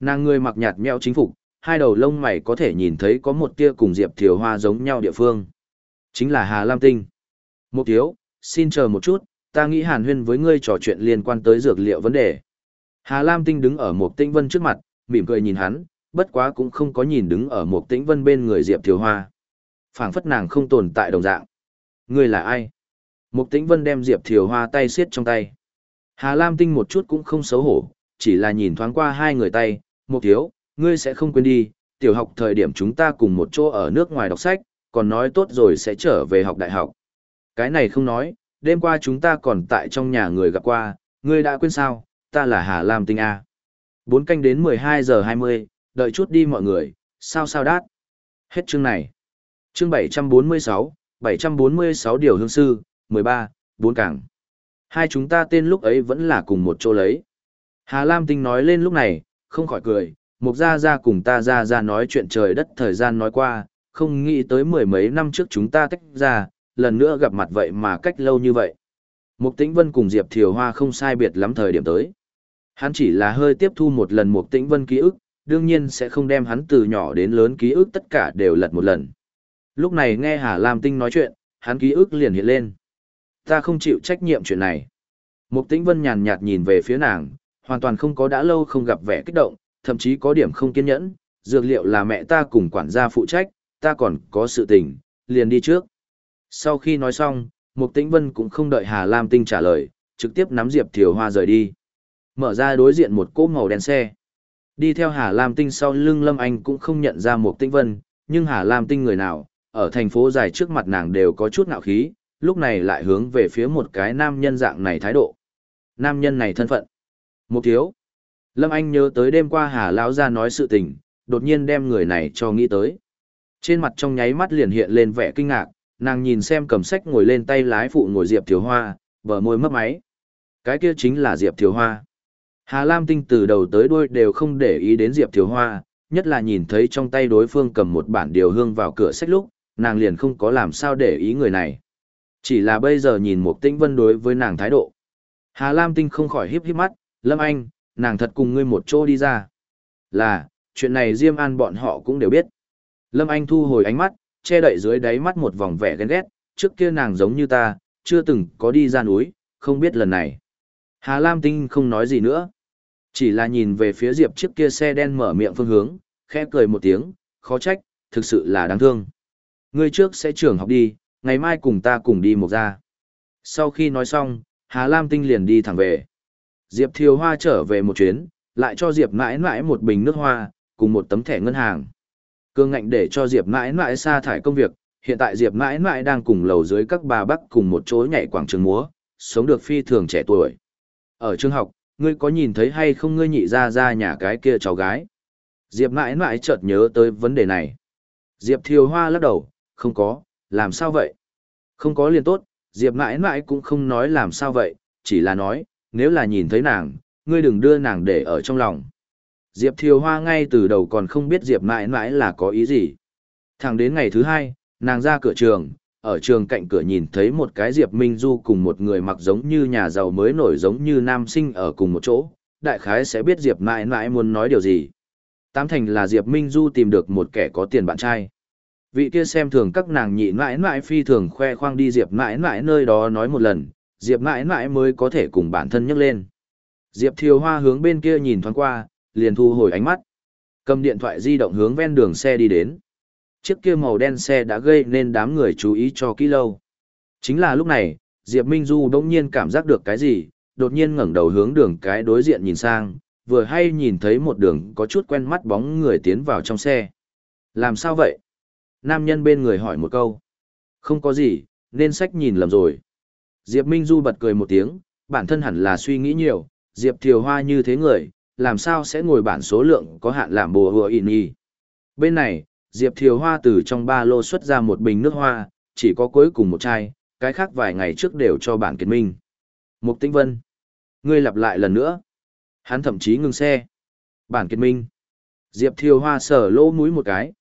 Nàng người mặc nhạt nhẽo chính phục, hai đầu lông mày có thể nhìn thấy có một tia cùng Diệp Thiều Hoa giống nhau địa phương. Chính là Hà Lam Tinh. Một thiếu, xin chờ một chút, ta nghĩ Hàn Huyên với ngươi trò chuyện liên quan tới dược liệu vấn đề. Hà Lam Tinh đứng ở một tĩnh vân trước mặt, mỉm cười nhìn hắn, bất quá cũng không có nhìn đứng ở một tĩnh vân bên người Diệp Thiều Hoa. phảng phất nàng không tồn tại đồng dạng. Ngươi là ai? Một tĩnh vân đem Diệp Thiều Hoa tay siết trong tay. Hà Lam Tinh một chút cũng không xấu hổ, chỉ là nhìn thoáng qua hai người tay, một thiếu, ngươi sẽ không quên đi, tiểu học thời điểm chúng ta cùng một chỗ ở nước ngoài đọc sách, còn nói tốt rồi sẽ trở về học đại học. Cái này không nói, đêm qua chúng ta còn tại trong nhà người gặp qua, ngươi đã quên sao, ta là Hà Lam Tinh A. Bốn canh đến 12 giờ 20, đợi chút đi mọi người, sao sao đát. Hết chương này. Chương 746, 746 điều hương sư, 13, bốn cảng. Hai chúng ta tên lúc ấy vẫn là cùng một chỗ lấy. Hà Lam Tinh nói lên lúc này, không khỏi cười, Mục Gia Gia cùng ta Gia Gia nói chuyện trời đất thời gian nói qua, không nghĩ tới mười mấy năm trước chúng ta tách ra, lần nữa gặp mặt vậy mà cách lâu như vậy. Mục Tĩnh Vân cùng Diệp Thiều Hoa không sai biệt lắm thời điểm tới. Hắn chỉ là hơi tiếp thu một lần Mục Tĩnh Vân ký ức, đương nhiên sẽ không đem hắn từ nhỏ đến lớn ký ức tất cả đều lật một lần. Lúc này nghe Hà Lam Tinh nói chuyện, hắn ký ức liền hiện lên. Ta không chịu trách nhiệm chuyện này. Mục Tĩnh Vân nhàn nhạt nhìn về phía nàng, hoàn toàn không có đã lâu không gặp vẻ kích động, thậm chí có điểm không kiên nhẫn, dược liệu là mẹ ta cùng quản gia phụ trách, ta còn có sự tình, liền đi trước. Sau khi nói xong, Mục Tĩnh Vân cũng không đợi Hà Lam Tinh trả lời, trực tiếp nắm Diệp Thiều Hoa rời đi. Mở ra đối diện một cỗ màu đen xe. Đi theo Hà Lam Tinh sau lưng Lâm Anh cũng không nhận ra Mục Tĩnh Vân, nhưng Hà Lam Tinh người nào, ở thành phố dài trước mặt nàng đều có chút ngạo khí, lúc này lại hướng về phía một cái nam nhân dạng này thái độ. Nam nhân này thân phận. Mục thiếu. Lâm Anh nhớ tới đêm qua Hà Lão ra nói sự tình, đột nhiên đem người này cho nghĩ tới. Trên mặt trong nháy mắt liền hiện lên vẻ kinh ngạc, nàng nhìn xem cầm sách ngồi lên tay lái phụ ngồi Diệp Thiếu Hoa, bờ môi mấp máy. Cái kia chính là Diệp Thiếu Hoa. Hà Lam Tinh từ đầu tới đuôi đều không để ý đến Diệp Thiều Hoa, nhất là nhìn thấy trong tay đối phương cầm một bản điều hương vào cửa sách lúc, nàng liền không có làm sao để ý người này. Chỉ là bây giờ nhìn một tĩnh vân đối với nàng thái độ. Hà Lam Tinh không khỏi híp híp mắt, Lâm Anh, nàng thật cùng ngươi một chỗ đi ra. Là, chuyện này Diêm An bọn họ cũng đều biết. Lâm Anh thu hồi ánh mắt, che đậy dưới đáy mắt một vòng vẻ ghen ghét, trước kia nàng giống như ta, chưa từng có đi ra núi, không biết lần này. Hà Lam Tinh không nói gì nữa. Chỉ là nhìn về phía Diệp chiếc kia xe đen mở miệng phương hướng, khẽ cười một tiếng, khó trách, thực sự là đáng thương. Ngươi trước sẽ trường học đi, ngày mai cùng ta cùng đi một ra. Sau khi nói xong, Hà Lam Tinh liền đi thẳng về. Diệp Thiều Hoa trở về một chuyến, lại cho Diệp mãi mãi một bình nước hoa, cùng một tấm thẻ ngân hàng. Cương ngạnh để cho Diệp mãi mãi sa thải công việc, hiện tại Diệp mãi mãi đang cùng lầu dưới các bà bắc cùng một chỗ nhảy quảng trường múa, sống được phi thường trẻ tuổi. Ở trường học, ngươi có nhìn thấy hay không ngươi nhị ra ra nhà cái kia cháu gái? Diệp mãi mãi chợt nhớ tới vấn đề này. Diệp Thiều Hoa lắc đầu, không có, làm sao vậy? Không có liền tốt, Diệp mãi mãi cũng không nói làm sao vậy, chỉ là nói, nếu là nhìn thấy nàng, ngươi đừng đưa nàng để ở trong lòng. Diệp Thiều Hoa ngay từ đầu còn không biết Diệp mãi mãi là có ý gì. Thẳng đến ngày thứ hai, nàng ra cửa trường, ở trường cạnh cửa nhìn thấy một cái Diệp Minh Du cùng một người mặc giống như nhà giàu mới nổi giống như nam sinh ở cùng một chỗ, đại khái sẽ biết Diệp mãi mãi muốn nói điều gì. Tám thành là Diệp Minh Du tìm được một kẻ có tiền bạn trai. Vị kia xem thường các nàng nhị mãi mãi phi thường khoe khoang đi Diệp mãi mãi nơi đó nói một lần, Diệp mãi mãi mới có thể cùng bản thân nhắc lên. Diệp Thiều Hoa hướng bên kia nhìn thoáng qua, liền thu hồi ánh mắt. Cầm điện thoại di động hướng ven đường xe đi đến. Chiếc kia màu đen xe đã gây nên đám người chú ý cho kỹ lâu. Chính là lúc này, Diệp Minh Du đông nhiên cảm giác được cái gì, đột nhiên ngẩng đầu hướng đường cái đối diện nhìn sang, vừa hay nhìn thấy một đường có chút quen mắt bóng người tiến vào trong xe. Làm sao vậy? Nam nhân bên người hỏi một câu. Không có gì, nên sách nhìn lầm rồi. Diệp Minh Du bật cười một tiếng, bản thân hẳn là suy nghĩ nhiều, Diệp Thiều Hoa như thế người, làm sao sẽ ngồi bản số lượng có hạn làm bùa hùa in y. Bên này, Diệp Thiều Hoa từ trong ba lô xuất ra một bình nước hoa, chỉ có cuối cùng một chai, cái khác vài ngày trước đều cho bản kiệt minh. Mục Tĩnh Vân. Ngươi lặp lại lần nữa. Hắn thậm chí ngừng xe. Bản kiệt minh. Diệp Thiều Hoa sở lỗ mũi một cái.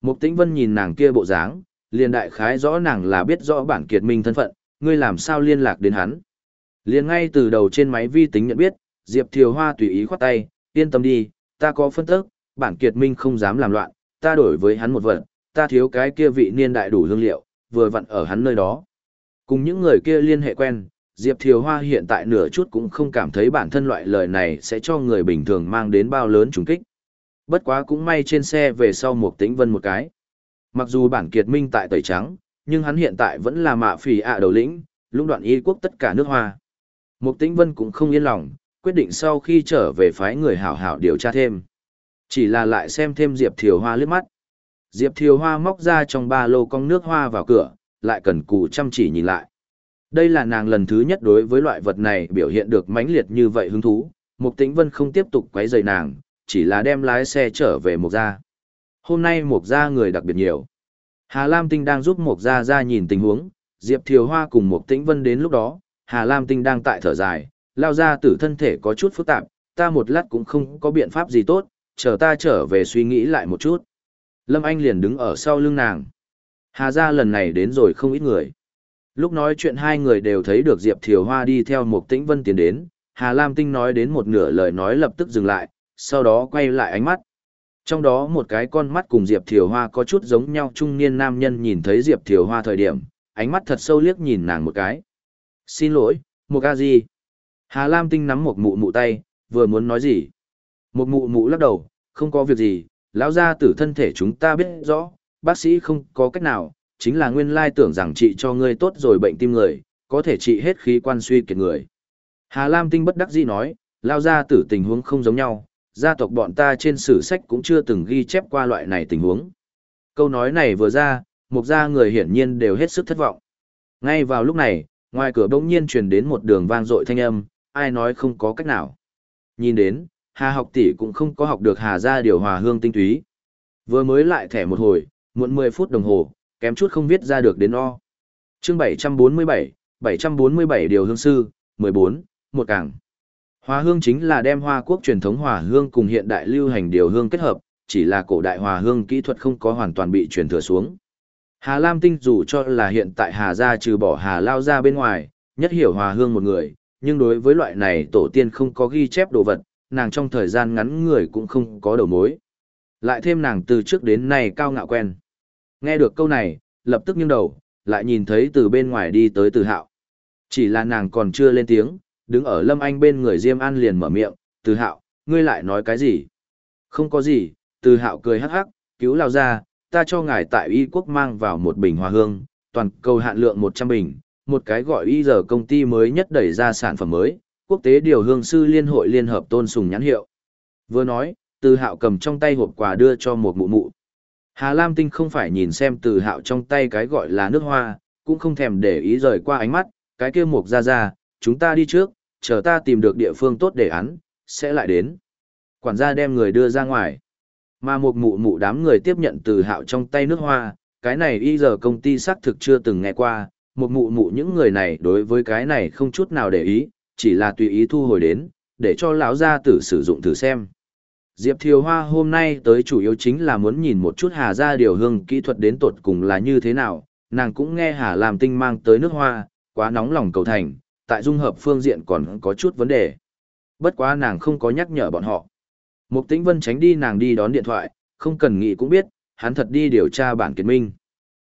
Mục Tĩnh Vân nhìn nàng kia bộ dáng, liền đại khái rõ nàng là biết rõ bản kiệt minh thân phận, ngươi làm sao liên lạc đến hắn. Liền ngay từ đầu trên máy vi tính nhận biết, Diệp Thiều Hoa tùy ý khoát tay, yên tâm đi, ta có phân tức, bản kiệt minh không dám làm loạn, ta đổi với hắn một vật, ta thiếu cái kia vị niên đại đủ hương liệu, vừa vặn ở hắn nơi đó. Cùng những người kia liên hệ quen, Diệp Thiều Hoa hiện tại nửa chút cũng không cảm thấy bản thân loại lời này sẽ cho người bình thường mang đến bao lớn trùng kích. Bất quá cũng may trên xe về sau một tĩnh vân một cái. Mặc dù bản kiệt minh tại tẩy trắng, nhưng hắn hiện tại vẫn là mạ phỉ ạ đầu lĩnh, lũng đoạn y quốc tất cả nước hoa. Một tĩnh vân cũng không yên lòng, quyết định sau khi trở về phái người hảo hảo điều tra thêm. Chỉ là lại xem thêm Diệp Thiều Hoa liếc mắt. Diệp Thiều Hoa móc ra trong ba lô con nước hoa vào cửa, lại cần cù chăm chỉ nhìn lại. Đây là nàng lần thứ nhất đối với loại vật này biểu hiện được mãnh liệt như vậy hứng thú, Mục Tĩnh Vân không tiếp tục quấy rầy nàng, chỉ là đem lái xe trở về Mục gia. Hôm nay Mục gia người đặc biệt nhiều. Hà Lam Tinh đang giúp Mục gia ra nhìn tình huống, Diệp Thiều Hoa cùng Mục Tĩnh Vân đến lúc đó, Hà Lam Tinh đang tại thở dài, lao ra tử thân thể có chút phức tạp, ta một lát cũng không có biện pháp gì tốt, chờ ta trở về suy nghĩ lại một chút. Lâm Anh liền đứng ở sau lưng nàng. Hà gia lần này đến rồi không ít người. Lúc nói chuyện hai người đều thấy được Diệp Thiều Hoa đi theo một tĩnh vân tiến đến, Hà Lam Tinh nói đến một nửa lời nói lập tức dừng lại, sau đó quay lại ánh mắt. Trong đó một cái con mắt cùng Diệp Thiều Hoa có chút giống nhau trung niên nam nhân nhìn thấy Diệp Thiều Hoa thời điểm, ánh mắt thật sâu liếc nhìn nàng một cái. Xin lỗi, một ca gì? Hà Lam Tinh nắm một mụ mụ tay, vừa muốn nói gì? Một mụ mụ lắc đầu, không có việc gì, lão gia tử thân thể chúng ta biết rõ, bác sĩ không có cách nào, chính là nguyên lai tưởng rằng trị cho ngươi tốt rồi bệnh tim người, có thể trị hết khí quan suy kiệt người. Hà Lam Tinh bất đắc dĩ nói, lão gia tử tình huống không giống nhau, gia tộc bọn ta trên sử sách cũng chưa từng ghi chép qua loại này tình huống. Câu nói này vừa ra, một gia người hiển nhiên đều hết sức thất vọng. Ngay vào lúc này, ngoài cửa bỗng nhiên truyền đến một đường vang dội thanh âm, ai nói không có cách nào. Nhìn đến, Hà học tỷ cũng không có học được Hà ra điều hòa hương tinh túy. Vừa mới lại thẻ một hồi, muộn 10 phút đồng hồ, kém chút không viết ra được đến o. Chương 747, 747 điều hương sư, 14, một cảng. Hòa hương chính là đem hoa quốc truyền thống hòa hương cùng hiện đại lưu hành điều hương kết hợp, chỉ là cổ đại hòa hương kỹ thuật không có hoàn toàn bị truyền thừa xuống. Hà Lam Tinh dù cho là hiện tại Hà gia trừ bỏ Hà Lao ra bên ngoài, nhất hiểu hòa hương một người, nhưng đối với loại này tổ tiên không có ghi chép đồ vật, nàng trong thời gian ngắn người cũng không có đầu mối. Lại thêm nàng từ trước đến nay cao ngạo quen. Nghe được câu này, lập tức nghiêng đầu, lại nhìn thấy từ bên ngoài đi tới từ hạo. Chỉ là nàng còn chưa lên tiếng, đứng ở lâm anh bên người Diêm An liền mở miệng, từ hạo, ngươi lại nói cái gì? Không có gì, từ hạo cười hắc hắc, cứu lao ra, ta cho ngài tại y quốc mang vào một bình hòa hương, toàn cầu hạn lượng 100 bình, một cái gọi y giờ công ty mới nhất đẩy ra sản phẩm mới, quốc tế điều hương sư liên hội liên hợp tôn sùng nhãn hiệu. Vừa nói, từ hạo cầm trong tay hộp quà đưa cho một mụ mụ. Hà Lam Tinh không phải nhìn xem từ hạo trong tay cái gọi là nước hoa, cũng không thèm để ý rời qua ánh mắt, cái kia mục ra ra, chúng ta đi trước, chờ ta tìm được địa phương tốt để án, sẽ lại đến. Quản gia đem người đưa ra ngoài. Mà một mụ mụ đám người tiếp nhận từ hạo trong tay nước hoa, cái này y giờ công ty xác thực chưa từng nghe qua, một mụ mụ những người này đối với cái này không chút nào để ý, chỉ là tùy ý thu hồi đến, để cho lão gia tử sử dụng thử xem. Diệp Thiều Hoa hôm nay tới chủ yếu chính là muốn nhìn một chút Hà gia điều hương kỹ thuật đến tột cùng là như thế nào, nàng cũng nghe Hà làm Tinh mang tới nước hoa, quá nóng lòng cầu thành, tại dung hợp phương diện còn có chút vấn đề. Bất quá nàng không có nhắc nhở bọn họ. Mục Tĩnh Vân tránh đi nàng đi đón điện thoại, không cần nghĩ cũng biết, hắn thật đi điều tra bản kiến minh.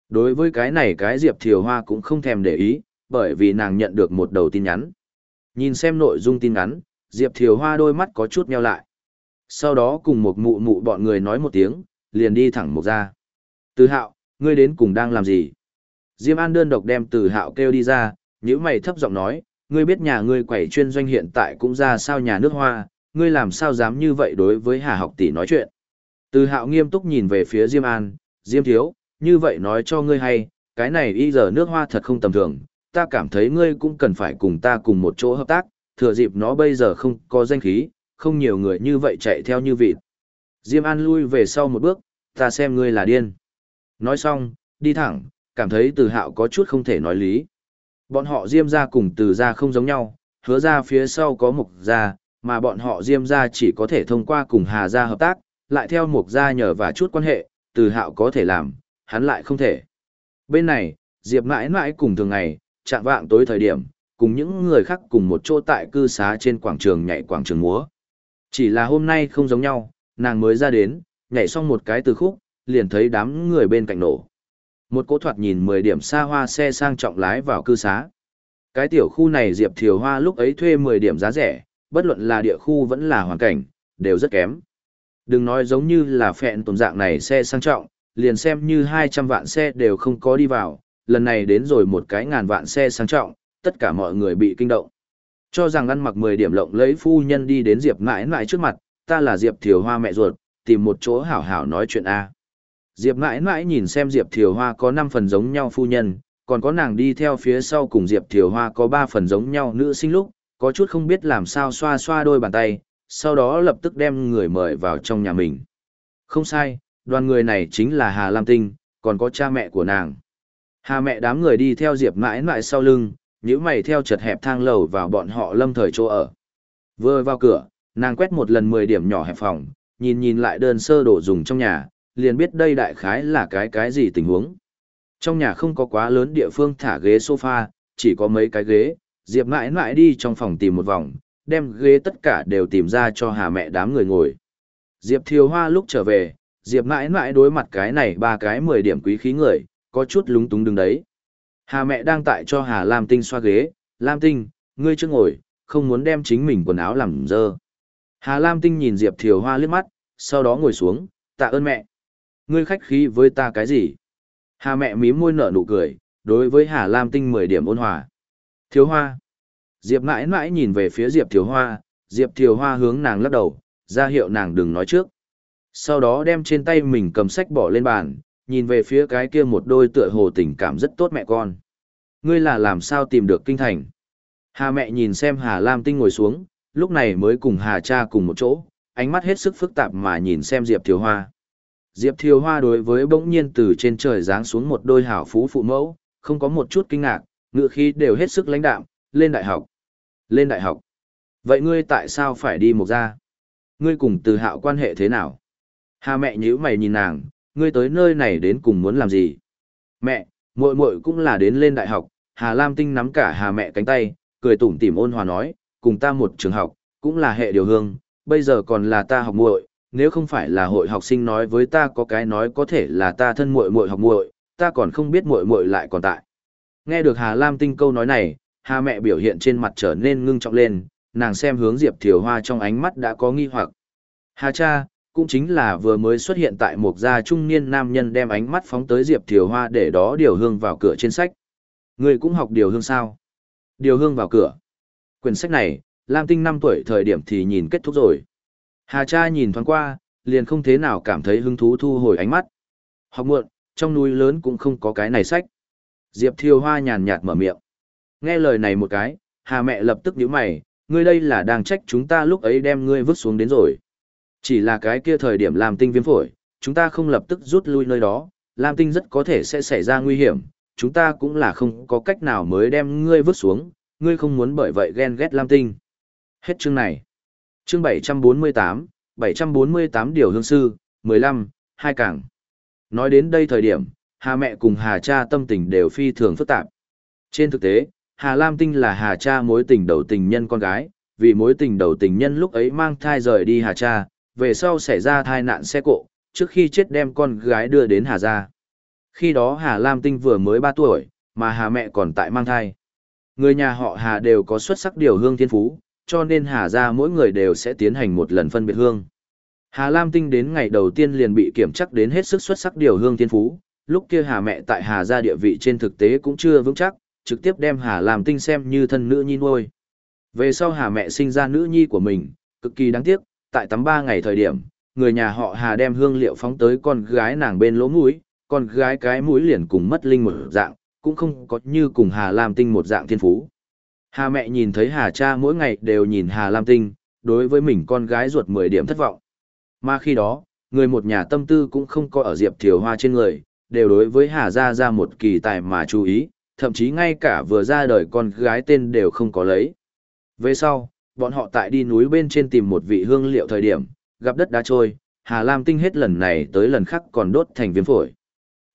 Đối với cái này cái Diệp Thiều Hoa cũng không thèm để ý, bởi vì nàng nhận được một đầu tin nhắn. Nhìn xem nội dung tin nhắn, Diệp Thiều Hoa đôi mắt có chút nheo lại. Sau đó cùng một mụ mụ bọn người nói một tiếng, liền đi thẳng một ra. Từ hạo, ngươi đến cùng đang làm gì? Diêm An đơn độc đem từ hạo kêu đi ra, nhữ mày thấp giọng nói, ngươi biết nhà ngươi quẩy chuyên doanh hiện tại cũng ra sao nhà nước hoa, ngươi làm sao dám như vậy đối với Hà học tỷ nói chuyện. Từ hạo nghiêm túc nhìn về phía Diêm An, Diêm Thiếu, như vậy nói cho ngươi hay, cái này y giờ nước hoa thật không tầm thường, ta cảm thấy ngươi cũng cần phải cùng ta cùng một chỗ hợp tác, thừa dịp nó bây giờ không có danh khí, không nhiều người như vậy chạy theo như vịt. Diêm An lui về sau một bước, ta xem ngươi là điên. Nói xong, đi thẳng, cảm thấy từ hạo có chút không thể nói lý. Bọn họ Diêm ra cùng từ ra không giống nhau, hứa ra phía sau có mục ra, mà bọn họ Diêm ra chỉ có thể thông qua cùng Hà ra hợp tác, lại theo mục ra nhờ và chút quan hệ, từ hạo có thể làm, hắn lại không thể. Bên này, Diệp mãi mãi cùng thường ngày, chạm vạng tối thời điểm, cùng những người khác cùng một chỗ tại cư xá trên quảng trường nhảy quảng trường múa. Chỉ là hôm nay không giống nhau, nàng mới ra đến, nhảy xong một cái từ khúc, liền thấy đám người bên cạnh nổ. Một cỗ thoạt nhìn 10 điểm xa hoa xe sang trọng lái vào cư xá. Cái tiểu khu này Diệp Thiều Hoa lúc ấy thuê 10 điểm giá rẻ, bất luận là địa khu vẫn là hoàn cảnh, đều rất kém. Đừng nói giống như là phẹn tồn dạng này xe sang trọng, liền xem như 200 vạn xe đều không có đi vào, lần này đến rồi một cái ngàn vạn xe sang trọng, tất cả mọi người bị kinh động. Cho rằng ăn mặc 10 điểm lộng lấy phu nhân đi đến Diệp mãi mãi trước mặt, ta là Diệp Thiều Hoa mẹ ruột, tìm một chỗ hảo hảo nói chuyện A. Diệp mãi mãi nhìn xem Diệp Thiều Hoa có 5 phần giống nhau phu nhân, còn có nàng đi theo phía sau cùng Diệp Thiều Hoa có 3 phần giống nhau nữ sinh lúc, có chút không biết làm sao xoa xoa đôi bàn tay, sau đó lập tức đem người mời vào trong nhà mình. Không sai, đoàn người này chính là Hà Lam Tinh, còn có cha mẹ của nàng. Hà mẹ đám người đi theo Diệp mãi mãi sau lưng, nhíu mày theo chật hẹp thang lầu vào bọn họ lâm thời chỗ ở. Vừa vào cửa, nàng quét một lần 10 điểm nhỏ hẹp phòng, nhìn nhìn lại đơn sơ đồ dùng trong nhà, liền biết đây đại khái là cái cái gì tình huống. Trong nhà không có quá lớn địa phương thả ghế sofa, chỉ có mấy cái ghế, Diệp mãi mãi đi trong phòng tìm một vòng, đem ghế tất cả đều tìm ra cho hà mẹ đám người ngồi. Diệp Thiều Hoa lúc trở về, Diệp mãi mãi đối mặt cái này ba cái 10 điểm quý khí người, có chút lúng túng đứng đấy. Hà mẹ đang tại cho Hà Lam Tinh xoa ghế, Lam Tinh, ngươi chưa ngồi, không muốn đem chính mình quần áo làm dơ. Hà Lam Tinh nhìn Diệp Thiều Hoa liếc mắt, sau đó ngồi xuống, tạ ơn mẹ. Ngươi khách khí với ta cái gì? Hà mẹ mím môi nở nụ cười, đối với Hà Lam Tinh 10 điểm ôn hòa. Thiếu Hoa. Diệp mãi mãi nhìn về phía Diệp Thiều Hoa, Diệp Thiều Hoa hướng nàng lắc đầu, ra hiệu nàng đừng nói trước. Sau đó đem trên tay mình cầm sách bỏ lên bàn, nhìn về phía cái kia một đôi tựa hồ tình cảm rất tốt mẹ con. Ngươi là làm sao tìm được kinh thành? Hà mẹ nhìn xem Hà Lam Tinh ngồi xuống, lúc này mới cùng Hà cha cùng một chỗ, ánh mắt hết sức phức tạp mà nhìn xem Diệp Thiều Hoa. Diệp Thiều Hoa đối với bỗng nhiên từ trên trời giáng xuống một đôi hảo phú phụ mẫu, không có một chút kinh ngạc, ngựa khí đều hết sức lãnh đạm, lên đại học. Lên đại học. Vậy ngươi tại sao phải đi một gia? Ngươi cùng từ hạo quan hệ thế nào? Hà mẹ nhíu mày nhìn nàng, ngươi tới nơi này đến cùng muốn làm gì? Mẹ, muội muội cũng là đến lên đại học, Hà Lam Tinh nắm cả Hà mẹ cánh tay, cười tủm tỉm ôn hòa nói, cùng ta một trường học, cũng là hệ điều hương, bây giờ còn là ta học muội, nếu không phải là hội học sinh nói với ta có cái nói có thể là ta thân muội muội học muội, ta còn không biết muội muội lại còn tại. Nghe được Hà Lam Tinh câu nói này, Hà mẹ biểu hiện trên mặt trở nên ngưng trọng lên, nàng xem hướng Diệp Thiều Hoa trong ánh mắt đã có nghi hoặc. Hà cha, cũng chính là vừa mới xuất hiện tại một gia trung niên nam nhân đem ánh mắt phóng tới Diệp Thiều Hoa để đó điều hương vào cửa trên sách. Người cũng học điều hương sao? Điều hương vào cửa. Quyển sách này, Lam Tinh năm tuổi thời điểm thì nhìn kết thúc rồi. Hà cha nhìn thoáng qua, liền không thế nào cảm thấy hứng thú thu hồi ánh mắt. Học muộn, trong núi lớn cũng không có cái này sách. Diệp Thiều Hoa nhàn nhạt mở miệng. Nghe lời này một cái, Hà mẹ lập tức nhíu mày, ngươi đây là đang trách chúng ta lúc ấy đem ngươi vứt xuống đến rồi. Chỉ là cái kia thời điểm làm tinh viêm phổi, chúng ta không lập tức rút lui nơi đó, Lam Tinh rất có thể sẽ xảy ra nguy hiểm, chúng ta cũng là không có cách nào mới đem ngươi vứt xuống, ngươi không muốn bởi vậy ghen ghét Lam Tinh. Hết chương này. Chương 748, 748 điều hương sư, 15, hai cảng. Nói đến đây thời điểm, Hà mẹ cùng Hà cha tâm tình đều phi thường phức tạp. Trên thực tế, Hà Lam Tinh là Hà cha mối tình đầu tình nhân con gái, vì mối tình đầu tình nhân lúc ấy mang thai rời đi Hà cha, về sau xảy ra tai nạn xe cộ, trước khi chết đem con gái đưa đến Hà gia. Khi đó Hà Lam Tinh vừa mới 3 tuổi, mà Hà mẹ còn tại mang thai. Người nhà họ Hà đều có xuất sắc điều hương thiên phú, cho nên Hà gia mỗi người đều sẽ tiến hành một lần phân biệt hương. Hà Lam Tinh đến ngày đầu tiên liền bị kiểm chắc đến hết sức xuất sắc điều hương thiên phú, lúc kia Hà mẹ tại Hà gia địa vị trên thực tế cũng chưa vững chắc, trực tiếp đem Hà Lam Tinh xem như thân nữ nhi nuôi. Về sau Hà mẹ sinh ra nữ nhi của mình, cực kỳ đáng tiếc, tại tắm ba ngày thời điểm, người nhà họ Hà đem hương liệu phóng tới con gái nàng bên lỗ mũi, con gái cái mũi liền cùng mất linh một dạng, cũng không có như cùng Hà Lam Tinh một dạng thiên phú. Hà mẹ nhìn thấy Hà cha mỗi ngày đều nhìn Hà Lam Tinh, đối với mình con gái ruột 10 điểm thất vọng. Mà khi đó, người một nhà tâm tư cũng không có ở Diệp Thiều Hoa trên người, đều đối với Hà Gia ra một kỳ tài mà chú ý, thậm chí ngay cả vừa ra đời con gái tên đều không có lấy. Về sau, bọn họ tại đi núi bên trên tìm một vị hương liệu thời điểm, gặp đất đá trôi, Hà Lam Tinh hết lần này tới lần khác còn đốt thành viêm phổi.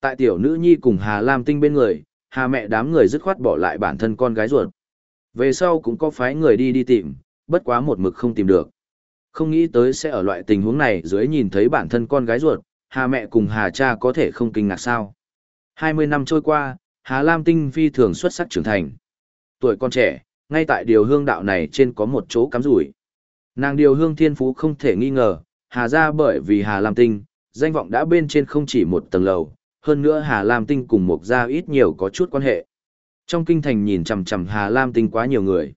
Tại tiểu nữ nhi cùng Hà Lam Tinh bên người, Hà mẹ đám người dứt khoát bỏ lại bản thân con gái ruột. Về sau cũng có phái người đi đi tìm, bất quá một mực không tìm được. Không nghĩ tới sẽ ở loại tình huống này dưới nhìn thấy bản thân con gái ruột, Hà mẹ cùng Hà cha có thể không kinh ngạc sao. 20 năm trôi qua, Hà Lam Tinh phi thường xuất sắc trưởng thành. Tuổi con trẻ, ngay tại điều hương đạo này trên có một chỗ cắm rủi. Nàng điều hương thiên phú không thể nghi ngờ, Hà ra bởi vì Hà Lam Tinh, danh vọng đã bên trên không chỉ một tầng lầu, hơn nữa Hà Lam Tinh cùng Mộc Gia ít nhiều có chút quan hệ. Trong kinh thành nhìn chằm chằm Hà Lam Tinh quá nhiều người.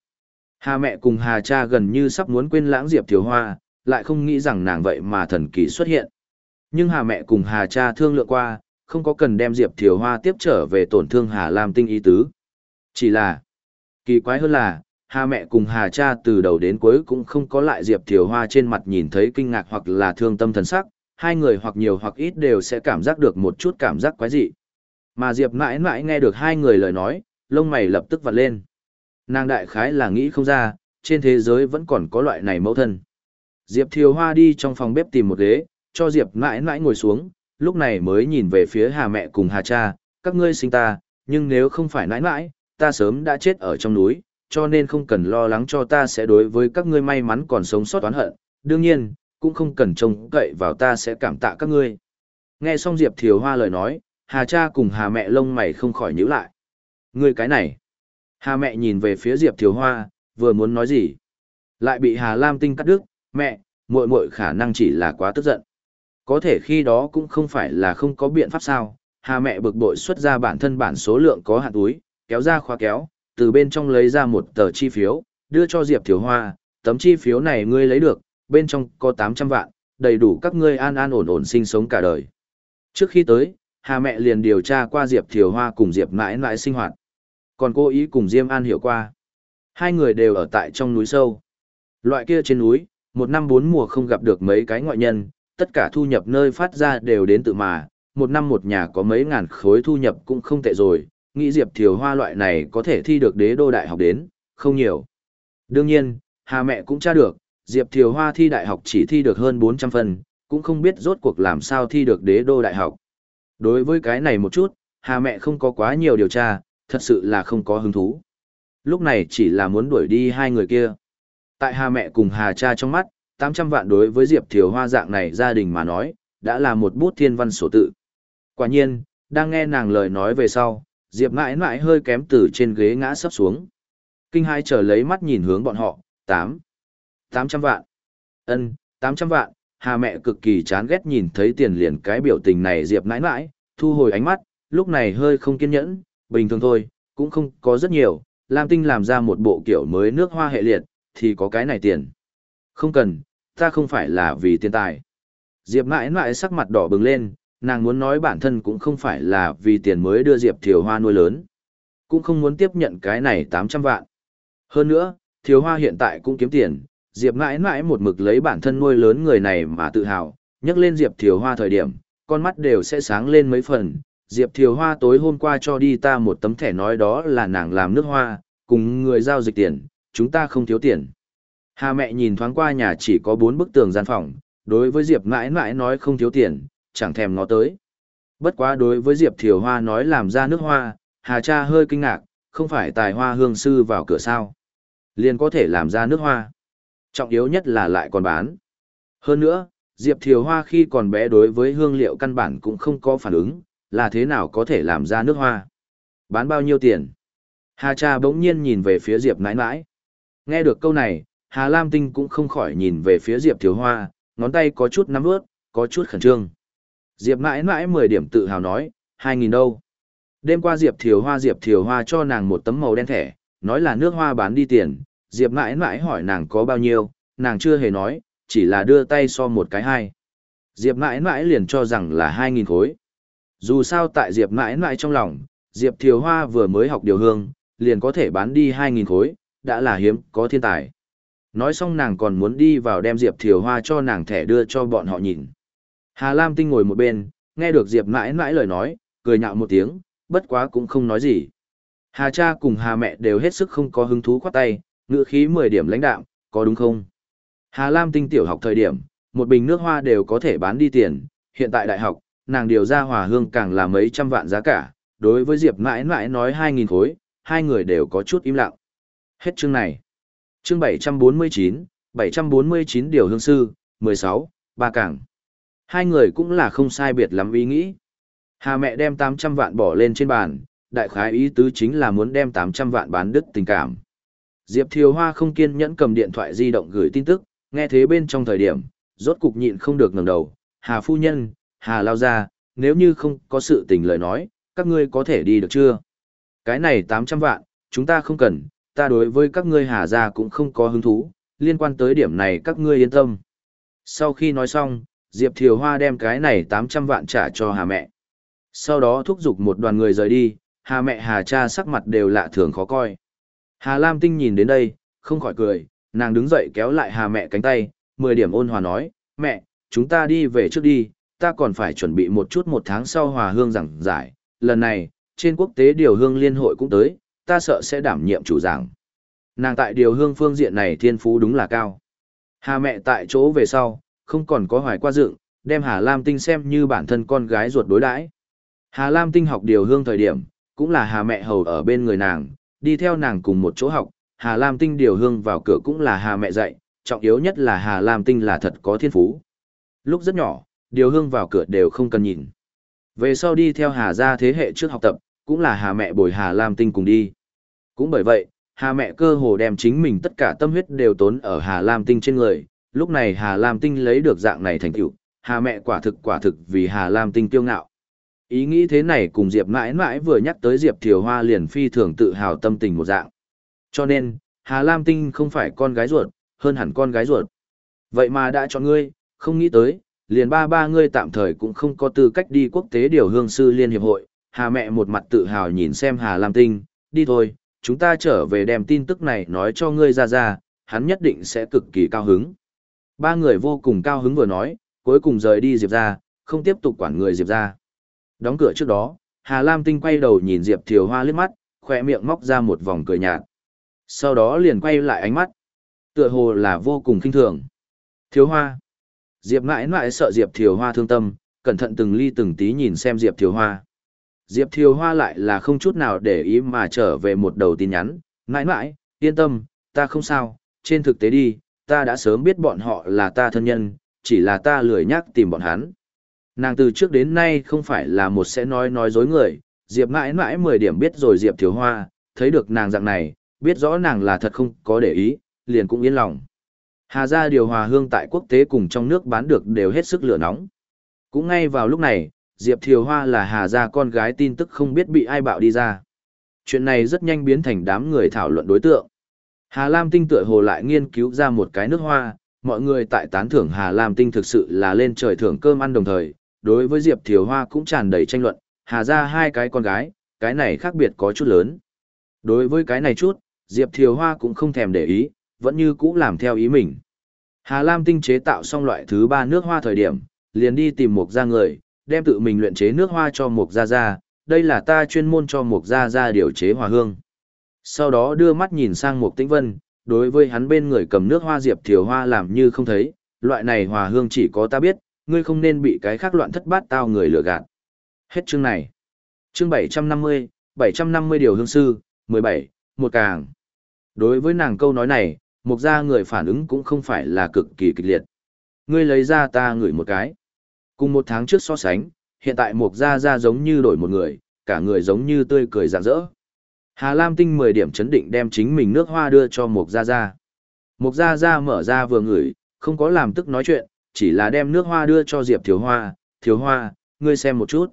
Hà mẹ cùng Hà cha gần như sắp muốn quên lãng Diệp Thiếu Hoa, lại không nghĩ rằng nàng vậy mà thần kỳ xuất hiện. Nhưng Hà mẹ cùng Hà cha thương lượng qua, không có cần đem Diệp Thiếu Hoa tiếp trở về tổn thương Hà Lam Tinh ý tứ. Chỉ là, kỳ quái hơn là, Hà mẹ cùng Hà cha từ đầu đến cuối cũng không có lại Diệp Thiều Hoa trên mặt nhìn thấy kinh ngạc hoặc là thương tâm thần sắc, hai người hoặc nhiều hoặc ít đều sẽ cảm giác được một chút cảm giác quái dị. Mà Diệp mãi mãi nghe được hai người lời nói, lông mày lập tức vặn lên. Nàng đại khái là nghĩ không ra, trên thế giới vẫn còn có loại này mẫu thân. Diệp Thiều Hoa đi trong phòng bếp tìm một ghế, cho Diệp mãi mãi ngồi xuống, lúc này mới nhìn về phía Hà mẹ cùng Hà cha, các ngươi sinh ta, nhưng nếu không phải mãi mãi, ta sớm đã chết ở trong núi, cho nên không cần lo lắng cho ta sẽ đối với các ngươi may mắn còn sống sót oán hận, đương nhiên, cũng không cần trông cậy vào ta sẽ cảm tạ các ngươi. Nghe xong Diệp Thiều Hoa lời nói, Hà cha cùng Hà mẹ lông mày không khỏi nhíu lại. Ngươi cái này. Hà mẹ nhìn về phía Diệp Thiều Hoa, vừa muốn nói gì. Lại bị Hà Lam Tinh cắt đứt, mẹ, muội muội khả năng chỉ là quá tức giận. Có thể khi đó cũng không phải là không có biện pháp sao. Hà mẹ bực bội xuất ra bản thân bản số lượng có hạn túi, kéo ra khóa kéo, từ bên trong lấy ra một tờ chi phiếu, đưa cho Diệp Thiều Hoa, tấm chi phiếu này ngươi lấy được, bên trong có 800 vạn, đầy đủ các ngươi an an ổn ổn sinh sống cả đời. Trước khi tới, Hà mẹ liền điều tra qua Diệp Thiều Hoa cùng Diệp mãi mãi sinh hoạt. Còn cô ý cùng Diêm An hiểu qua. Hai người đều ở tại trong núi sâu. Loại kia trên núi, một năm bốn mùa không gặp được mấy cái ngoại nhân, tất cả thu nhập nơi phát ra đều đến tự mà, một năm một nhà có mấy ngàn khối thu nhập cũng không tệ rồi, nghĩ Diệp Thiều Hoa loại này có thể thi được đế đô đại học đến, không nhiều. Đương nhiên, Hà mẹ cũng tra được, Diệp Thiều Hoa thi đại học chỉ thi được hơn 400 phần, cũng không biết rốt cuộc làm sao thi được đế đô đại học. Đối với cái này một chút, Hà mẹ không có quá nhiều điều tra, thật sự là không có hứng thú. Lúc này chỉ là muốn đuổi đi hai người kia. Tại Hà mẹ cùng Hà cha trong mắt, 800 vạn đối với Diệp Thiều Hoa dạng này gia đình mà nói, đã là một bút thiên văn sổ tự. Quả nhiên, đang nghe nàng lời nói về sau, Diệp mãi mãi hơi kém từ trên ghế ngã sấp xuống. Kinh hai trở lấy mắt nhìn hướng bọn họ, 8. 800 vạn. ân 800 vạn, Hà mẹ cực kỳ chán ghét nhìn thấy tiền liền cái biểu tình này Diệp mãi mãi, thu hồi ánh mắt, lúc này hơi không kiên nhẫn, bình thường thôi, cũng không có rất nhiều, Lam Tinh làm ra một bộ kiểu mới nước hoa hệ liệt, thì có cái này tiền. Không cần, ta không phải là vì tiền tài. Diệp mãi mãi sắc mặt đỏ bừng lên, nàng muốn nói bản thân cũng không phải là vì tiền mới đưa Diệp Thiều Hoa nuôi lớn. Cũng không muốn tiếp nhận cái này 800 vạn. Hơn nữa, Thiều Hoa hiện tại cũng kiếm tiền, Diệp mãi mãi một mực lấy bản thân nuôi lớn người này mà tự hào, nhắc lên Diệp Thiều Hoa thời điểm, con mắt đều sẽ sáng lên mấy phần. Diệp Thiều Hoa tối hôm qua cho đi ta một tấm thẻ nói đó là nàng làm nước hoa, cùng người giao dịch tiền, chúng ta không thiếu tiền. Hà mẹ nhìn thoáng qua nhà chỉ có bốn bức tường gian phòng, đối với Diệp mãi mãi nói không thiếu tiền, chẳng thèm ngó tới. Bất quá đối với Diệp Thiều Hoa nói làm ra nước hoa, Hà Cha hơi kinh ngạc, không phải tài hoa hương sư vào cửa sao. Liền có thể làm ra nước hoa. Trọng yếu nhất là lại còn bán. Hơn nữa, Diệp Thiều Hoa khi còn bé đối với hương liệu căn bản cũng không có phản ứng, là thế nào có thể làm ra nước hoa. Bán bao nhiêu tiền? Hà cha bỗng nhiên nhìn về phía Diệp nãi nãi. Nghe được câu này, Hà Lam Tinh cũng không khỏi nhìn về phía Diệp Thiều Hoa, ngón tay có chút nắm ướt, có chút khẩn trương. Diệp mãi mãi 10 điểm tự hào nói, 2.000 đâu. Đêm qua Diệp Thiều Hoa Diệp Thiều Hoa cho nàng một tấm màu đen thẻ, nói là nước hoa bán đi tiền, Diệp mãi mãi hỏi nàng có bao nhiêu, nàng chưa hề nói, chỉ là đưa tay so một cái hai. Diệp mãi mãi liền cho rằng là 2.000 khối. Dù sao tại Diệp mãi mãi trong lòng, Diệp Thiều Hoa vừa mới học điều hương, liền có thể bán đi 2.000 khối, đã là hiếm, có thiên tài. Nói xong nàng còn muốn đi vào đem Diệp Thiều Hoa cho nàng thẻ đưa cho bọn họ nhìn. Hà Lam Tinh ngồi một bên, nghe được Diệp mãi mãi lời nói, cười nhạo một tiếng, bất quá cũng không nói gì. Hà cha cùng Hà mẹ đều hết sức không có hứng thú khoát tay, ngữ khí 10 điểm lãnh đạo, có đúng không? Hà Lam Tinh tiểu học thời điểm, một bình nước hoa đều có thể bán đi tiền, hiện tại đại học, nàng điều ra hòa hương càng là mấy trăm vạn giá cả, đối với Diệp mãi mãi nói 2.000 khối, hai người đều có chút im lặng. Hết chương này. Chương 749, 749 điều hương sư, 16, ba cảng. Hai người cũng là không sai biệt lắm ý nghĩ. Hà mẹ đem 800 vạn bỏ lên trên bàn, đại khái ý tứ chính là muốn đem 800 vạn bán đứt tình cảm. Diệp Thiều Hoa không kiên nhẫn cầm điện thoại di động gửi tin tức, nghe thế bên trong thời điểm, rốt cục nhịn không được ngẩng đầu, Hà phu nhân, Hà lao ra, nếu như không có sự tình lời nói, các ngươi có thể đi được chưa? Cái này 800 vạn, chúng ta không cần, ta đối với các ngươi Hà gia cũng không có hứng thú, liên quan tới điểm này các ngươi yên tâm. Sau khi nói xong, Diệp Thiều Hoa đem cái này 800 vạn trả cho Hà mẹ. Sau đó thúc giục một đoàn người rời đi, Hà mẹ Hà cha sắc mặt đều lạ thường khó coi. Hà Lam Tinh nhìn đến đây, không khỏi cười, nàng đứng dậy kéo lại Hà mẹ cánh tay, 10 điểm ôn hòa nói, mẹ, chúng ta đi về trước đi, ta còn phải chuẩn bị một chút một tháng sau hòa hương giảng giải, lần này, trên quốc tế điều hương liên hội cũng tới, ta sợ sẽ đảm nhiệm chủ giảng. Nàng tại điều hương phương diện này thiên phú đúng là cao. Hà mẹ tại chỗ về sau, không còn có hoài qua dựng, đem Hà Lam Tinh xem như bản thân con gái ruột đối đãi. Hà Lam Tinh học điều hương thời điểm, cũng là Hà mẹ hầu ở bên người nàng, đi theo nàng cùng một chỗ học, Hà Lam Tinh điều hương vào cửa cũng là Hà mẹ dạy, trọng yếu nhất là Hà Lam Tinh là thật có thiên phú. Lúc rất nhỏ, điều hương vào cửa đều không cần nhìn. Về sau đi theo Hà gia thế hệ trước học tập, cũng là Hà mẹ bồi Hà Lam Tinh cùng đi. Cũng bởi vậy, Hà mẹ cơ hồ đem chính mình tất cả tâm huyết đều tốn ở Hà Lam Tinh trên người, lúc này Hà Lam Tinh lấy được dạng này thành tựu, Hà mẹ quả thực quả thực vì Hà Lam Tinh kiêu ngạo. Ý nghĩ thế này cùng Diệp mãi mãi vừa nhắc tới Diệp Thiều Hoa liền phi thường tự hào tâm tình một dạng. Cho nên, Hà Lam Tinh không phải con gái ruột, hơn hẳn con gái ruột. Vậy mà đã chọn ngươi, không nghĩ tới, liền ba ba ngươi tạm thời cũng không có tư cách đi quốc tế điều hương sư liên hiệp hội. Hà mẹ một mặt tự hào nhìn xem Hà Lam Tinh, đi thôi, chúng ta trở về đem tin tức này nói cho ngươi ra ra, hắn nhất định sẽ cực kỳ cao hứng. Ba người vô cùng cao hứng vừa nói, cuối cùng rời đi Diệp ra, không tiếp tục quản người Diệp ra. Đóng cửa trước đó, Hà Lam Tinh quay đầu nhìn Diệp Thiều Hoa liếc mắt, khỏe miệng móc ra một vòng cười nhạt. Sau đó liền quay lại ánh mắt. Tựa hồ là vô cùng kinh thường. Thiếu Hoa. Diệp mãi mãi sợ Diệp Thiều Hoa thương tâm, cẩn thận từng ly từng tí nhìn xem Diệp Thiều Hoa. Diệp Thiều Hoa lại là không chút nào để ý mà trở về một đầu tin nhắn, mãi mãi, yên tâm, ta không sao, trên thực tế đi, ta đã sớm biết bọn họ là ta thân nhân, chỉ là ta lười nhắc tìm bọn hắn. Nàng từ trước đến nay không phải là một sẽ nói nói dối người, Diệp mãi mãi 10 điểm biết rồi Diệp Thiếu Hoa, thấy được nàng dạng này, biết rõ nàng là thật không có để ý, liền cũng yên lòng. Hà gia điều hòa hương tại quốc tế cùng trong nước bán được đều hết sức lửa nóng. Cũng ngay vào lúc này, Diệp Thiều Hoa là Hà gia con gái tin tức không biết bị ai bạo đi ra. Chuyện này rất nhanh biến thành đám người thảo luận đối tượng. Hà Lam Tinh tựa hồ lại nghiên cứu ra một cái nước hoa, mọi người tại tán thưởng Hà Lam Tinh thực sự là lên trời thưởng cơm ăn đồng thời, đối với Diệp Thiều Hoa cũng tràn đầy tranh luận, Hà ra hai cái con gái, cái này khác biệt có chút lớn. Đối với cái này chút, Diệp Thiều Hoa cũng không thèm để ý, vẫn như cũ làm theo ý mình. Hà Lam Tinh chế tạo xong loại thứ ba nước hoa thời điểm, liền đi tìm một gia người, đem tự mình luyện chế nước hoa cho một gia gia, đây là ta chuyên môn cho một gia gia điều chế hòa hương. Sau đó đưa mắt nhìn sang Mục tĩnh vân, đối với hắn bên người cầm nước hoa Diệp Thiều Hoa làm như không thấy, loại này hòa hương chỉ có ta biết, ngươi không nên bị cái khác loạn thất bát tao người lừa gạt. Hết chương này. Chương 750, 750 điều hương sư, 17, một càng. Đối với nàng câu nói này, mục gia người phản ứng cũng không phải là cực kỳ kịch liệt. Ngươi lấy ra ta ngửi một cái. Cùng một tháng trước so sánh, hiện tại mục gia ra giống như đổi một người, cả người giống như tươi cười rạng rỡ. Hà Lam Tinh 10 điểm chấn định đem chính mình nước hoa đưa cho Mục Gia Gia. Mục Gia Gia mở ra vừa ngửi, không có làm tức nói chuyện, chỉ là đem nước hoa đưa cho Diệp Thiếu Hoa. Thiếu Hoa, ngươi xem một chút.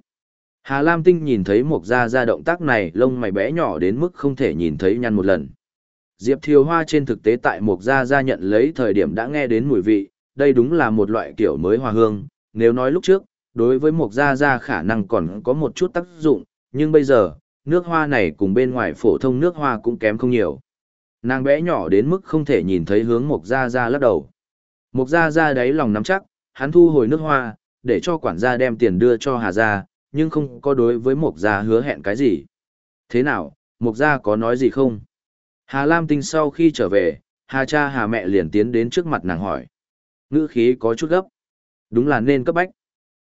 Hà Lam Tinh nhìn thấy Mục Gia Gia động tác này lông mày bé nhỏ đến mức không thể nhìn thấy nhăn một lần. Diệp Thiếu Hoa trên thực tế tại Mục Gia Gia nhận lấy thời điểm đã nghe đến mùi vị, đây đúng là một loại kiểu mới hoa hương. Nếu nói lúc trước, đối với Mục Gia Gia khả năng còn có một chút tác dụng, nhưng bây giờ, nước hoa này cùng bên ngoài phổ thông nước hoa cũng kém không nhiều. Nàng bé nhỏ đến mức không thể nhìn thấy hướng Mộc Gia Gia lắc đầu. Mộc Gia Gia đáy lòng nắm chắc, hắn thu hồi nước hoa, để cho quản gia đem tiền đưa cho Hà Gia, nhưng không có đối với Mộc Gia hứa hẹn cái gì. Thế nào, Mộc Gia có nói gì không? Hà Lam Tinh sau khi trở về, Hà cha Hà mẹ liền tiến đến trước mặt nàng hỏi. Ngữ khí có chút gấp. Đúng là nên cấp bách.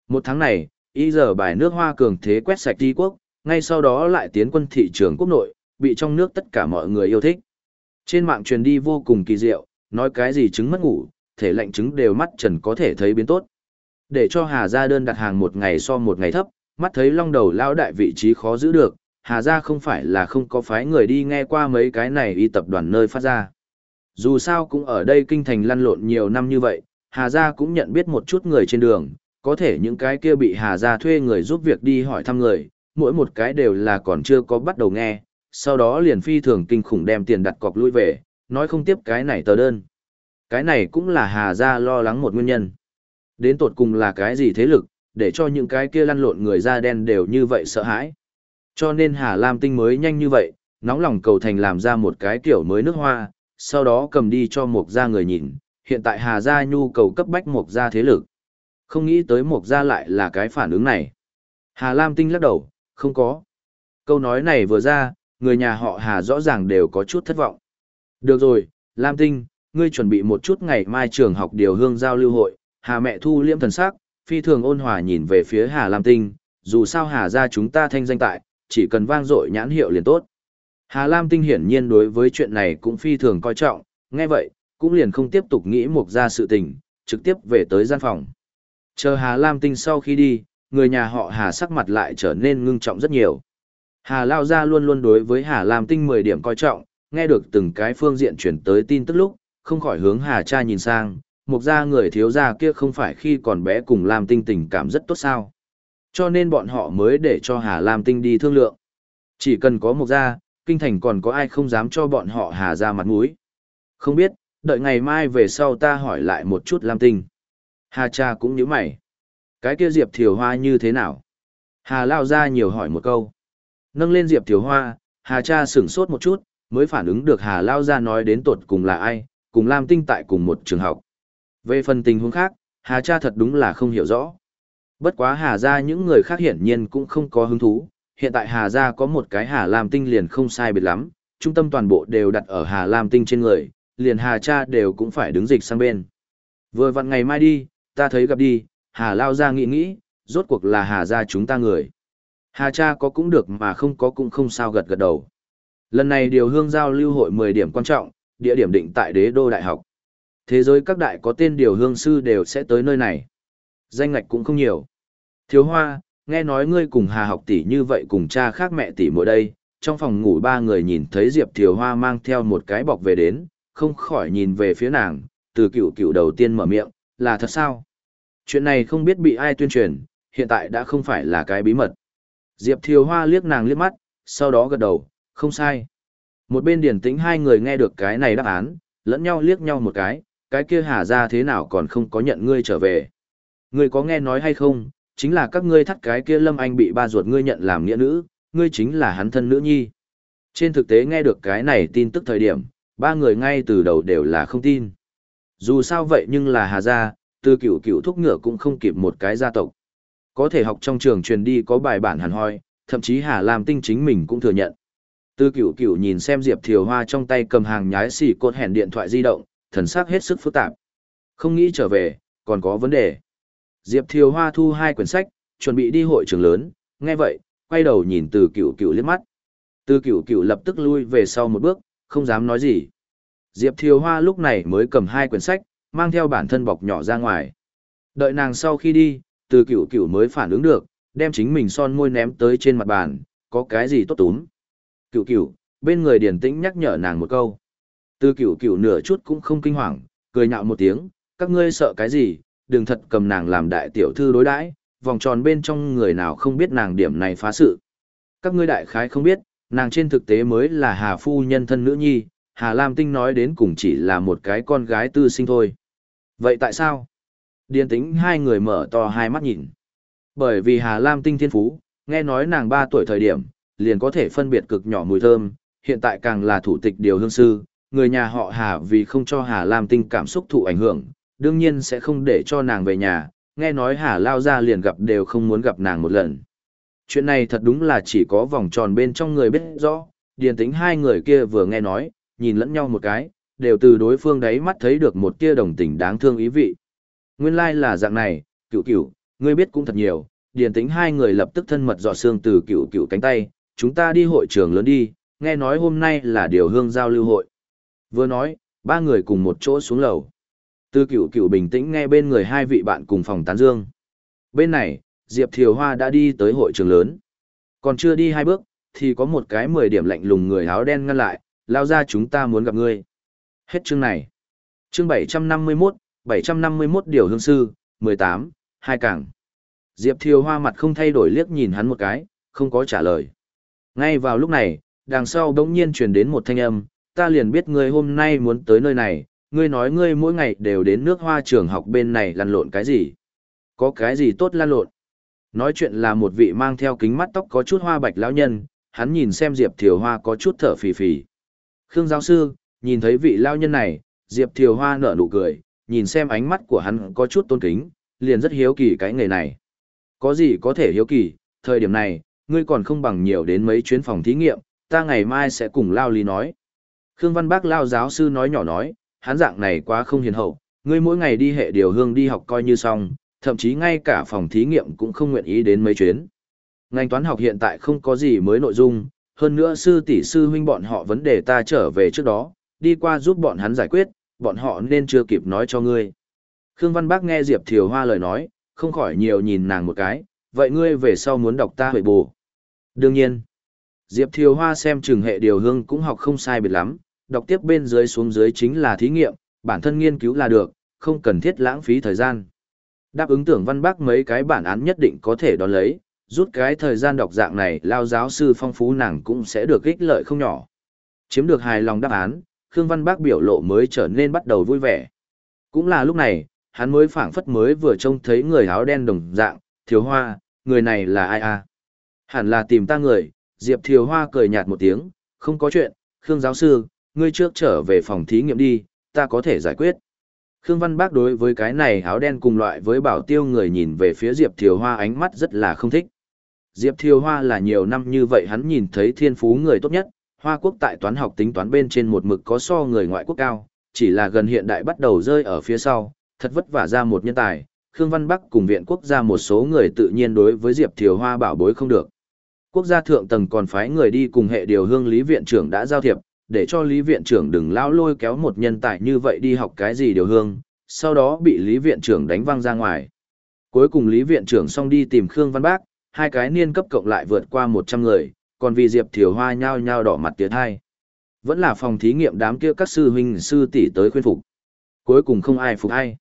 Một tháng này, y giờ bài nước hoa cường thế quét sạch đi quốc, ngay sau đó lại tiến quân thị trường quốc nội, bị trong nước tất cả mọi người yêu thích. Trên mạng truyền đi vô cùng kỳ diệu, nói cái gì trứng mất ngủ, thể lệnh trứng đều mắt trần có thể thấy biến tốt. Để cho Hà Gia đơn đặt hàng một ngày so một ngày thấp, mắt thấy long đầu lao đại vị trí khó giữ được, Hà Gia không phải là không có phái người đi nghe qua mấy cái này y tập đoàn nơi phát ra. Dù sao cũng ở đây kinh thành lăn lộn nhiều năm như vậy, Hà Gia cũng nhận biết một chút người trên đường, có thể những cái kia bị Hà Gia thuê người giúp việc đi hỏi thăm người, mỗi một cái đều là còn chưa có bắt đầu nghe, sau đó liền phi thường kinh khủng đem tiền đặt cọc lui về, nói không tiếp cái này tờ đơn. Cái này cũng là Hà Gia lo lắng một nguyên nhân. Đến tột cùng là cái gì thế lực, để cho những cái kia lăn lộn người da đen đều như vậy sợ hãi. Cho nên Hà Lam Tinh mới nhanh như vậy, nóng lòng cầu thành làm ra một cái kiểu mới nước hoa, sau đó cầm đi cho Mộc Gia người nhìn, hiện tại Hà Gia nhu cầu cấp bách Mộc Gia thế lực. Không nghĩ tới Mộc Gia lại là cái phản ứng này. Hà Lam Tinh lắc đầu, không có. Câu nói này vừa ra, người nhà họ Hà rõ ràng đều có chút thất vọng. Được rồi, Lam Tinh, ngươi chuẩn bị một chút ngày mai trường học điều hương giao lưu hội, Hà mẹ thu liễm thần sắc, phi thường ôn hòa nhìn về phía Hà Lam Tinh, dù sao Hà ra chúng ta thanh danh tại, chỉ cần vang dội nhãn hiệu liền tốt. Hà Lam Tinh hiển nhiên đối với chuyện này cũng phi thường coi trọng, nghe vậy, cũng liền không tiếp tục nghĩ một ra sự tình, trực tiếp về tới gian phòng. Chờ Hà Lam Tinh sau khi đi, người nhà họ Hà sắc mặt lại trở nên ngưng trọng rất nhiều. Hà Lao Gia luôn luôn đối với Hà Lam Tinh 10 điểm coi trọng, nghe được từng cái phương diện chuyển tới tin tức lúc, không khỏi hướng Hà cha nhìn sang, Một gia người thiếu gia kia không phải khi còn bé cùng Lam Tinh tình cảm rất tốt sao. Cho nên bọn họ mới để cho Hà Lam Tinh đi thương lượng. Chỉ cần có một gia, kinh thành còn có ai không dám cho bọn họ Hà ra mặt mũi. Không biết, đợi ngày mai về sau ta hỏi lại một chút Lam Tinh. Hà cha cũng nhíu mày. Cái kia Diệp Thiều Hoa như thế nào? Hà Lao ra nhiều hỏi một câu. Nâng lên Diệp Thiều Hoa, Hà cha sửng sốt một chút, mới phản ứng được Hà Lao ra nói đến tột cùng là ai, cùng Lam Tinh tại cùng một trường học. Về phần tình huống khác, Hà cha thật đúng là không hiểu rõ. Bất quá Hà ra những người khác hiển nhiên cũng không có hứng thú, hiện tại Hà ra có một cái Hà Lam Tinh liền không sai biệt lắm, trung tâm toàn bộ đều đặt ở Hà Lam Tinh trên người, liền Hà cha đều cũng phải đứng dịch sang bên. Vừa vặn ngày mai đi, ta thấy gặp đi, Hà Lao ra nghĩ nghĩ, rốt cuộc là Hà ra chúng ta người. Hà cha có cũng được mà không có cũng không sao gật gật đầu. Lần này điều hương giao lưu hội 10 điểm quan trọng, địa điểm định tại đế đô đại học. Thế giới các đại có tên điều hương sư đều sẽ tới nơi này. Danh ngạch cũng không nhiều. Thiếu hoa, nghe nói ngươi cùng Hà học tỷ như vậy cùng cha khác mẹ tỷ mỗi đây, trong phòng ngủ ba người nhìn thấy Diệp Thiều Hoa mang theo một cái bọc về đến, không khỏi nhìn về phía nàng, từ cựu cựu đầu tiên mở miệng, là thật sao? Chuyện này không biết bị ai tuyên truyền, hiện tại đã không phải là cái bí mật. Diệp Thiều Hoa liếc nàng liếc mắt, sau đó gật đầu, không sai. Một bên điển tĩnh hai người nghe được cái này đáp án, lẫn nhau liếc nhau một cái, cái kia hà ra thế nào còn không có nhận ngươi trở về. Ngươi có nghe nói hay không, chính là các ngươi thắt cái kia lâm anh bị ba ruột ngươi nhận làm nghĩa nữ, ngươi chính là hắn thân nữ nhi. Trên thực tế nghe được cái này tin tức thời điểm, ba người ngay từ đầu đều là không tin. Dù sao vậy nhưng là hà gia, từ cựu cựu thúc ngựa cũng không kịp một cái gia tộc. Có thể học trong trường truyền đi có bài bản hẳn hoi, thậm chí Hà Lam Tinh chính mình cũng thừa nhận. Từ cựu cựu nhìn xem Diệp Thiều Hoa trong tay cầm hàng nhái xì cột hẹn điện thoại di động, thần sắc hết sức phức tạp. Không nghĩ trở về, còn có vấn đề. Diệp Thiều Hoa thu hai quyển sách, chuẩn bị đi hội trường lớn, nghe vậy, quay đầu nhìn từ cựu cựu liếc mắt. Từ cựu cựu lập tức lui về sau một bước, không dám nói gì. Diệp Thiều Hoa lúc này mới cầm hai quyển sách, mang theo bản thân bọc nhỏ ra ngoài. Đợi nàng sau khi đi, từ cửu cửu mới phản ứng được, đem chính mình son môi ném tới trên mặt bàn, có cái gì tốt túm. Cửu cửu, bên người điển tĩnh nhắc nhở nàng một câu. Từ cửu cửu nửa chút cũng không kinh hoàng, cười nhạo một tiếng, các ngươi sợ cái gì, đừng thật cầm nàng làm đại tiểu thư đối đãi, vòng tròn bên trong người nào không biết nàng điểm này phá sự. Các ngươi đại khái không biết, nàng trên thực tế mới là Hà Phu nhân thân nữ nhi, Hà Lam Tinh nói đến cùng chỉ là một cái con gái tư sinh thôi. Vậy tại sao? Điền tính hai người mở to hai mắt nhìn. Bởi vì Hà Lam Tinh thiên phú, nghe nói nàng 3 tuổi thời điểm, liền có thể phân biệt cực nhỏ mùi thơm, hiện tại càng là thủ tịch điều hương sư, người nhà họ Hà vì không cho Hà Lam Tinh cảm xúc thụ ảnh hưởng, đương nhiên sẽ không để cho nàng về nhà, nghe nói Hà Lao ra liền gặp đều không muốn gặp nàng một lần. Chuyện này thật đúng là chỉ có vòng tròn bên trong người biết rõ, điền tính hai người kia vừa nghe nói, nhìn lẫn nhau một cái, đều từ đối phương đấy mắt thấy được một tia đồng tình đáng thương ý vị. Nguyên lai like là dạng này, cựu cựu, ngươi biết cũng thật nhiều, điền tính hai người lập tức thân mật dọ xương từ cựu cựu cánh tay, chúng ta đi hội trường lớn đi, nghe nói hôm nay là điều hương giao lưu hội. Vừa nói, ba người cùng một chỗ xuống lầu. Từ cựu cựu bình tĩnh nghe bên người hai vị bạn cùng phòng tán dương. Bên này, Diệp Thiều Hoa đã đi tới hội trường lớn. Còn chưa đi hai bước, thì có một cái mười điểm lạnh lùng người áo đen ngăn lại, lao ra chúng ta muốn gặp ngươi. Hết chương này. Chương 751, 751 điều hương sư, 18, hai cảng. Diệp Thiều Hoa mặt không thay đổi liếc nhìn hắn một cái, không có trả lời. Ngay vào lúc này, đằng sau đống nhiên truyền đến một thanh âm, ta liền biết ngươi hôm nay muốn tới nơi này, ngươi nói ngươi mỗi ngày đều đến nước hoa trường học bên này lăn lộn cái gì? Có cái gì tốt lăn lộn? Nói chuyện là một vị mang theo kính mắt tóc có chút hoa bạch lão nhân, hắn nhìn xem Diệp Thiều Hoa có chút thở phì phì. Khương giáo sư, nhìn thấy vị lao nhân này, Diệp Thiều Hoa nở nụ cười, nhìn xem ánh mắt của hắn có chút tôn kính, liền rất hiếu kỳ cái nghề này. Có gì có thể hiếu kỳ, thời điểm này, ngươi còn không bằng nhiều đến mấy chuyến phòng thí nghiệm, ta ngày mai sẽ cùng Lao Lý nói. Khương Văn Bác Lao giáo sư nói nhỏ nói, hắn dạng này quá không hiền hậu, ngươi mỗi ngày đi hệ điều hương đi học coi như xong, thậm chí ngay cả phòng thí nghiệm cũng không nguyện ý đến mấy chuyến. Ngành toán học hiện tại không có gì mới nội dung, hơn nữa sư tỷ sư huynh bọn họ vấn đề ta trở về trước đó, đi qua giúp bọn hắn giải quyết, bọn họ nên chưa kịp nói cho ngươi. Khương Văn Bác nghe Diệp Thiều Hoa lời nói, không khỏi nhiều nhìn nàng một cái, vậy ngươi về sau muốn đọc ta hội bù. Đương nhiên, Diệp Thiều Hoa xem trường hệ điều hương cũng học không sai biệt lắm, đọc tiếp bên dưới xuống dưới chính là thí nghiệm, bản thân nghiên cứu là được, không cần thiết lãng phí thời gian. Đáp ứng tưởng văn bác mấy cái bản án nhất định có thể đón lấy, rút cái thời gian đọc dạng này lao giáo sư phong phú nàng cũng sẽ được ích lợi không nhỏ. Chiếm được hài lòng đáp án, Khương Văn Bác biểu lộ mới trở nên bắt đầu vui vẻ. Cũng là lúc này, hắn mới phảng phất mới vừa trông thấy người áo đen đồng dạng, thiếu hoa, người này là ai à? Hẳn là tìm ta người, Diệp Thiều Hoa cười nhạt một tiếng, không có chuyện, Khương giáo sư, ngươi trước trở về phòng thí nghiệm đi, ta có thể giải quyết. Khương Văn Bác đối với cái này áo đen cùng loại với bảo tiêu người nhìn về phía Diệp Thiều Hoa ánh mắt rất là không thích. Diệp Thiều Hoa là nhiều năm như vậy hắn nhìn thấy thiên phú người tốt nhất, Hoa quốc tại toán học tính toán bên trên một mực có so người ngoại quốc cao, chỉ là gần hiện đại bắt đầu rơi ở phía sau, thật vất vả ra một nhân tài, Khương Văn Bắc cùng viện quốc gia một số người tự nhiên đối với Diệp Thiều Hoa bảo bối không được. Quốc gia thượng tầng còn phái người đi cùng hệ điều hương lý viện trưởng đã giao thiệp, để cho lý viện trưởng đừng lao lôi kéo một nhân tài như vậy đi học cái gì điều hương, sau đó bị lý viện trưởng đánh văng ra ngoài. Cuối cùng lý viện trưởng xong đi tìm Khương Văn Bắc, hai cái niên cấp cộng lại vượt qua 100 người, còn vì Diệp Thiều Hoa nhao nhao đỏ mặt tiến hai. Vẫn là phòng thí nghiệm đám kia các sư huynh sư tỷ tới khuyên phục. Cuối cùng không ai phục ai.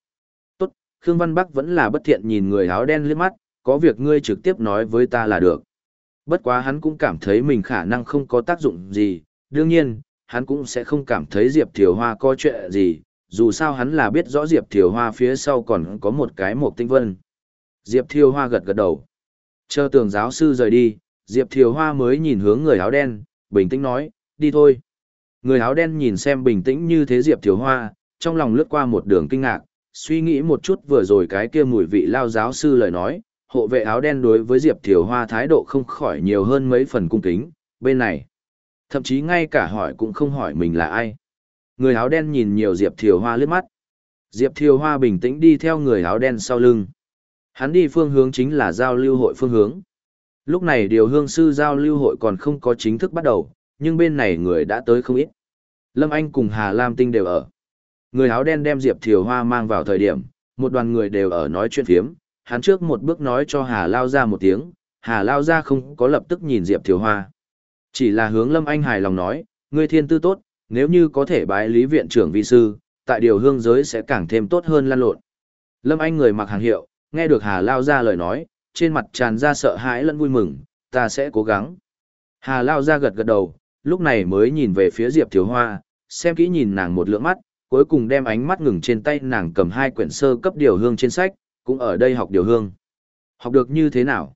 Tốt, Khương Văn Bắc vẫn là bất thiện nhìn người áo đen liếc mắt, có việc ngươi trực tiếp nói với ta là được. Bất quá hắn cũng cảm thấy mình khả năng không có tác dụng gì, đương nhiên, hắn cũng sẽ không cảm thấy Diệp Thiều Hoa có chuyện gì, dù sao hắn là biết rõ Diệp Thiều Hoa phía sau còn có một cái một tinh vân. Diệp Thiều Hoa gật gật đầu. Chờ tường giáo sư rời đi, Diệp Thiều Hoa mới nhìn hướng người áo đen, bình tĩnh nói, đi thôi. Người áo đen nhìn xem bình tĩnh như thế Diệp Thiều Hoa, trong lòng lướt qua một đường kinh ngạc, suy nghĩ một chút vừa rồi cái kia mùi vị lao giáo sư lời nói, hộ vệ áo đen đối với Diệp Thiều Hoa thái độ không khỏi nhiều hơn mấy phần cung kính, bên này. Thậm chí ngay cả hỏi cũng không hỏi mình là ai. Người áo đen nhìn nhiều Diệp Thiều Hoa lướt mắt. Diệp Thiều Hoa bình tĩnh đi theo người áo đen sau lưng. Hắn đi phương hướng chính là giao lưu hội phương hướng. Lúc này điều hương sư giao lưu hội còn không có chính thức bắt đầu, nhưng bên này người đã tới không ít. Lâm Anh cùng Hà Lam Tinh đều ở. Người áo đen đem Diệp Thiều Hoa mang vào thời điểm, một đoàn người đều ở nói chuyện phiếm, hắn trước một bước nói cho Hà Lao ra một tiếng, Hà Lao ra không có lập tức nhìn Diệp Thiều Hoa. Chỉ là hướng Lâm Anh hài lòng nói, ngươi thiên tư tốt, nếu như có thể bái lý viện trưởng vi sư, tại điều hương giới sẽ càng thêm tốt hơn lan lộn. Lâm Anh người mặc hàng hiệu, nghe được Hà Lao ra lời nói, trên mặt tràn ra sợ hãi lẫn vui mừng, ta sẽ cố gắng. Hà Lao ra gật gật đầu, lúc này mới nhìn về phía Diệp Thiếu Hoa, xem kỹ nhìn nàng một lượng mắt, cuối cùng đem ánh mắt ngừng trên tay nàng cầm hai quyển sơ cấp điều hương trên sách, cũng ở đây học điều hương. Học được như thế nào?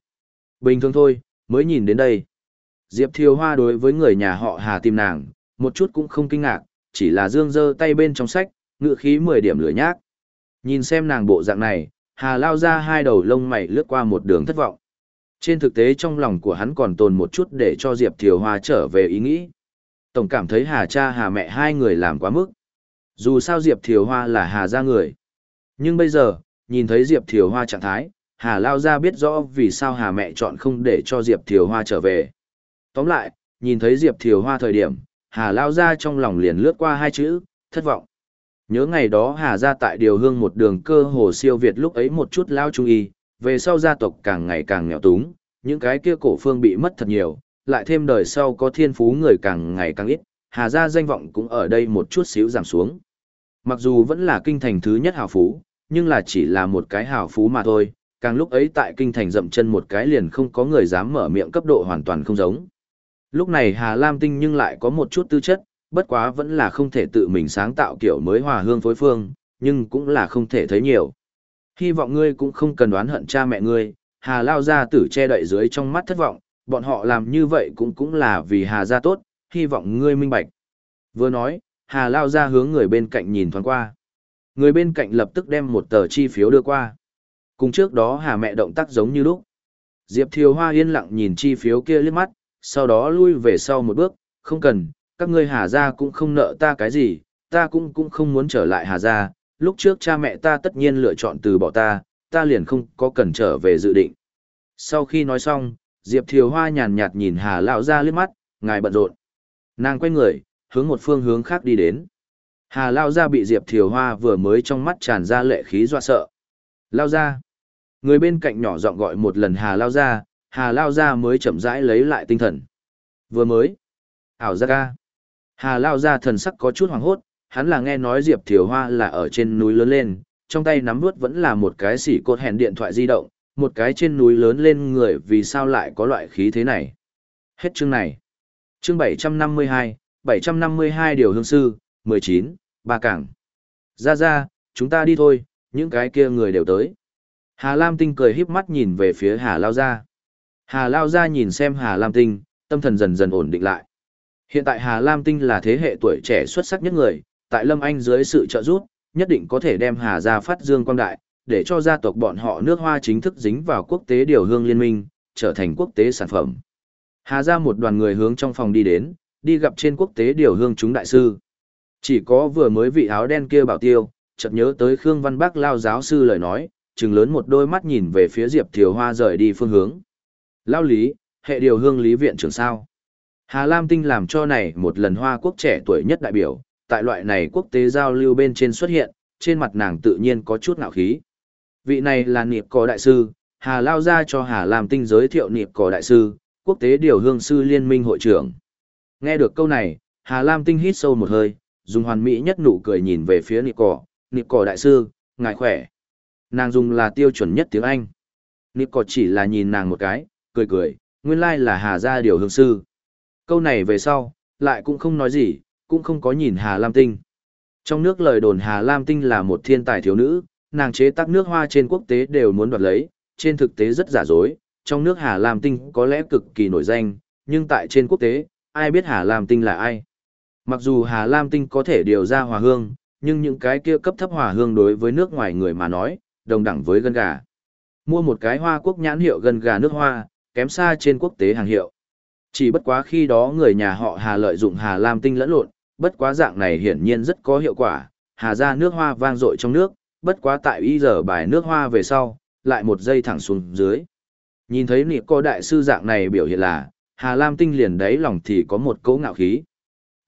Bình thường thôi, mới nhìn đến đây. Diệp Thiều Hoa đối với người nhà họ Hà tìm nàng, một chút cũng không kinh ngạc, chỉ là dương dơ tay bên trong sách, ngự khí 10 điểm lửa nhác. Nhìn xem nàng bộ dạng này, Hà lao ra hai đầu lông mày lướt qua một đường thất vọng. Trên thực tế trong lòng của hắn còn tồn một chút để cho Diệp Thiều Hoa trở về ý nghĩ. Tổng cảm thấy Hà cha Hà mẹ hai người làm quá mức. Dù sao Diệp Thiều Hoa là Hà gia người. Nhưng bây giờ, nhìn thấy Diệp Thiều Hoa trạng thái, Hà Lao ra biết rõ vì sao Hà mẹ chọn không để cho Diệp Thiều Hoa trở về. Tóm lại, nhìn thấy Diệp Thiều Hoa thời điểm, Hà Lao ra trong lòng liền lướt qua hai chữ, thất vọng. Nhớ ngày đó Hà ra tại điều hương một đường cơ hồ siêu Việt lúc ấy một chút lao trung y, về sau gia tộc càng ngày càng nghèo túng, những cái kia cổ phương bị mất thật nhiều, lại thêm đời sau có thiên phú người càng ngày càng ít, Hà gia danh vọng cũng ở đây một chút xíu giảm xuống. Mặc dù vẫn là kinh thành thứ nhất hào phú, nhưng là chỉ là một cái hào phú mà thôi, càng lúc ấy tại kinh thành dậm chân một cái liền không có người dám mở miệng cấp độ hoàn toàn không giống. Lúc này Hà Lam Tinh nhưng lại có một chút tư chất, bất quá vẫn là không thể tự mình sáng tạo kiểu mới hòa hương phối phương, nhưng cũng là không thể thấy nhiều. Hy vọng ngươi cũng không cần đoán hận cha mẹ ngươi, Hà Lao gia tử che đậy dưới trong mắt thất vọng, bọn họ làm như vậy cũng cũng là vì Hà gia tốt, hy vọng ngươi minh bạch. Vừa nói, Hà Lao ra hướng người bên cạnh nhìn thoáng qua. Người bên cạnh lập tức đem một tờ chi phiếu đưa qua. Cùng trước đó Hà mẹ động tác giống như lúc. Diệp Thiều Hoa yên lặng nhìn chi phiếu kia liếc mắt, sau đó lui về sau một bước, không cần, các ngươi Hà gia cũng không nợ ta cái gì, ta cũng cũng không muốn trở lại Hà gia, lúc trước cha mẹ ta tất nhiên lựa chọn từ bỏ ta, ta liền không có cần trở về dự định. Sau khi nói xong, Diệp Thiều Hoa nhàn nhạt nhìn Hà lão gia liếc mắt, ngài bận rộn. Nàng quay người, hướng một phương hướng khác đi đến. Hà Lao Gia bị Diệp Thiều Hoa vừa mới trong mắt tràn ra lệ khí dọa sợ. Lao Gia. Người bên cạnh nhỏ giọng gọi một lần Hà Lao Gia, Hà Lao Gia mới chậm rãi lấy lại tinh thần. Vừa mới. Ảo Gia ca. Hà Lao Ra thần sắc có chút hoàng hốt, hắn là nghe nói Diệp Thiều Hoa là ở trên núi lớn lên, trong tay nắm vuốt vẫn là một cái xỉ cột hèn điện thoại di động, một cái trên núi lớn lên người vì sao lại có loại khí thế này. Hết chương này. Chương 752, 752 điều hương sư, 19, ba cảng. Ra ra, chúng ta đi thôi, những cái kia người đều tới. Hà Lam Tinh cười híp mắt nhìn về phía Hà Lao Gia. Hà Lao Gia nhìn xem Hà Lam Tinh, tâm thần dần dần ổn định lại. Hiện tại Hà Lam Tinh là thế hệ tuổi trẻ xuất sắc nhất người, tại Lâm Anh dưới sự trợ giúp, nhất định có thể đem Hà gia phát dương quang đại, để cho gia tộc bọn họ nước hoa chính thức dính vào quốc tế điều hương liên minh, trở thành quốc tế sản phẩm. Hà gia một đoàn người hướng trong phòng đi đến, đi gặp trên quốc tế điều hương chúng đại sư. Chỉ có vừa mới vị áo đen kia bảo tiêu, chợt nhớ tới Khương Văn Bắc lao giáo sư lời nói, trừng lớn một đôi mắt nhìn về phía Diệp Thiều Hoa rời đi phương hướng. Lao lý, hệ điều hương lý viện trưởng sao. Hà Lam Tinh làm cho này một lần hoa quốc trẻ tuổi nhất đại biểu, tại loại này quốc tế giao lưu bên trên xuất hiện, trên mặt nàng tự nhiên có chút ngạo khí. Vị này là niệm cỏ đại sư, Hà Lao ra cho Hà Lam Tinh giới thiệu niệm cỏ đại sư, quốc tế điều hương sư liên minh hội trưởng. Nghe được câu này, Hà Lam Tinh hít sâu một hơi, dùng hoàn mỹ nhất nụ cười nhìn về phía niệm cỏ, niệm cỏ đại sư, ngài khỏe. Nàng dùng là tiêu chuẩn nhất tiếng Anh. Niệm cỏ chỉ là nhìn nàng một cái, cười cười, nguyên lai là Hà gia điều hương sư. Câu này về sau, lại cũng không nói gì, cũng không có nhìn Hà Lam Tinh. Trong nước lời đồn Hà Lam Tinh là một thiên tài thiếu nữ, nàng chế tác nước hoa trên quốc tế đều muốn đoạt lấy, trên thực tế rất giả dối, trong nước Hà Lam Tinh có lẽ cực kỳ nổi danh, nhưng tại trên quốc tế, ai biết Hà Lam Tinh là ai. Mặc dù Hà Lam Tinh có thể điều ra hòa hương, nhưng những cái kia cấp thấp hòa hương đối với nước ngoài người mà nói, đồng đẳng với gân gà. Mua một cái hoa quốc nhãn hiệu gân gà nước hoa, kém xa trên quốc tế hàng hiệu. Chỉ bất quá khi đó người nhà họ Hà lợi dụng Hà Lam Tinh lẫn lộn, bất quá dạng này hiển nhiên rất có hiệu quả, Hà ra nước hoa vang dội trong nước, bất quá tại y giờ bài nước hoa về sau, lại một giây thẳng xuống dưới. Nhìn thấy nịp cô đại sư dạng này biểu hiện là, Hà Lam Tinh liền đáy lòng thì có một cấu ngạo khí.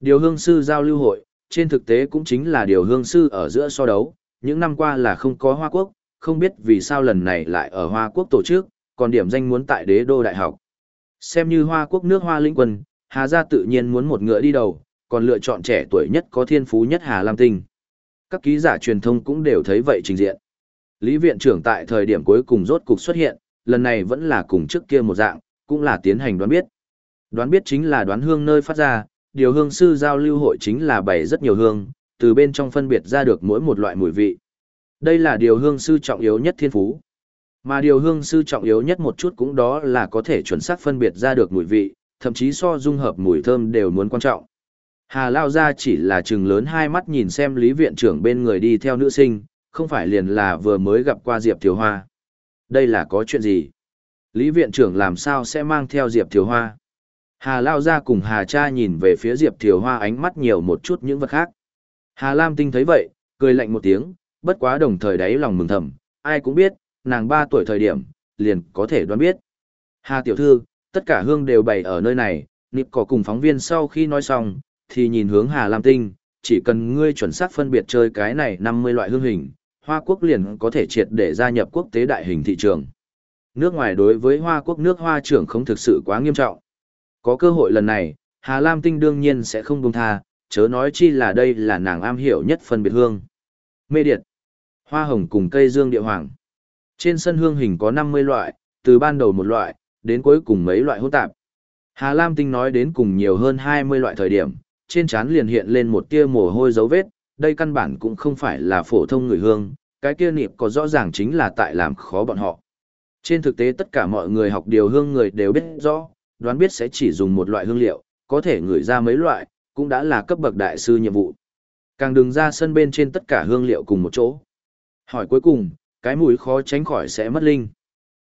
Điều hương sư giao lưu hội, trên thực tế cũng chính là điều hương sư ở giữa so đấu, những năm qua là không có Hoa Quốc, không biết vì sao lần này lại ở Hoa Quốc tổ chức, còn điểm danh muốn tại đế đô đại học. Xem như Hoa Quốc nước Hoa lĩnh quân, Hà gia tự nhiên muốn một ngựa đi đầu, còn lựa chọn trẻ tuổi nhất có thiên phú nhất Hà Lam Tinh. Các ký giả truyền thông cũng đều thấy vậy trình diện. Lý viện trưởng tại thời điểm cuối cùng rốt cục xuất hiện, lần này vẫn là cùng trước kia một dạng, cũng là tiến hành đoán biết. Đoán biết chính là đoán hương nơi phát ra, điều hương sư giao lưu hội chính là bày rất nhiều hương, từ bên trong phân biệt ra được mỗi một loại mùi vị. Đây là điều hương sư trọng yếu nhất thiên phú. Mà điều hương sư trọng yếu nhất một chút cũng đó là có thể chuẩn xác phân biệt ra được mùi vị, thậm chí so dung hợp mùi thơm đều muốn quan trọng. Hà Lao ra chỉ là trừng lớn hai mắt nhìn xem Lý Viện trưởng bên người đi theo nữ sinh, không phải liền là vừa mới gặp qua Diệp Thiều Hoa. Đây là có chuyện gì? Lý Viện trưởng làm sao sẽ mang theo Diệp Thiều Hoa? Hà Lao ra cùng Hà Cha nhìn về phía Diệp Thiều Hoa ánh mắt nhiều một chút những vật khác. Hà Lam Tinh thấy vậy, cười lạnh một tiếng, bất quá đồng thời đáy lòng mừng thầm, ai cũng biết, nàng 3 tuổi thời điểm, liền có thể đoán biết. Hà Tiểu Thư, tất cả hương đều bày ở nơi này, nịp có cùng phóng viên sau khi nói xong, thì nhìn hướng Hà Lam Tinh, chỉ cần ngươi chuẩn xác phân biệt chơi cái này 50 loại hương hình, Hoa Quốc liền có thể triệt để gia nhập quốc tế đại hình thị trường. Nước ngoài đối với Hoa Quốc nước Hoa trưởng không thực sự quá nghiêm trọng. Có cơ hội lần này, Hà Lam Tinh đương nhiên sẽ không buông tha, chớ nói chi là đây là nàng am hiểu nhất phân biệt hương. Mê điệt, hoa hồng cùng cây dương địa hoàng. Trên sân hương hình có 50 loại, từ ban đầu một loại, đến cuối cùng mấy loại hỗn tạp. Hà Lam Tinh nói đến cùng nhiều hơn 20 loại thời điểm, trên trán liền hiện lên một tia mồ hôi dấu vết, đây căn bản cũng không phải là phổ thông người hương, cái kia niệm có rõ ràng chính là tại làm khó bọn họ. Trên thực tế tất cả mọi người học điều hương người đều biết rõ, đoán biết sẽ chỉ dùng một loại hương liệu, có thể ngửi ra mấy loại, cũng đã là cấp bậc đại sư nhiệm vụ. Càng đừng ra sân bên trên tất cả hương liệu cùng một chỗ. Hỏi cuối cùng, cái mũi khó tránh khỏi sẽ mất linh.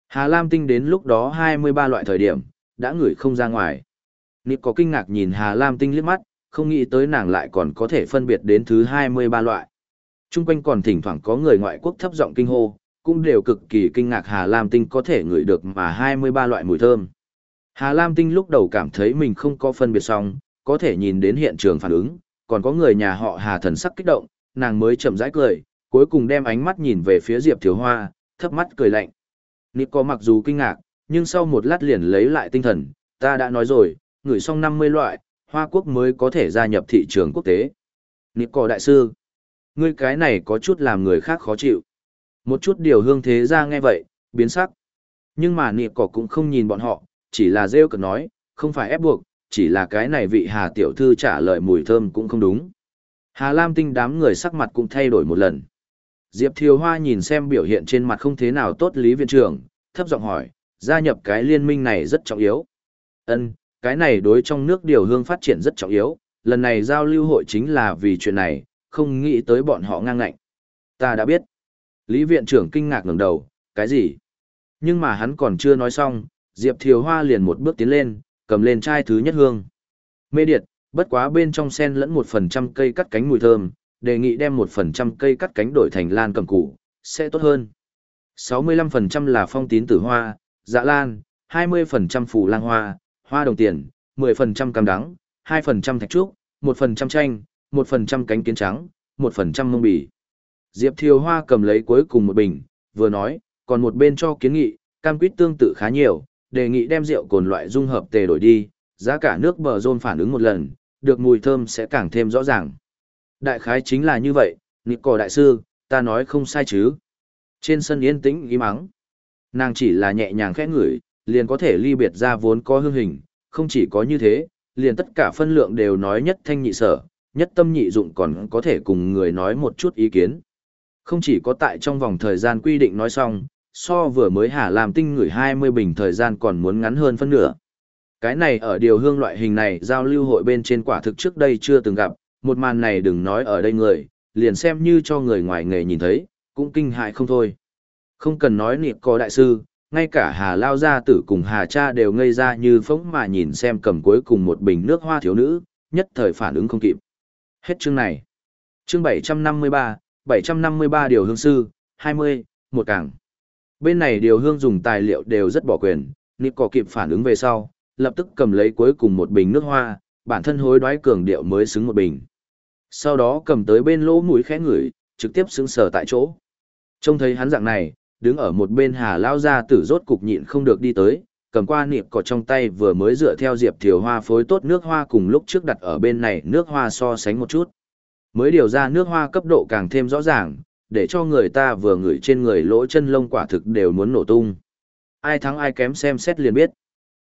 Hà Lam Tinh đến lúc đó 23 loại thời điểm, đã ngửi không ra ngoài. Nịp có kinh ngạc nhìn Hà Lam Tinh liếc mắt, không nghĩ tới nàng lại còn có thể phân biệt đến thứ 23 loại. Trung quanh còn thỉnh thoảng có người ngoại quốc thấp giọng kinh hô, cũng đều cực kỳ kinh ngạc Hà Lam Tinh có thể ngửi được mà 23 loại mùi thơm. Hà Lam Tinh lúc đầu cảm thấy mình không có phân biệt xong, có thể nhìn đến hiện trường phản ứng, còn có người nhà họ Hà thần sắc kích động, nàng mới chậm rãi cười, cuối cùng đem ánh mắt nhìn về phía Diệp Thiếu Hoa, thấp mắt cười lạnh. Nịp có mặc dù kinh ngạc, nhưng sau một lát liền lấy lại tinh thần, ta đã nói rồi, ngửi xong 50 loại, Hoa Quốc mới có thể gia nhập thị trường quốc tế. Nịp có đại sư, ngươi cái này có chút làm người khác khó chịu. Một chút điều hương thế ra nghe vậy, biến sắc. Nhưng mà nịp cỏ cũng không nhìn bọn họ, chỉ là rêu cực nói, không phải ép buộc, chỉ là cái này vị Hà tiểu thư trả lời mùi thơm cũng không đúng. Hà Lam Tinh đám người sắc mặt cũng thay đổi một lần. Diệp Thiều Hoa nhìn xem biểu hiện trên mặt không thế nào tốt Lý Viện trưởng, thấp giọng hỏi, gia nhập cái liên minh này rất trọng yếu. Ân, cái này đối trong nước điều hương phát triển rất trọng yếu, lần này giao lưu hội chính là vì chuyện này, không nghĩ tới bọn họ ngang ngạnh. Ta đã biết. Lý Viện trưởng kinh ngạc ngẩng đầu, cái gì? Nhưng mà hắn còn chưa nói xong, Diệp Thiều Hoa liền một bước tiến lên, cầm lên chai thứ nhất hương. Mê điệt, bất quá bên trong sen lẫn một phần trăm cây cắt cánh mùi thơm, đề nghị đem một phần trăm cây cắt cánh đổi thành lan cầm củ, sẽ tốt hơn. 65% là phong tín tử hoa, dạ lan, 20% phù lang hoa, hoa đồng tiền, 10% cam đắng, 2% thạch trúc, 1% chanh, 1% cánh kiến trắng, 1% mông bì. Diệp Thiều Hoa cầm lấy cuối cùng một bình, vừa nói, còn một bên cho kiến nghị, cam quýt tương tự khá nhiều, đề nghị đem rượu cồn loại dung hợp tề đổi đi, giá cả nước bờ rôn phản ứng một lần, được mùi thơm sẽ càng thêm rõ ràng. Đại khái chính là như vậy, nịp cỏ đại sư, ta nói không sai chứ. Trên sân yên tĩnh im ắng. Nàng chỉ là nhẹ nhàng khẽ ngửi, liền có thể ly biệt ra vốn có hương hình, không chỉ có như thế, liền tất cả phân lượng đều nói nhất thanh nhị sở, nhất tâm nhị dụng còn có thể cùng người nói một chút ý kiến. Không chỉ có tại trong vòng thời gian quy định nói xong, so vừa mới Hà làm tinh ngửi 20 bình thời gian còn muốn ngắn hơn phân nửa. Cái này ở điều hương loại hình này giao lưu hội bên trên quả thực trước đây chưa từng gặp, một màn này đừng nói ở đây người, liền xem như cho người ngoài nghề nhìn thấy, cũng kinh hại không thôi. Không cần nói niệm có đại sư, ngay cả Hà Lao Gia tử cùng Hà Cha đều ngây ra như phóng mà nhìn xem cầm cuối cùng một bình nước hoa thiếu nữ, nhất thời phản ứng không kịp. Hết chương này. Chương 753, 753 điều hương sư, 20, một càng. Bên này điều hương dùng tài liệu đều rất bỏ quyền, niệm có kịp phản ứng về sau, lập tức cầm lấy cuối cùng một bình nước hoa, bản thân hối đoái cường điệu mới xứng một bình. Sau đó cầm tới bên lỗ mũi khẽ ngửi, trực tiếp sững sờ tại chỗ. Trông thấy hắn dạng này, đứng ở một bên hà lao ra tử rốt cục nhịn không được đi tới, cầm qua niệm cỏ trong tay vừa mới dựa theo diệp thiều hoa phối tốt nước hoa cùng lúc trước đặt ở bên này nước hoa so sánh một chút. Mới điều ra nước hoa cấp độ càng thêm rõ ràng, để cho người ta vừa ngửi trên người lỗ chân lông quả thực đều muốn nổ tung. Ai thắng ai kém xem xét liền biết.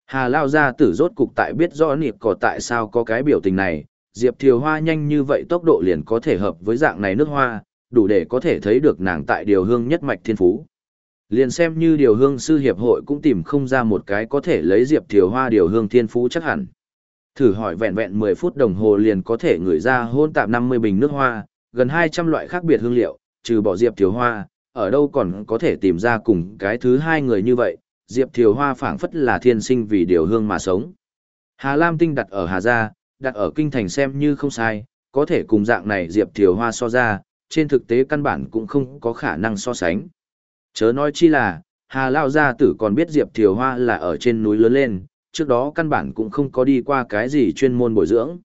Hà lao ra tử rốt cục tại biết rõ niệm cỏ tại sao có cái biểu tình này, diệp thiều hoa nhanh như vậy tốc độ liền có thể hợp với dạng này nước hoa, đủ để có thể thấy được nàng tại điều hương nhất mạch thiên phú. Liền xem như điều hương sư hiệp hội cũng tìm không ra một cái có thể lấy diệp thiều hoa điều hương thiên phú chắc hẳn. Thử hỏi vẹn vẹn 10 phút đồng hồ liền có thể ngửi ra hôn tạp 50 bình nước hoa, gần 200 loại khác biệt hương liệu, trừ bỏ diệp thiều hoa, ở đâu còn có thể tìm ra cùng cái thứ hai người như vậy, diệp thiều hoa phảng phất là thiên sinh vì điều hương mà sống. Hà Lam Tinh đặt ở Hà Gia, đặt ở kinh thành xem như không sai, có thể cùng dạng này diệp thiều hoa so ra, trên thực tế căn bản cũng không có khả năng so sánh. Chớ nói chi là, Hà Lao Gia Tử còn biết Diệp Thiều Hoa là ở trên núi lớn lên, trước đó căn bản cũng không có đi qua cái gì chuyên môn bồi dưỡng.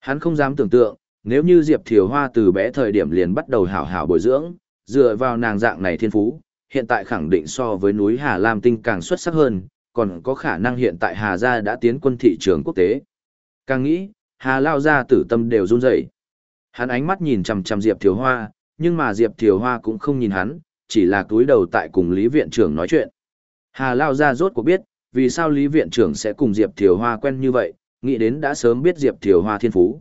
Hắn không dám tưởng tượng, nếu như Diệp Thiều Hoa từ bé thời điểm liền bắt đầu hảo hảo bồi dưỡng, dựa vào nàng dạng này thiên phú, hiện tại khẳng định so với núi Hà Lam Tinh càng xuất sắc hơn, còn có khả năng hiện tại Hà Gia đã tiến quân thị trường quốc tế. Càng nghĩ, Hà Lao Gia tử tâm đều run rẩy. Hắn ánh mắt nhìn chằm chằm Diệp Thiều Hoa, nhưng mà Diệp Thiều Hoa cũng không nhìn hắn, chỉ là túi đầu tại cùng Lý Viện trưởng nói chuyện. Hà Lao ra rốt cuộc biết, vì sao Lý Viện trưởng sẽ cùng Diệp Thiều Hoa quen như vậy, nghĩ đến đã sớm biết Diệp Thiều Hoa thiên phú.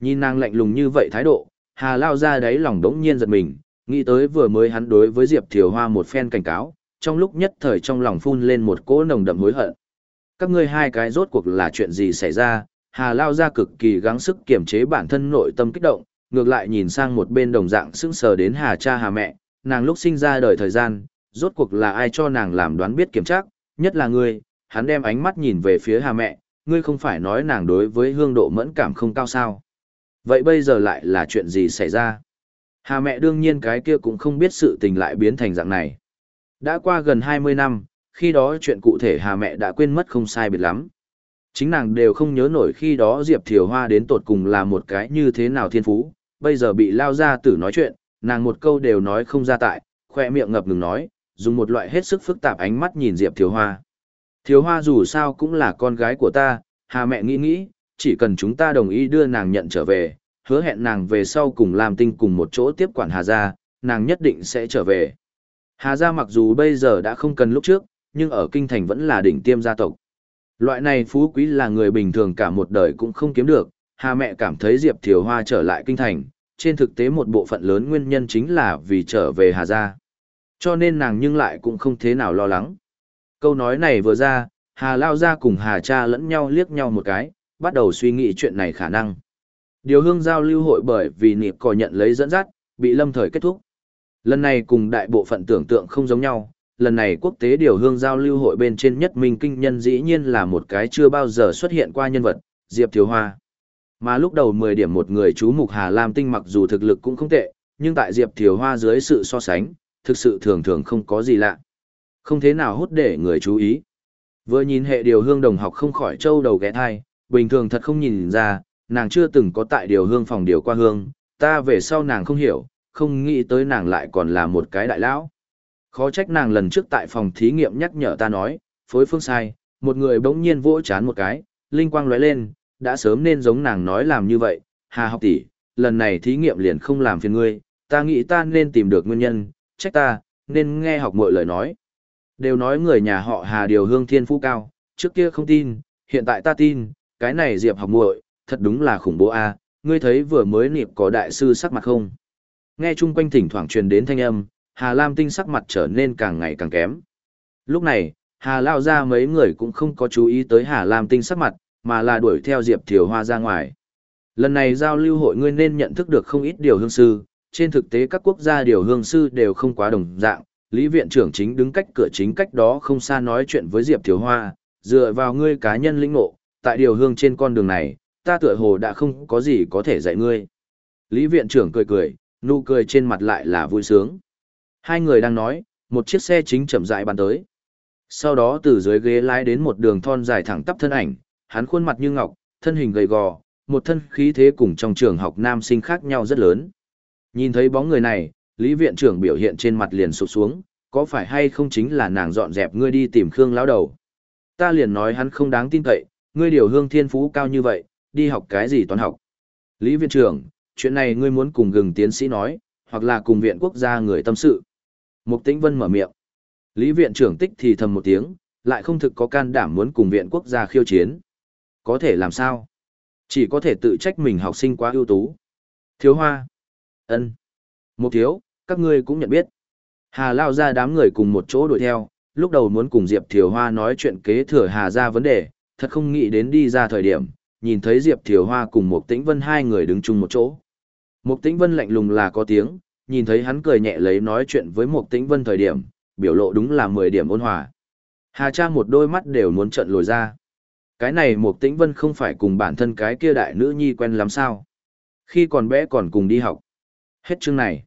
Nhìn nàng lạnh lùng như vậy thái độ, Hà Lao ra đấy lòng đống nhiên giật mình, nghĩ tới vừa mới hắn đối với Diệp Thiều Hoa một phen cảnh cáo, trong lúc nhất thời trong lòng phun lên một cỗ nồng đậm hối hận. Các ngươi hai cái rốt cuộc là chuyện gì xảy ra, Hà Lao ra cực kỳ gắng sức kiềm chế bản thân nội tâm kích động, ngược lại nhìn sang một bên đồng dạng sững sờ đến Hà cha Hà mẹ, nàng lúc sinh ra đời thời gian, rốt cuộc là ai cho nàng làm đoán biết kiểm tra, nhất là ngươi, hắn đem ánh mắt nhìn về phía Hà mẹ, ngươi không phải nói nàng đối với hương độ mẫn cảm không cao sao. Vậy bây giờ lại là chuyện gì xảy ra? Hà mẹ đương nhiên cái kia cũng không biết sự tình lại biến thành dạng này. Đã qua gần 20 năm, khi đó chuyện cụ thể Hà mẹ đã quên mất không sai biệt lắm. Chính nàng đều không nhớ nổi khi đó Diệp Thiều Hoa đến tột cùng là một cái như thế nào thiên phú, bây giờ bị lao ra tử nói chuyện, nàng một câu đều nói không ra tại, khoe miệng ngập ngừng nói, dùng một loại hết sức phức tạp ánh mắt nhìn Diệp Thiều Hoa. Thiều Hoa dù sao cũng là con gái của ta, hà mẹ nghĩ nghĩ, chỉ cần chúng ta đồng ý đưa nàng nhận trở về, hứa hẹn nàng về sau cùng làm tinh cùng một chỗ tiếp quản Hà Gia, nàng nhất định sẽ trở về. Hà Gia mặc dù bây giờ đã không cần lúc trước, nhưng ở kinh thành vẫn là đỉnh tiêm gia tộc. Loại này phú quý là người bình thường cả một đời cũng không kiếm được, Hà mẹ cảm thấy Diệp Thiều Hoa trở lại kinh thành, trên thực tế một bộ phận lớn nguyên nhân chính là vì trở về Hà Gia. Cho nên nàng nhưng lại cũng không thế nào lo lắng. Câu nói này vừa ra, Hà Lao Gia cùng Hà Cha lẫn nhau liếc nhau một cái, bắt đầu suy nghĩ chuyện này khả năng. Điều hương giao lưu hội bởi vì niệm cò nhận lấy dẫn dắt, bị lâm thời kết thúc. Lần này cùng đại bộ phận tưởng tượng không giống nhau, lần này quốc tế điều hương giao lưu hội bên trên nhất minh kinh nhân dĩ nhiên là một cái chưa bao giờ xuất hiện qua nhân vật, Diệp Thiếu Hoa. Mà lúc đầu 10 điểm một người chú mục Hà Lam Tinh mặc dù thực lực cũng không tệ, nhưng tại Diệp Thiều Hoa dưới sự so sánh, thực sự thường thường không có gì lạ. Không thế nào hút để người chú ý. Vừa nhìn hệ điều hương đồng học không khỏi trâu đầu ghé thai, bình thường thật không nhìn ra, nàng chưa từng có tại điều hương phòng điều qua hương, ta về sau nàng không hiểu, không nghĩ tới nàng lại còn là một cái đại lão. Khó trách nàng lần trước tại phòng thí nghiệm nhắc nhở ta nói, phối phương sai, một người bỗng nhiên vỗ chán một cái, linh quang lóe lên, đã sớm nên giống nàng nói làm như vậy, Hà học tỷ, lần này thí nghiệm liền không làm phiền ngươi, ta nghĩ ta nên tìm được nguyên nhân, trách ta, nên nghe học mọi lời nói. Đều nói người nhà họ Hà điều hương thiên phú cao, trước kia không tin, hiện tại ta tin, cái này Diệp học muội thật đúng là khủng bố a ngươi thấy vừa mới niệm có đại sư sắc mặt không? Nghe chung quanh thỉnh thoảng truyền đến thanh âm, Hà Lam Tinh sắc mặt trở nên càng ngày càng kém. Lúc này, Hà Lao ra mấy người cũng không có chú ý tới Hà Lam Tinh sắc mặt, mà là đuổi theo Diệp Thiều Hoa ra ngoài. Lần này giao lưu hội ngươi nên nhận thức được không ít điều hương sư, trên thực tế các quốc gia điều hương sư đều không quá đồng dạng, Lý viện trưởng chính đứng cách cửa chính cách đó không xa nói chuyện với Diệp Thiều Hoa, dựa vào ngươi cá nhân lĩnh ngộ, tại điều hương trên con đường này, ta tựa hồ đã không có gì có thể dạy ngươi. Lý viện trưởng cười cười, nụ cười trên mặt lại là vui sướng. Hai người đang nói, một chiếc xe chính chậm rãi bắn tới. Sau đó từ dưới ghế lái đến một đường thon dài thẳng tắp thân ảnh, hắn khuôn mặt như ngọc, thân hình gầy gò, một thân khí thế cùng trong trường học nam sinh khác nhau rất lớn. Nhìn thấy bóng người này, Lý viện trưởng biểu hiện trên mặt liền sụp xuống, có phải hay không chính là nàng dọn dẹp ngươi đi tìm Khương lão đầu. Ta liền nói hắn không đáng tin cậy, ngươi điều hương thiên phú cao như vậy, đi học cái gì toán học. Lý viện trưởng, chuyện này ngươi muốn cùng gừng tiến sĩ nói, hoặc là cùng viện quốc gia người tâm sự. Mục tĩnh vân mở miệng. Lý viện trưởng tích thì thầm một tiếng, lại không thực có can đảm muốn cùng viện quốc gia khiêu chiến. Có thể làm sao? Chỉ có thể tự trách mình học sinh quá ưu tú. Thiếu hoa. ân Một thiếu, các ngươi cũng nhận biết. Hà lao ra đám người cùng một chỗ đuổi theo, lúc đầu muốn cùng Diệp Thiều Hoa nói chuyện kế thừa Hà ra vấn đề, thật không nghĩ đến đi ra thời điểm, nhìn thấy Diệp Thiều Hoa cùng Mục tĩnh vân hai người đứng chung một chỗ. Mục tĩnh vân lạnh lùng là có tiếng, nhìn thấy hắn cười nhẹ lấy nói chuyện với một tĩnh vân thời điểm, biểu lộ đúng là 10 điểm ôn hòa. Hà cha một đôi mắt đều muốn trận lồi ra. Cái này một tĩnh vân không phải cùng bản thân cái kia đại nữ nhi quen lắm sao. Khi còn bé còn cùng đi học. Hết chương này.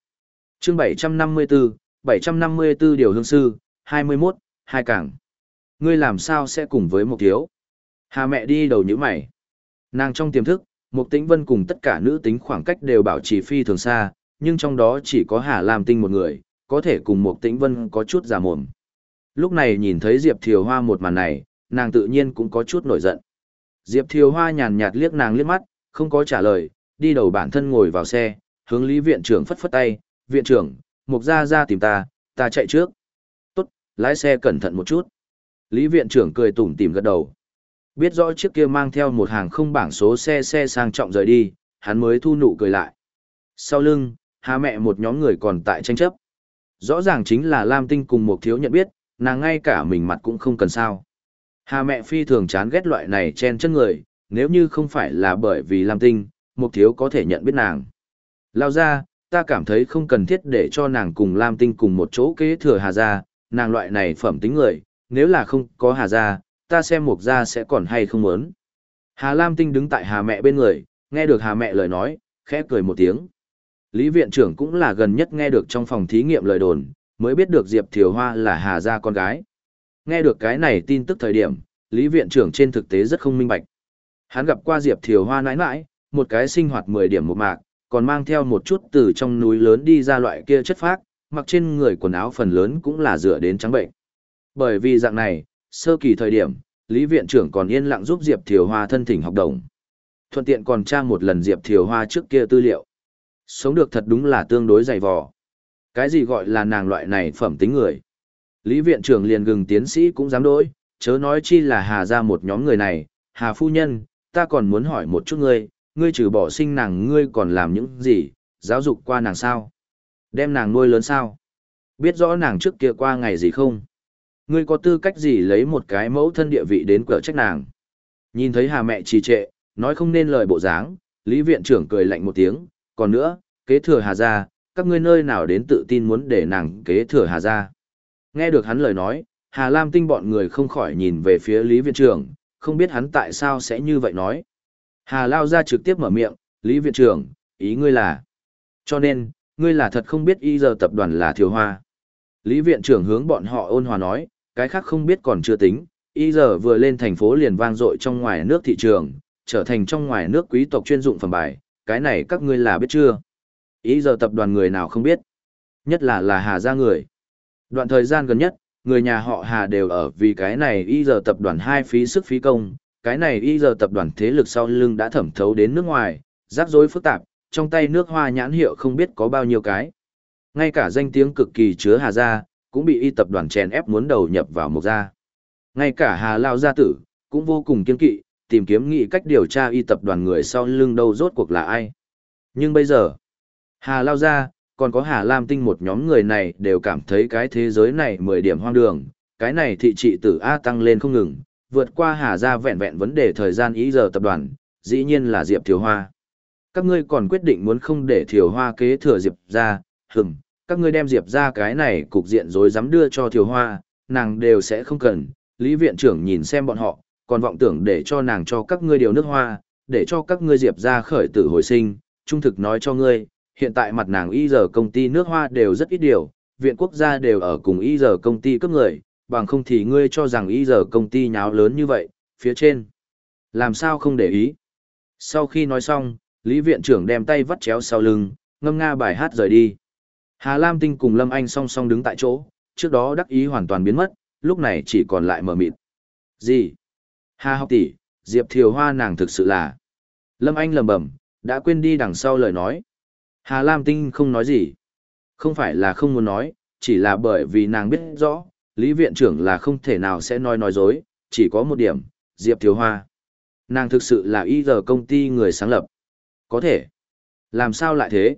Chương 754, 754 điều hương sư, 21, hai cảng. Ngươi làm sao sẽ cùng với một thiếu? Hà mẹ đi đầu nhíu mày. Nàng trong tiềm thức, Mục tĩnh vân cùng tất cả nữ tính khoảng cách đều bảo trì phi thường xa, nhưng trong đó chỉ có Hà Lam Tinh một người, có thể cùng một tĩnh vân có chút giả mồm. Lúc này nhìn thấy Diệp Thiều Hoa một màn này, nàng tự nhiên cũng có chút nổi giận. Diệp Thiều Hoa nhàn nhạt liếc nàng liếc mắt, không có trả lời, đi đầu bản thân ngồi vào xe, hướng Lý viện trưởng phất phất tay, viện trưởng, mục ra ra tìm ta, ta chạy trước. Tốt, lái xe cẩn thận một chút. Lý viện trưởng cười tủm tỉm gật đầu. Biết rõ chiếc kia mang theo một hàng không bảng số xe xe sang trọng rời đi, hắn mới thu nụ cười lại. Sau lưng, hà mẹ một nhóm người còn tại tranh chấp. Rõ ràng chính là Lam Tinh cùng một thiếu nhận biết, nàng ngay cả mình mặt cũng không cần sao. Hà mẹ phi thường chán ghét loại này chen chân người, nếu như không phải là bởi vì Lam Tinh, một thiếu có thể nhận biết nàng. Lao ra, ta cảm thấy không cần thiết để cho nàng cùng Lam Tinh cùng một chỗ kế thừa Hà Gia, nàng loại này phẩm tính người, nếu là không có Hà Gia, ta xem Mục Gia sẽ còn hay không muốn. Hà Lam Tinh đứng tại Hà mẹ bên người, nghe được Hà mẹ lời nói, khẽ cười một tiếng. Lý viện trưởng cũng là gần nhất nghe được trong phòng thí nghiệm lời đồn, mới biết được Diệp Thiều Hoa là Hà Gia con gái. Nghe được cái này tin tức thời điểm, Lý viện trưởng trên thực tế rất không minh bạch. Hắn gặp qua Diệp Thiều Hoa nãi nãi, một cái sinh hoạt 10 điểm một mạc, còn mang theo một chút từ trong núi lớn đi ra loại kia chất phác, mặc trên người quần áo phần lớn cũng là dựa đến trắng bệnh. Bởi vì dạng này, sơ kỳ thời điểm, Lý Viện trưởng còn yên lặng giúp Diệp Thiều Hoa thân thỉnh học đồng. Thuận tiện còn tra một lần Diệp Thiều Hoa trước kia tư liệu. Sống được thật đúng là tương đối dày vò. Cái gì gọi là nàng loại này phẩm tính người. Lý Viện trưởng liền gừng tiến sĩ cũng dám đối, chớ nói chi là Hà ra một nhóm người này, Hà phu nhân, ta còn muốn hỏi một chút ngươi, ngươi trừ bỏ sinh nàng ngươi còn làm những gì, giáo dục qua nàng sao? Đem nàng nuôi lớn sao? Biết rõ nàng trước kia qua ngày gì không? Ngươi có tư cách gì lấy một cái mẫu thân địa vị đến cửa trách nàng? Nhìn thấy hà mẹ trì trệ, nói không nên lời bộ dáng, Lý viện trưởng cười lạnh một tiếng, còn nữa, kế thừa hà gia, các ngươi nơi nào đến tự tin muốn để nàng kế thừa hà gia? Nghe được hắn lời nói, Hà Lam Tinh bọn người không khỏi nhìn về phía Lý viện trưởng, không biết hắn tại sao sẽ như vậy nói. Hà Lao ra trực tiếp mở miệng, Lý Viện trưởng, ý ngươi là. Cho nên, ngươi là thật không biết y giờ tập đoàn là thiếu hoa. Lý Viện trưởng hướng bọn họ ôn hòa nói, cái khác không biết còn chưa tính, y giờ vừa lên thành phố liền vang dội trong ngoài nước thị trường, trở thành trong ngoài nước quý tộc chuyên dụng phẩm bài, cái này các ngươi là biết chưa? Y giờ tập đoàn người nào không biết? Nhất là là Hà gia người. Đoạn thời gian gần nhất, người nhà họ Hà đều ở vì cái này y giờ tập đoàn hai phí sức phí công, cái này y giờ tập đoàn thế lực sau lưng đã thẩm thấu đến nước ngoài, rắc rối phức tạp, trong tay nước hoa nhãn hiệu không biết có bao nhiêu cái. Ngay cả danh tiếng cực kỳ chứa Hà Gia, cũng bị y tập đoàn chèn ép muốn đầu nhập vào một gia. Ngay cả Hà Lao gia tử, cũng vô cùng kiên kỵ, tìm kiếm nghị cách điều tra y tập đoàn người sau lưng đâu rốt cuộc là ai. Nhưng bây giờ, Hà Lao gia, còn có Hà Lam Tinh một nhóm người này đều cảm thấy cái thế giới này mười điểm hoang đường, cái này thị trị tử A tăng lên không ngừng, vượt qua Hà Gia vẹn vẹn vấn đề thời gian ý giờ tập đoàn, dĩ nhiên là Diệp Thiều Hoa. Các ngươi còn quyết định muốn không để Thiều Hoa kế thừa Diệp ra, hừng, các ngươi đem Diệp ra cái này cục diện rồi dám đưa cho Thiều Hoa, nàng đều sẽ không cần. Lý viện trưởng nhìn xem bọn họ, còn vọng tưởng để cho nàng cho các ngươi điều nước hoa, để cho các ngươi Diệp ra khởi tử hồi sinh, trung thực nói cho ngươi, hiện tại mặt nàng y giờ công ty nước hoa đều rất ít điều, viện quốc gia đều ở cùng y giờ công ty cấp người, bằng không thì ngươi cho rằng y giờ công ty nháo lớn như vậy, phía trên. Làm sao không để ý? Sau khi nói xong, Lý viện trưởng đem tay vắt chéo sau lưng, ngâm nga bài hát rời đi. Hà Lam Tinh cùng Lâm Anh song song đứng tại chỗ, trước đó đắc ý hoàn toàn biến mất, lúc này chỉ còn lại mở mịt. Gì? Hà học tỷ, Diệp Thiều Hoa nàng thực sự là... Lâm Anh lầm bẩm, đã quên đi đằng sau lời nói. Hà Lam Tinh không nói gì. Không phải là không muốn nói, chỉ là bởi vì nàng biết rõ, Lý Viện trưởng là không thể nào sẽ nói nói dối, chỉ có một điểm, Diệp Thiều Hoa. Nàng thực sự là y giờ công ty người sáng lập. Có thể. Làm sao lại thế?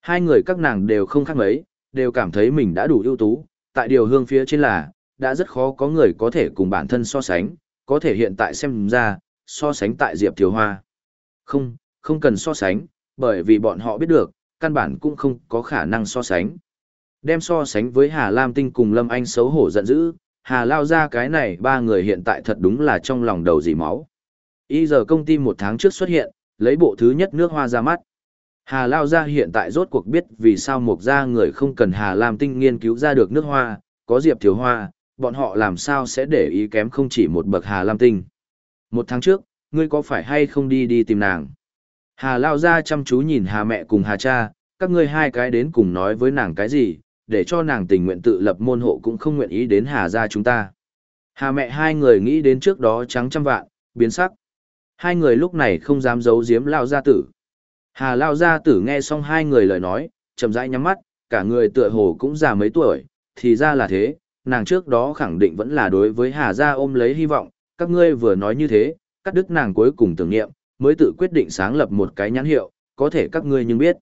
Hai người các nàng đều không khác mấy, đều cảm thấy mình đã đủ ưu tú, tại điều hương phía trên là, đã rất khó có người có thể cùng bản thân so sánh, có thể hiện tại xem ra, so sánh tại Diệp Thiều Hoa. Không, không cần so sánh, bởi vì bọn họ biết được, căn bản cũng không có khả năng so sánh. Đem so sánh với Hà Lam Tinh cùng Lâm Anh xấu hổ giận dữ, Hà lao ra cái này ba người hiện tại thật đúng là trong lòng đầu dì máu. Y giờ công ty một tháng trước xuất hiện, lấy bộ thứ nhất nước hoa ra mắt. Hà Lao ra hiện tại rốt cuộc biết vì sao một gia người không cần Hà Lam Tinh nghiên cứu ra được nước hoa, có Diệp Thiếu Hoa, bọn họ làm sao sẽ để ý kém không chỉ một bậc Hà Lam Tinh. Một tháng trước, ngươi có phải hay không đi đi tìm nàng? Hà Lao Gia chăm chú nhìn Hà mẹ cùng Hà cha, các ngươi hai cái đến cùng nói với nàng cái gì, để cho nàng tình nguyện tự lập môn hộ cũng không nguyện ý đến Hà gia chúng ta. Hà mẹ hai người nghĩ đến trước đó trắng trăm vạn, biến sắc. Hai người lúc này không dám giấu giếm Lao Gia tử. Hà Lao Gia tử nghe xong hai người lời nói, chậm rãi nhắm mắt, cả người tựa hồ cũng già mấy tuổi, thì ra là thế, nàng trước đó khẳng định vẫn là đối với Hà Gia ôm lấy hy vọng, các ngươi vừa nói như thế, cắt đứt nàng cuối cùng tưởng niệm, mới tự quyết định sáng lập một cái nhãn hiệu, có thể các ngươi nhưng biết.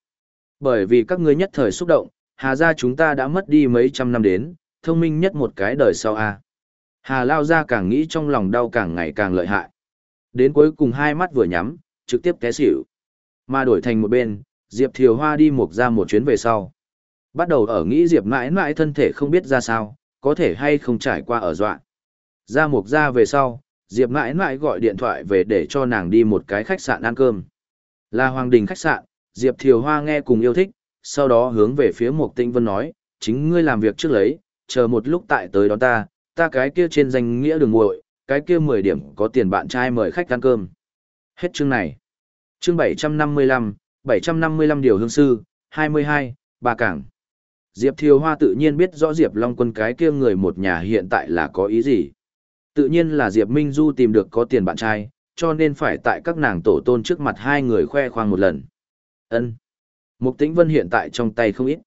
Bởi vì các ngươi nhất thời xúc động, Hà Gia chúng ta đã mất đi mấy trăm năm đến, thông minh nhất một cái đời sau a. Hà Lao Gia càng nghĩ trong lòng đau càng ngày càng lợi hại. Đến cuối cùng hai mắt vừa nhắm, trực tiếp té xỉu. Mà đổi thành một bên, Diệp Thiều Hoa đi mục ra một chuyến về sau. Bắt đầu ở nghĩ Diệp mãi mãi thân thể không biết ra sao, có thể hay không trải qua ở dọa. Ra mục ra về sau, Diệp mãi mãi gọi điện thoại về để cho nàng đi một cái khách sạn ăn cơm. Là Hoàng Đình khách sạn, Diệp Thiều Hoa nghe cùng yêu thích, sau đó hướng về phía Mục Tĩnh Vân nói, chính ngươi làm việc trước lấy, chờ một lúc tại tới đón ta, ta cái kia trên danh nghĩa đường muội, cái kia 10 điểm có tiền bạn trai mời khách ăn cơm. Hết chương này. Chương 755, 755 điều hương sư, 22, bà cảng. Diệp Thiều Hoa tự nhiên biết rõ Diệp Long Quân cái kia người một nhà hiện tại là có ý gì. Tự nhiên là Diệp Minh Du tìm được có tiền bạn trai, cho nên phải tại các nàng tổ tôn trước mặt hai người khoe khoang một lần. Ân. Mục Tĩnh Vân hiện tại trong tay không ít.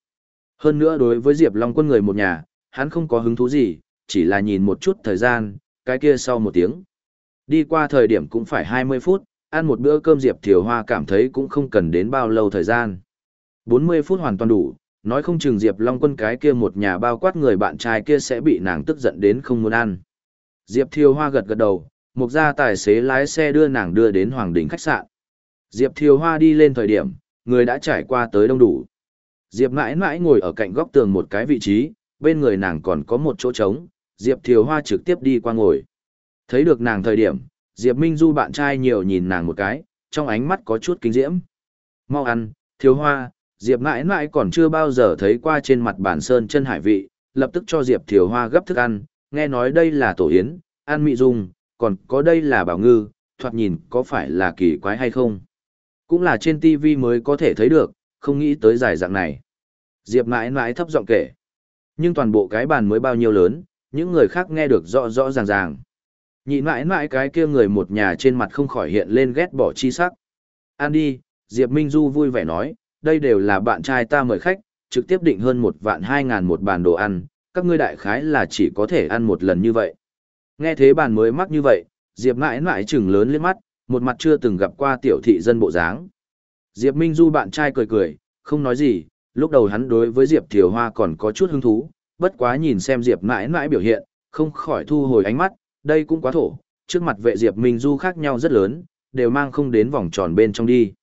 Hơn nữa đối với Diệp Long Quân người một nhà, hắn không có hứng thú gì, chỉ là nhìn một chút thời gian, cái kia sau một tiếng. Đi qua thời điểm cũng phải 20 phút, ăn một bữa cơm Diệp Thiều Hoa cảm thấy cũng không cần đến bao lâu thời gian. 40 phút hoàn toàn đủ, nói không chừng Diệp Long Quân cái kia một nhà bao quát người bạn trai kia sẽ bị nàng tức giận đến không muốn ăn. Diệp Thiều Hoa gật gật đầu, mục gia tài xế lái xe đưa nàng đưa đến Hoàng Đình khách sạn. Diệp Thiều Hoa đi lên thời điểm, người đã trải qua tới đông đủ. Diệp mãi mãi ngồi ở cạnh góc tường một cái vị trí, bên người nàng còn có một chỗ trống, Diệp Thiều Hoa trực tiếp đi qua ngồi. Thấy được nàng thời điểm, Diệp Minh Du bạn trai nhiều nhìn nàng một cái, trong ánh mắt có chút kinh diễm. Mau ăn, Thiều Hoa, Diệp mãi mãi còn chưa bao giờ thấy qua trên mặt bản sơn chân hải vị, lập tức cho Diệp Thiều Hoa gấp thức ăn, nghe nói đây là tổ yến, ăn mị dung, còn có đây là bảo ngư, thoạt nhìn có phải là kỳ quái hay không. Cũng là trên TV mới có thể thấy được, không nghĩ tới giải dạng này. Diệp mãi mãi thấp giọng kể. Nhưng toàn bộ cái bàn mới bao nhiêu lớn, những người khác nghe được rõ rõ ràng ràng. Nhị mãi mãi cái kia người một nhà trên mặt không khỏi hiện lên ghét bỏ chi sắc. Ăn đi, Diệp Minh Du vui vẻ nói, đây đều là bạn trai ta mời khách, trực tiếp định hơn một vạn hai ngàn một bàn đồ ăn, các ngươi đại khái là chỉ có thể ăn một lần như vậy. Nghe thế bàn mới mắc như vậy, Diệp mãi mãi chừng lớn lên mắt, một mặt chưa từng gặp qua tiểu thị dân bộ dáng. Diệp Minh Du bạn trai cười cười, không nói gì, lúc đầu hắn đối với Diệp Thiều Hoa còn có chút hứng thú, bất quá nhìn xem Diệp mãi mãi biểu hiện, không khỏi thu hồi ánh mắt, đây cũng quá thổ, trước mặt vệ Diệp Minh Du khác nhau rất lớn, đều mang không đến vòng tròn bên trong đi.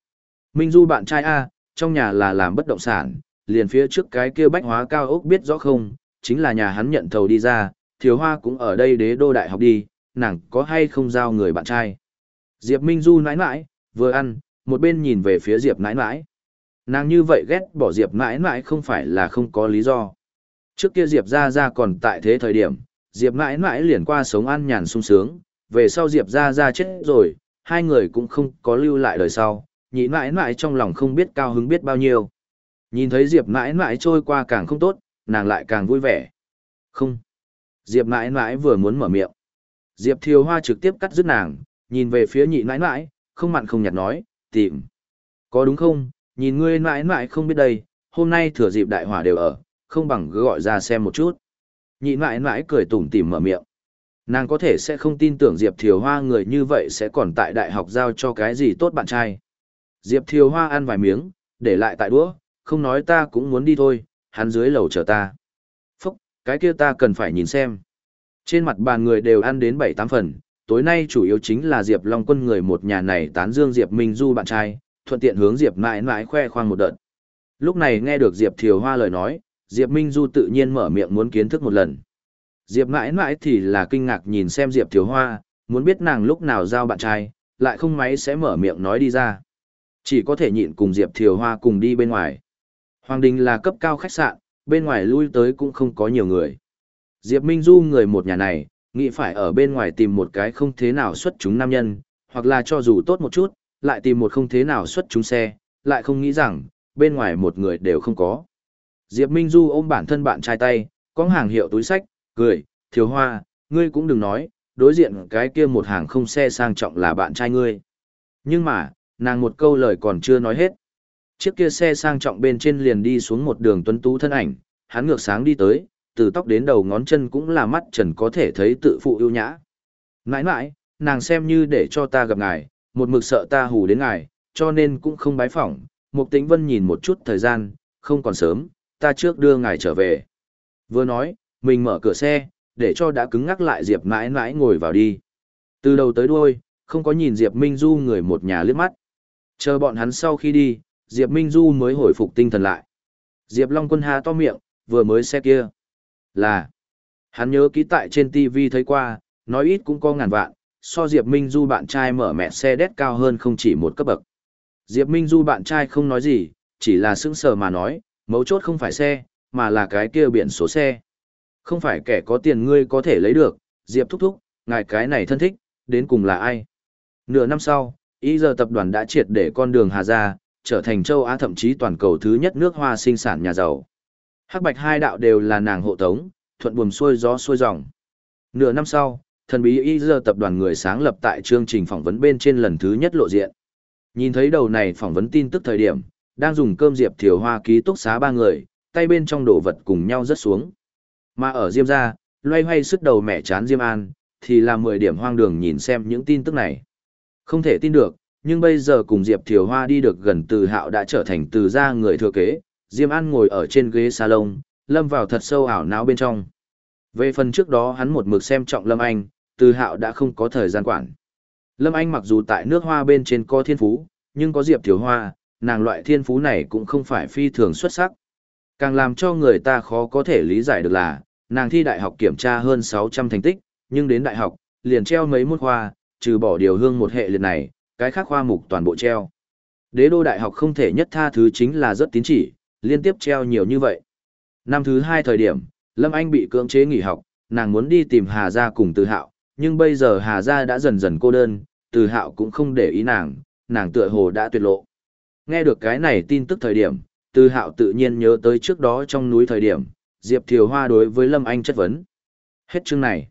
Minh Du bạn trai A, trong nhà là làm bất động sản, liền phía trước cái kia bách hóa cao ốc biết rõ không, chính là nhà hắn nhận thầu đi ra, thiếu Hoa cũng ở đây đế đô đại học đi, nàng có hay không giao người bạn trai. Diệp Minh Du nãi nãi, vừa ăn, một bên nhìn về phía Diệp nãi nãi. Nàng như vậy ghét bỏ Diệp nãi nãi không phải là không có lý do. Trước kia Diệp ra ra còn tại thế thời điểm, Diệp nãi nãi liền qua sống ăn nhàn sung sướng, về sau Diệp ra ra chết rồi, hai người cũng không có lưu lại đời sau, nhị mãi mãi trong lòng không biết cao hứng biết bao nhiêu. Nhìn thấy Diệp mãi mãi trôi qua càng không tốt, nàng lại càng vui vẻ. Không. Diệp mãi mãi vừa muốn mở miệng. Diệp Thiều Hoa trực tiếp cắt dứt nàng, nhìn về phía nhị mãi mãi, không mặn không nhạt nói, tìm. Có đúng không, nhìn ngươi mãi mãi không biết đây, hôm nay thừa dịp đại hỏa đều ở, không bằng cứ gọi ra xem một chút. Nhị mãi mãi cười tủm tỉm mở miệng. Nàng có thể sẽ không tin tưởng Diệp Thiều Hoa người như vậy sẽ còn tại đại học giao cho cái gì tốt bạn trai. Diệp Thiều Hoa ăn vài miếng, để lại tại đũa, không nói ta cũng muốn đi thôi, hắn dưới lầu chờ ta. Phúc, cái kia ta cần phải nhìn xem. Trên mặt bàn người đều ăn đến bảy tám phần, tối nay chủ yếu chính là Diệp Long Quân người một nhà này tán dương Diệp Minh Du bạn trai, thuận tiện hướng Diệp mãi mãi khoe khoang một đợt. Lúc này nghe được Diệp Thiều Hoa lời nói, Diệp Minh Du tự nhiên mở miệng muốn kiến thức một lần. Diệp mãi mãi thì là kinh ngạc nhìn xem Diệp Thiều Hoa, muốn biết nàng lúc nào giao bạn trai, lại không máy sẽ mở miệng nói đi ra. Chỉ có thể nhịn cùng Diệp Thiều Hoa cùng đi bên ngoài. Hoàng Đình là cấp cao khách sạn, bên ngoài lui tới cũng không có nhiều người. Diệp Minh Du người một nhà này, nghĩ phải ở bên ngoài tìm một cái không thế nào xuất chúng nam nhân, hoặc là cho dù tốt một chút, lại tìm một không thế nào xuất chúng xe, lại không nghĩ rằng, bên ngoài một người đều không có. Diệp Minh Du ôm bản thân bạn trai tay, có hàng hiệu túi sách, cười, thiếu hoa, ngươi cũng đừng nói, đối diện cái kia một hàng không xe sang trọng là bạn trai ngươi. Nhưng mà, nàng một câu lời còn chưa nói hết. Chiếc kia xe sang trọng bên trên liền đi xuống một đường tuấn tú thân ảnh, hắn ngược sáng đi tới, từ tóc đến đầu ngón chân cũng là mắt trần có thể thấy tự phụ ưu nhã. Nãi nãi, nàng xem như để cho ta gặp ngài, một mực sợ ta hù đến ngài, cho nên cũng không bái phỏng. Mục tĩnh vân nhìn một chút thời gian, không còn sớm, ta trước đưa ngài trở về. Vừa nói, mình mở cửa xe, để cho đã cứng ngắc lại Diệp mãi mãi ngồi vào đi. Từ đầu tới đuôi, không có nhìn Diệp Minh Du người một nhà liếc mắt. Chờ bọn hắn sau khi đi, Diệp Minh Du mới hồi phục tinh thần lại. Diệp Long Quân há to miệng, vừa mới xe kia. Là, hắn nhớ ký tại trên TV thấy qua, nói ít cũng có ngàn vạn, so Diệp Minh Du bạn trai mở mẹ xe đét cao hơn không chỉ một cấp bậc. Diệp Minh Du bạn trai không nói gì, chỉ là sững sờ mà nói, mấu chốt không phải xe, mà là cái kia biển số xe. Không phải kẻ có tiền ngươi có thể lấy được, Diệp thúc thúc, ngài cái này thân thích, đến cùng là ai? Nửa năm sau, Y giờ tập đoàn đã triệt để con đường Hà Gia, trở thành châu Á thậm chí toàn cầu thứ nhất nước hoa sinh sản nhà giàu. Hắc bạch hai đạo đều là nàng hộ tống, thuận buồm xuôi gió xuôi dòng. Nửa năm sau, thần bí Y giờ tập đoàn người sáng lập tại chương trình phỏng vấn bên trên lần thứ nhất lộ diện. Nhìn thấy đầu này phỏng vấn tin tức thời điểm, đang dùng cơm diệp thiều hoa ký túc xá ba người, tay bên trong đồ vật cùng nhau rớt xuống. Mà ở Diêm gia, loay hoay sức đầu mẹ chán Diêm An, thì là 10 điểm hoang đường nhìn xem những tin tức này. Không thể tin được, nhưng bây giờ cùng Diệp Thiều Hoa đi được gần từ hạo đã trở thành từ gia người thừa kế, Diêm An ngồi ở trên ghế salon, lâm vào thật sâu ảo não bên trong. Về phần trước đó hắn một mực xem trọng Lâm Anh, từ hạo đã không có thời gian quản. Lâm Anh mặc dù tại nước hoa bên trên có thiên phú, nhưng có Diệp Thiều Hoa, nàng loại thiên phú này cũng không phải phi thường xuất sắc. Càng làm cho người ta khó có thể lý giải được là, nàng thi đại học kiểm tra hơn 600 thành tích, nhưng đến đại học, liền treo mấy môn khoa, trừ bỏ điều hương một hệ liệt này, cái khác khoa mục toàn bộ treo. Đế đô đại học không thể nhất tha thứ chính là rất tín chỉ, liên tiếp treo nhiều như vậy. Năm thứ hai thời điểm, Lâm Anh bị cưỡng chế nghỉ học, nàng muốn đi tìm Hà Gia cùng Từ Hạo, nhưng bây giờ Hà Gia đã dần dần cô đơn, Từ Hạo cũng không để ý nàng, nàng tựa hồ đã tuyệt lộ. Nghe được cái này tin tức thời điểm, Từ Hạo tự nhiên nhớ tới trước đó trong núi thời điểm, Diệp Thiều Hoa đối với Lâm Anh chất vấn. Hết chương này.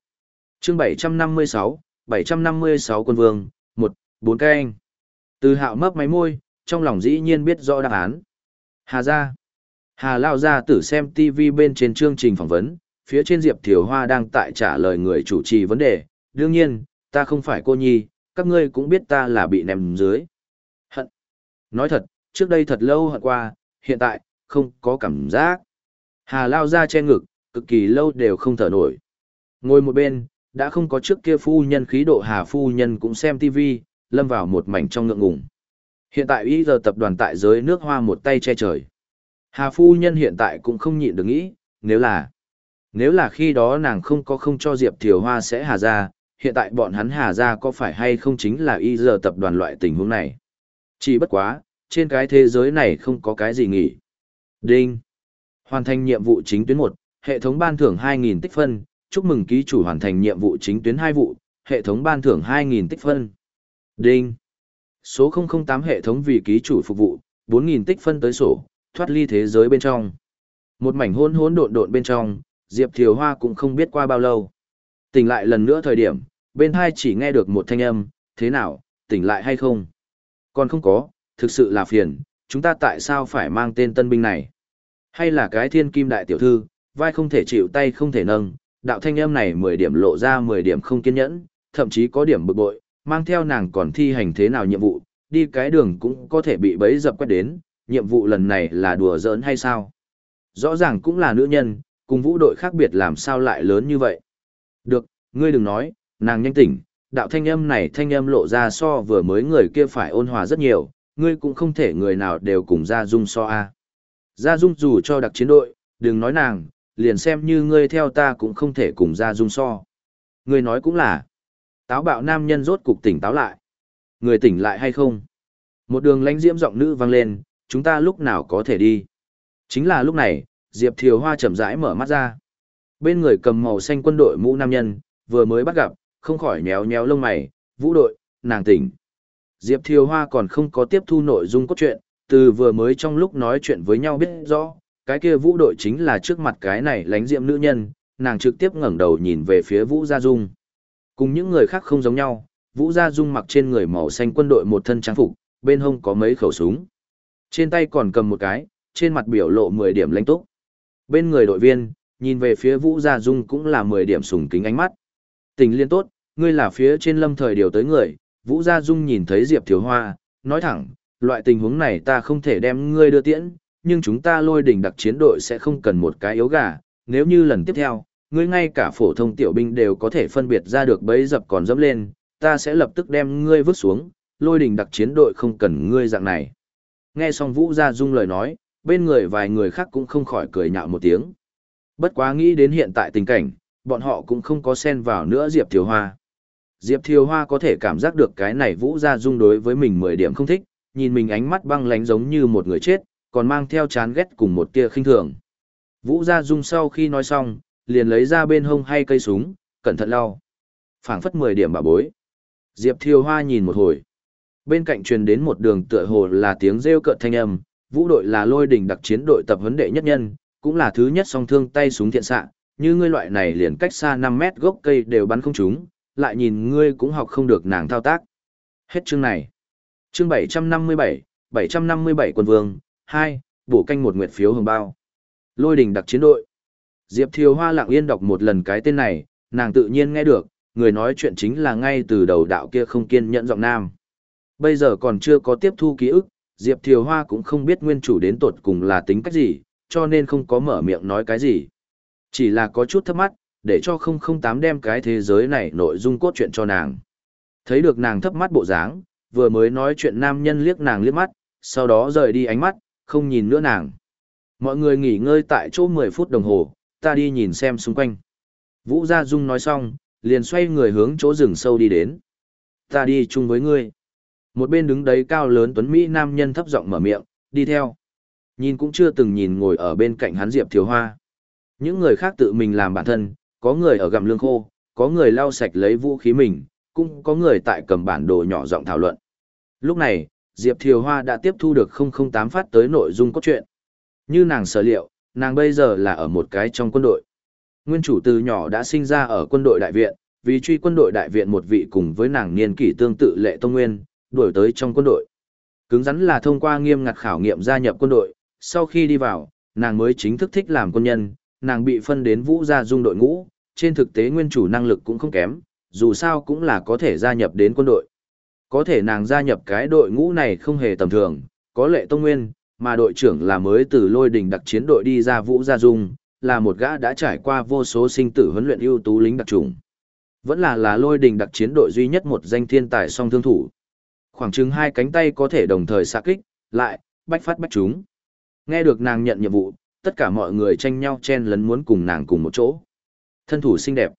Chương 756, 756 quân vương, 1, 4 cái anh. Từ Hạo mấp máy môi, trong lòng dĩ nhiên biết rõ đáp án. Hà ra Hà Lao ra tử xem TV bên trên chương trình phỏng vấn, phía trên Diệp Thiều Hoa đang tại trả lời người chủ trì vấn đề. Đương nhiên, ta không phải cô nhi, các ngươi cũng biết ta là bị ném dưới. Hận. Nói thật, trước đây thật lâu hận qua, hiện tại, không có cảm giác. Hà lao ra che ngực, cực kỳ lâu đều không thở nổi. Ngồi một bên, đã không có trước kia phu nhân khí độ Hà phu nhân cũng xem TV, lâm vào một mảnh trong ngượng ngùng. Hiện tại ý giờ tập đoàn tại giới nước hoa một tay che trời. Hà phu nhân hiện tại cũng không nhịn được nghĩ, nếu là, nếu là khi đó nàng không có không cho Diệp Thiều Hoa sẽ hà ra, hiện tại bọn hắn hà ra có phải hay không chính là y giờ tập đoàn loại tình huống này. Chỉ bất quá, trên cái thế giới này không có cái gì nghỉ. Đinh. Hoàn thành nhiệm vụ chính tuyến một, Hệ thống ban thưởng 2.000 tích phân, chúc mừng ký chủ hoàn thành nhiệm vụ chính tuyến 2 vụ, hệ thống ban thưởng 2.000 tích phân. Đinh. Số 008 hệ thống vì ký chủ phục vụ, 4.000 tích phân tới sổ, thoát ly thế giới bên trong. Một mảnh hôn hôn độn độn bên trong, Diệp Thiều Hoa cũng không biết qua bao lâu. Tỉnh lại lần nữa thời điểm, bên hai chỉ nghe được một thanh âm, thế nào, tỉnh lại hay không? Còn không có, thực sự là phiền, chúng ta tại sao phải mang tên tân binh này? Hay là cái thiên kim đại tiểu thư, vai không thể chịu tay không thể nâng, đạo thanh âm này 10 điểm lộ ra 10 điểm không kiên nhẫn, thậm chí có điểm bực bội, mang theo nàng còn thi hành thế nào nhiệm vụ, đi cái đường cũng có thể bị bấy dập quét đến, nhiệm vụ lần này là đùa giỡn hay sao? Rõ ràng cũng là nữ nhân, cùng vũ đội khác biệt làm sao lại lớn như vậy? Được, ngươi đừng nói, nàng nhanh tỉnh, đạo thanh âm này thanh âm lộ ra so vừa mới người kia phải ôn hòa rất nhiều, ngươi cũng không thể người nào đều cùng Gia Dung so a. Gia Dung dù cho đặc chiến đội, đừng nói nàng, liền xem như ngươi theo ta cũng không thể cùng ra Dung so. Ngươi nói cũng là, táo bạo nam nhân rốt cục tỉnh táo lại. Người tỉnh lại hay không? Một đường lánh diễm giọng nữ vang lên, chúng ta lúc nào có thể đi. Chính là lúc này, Diệp Thiều Hoa chậm rãi mở mắt ra. Bên người cầm màu xanh quân đội mũ nam nhân, vừa mới bắt gặp, không khỏi nhéo nhéo lông mày, vũ đội, nàng tỉnh. Diệp Thiều Hoa còn không có tiếp thu nội dung cốt truyện, từ vừa mới trong lúc nói chuyện với nhau biết rõ, cái kia vũ đội chính là trước mặt cái này lánh diệm nữ nhân, nàng trực tiếp ngẩng đầu nhìn về phía Vũ Gia Dung. Cùng những người khác không giống nhau, Vũ Gia Dung mặc trên người màu xanh quân đội một thân trang phục, bên hông có mấy khẩu súng. Trên tay còn cầm một cái, trên mặt biểu lộ 10 điểm lãnh túc. Bên người đội viên, nhìn về phía Vũ Gia Dung cũng là 10 điểm sùng kính ánh mắt. Tình liên tốt, ngươi là phía trên lâm thời điều tới người, Vũ Gia Dung nhìn thấy Diệp Thiếu Hoa, nói thẳng, loại tình huống này ta không thể đem ngươi đưa tiễn, nhưng chúng ta lôi đỉnh đặc chiến đội sẽ không cần một cái yếu gà, nếu như lần tiếp theo, ngươi ngay cả phổ thông tiểu binh đều có thể phân biệt ra được bấy dập còn dẫm lên, ta sẽ lập tức đem ngươi vứt xuống, lôi đỉnh đặc chiến đội không cần ngươi dạng này. Nghe xong Vũ Gia Dung lời nói, bên người vài người khác cũng không khỏi cười nhạo một tiếng. Bất quá nghĩ đến hiện tại tình cảnh, bọn họ cũng không có xen vào nữa Diệp Thiều Hoa. Diệp Thiều Hoa có thể cảm giác được cái này Vũ Gia Dung đối với mình 10 điểm không thích, nhìn mình ánh mắt băng lánh giống như một người chết, còn mang theo chán ghét cùng một tia khinh thường. Vũ Gia Dung sau khi nói xong, liền lấy ra bên hông hay cây súng, cẩn thận lau. phảng phất 10 điểm bà bối. Diệp Thiều Hoa nhìn một hồi. Bên cạnh truyền đến một đường tựa hồ là tiếng rêu cợt thanh âm, vũ đội là lôi đỉnh đặc chiến đội tập huấn đệ nhất nhân, cũng là thứ nhất song thương tay súng thiện xạ, như ngươi loại này liền cách xa 5 mét gốc cây đều bắn không trúng, lại nhìn ngươi cũng học không được nàng thao tác. Hết chương này. Chương 757, 757 quân vương, hai bổ canh một nguyệt phiếu hồng bao. Lôi đỉnh đặc chiến đội. Diệp Thiều Hoa lặng yên đọc một lần cái tên này, nàng tự nhiên nghe được, người nói chuyện chính là ngay từ đầu đạo kia không kiên nhẫn giọng nam. Bây giờ còn chưa có tiếp thu ký ức, Diệp Thiều Hoa cũng không biết nguyên chủ đến tột cùng là tính cách gì, cho nên không có mở miệng nói cái gì. Chỉ là có chút thấp mắt, để cho 008 đem cái thế giới này nội dung cốt truyện cho nàng. Thấy được nàng thấp mắt bộ dáng, vừa mới nói chuyện nam nhân liếc nàng liếc mắt, sau đó rời đi ánh mắt, không nhìn nữa nàng. Mọi người nghỉ ngơi tại chỗ 10 phút đồng hồ, ta đi nhìn xem xung quanh. Vũ Gia Dung nói xong, liền xoay người hướng chỗ rừng sâu đi đến. Ta đi chung với ngươi. Một bên đứng đấy cao lớn tuấn Mỹ nam nhân thấp giọng mở miệng, đi theo. Nhìn cũng chưa từng nhìn ngồi ở bên cạnh hắn Diệp Thiếu Hoa. Những người khác tự mình làm bản thân, có người ở gặm lương khô, có người lau sạch lấy vũ khí mình, cũng có người tại cầm bản đồ nhỏ giọng thảo luận. Lúc này, Diệp Thiều Hoa đã tiếp thu được 008 phát tới nội dung cốt truyện. Như nàng sở liệu, nàng bây giờ là ở một cái trong quân đội. Nguyên chủ từ nhỏ đã sinh ra ở quân đội đại viện, vì truy quân đội đại viện một vị cùng với nàng niên kỷ tương tự lệ tông nguyên, đuổi tới trong quân đội. Cứng rắn là thông qua nghiêm ngặt khảo nghiệm gia nhập quân đội, sau khi đi vào, nàng mới chính thức thích làm quân nhân, nàng bị phân đến vũ gia dung đội ngũ, trên thực tế nguyên chủ năng lực cũng không kém, dù sao cũng là có thể gia nhập đến quân đội. Có thể nàng gia nhập cái đội ngũ này không hề tầm thường, có lệ tông nguyên, mà đội trưởng là mới từ lôi đình đặc chiến đội đi ra vũ gia dung, là một gã đã trải qua vô số sinh tử huấn luyện ưu tú lính đặc trùng. Vẫn là là lôi đình đặc chiến đội duy nhất một danh thiên tài song thương thủ. Khoảng chừng hai cánh tay có thể đồng thời xạ kích, lại, bách phát bách chúng. Nghe được nàng nhận nhiệm vụ, tất cả mọi người tranh nhau chen lấn muốn cùng nàng cùng một chỗ. Thân thủ xinh đẹp,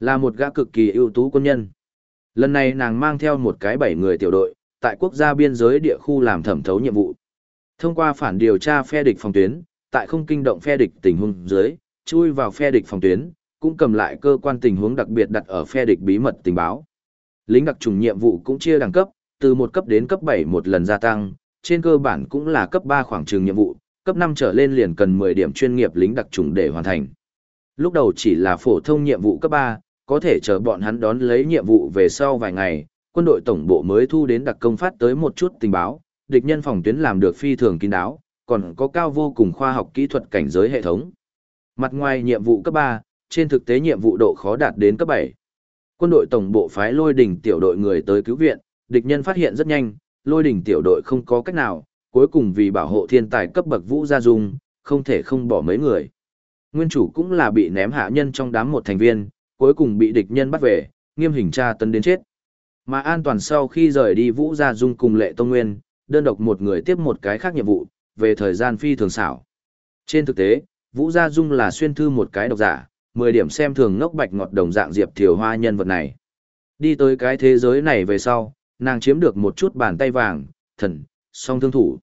là một gã cực kỳ ưu tú quân nhân. Lần này nàng mang theo một cái bảy người tiểu đội, tại quốc gia biên giới địa khu làm thẩm thấu nhiệm vụ. Thông qua phản điều tra phe địch phòng tuyến, tại không kinh động phe địch tình huống dưới, chui vào phe địch phòng tuyến, cũng cầm lại cơ quan tình huống đặc biệt đặt ở phe địch bí mật tình báo. Lính đặc trùng nhiệm vụ cũng chia đẳng cấp, từ một cấp đến cấp 7 một lần gia tăng, trên cơ bản cũng là cấp 3 khoảng trường nhiệm vụ, cấp 5 trở lên liền cần 10 điểm chuyên nghiệp lính đặc trùng để hoàn thành. Lúc đầu chỉ là phổ thông nhiệm vụ cấp 3, có thể chờ bọn hắn đón lấy nhiệm vụ về sau vài ngày, quân đội tổng bộ mới thu đến đặc công phát tới một chút tình báo, địch nhân phòng tuyến làm được phi thường kín đáo, còn có cao vô cùng khoa học kỹ thuật cảnh giới hệ thống. Mặt ngoài nhiệm vụ cấp 3, trên thực tế nhiệm vụ độ khó đạt đến cấp 7. Quân đội tổng bộ phái lôi đỉnh tiểu đội người tới cứu viện, địch nhân phát hiện rất nhanh, lôi đỉnh tiểu đội không có cách nào, cuối cùng vì bảo hộ thiên tài cấp bậc vũ gia dung, không thể không bỏ mấy người. Nguyên chủ cũng là bị ném hạ nhân trong đám một thành viên, cuối cùng bị địch nhân bắt về, nghiêm hình tra tấn đến chết. Mà an toàn sau khi rời đi Vũ Gia Dung cùng Lệ Tông Nguyên, đơn độc một người tiếp một cái khác nhiệm vụ, về thời gian phi thường xảo. Trên thực tế, Vũ Gia Dung là xuyên thư một cái độc giả, 10 điểm xem thường ngốc bạch ngọt đồng dạng Diệp Thiều Hoa nhân vật này. Đi tới cái thế giới này về sau, nàng chiếm được một chút bàn tay vàng, thần, song thương thủ.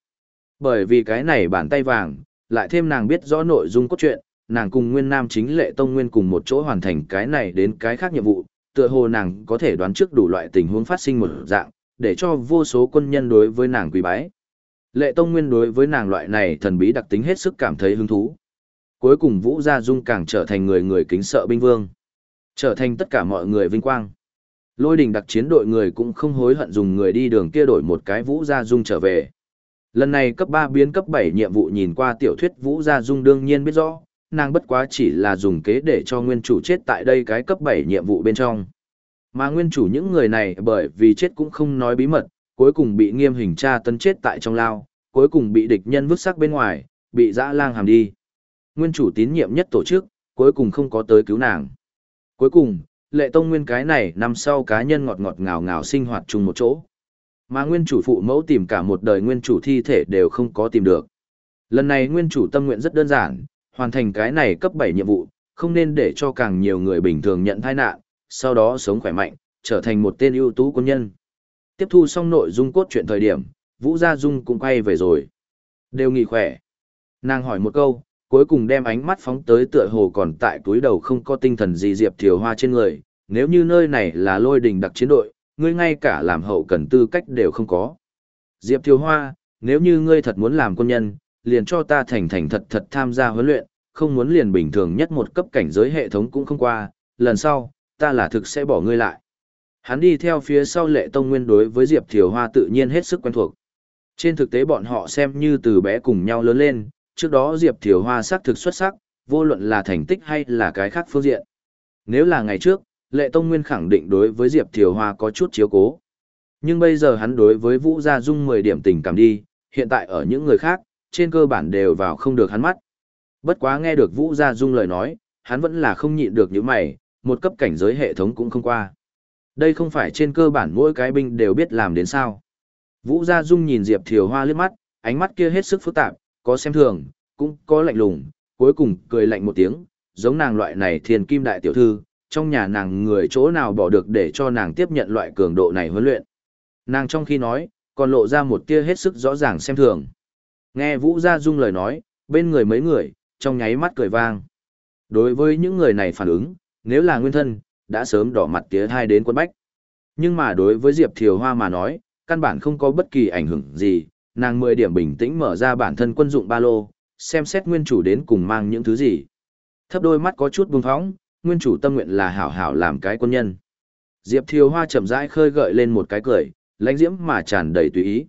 Bởi vì cái này bàn tay vàng, lại thêm nàng biết rõ nội dung cốt truyện, nàng cùng Nguyên Nam chính lệ tông nguyên cùng một chỗ hoàn thành cái này đến cái khác nhiệm vụ, tựa hồ nàng có thể đoán trước đủ loại tình huống phát sinh một dạng, để cho vô số quân nhân đối với nàng quý bái. Lệ tông nguyên đối với nàng loại này thần bí đặc tính hết sức cảm thấy hứng thú. Cuối cùng Vũ Gia Dung càng trở thành người người kính sợ binh vương. Trở thành tất cả mọi người vinh quang. Lôi đình đặc chiến đội người cũng không hối hận dùng người đi đường kia đổi một cái Vũ Gia Dung trở về. Lần này cấp 3 biến cấp 7 nhiệm vụ nhìn qua tiểu thuyết Vũ Gia Dung đương nhiên biết rõ, nàng bất quá chỉ là dùng kế để cho nguyên chủ chết tại đây cái cấp 7 nhiệm vụ bên trong. Mà nguyên chủ những người này bởi vì chết cũng không nói bí mật, cuối cùng bị nghiêm hình tra tấn chết tại trong lao, cuối cùng bị địch nhân vứt xác bên ngoài, bị dã lang hàm đi. Nguyên chủ tín nhiệm nhất tổ chức, cuối cùng không có tới cứu nàng. Cuối cùng, lệ tông nguyên cái này nằm sau cá nhân ngọt ngọt ngào ngào sinh hoạt chung một chỗ. Mà nguyên chủ phụ mẫu tìm cả một đời nguyên chủ thi thể đều không có tìm được. Lần này nguyên chủ tâm nguyện rất đơn giản, hoàn thành cái này cấp 7 nhiệm vụ, không nên để cho càng nhiều người bình thường nhận tai nạn, sau đó sống khỏe mạnh, trở thành một tên ưu tú quân nhân. Tiếp thu xong nội dung cốt truyện thời điểm, Vũ Gia Dung cũng quay về rồi. Đều nghỉ khỏe. Nàng hỏi một câu, cuối cùng đem ánh mắt phóng tới tựa hồ còn tại túi đầu không có tinh thần gì Diệp Thiều Hoa trên người. Nếu như nơi này là lôi đình đặc chiến đội, ngươi ngay cả làm hậu cần tư cách đều không có. Diệp Thiều Hoa, nếu như ngươi thật muốn làm quân nhân, liền cho ta thành thành thật thật tham gia huấn luyện, không muốn liền bình thường nhất một cấp cảnh giới hệ thống cũng không qua, lần sau, ta là thực sẽ bỏ ngươi lại. Hắn đi theo phía sau lệ tông nguyên đối với Diệp Thiều Hoa tự nhiên hết sức quen thuộc. Trên thực tế bọn họ xem như từ bé cùng nhau lớn lên, trước đó Diệp Thiều Hoa xác thực xuất sắc, vô luận là thành tích hay là cái khác phương diện. Nếu là ngày trước, lệ tông nguyên khẳng định đối với Diệp Thiều Hoa có chút chiếu cố. Nhưng bây giờ hắn đối với Vũ Gia Dung 10 điểm tình cảm đi, hiện tại ở những người khác, trên cơ bản đều vào không được hắn mắt. Bất quá nghe được Vũ Gia Dung lời nói, hắn vẫn là không nhịn được những mày, một cấp cảnh giới hệ thống cũng không qua. Đây không phải trên cơ bản mỗi cái binh đều biết làm đến sao. Vũ Gia Dung nhìn Diệp Thiều Hoa liếc mắt, ánh mắt kia hết sức phức tạp, có xem thường, cũng có lạnh lùng, cuối cùng cười lạnh một tiếng, giống nàng loại này thiền kim đại tiểu thư, trong nhà nàng người chỗ nào bỏ được để cho nàng tiếp nhận loại cường độ này huấn luyện. Nàng trong khi nói, còn lộ ra một tia hết sức rõ ràng xem thường. Nghe Vũ Gia Dung lời nói, bên người mấy người, trong nháy mắt cười vang. Đối với những người này phản ứng, nếu là nguyên thân, đã sớm đỏ mặt tía thai đến quân bách. Nhưng mà đối với Diệp Thiều Hoa mà nói, căn bản không có bất kỳ ảnh hưởng gì, nàng 10 điểm bình tĩnh mở ra bản thân quân dụng ba lô, xem xét nguyên chủ đến cùng mang những thứ gì. Thấp đôi mắt có chút buông phóng, nguyên chủ tâm nguyện là hảo hảo làm cái quân nhân. Diệp Thiều Hoa chậm rãi khơi gợi lên một cái cười, lãnh diễm mà tràn đầy tùy ý.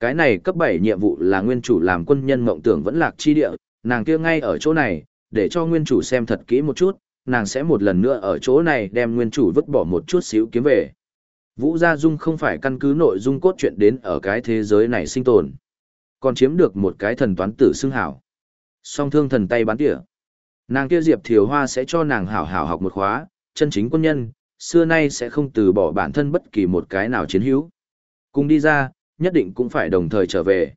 Cái này cấp 7 nhiệm vụ là nguyên chủ làm quân nhân mộng tưởng vẫn lạc chi địa, nàng kia ngay ở chỗ này, để cho nguyên chủ xem thật kỹ một chút, nàng sẽ một lần nữa ở chỗ này đem nguyên chủ vứt bỏ một chút xíu kiếm về. Vũ Gia Dung không phải căn cứ nội dung cốt truyện đến ở cái thế giới này sinh tồn, còn chiếm được một cái thần toán tử xưng hảo. Song thương thần tay bắn tỉa. Nàng kia Diệp Thiều Hoa sẽ cho nàng hảo hảo học một khóa, chân chính quân nhân, xưa nay sẽ không từ bỏ bản thân bất kỳ một cái nào chiến hữu. Cùng đi ra, nhất định cũng phải đồng thời trở về.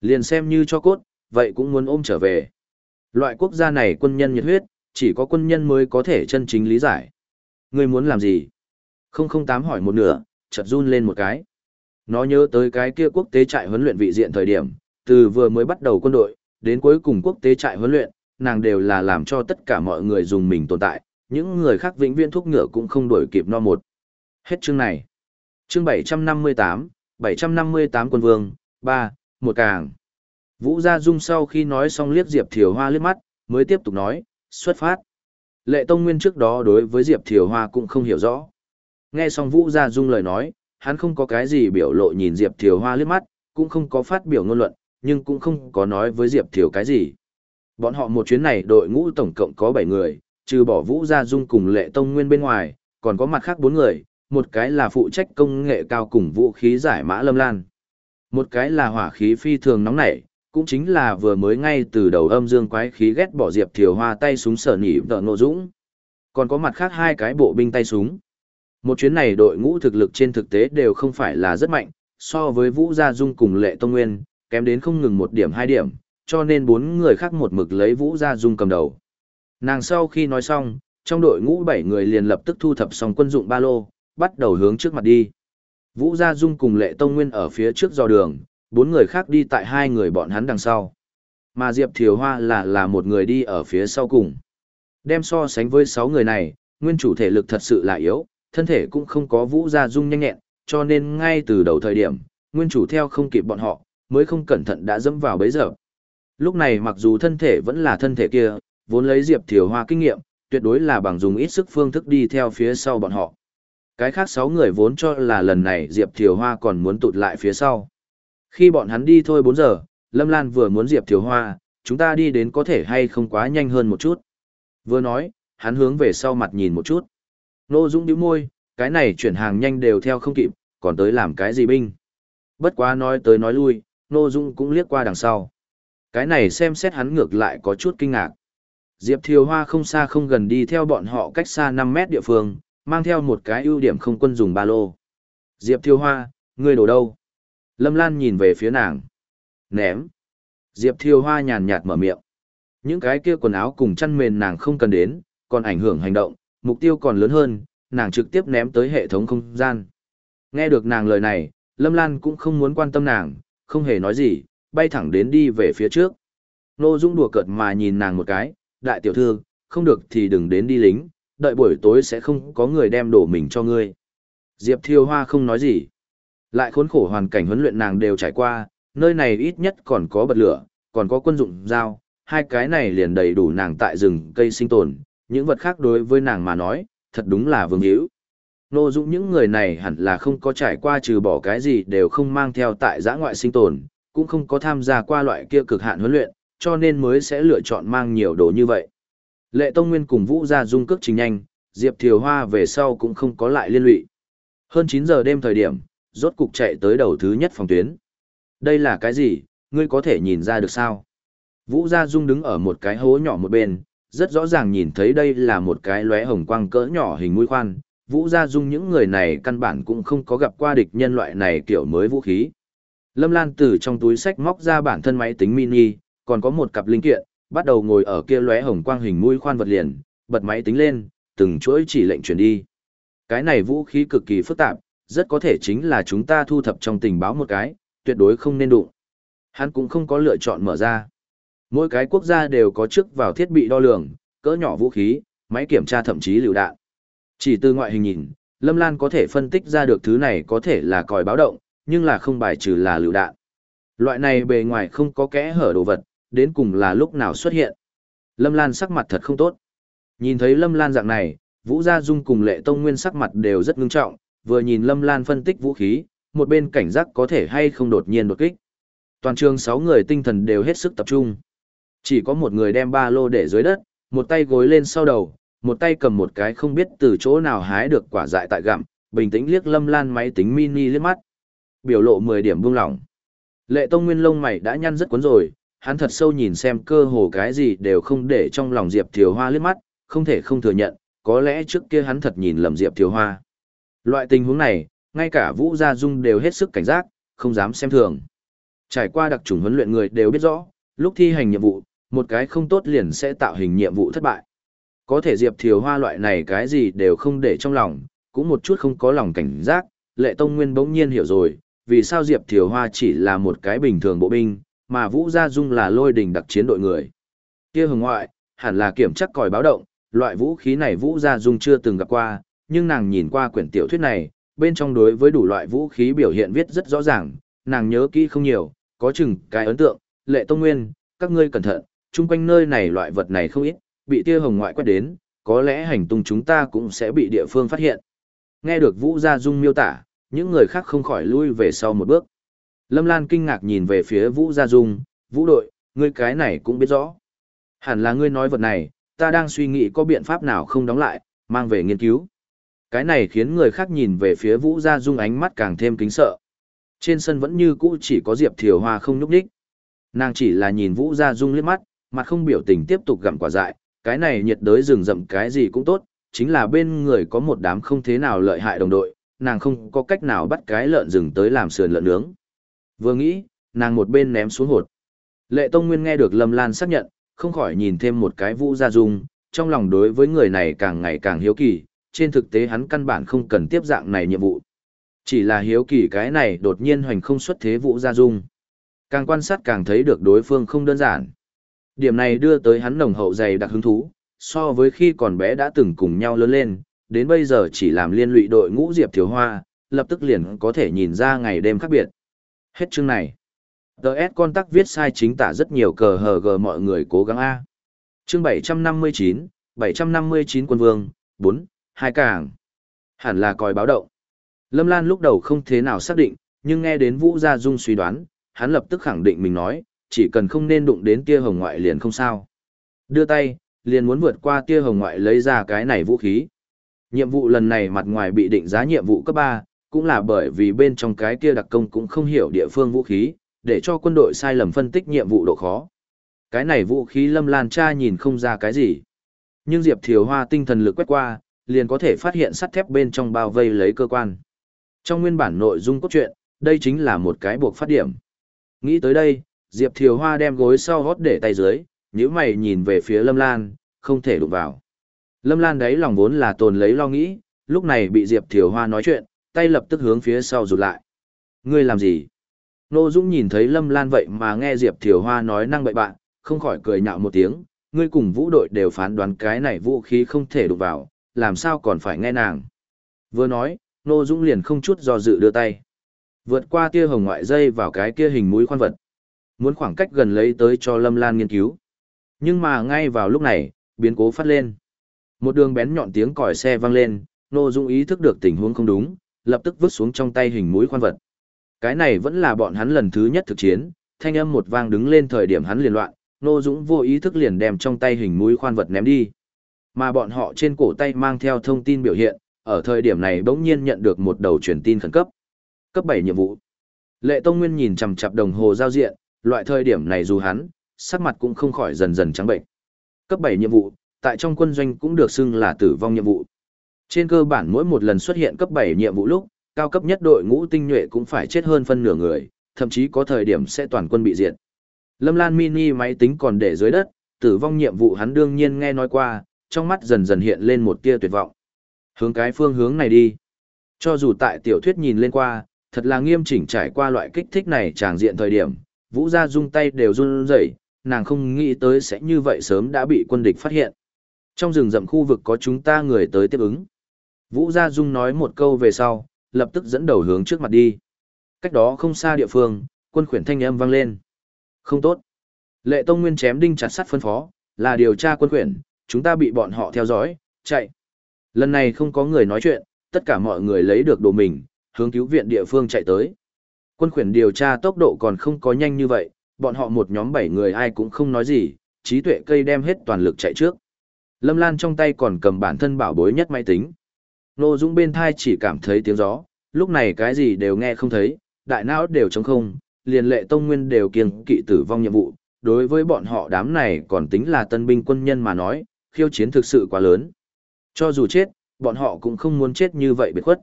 Liền xem như cho cốt, vậy cũng muốn ôm trở về. Loại quốc gia này quân nhân nhiệt huyết, chỉ có quân nhân mới có thể chân chính lý giải. Ngươi muốn làm gì? 008 hỏi một nửa, chợt run lên một cái. Nó nhớ tới cái kia quốc tế trại huấn luyện vị diện thời điểm, từ vừa mới bắt đầu quân đội, đến cuối cùng quốc tế trại huấn luyện, nàng đều là làm cho tất cả mọi người dùng mình tồn tại, những người khác vĩnh viễn thuốc ngựa cũng không đổi kịp no một. Hết chương này. Chương 758, 758 quân vương, 3, một càng. Vũ Gia Dung sau khi nói xong liếc Diệp Thiều Hoa liếc mắt, mới tiếp tục nói, xuất phát. Lệ Tông Nguyên trước đó đối với Diệp Thiều Hoa cũng không hiểu rõ. Nghe xong Vũ Gia Dung lời nói, hắn không có cái gì biểu lộ nhìn Diệp Thiều Hoa liếc mắt, cũng không có phát biểu ngôn luận, nhưng cũng không có nói với Diệp Thiều cái gì. Bọn họ một chuyến này đội ngũ tổng cộng có 7 người, trừ bỏ Vũ Gia Dung cùng Lệ Tông Nguyên bên ngoài, còn có mặt khác 4 người, một cái là phụ trách công nghệ cao cùng vũ khí giải mã lâm lan. Một cái là hỏa khí phi thường nóng nảy, cũng chính là vừa mới ngay từ đầu âm dương quái khí ghét bỏ Diệp Thiều Hoa tay súng sở nhị vợ nộ dũng. Còn có mặt khác hai cái bộ binh tay súng. Một chuyến này đội ngũ thực lực trên thực tế đều không phải là rất mạnh, so với Vũ Gia Dung cùng Lệ Tông Nguyên, kém đến không ngừng một điểm hai điểm, cho nên bốn người khác một mực lấy Vũ Gia Dung cầm đầu. Nàng sau khi nói xong, trong đội ngũ bảy người liền lập tức thu thập xong quân dụng ba lô, bắt đầu hướng trước mặt đi. Vũ Gia Dung cùng Lệ Tông Nguyên ở phía trước dò đường, bốn người khác đi tại hai người bọn hắn đằng sau. Mà Diệp Thiều Hoa là là một người đi ở phía sau cùng. Đem so sánh với sáu người này, nguyên chủ thể lực thật sự là yếu, thân thể cũng không có Vũ Gia Dung nhanh nhẹn, cho nên ngay từ đầu thời điểm, nguyên chủ theo không kịp bọn họ, mới không cẩn thận đã dẫm vào bấy giờ. Lúc này mặc dù thân thể vẫn là thân thể kia, vốn lấy Diệp Thiều Hoa kinh nghiệm, tuyệt đối là bằng dùng ít sức phương thức đi theo phía sau bọn họ. Cái khác sáu người vốn cho là lần này Diệp Thiều Hoa còn muốn tụt lại phía sau. Khi bọn hắn đi thôi bốn giờ, Lâm Lan vừa muốn Diệp Thiều Hoa, chúng ta đi đến có thể hay không quá nhanh hơn một chút. Vừa nói, hắn hướng về sau mặt nhìn một chút. Nô Dung điếu môi, cái này chuyển hàng nhanh đều theo không kịp, còn tới làm cái gì binh. Bất quá nói tới nói lui, Nô Dung cũng liếc qua đằng sau. Cái này xem xét hắn ngược lại có chút kinh ngạc. Diệp Thiều Hoa không xa không gần đi theo bọn họ cách xa 5 mét địa phương, mang theo một cái ưu điểm không quân dùng ba lô. Diệp Thiêu Hoa, ngươi đổ đâu? Lâm Lan nhìn về phía nàng. Ném. Diệp Thiêu Hoa nhàn nhạt mở miệng. Những cái kia quần áo cùng chăn mền nàng không cần đến, còn ảnh hưởng hành động, mục tiêu còn lớn hơn, nàng trực tiếp ném tới hệ thống không gian. Nghe được nàng lời này, Lâm Lan cũng không muốn quan tâm nàng, không hề nói gì, bay thẳng đến đi về phía trước. Nô Dung đùa cợt mà nhìn nàng một cái, đại tiểu thư, không được thì đừng đến đi lính, đợi buổi tối sẽ không có người đem đổ mình cho ngươi. Diệp Thiêu Hoa không nói gì. Lại khốn khổ hoàn cảnh huấn luyện nàng đều trải qua, nơi này ít nhất còn có bật lửa, còn có quân dụng dao, hai cái này liền đầy đủ nàng tại rừng cây sinh tồn, những vật khác đối với nàng mà nói, thật đúng là vương hữu. Nô dụng những người này hẳn là không có trải qua trừ bỏ cái gì đều không mang theo tại giã ngoại sinh tồn, cũng không có tham gia qua loại kia cực hạn huấn luyện, cho nên mới sẽ lựa chọn mang nhiều đồ như vậy. Lệ Tông Nguyên cùng Vũ gia dung cước trình nhanh, Diệp Thiều Hoa về sau cũng không có lại liên lụy. Hơn 9 giờ đêm thời điểm, rốt cục chạy tới đầu thứ nhất phòng tuyến. Đây là cái gì, ngươi có thể nhìn ra được sao? Vũ Gia Dung đứng ở một cái hố nhỏ một bên, rất rõ ràng nhìn thấy đây là một cái lóe hồng quang cỡ nhỏ hình mũi khoan. Vũ Gia Dung những người này căn bản cũng không có gặp qua địch nhân loại này kiểu mới vũ khí. Lâm Lan từ trong túi sách móc ra bản thân máy tính mini, còn có một cặp linh kiện, bắt đầu ngồi ở kia lóe hồng quang hình mũi khoan vật liền, bật máy tính lên, từng chuỗi chỉ lệnh truyền đi. Cái này vũ khí cực kỳ phức tạp, rất có thể chính là chúng ta thu thập trong tình báo một cái, tuyệt đối không nên đụng. Hắn cũng không có lựa chọn mở ra. Mỗi cái quốc gia đều có chức vào thiết bị đo lường, cỡ nhỏ vũ khí, máy kiểm tra thậm chí lựu đạn. Chỉ từ ngoại hình nhìn, Lâm Lan có thể phân tích ra được thứ này có thể là còi báo động, nhưng là không bài trừ là lựu đạn. Loại này bề ngoài không có kẽ hở đồ vật, đến cùng là lúc nào xuất hiện. Lâm Lan sắc mặt thật không tốt. Nhìn thấy Lâm Lan dạng này, Vũ Gia Dung cùng Lệ Tông Nguyên sắc mặt đều rất ngưng trọng, vừa nhìn Lâm Lan phân tích vũ khí, một bên cảnh giác có thể hay không đột nhiên đột kích. Toàn trường 6 người tinh thần đều hết sức tập trung. Chỉ có một người đem ba lô để dưới đất, một tay gối lên sau đầu, một tay cầm một cái không biết từ chỗ nào hái được quả dại tại gặm, bình tĩnh liếc Lâm Lan máy tính mini liếc mắt. Biểu lộ 10 điểm buông lỏng. Lệ Tông Nguyên lông mày đã nhăn rất cuốn rồi, hắn thật sâu nhìn xem cơ hồ cái gì đều không để trong lòng Diệp Thiều Hoa liếc mắt, không thể không thừa nhận, có lẽ trước kia hắn thật nhìn lầm Diệp Thiều Hoa. Loại tình huống này, ngay cả Vũ Gia Dung đều hết sức cảnh giác, không dám xem thường. Trải qua đặc trùng huấn luyện người đều biết rõ, lúc thi hành nhiệm vụ, một cái không tốt liền sẽ tạo hình nhiệm vụ thất bại. Có thể Diệp Thiều Hoa loại này cái gì đều không để trong lòng, cũng một chút không có lòng cảnh giác, Lệ Tông Nguyên bỗng nhiên hiểu rồi, vì sao Diệp Thiều Hoa chỉ là một cái bình thường bộ binh, mà Vũ Gia Dung là lôi đình đặc chiến đội người. Kia hồng ngoại, hẳn là kiểm chắc còi báo động, loại vũ khí này Vũ Gia Dung chưa từng gặp qua, nhưng nàng nhìn qua quyển tiểu thuyết này, bên trong đối với đủ loại vũ khí biểu hiện viết rất rõ ràng, nàng nhớ kỹ không nhiều, có chừng cái ấn tượng, lệ tông nguyên, các ngươi cẩn thận, chung quanh nơi này loại vật này không ít, bị tia hồng ngoại quét đến, có lẽ hành tung chúng ta cũng sẽ bị địa phương phát hiện. Nghe được Vũ Gia Dung miêu tả, những người khác không khỏi lui về sau một bước. Lâm Lan kinh ngạc nhìn về phía Vũ Gia Dung, Vũ đội, ngươi cái này cũng biết rõ. Hẳn là ngươi nói vật này, ta đang suy nghĩ có biện pháp nào không đóng lại, mang về nghiên cứu. Cái này khiến người khác nhìn về phía Vũ Gia Dung ánh mắt càng thêm kính sợ. Trên sân vẫn như cũ chỉ có Diệp Thiều Hoa không nhúc nhích. Nàng chỉ là nhìn Vũ Gia Dung liếc mắt, mặt không biểu tình tiếp tục gặm quả dại, cái này nhiệt đới rừng rậm cái gì cũng tốt, chính là bên người có một đám không thế nào lợi hại đồng đội, nàng không có cách nào bắt cái lợn rừng tới làm sườn lợn nướng. Vừa nghĩ, nàng một bên ném xuống hột. Lệ Tông Nguyên nghe được Lâm Lan xác nhận, không khỏi nhìn thêm một cái Vũ Gia Dung, trong lòng đối với người này càng ngày càng hiếu kỳ, trên thực tế hắn căn bản không cần tiếp dạng này nhiệm vụ. Chỉ là hiếu kỳ cái này đột nhiên hoành không xuất thế Vũ Gia Dung. Càng quan sát càng thấy được đối phương không đơn giản. Điểm này đưa tới hắn nồng hậu dày đặc hứng thú, so với khi còn bé đã từng cùng nhau lớn lên, đến bây giờ chỉ làm liên lụy đội ngũ Diệp Thiếu Hoa, lập tức liền có thể nhìn ra ngày đêm khác biệt. Hết chương này. ts con tắc viết sai chính tả rất nhiều cờ hờ gờ mọi người cố gắng A. Chương 759, 759 quân vương, 4, hai càng. Hẳn là còi báo động. Lâm Lan lúc đầu không thế nào xác định, nhưng nghe đến Vũ Gia Dung suy đoán, hắn lập tức khẳng định mình nói, chỉ cần không nên đụng đến tia hồng ngoại liền không sao. Đưa tay, liền muốn vượt qua tia hồng ngoại lấy ra cái này vũ khí. Nhiệm vụ lần này mặt ngoài bị định giá nhiệm vụ cấp 3, cũng là bởi vì bên trong cái kia đặc công cũng không hiểu địa phương vũ khí, để cho quân đội sai lầm phân tích nhiệm vụ độ khó. Cái này vũ khí lâm lan cha nhìn không ra cái gì. Nhưng Diệp Thiều Hoa tinh thần lực quét qua, liền có thể phát hiện sắt thép bên trong bao vây lấy cơ quan. Trong nguyên bản nội dung cốt truyện, đây chính là một cái buộc phát điểm. Nghĩ tới đây, Diệp Thiều Hoa đem gối sau hót để tay dưới, nếu mày nhìn về phía Lâm Lan, không thể đụng vào. Lâm Lan đấy lòng vốn là tồn lấy lo nghĩ, lúc này bị Diệp Thiều Hoa nói chuyện, tay lập tức hướng phía sau rụt lại. Ngươi làm gì? Nô Dũng nhìn thấy Lâm Lan vậy mà nghe Diệp Thiều Hoa nói năng bậy bạn, không khỏi cười nhạo một tiếng, ngươi cùng vũ đội đều phán đoán cái này vũ khí không thể đụng vào, làm sao còn phải nghe nàng. Vừa nói, Nô Dũng liền không chút do dự đưa tay. Vượt qua tia hồng ngoại dây vào cái kia hình mũi khoan vật. Muốn khoảng cách gần lấy tới cho Lâm Lan nghiên cứu. Nhưng mà ngay vào lúc này, biến cố phát lên. Một đường bén nhọn tiếng còi xe vang lên, Nô Dũng ý thức được tình huống không đúng, lập tức vứt xuống trong tay hình mũi khoan vật. Cái này vẫn là bọn hắn lần thứ nhất thực chiến, thanh âm một vang đứng lên thời điểm hắn liền loạn, Nô Dũng vô ý thức liền đem trong tay hình mũi khoan vật ném đi. Mà bọn họ trên cổ tay mang theo thông tin biểu hiện, ở thời điểm này bỗng nhiên nhận được một đầu truyền tin khẩn cấp. Cấp 7 nhiệm vụ. Lệ Tông Nguyên nhìn chằm chằm đồng hồ giao diện, loại thời điểm này dù hắn, sắc mặt cũng không khỏi dần dần trắng bệnh. Cấp 7 nhiệm vụ, tại trong quân doanh cũng được xưng là tử vong nhiệm vụ. Trên cơ bản mỗi một lần xuất hiện cấp 7 nhiệm vụ lúc, cao cấp nhất đội ngũ tinh nhuệ cũng phải chết hơn phân nửa người, thậm chí có thời điểm sẽ toàn quân bị diệt. Lâm Lan mini máy tính còn để dưới đất, tử vong nhiệm vụ hắn đương nhiên nghe nói qua, trong mắt dần dần hiện lên một tia tuyệt vọng. Hướng cái phương hướng này đi. Cho dù tại tiểu thuyết nhìn lên qua, thật là nghiêm chỉnh trải qua loại kích thích này tràng diện thời điểm, Vũ Gia dung tay đều run rẩy, nàng không nghĩ tới sẽ như vậy sớm đã bị quân địch phát hiện. Trong rừng rậm khu vực có chúng ta người tới tiếp ứng. Vũ Gia Dung nói một câu về sau, lập tức dẫn đầu hướng trước mặt đi. Cách đó không xa địa phương, quân khuyển thanh âm vang lên. Không tốt. Lệ Tông Nguyên chém đinh chặt sắt phân phó, là điều tra quân khuyển, chúng ta bị bọn họ theo dõi, chạy. Lần này không có người nói chuyện, tất cả mọi người lấy được đồ mình, hướng cứu viện địa phương chạy tới. Quân khuyển điều tra tốc độ còn không có nhanh như vậy, bọn họ một nhóm bảy người ai cũng không nói gì, trí tuệ cây đem hết toàn lực chạy trước. Lâm Lan trong tay còn cầm bản thân bảo bối nhất máy tính. Nô Dũng bên thai chỉ cảm thấy tiếng gió, lúc này cái gì đều nghe không thấy, đại não đều trống không, liền lệ tông nguyên đều kiêng kỵ tử vong nhiệm vụ. Đối với bọn họ đám này còn tính là tân binh quân nhân mà nói, khiêu chiến thực sự quá lớn. Cho dù chết, bọn họ cũng không muốn chết như vậy biệt khuất.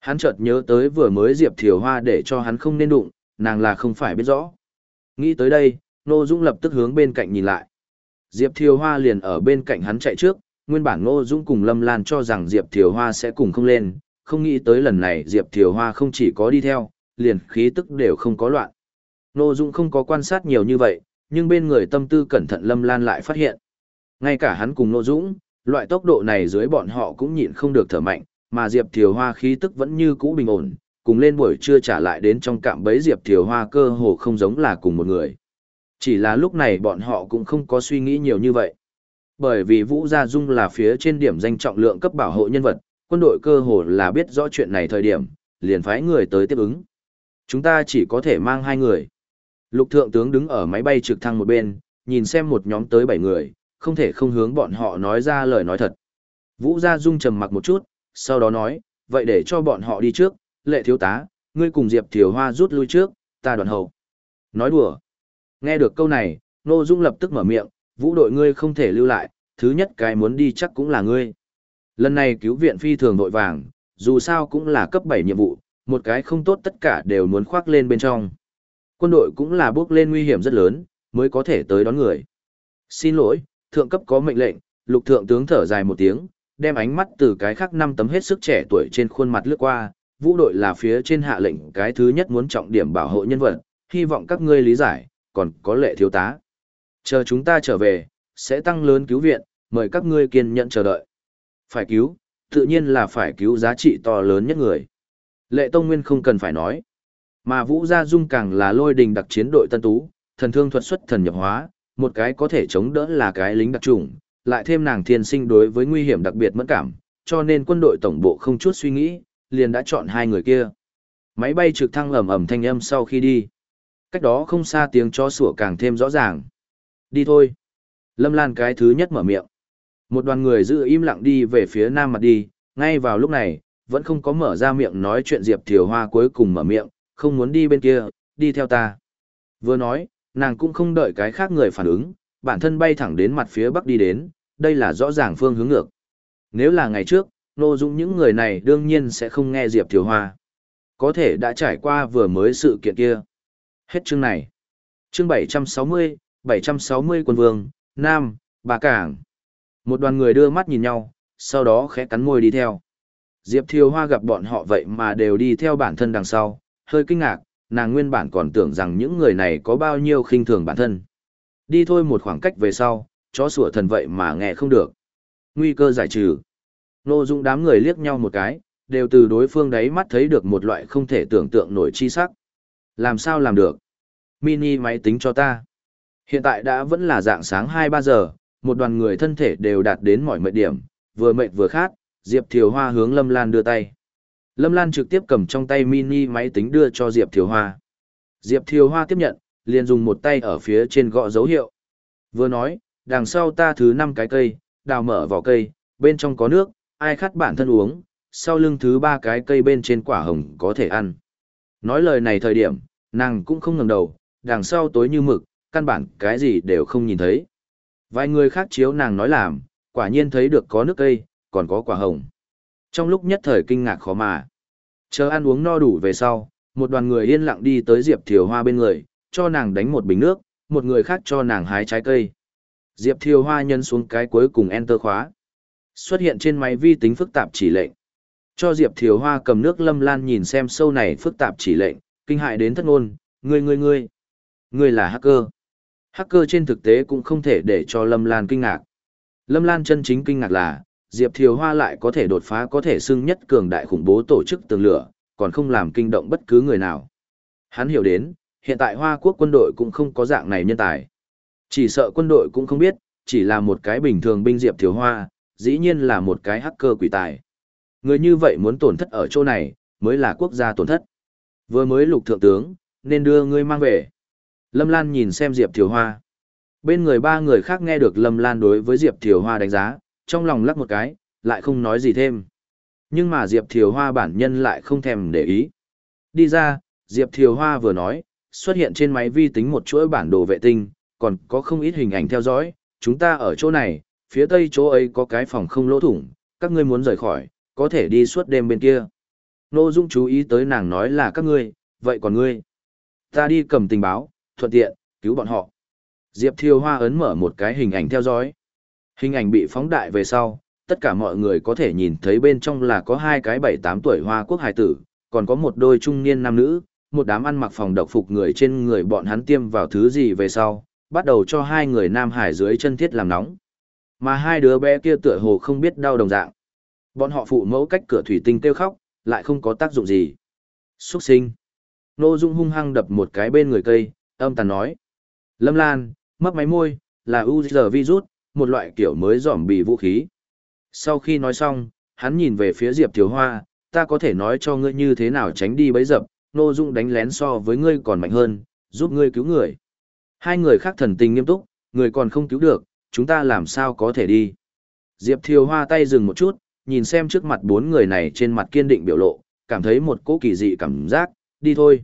Hắn chợt nhớ tới vừa mới Diệp Thiều Hoa để cho hắn không nên đụng, nàng là không phải biết rõ. Nghĩ tới đây, Nô Dũng lập tức hướng bên cạnh nhìn lại. Diệp Thiều Hoa liền ở bên cạnh hắn chạy trước, nguyên bản Nô Dũng cùng Lâm Lan cho rằng Diệp Thiều Hoa sẽ cùng không lên, không nghĩ tới lần này Diệp Thiều Hoa không chỉ có đi theo, liền khí tức đều không có loạn. Nô Dũng không có quan sát nhiều như vậy, nhưng bên người tâm tư cẩn thận Lâm Lan lại phát hiện. Ngay cả hắn cùng Nô Dũng, loại tốc độ này dưới bọn họ cũng nhịn không được thở mạnh, mà Diệp Thiều Hoa khí tức vẫn như cũ bình ổn, cùng lên buổi trưa trả lại đến trong cạm bẫy Diệp Thiều Hoa cơ hồ không giống là cùng một người. Chỉ là lúc này bọn họ cũng không có suy nghĩ nhiều như vậy. Bởi vì Vũ Gia Dung là phía trên điểm danh trọng lượng cấp bảo hộ nhân vật, quân đội cơ hồ là biết rõ chuyện này thời điểm, liền phái người tới tiếp ứng. Chúng ta chỉ có thể mang hai người. Lục thượng tướng đứng ở máy bay trực thăng một bên, nhìn xem một nhóm tới bảy người, không thể không hướng bọn họ nói ra lời nói thật. Vũ Gia Dung trầm mặc một chút, sau đó nói, vậy để cho bọn họ đi trước, lệ thiếu tá, ngươi cùng Diệp Thiều Hoa rút lui trước, ta đoàn hậu. Nói đùa. Nghe được câu này, Nô Dung lập tức mở miệng, vũ đội ngươi không thể lưu lại, thứ nhất cái muốn đi chắc cũng là ngươi. Lần này cứu viện phi thường nội vàng, dù sao cũng là cấp 7 nhiệm vụ, một cái không tốt tất cả đều muốn khoác lên bên trong. Quân đội cũng là bước lên nguy hiểm rất lớn, mới có thể tới đón người. Xin lỗi, thượng cấp có mệnh lệnh, lục thượng tướng thở dài một tiếng, đem ánh mắt từ cái khác năm tấm hết sức trẻ tuổi trên khuôn mặt lướt qua, vũ đội là phía trên hạ lệnh cái thứ nhất muốn trọng điểm bảo hộ nhân vật, hy vọng các ngươi lý giải, còn có lệ thiếu tá. Chờ chúng ta trở về, sẽ tăng lớn cứu viện, mời các ngươi kiên nhẫn chờ đợi. Phải cứu, tự nhiên là phải cứu giá trị to lớn nhất người. Lệ Tông Nguyên không cần phải nói. Mà Vũ Gia Dung càng là lôi đình đặc chiến đội tân tú, thần thương thuật xuất thần nhập hóa, một cái có thể chống đỡ là cái lính đặc trùng, lại thêm nàng thiên sinh đối với nguy hiểm đặc biệt mẫn cảm, cho nên quân đội tổng bộ không chút suy nghĩ, liền đã chọn hai người kia. Máy bay trực thăng ầm ầm thanh âm sau khi đi. Cách đó không xa tiếng chó sủa càng thêm rõ ràng. Đi thôi. Lâm Lan cái thứ nhất mở miệng. Một đoàn người giữ im lặng đi về phía nam mặt đi, ngay vào lúc này, vẫn không có mở ra miệng nói chuyện Diệp Thiều Hoa cuối cùng mở miệng, không muốn đi bên kia, đi theo ta. Vừa nói, nàng cũng không đợi cái khác người phản ứng, bản thân bay thẳng đến mặt phía bắc đi đến, đây là rõ ràng phương hướng ngược. Nếu là ngày trước, Nô Dung những người này đương nhiên sẽ không nghe Diệp Thiều Hoa. Có thể đã trải qua vừa mới sự kiện kia. Hết chương này. Chương 760, 760 quân vương, Nam, Bà Cảng. Một đoàn người đưa mắt nhìn nhau, sau đó khẽ cắn môi đi theo. Diệp Thiều Hoa gặp bọn họ vậy mà đều đi theo bản thân đằng sau, hơi kinh ngạc, nàng nguyên bản còn tưởng rằng những người này có bao nhiêu khinh thường bản thân. Đi thôi một khoảng cách về sau, chó sủa thần vậy mà nghe không được. Nguy cơ giải trừ. Nô Dung đám người liếc nhau một cái, đều từ đối phương đấy mắt thấy được một loại không thể tưởng tượng nổi chi sắc. Làm sao làm được? Mini máy tính cho ta. Hiện tại đã vẫn là dạng sáng 2-3 giờ, một đoàn người thân thể đều đạt đến mọi mệt điểm, vừa mệt vừa khát, Diệp Thiều Hoa hướng Lâm Lan đưa tay. Lâm Lan trực tiếp cầm trong tay mini máy tính đưa cho Diệp Thiều Hoa. Diệp Thiều Hoa tiếp nhận, liền dùng một tay ở phía trên gõ dấu hiệu. Vừa nói, đằng sau ta thứ năm cái cây, đào mở vỏ cây, bên trong có nước, ai khát bản thân uống, sau lưng thứ ba cái cây bên trên quả hồng có thể ăn. Nói lời này thời điểm, nàng cũng không ngẩng đầu, đằng sau tối như mực, căn bản cái gì đều không nhìn thấy. Vài người khác chiếu nàng nói làm, quả nhiên thấy được có nước cây, còn có quả hồng. Trong lúc nhất thời kinh ngạc khó mà. Chờ ăn uống no đủ về sau, một đoàn người yên lặng đi tới Diệp Thiều Hoa bên người, cho nàng đánh một bình nước, một người khác cho nàng hái trái cây. Diệp Thiều Hoa nhân xuống cái cuối cùng enter khóa. Xuất hiện trên máy vi tính phức tạp chỉ lệnh. Cho Diệp Thiều Hoa cầm nước lâm lan nhìn xem sâu này phức tạp chỉ lệnh, kinh hại đến thất ngôn, ngươi ngươi ngươi. Ngươi là hacker. Hacker trên thực tế cũng không thể để cho Lâm Lan kinh ngạc. Lâm Lan chân chính kinh ngạc là, Diệp Thiều Hoa lại có thể đột phá có thể xưng nhất cường đại khủng bố tổ chức tường lửa, còn không làm kinh động bất cứ người nào. Hắn hiểu đến, hiện tại Hoa Quốc quân đội cũng không có dạng này nhân tài. Chỉ sợ quân đội cũng không biết, chỉ là một cái bình thường binh Diệp Thiều Hoa, dĩ nhiên là một cái hacker quỷ tài. Người như vậy muốn tổn thất ở chỗ này, mới là quốc gia tổn thất. Vừa mới lục thượng tướng, nên đưa ngươi mang về. Lâm Lan nhìn xem Diệp Thiều Hoa. Bên người ba người khác nghe được Lâm Lan đối với Diệp Thiều Hoa đánh giá, trong lòng lắc một cái, lại không nói gì thêm. Nhưng mà Diệp Thiều Hoa bản nhân lại không thèm để ý. Đi ra, Diệp Thiều Hoa vừa nói, xuất hiện trên máy vi tính một chuỗi bản đồ vệ tinh, còn có không ít hình ảnh theo dõi, chúng ta ở chỗ này, phía tây chỗ ấy có cái phòng không lỗ thủng, các ngươi muốn rời khỏi, có thể đi suốt đêm bên kia. Nô Dung chú ý tới nàng nói là các ngươi, vậy còn ngươi? Ta đi cầm tình báo, thuận tiện, cứu bọn họ. Diệp Thiêu Hoa ấn mở một cái hình ảnh theo dõi. Hình ảnh bị phóng đại về sau, tất cả mọi người có thể nhìn thấy bên trong là có hai cái bảy tám tuổi Hoa Quốc Hải tử, còn có một đôi trung niên nam nữ, một đám ăn mặc phòng độc phục người trên người bọn hắn tiêm vào thứ gì về sau, bắt đầu cho hai người Nam Hải dưới chân thiết làm nóng. Mà hai đứa bé kia tựa hồ không biết đau đồng dạng. Bọn họ phụ mẫu cách cửa thủy tinh kêu khóc, lại không có tác dụng gì. Xuất sinh. Nô Dung hung hăng đập một cái bên người cây, âm tàn nói. Lâm Lan, mấp máy môi, là UZ virus, một loại kiểu mới dòm bị vũ khí. Sau khi nói xong, hắn nhìn về phía Diệp Thiếu Hoa, ta có thể nói cho ngươi như thế nào tránh đi bấy dập, Nô Dung đánh lén so với ngươi còn mạnh hơn, giúp ngươi cứu người. Hai người khác thần tình nghiêm túc, người còn không cứu được, chúng ta làm sao có thể đi. Diệp Thiều Hoa tay dừng một chút, nhìn xem trước mặt bốn người này trên mặt kiên định biểu lộ, cảm thấy một cỗ kỳ dị cảm giác, đi thôi.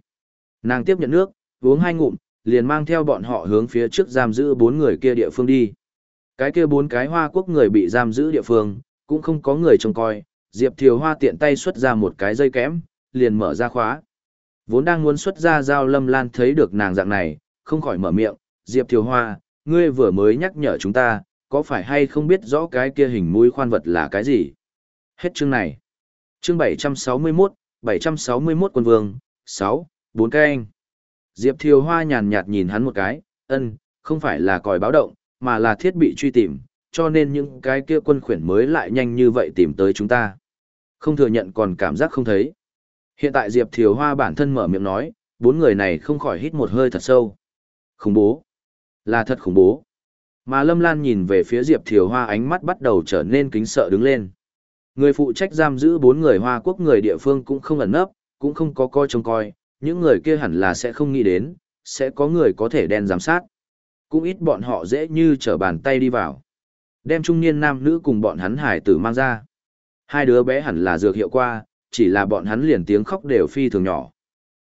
Nàng tiếp nhận nước, uống hai ngụm, liền mang theo bọn họ hướng phía trước giam giữ bốn người kia địa phương đi. Cái kia bốn cái hoa quốc người bị giam giữ địa phương, cũng không có người trông coi, Diệp Thiều Hoa tiện tay xuất ra một cái dây kẽm, liền mở ra khóa. Vốn đang muốn xuất ra giao lâm lan thấy được nàng dạng này, không khỏi mở miệng, Diệp Thiều Hoa, ngươi vừa mới nhắc nhở chúng ta, có phải hay không biết rõ cái kia hình mũi khoan vật là cái gì? Hết chương này. Chương 761, 761 quân vương, 6, 4 cái anh. Diệp Thiều Hoa nhàn nhạt nhìn hắn một cái, ân, không phải là còi báo động, mà là thiết bị truy tìm, cho nên những cái kia quân khuyển mới lại nhanh như vậy tìm tới chúng ta. Không thừa nhận còn cảm giác không thấy. Hiện tại Diệp Thiều Hoa bản thân mở miệng nói, bốn người này không khỏi hít một hơi thật sâu. Khủng bố. Là thật khủng bố. Mà Lâm Lan nhìn về phía Diệp Thiều Hoa ánh mắt bắt đầu trở nên kính sợ đứng lên. Người phụ trách giam giữ bốn người Hoa quốc người địa phương cũng không ẩn nấp, cũng không có coi trông coi, những người kia hẳn là sẽ không nghĩ đến, sẽ có người có thể đen giám sát. Cũng ít bọn họ dễ như trở bàn tay đi vào. Đem trung niên nam nữ cùng bọn hắn hải tử mang ra. Hai đứa bé hẳn là dược hiệu qua, chỉ là bọn hắn liền tiếng khóc đều phi thường nhỏ.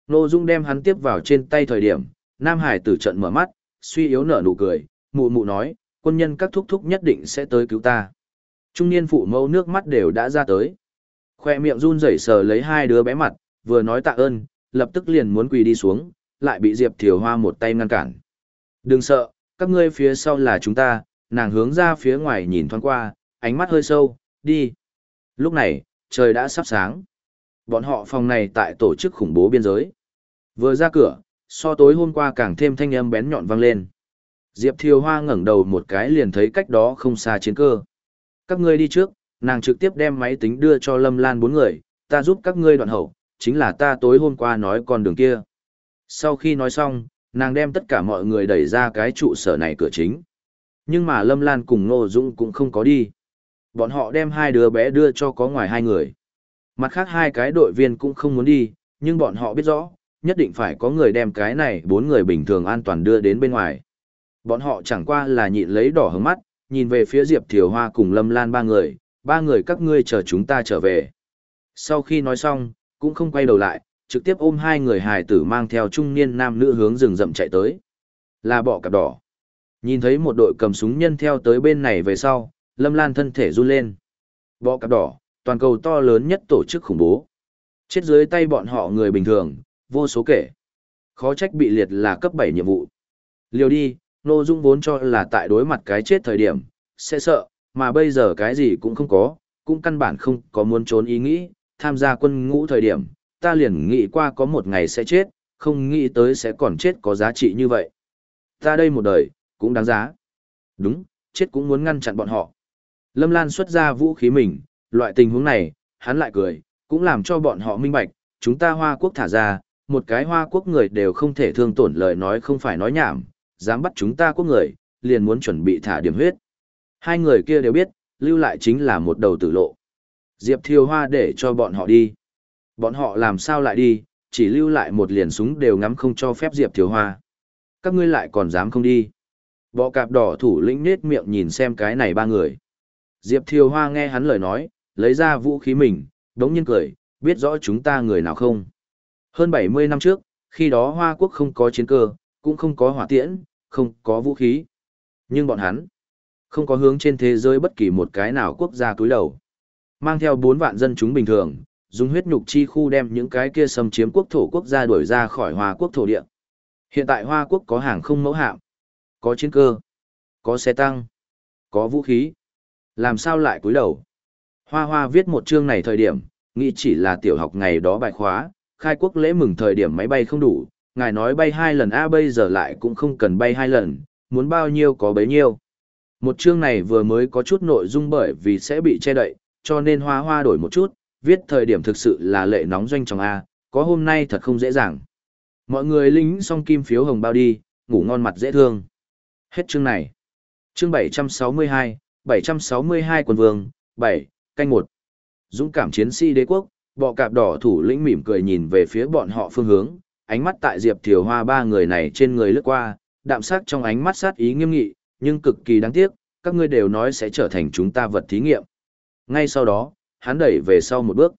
Nô Dung đem hắn tiếp vào trên tay thời điểm, Nam Hải tử trận mở mắt, suy yếu nở nụ cười, mụ mụ nói, quân nhân các thúc thúc nhất định sẽ tới cứu ta. Trung niên phụ mẫu nước mắt đều đã ra tới. Khoe miệng run rẩy sờ lấy hai đứa bé mặt, vừa nói tạ ơn, lập tức liền muốn quỳ đi xuống, lại bị Diệp Thiều Hoa một tay ngăn cản. Đừng sợ, các ngươi phía sau là chúng ta, nàng hướng ra phía ngoài nhìn thoáng qua, ánh mắt hơi sâu, đi. Lúc này, trời đã sắp sáng. Bọn họ phòng này tại tổ chức khủng bố biên giới. Vừa ra cửa, so tối hôm qua càng thêm thanh âm bén nhọn vang lên. Diệp Thiều Hoa ngẩng đầu một cái liền thấy cách đó không xa chiến cơ. Các ngươi đi trước, nàng trực tiếp đem máy tính đưa cho Lâm Lan bốn người, ta giúp các ngươi đoạn hậu, chính là ta tối hôm qua nói con đường kia. Sau khi nói xong, nàng đem tất cả mọi người đẩy ra cái trụ sở này cửa chính. Nhưng mà Lâm Lan cùng Ngô Dũng cũng không có đi. Bọn họ đem hai đứa bé đưa cho có ngoài hai người. Mặt khác hai cái đội viên cũng không muốn đi, nhưng bọn họ biết rõ, nhất định phải có người đem cái này bốn người bình thường an toàn đưa đến bên ngoài. Bọn họ chẳng qua là nhịn lấy đỏ hứng mắt, nhìn về phía Diệp Thiều Hoa cùng Lâm Lan ba người, ba người các ngươi chờ chúng ta trở về. Sau khi nói xong, cũng không quay đầu lại, trực tiếp ôm hai người hài tử mang theo trung niên nam nữ hướng rừng rậm chạy tới. Là bọ cạp đỏ. Nhìn thấy một đội cầm súng nhân theo tới bên này về sau, Lâm Lan thân thể run lên. Bọ cạp đỏ, toàn cầu to lớn nhất tổ chức khủng bố. Chết dưới tay bọn họ người bình thường, vô số kể. Khó trách bị liệt là cấp 7 nhiệm vụ. Liều đi, Nô Dung vốn cho là tại đối mặt cái chết thời điểm, sẽ sợ, mà bây giờ cái gì cũng không có, cũng căn bản không có muốn trốn ý nghĩ, tham gia quân ngũ thời điểm, ta liền nghĩ qua có một ngày sẽ chết, không nghĩ tới sẽ còn chết có giá trị như vậy. Ta đây một đời, cũng đáng giá. Đúng, chết cũng muốn ngăn chặn bọn họ. Lâm Lan xuất ra vũ khí mình, loại tình huống này, hắn lại cười, cũng làm cho bọn họ minh bạch, chúng ta Hoa Quốc thả ra, một cái Hoa Quốc người đều không thể thương tổn lời nói không phải nói nhảm, dám bắt chúng ta quốc người, liền muốn chuẩn bị thả điểm huyết. Hai người kia đều biết, lưu lại chính là một đầu tử lộ. Diệp Thiều Hoa để cho bọn họ đi. Bọn họ làm sao lại đi, chỉ lưu lại một liền súng đều ngắm không cho phép Diệp Thiều Hoa. Các ngươi lại còn dám không đi. Bọ cạp đỏ thủ lĩnh nết miệng nhìn xem cái này ba người. Diệp Thiều Hoa nghe hắn lời nói, lấy ra vũ khí mình, đống nhiên cười, biết rõ chúng ta người nào không. Hơn 70 năm trước, khi đó Hoa Quốc không có chiến cơ, cũng không có hỏa tiễn, không có vũ khí. Nhưng bọn hắn, không có hướng trên thế giới bất kỳ một cái nào quốc gia túi đầu. Mang theo 4 vạn dân chúng bình thường, dùng huyết nhục chi khu đem những cái kia xâm chiếm quốc thổ quốc gia đuổi ra khỏi Hoa Quốc thổ địa. Hiện tại Hoa Quốc có hàng không mẫu hạm, có chiến cơ, có xe tăng, có vũ khí. Làm sao lại cúi đầu? Hoa Hoa viết một chương này thời điểm, nghĩ chỉ là tiểu học ngày đó bài khóa, khai quốc lễ mừng thời điểm máy bay không đủ, ngài nói bay hai lần A bây giờ lại cũng không cần bay hai lần, muốn bao nhiêu có bấy nhiêu. Một chương này vừa mới có chút nội dung bởi vì sẽ bị che đậy, cho nên hoa hoa đổi một chút, viết thời điểm thực sự là lệ nóng doanh trong A, có hôm nay thật không dễ dàng. Mọi người lính xong kim phiếu hồng bao đi, ngủ ngon mặt dễ thương. Hết chương này. Chương 762, 762 quân vương, 7, canh 1. Dũng cảm chiến sĩ đế quốc, bọ cạp đỏ thủ lĩnh mỉm cười nhìn về phía bọn họ phương hướng, ánh mắt tại Diệp Thiều Hoa ba người này trên người lướt qua, đạm sắc trong ánh mắt sát ý nghiêm nghị, nhưng cực kỳ đáng tiếc, các ngươi đều nói sẽ trở thành chúng ta vật thí nghiệm. Ngay sau đó, hắn đẩy về sau một bước.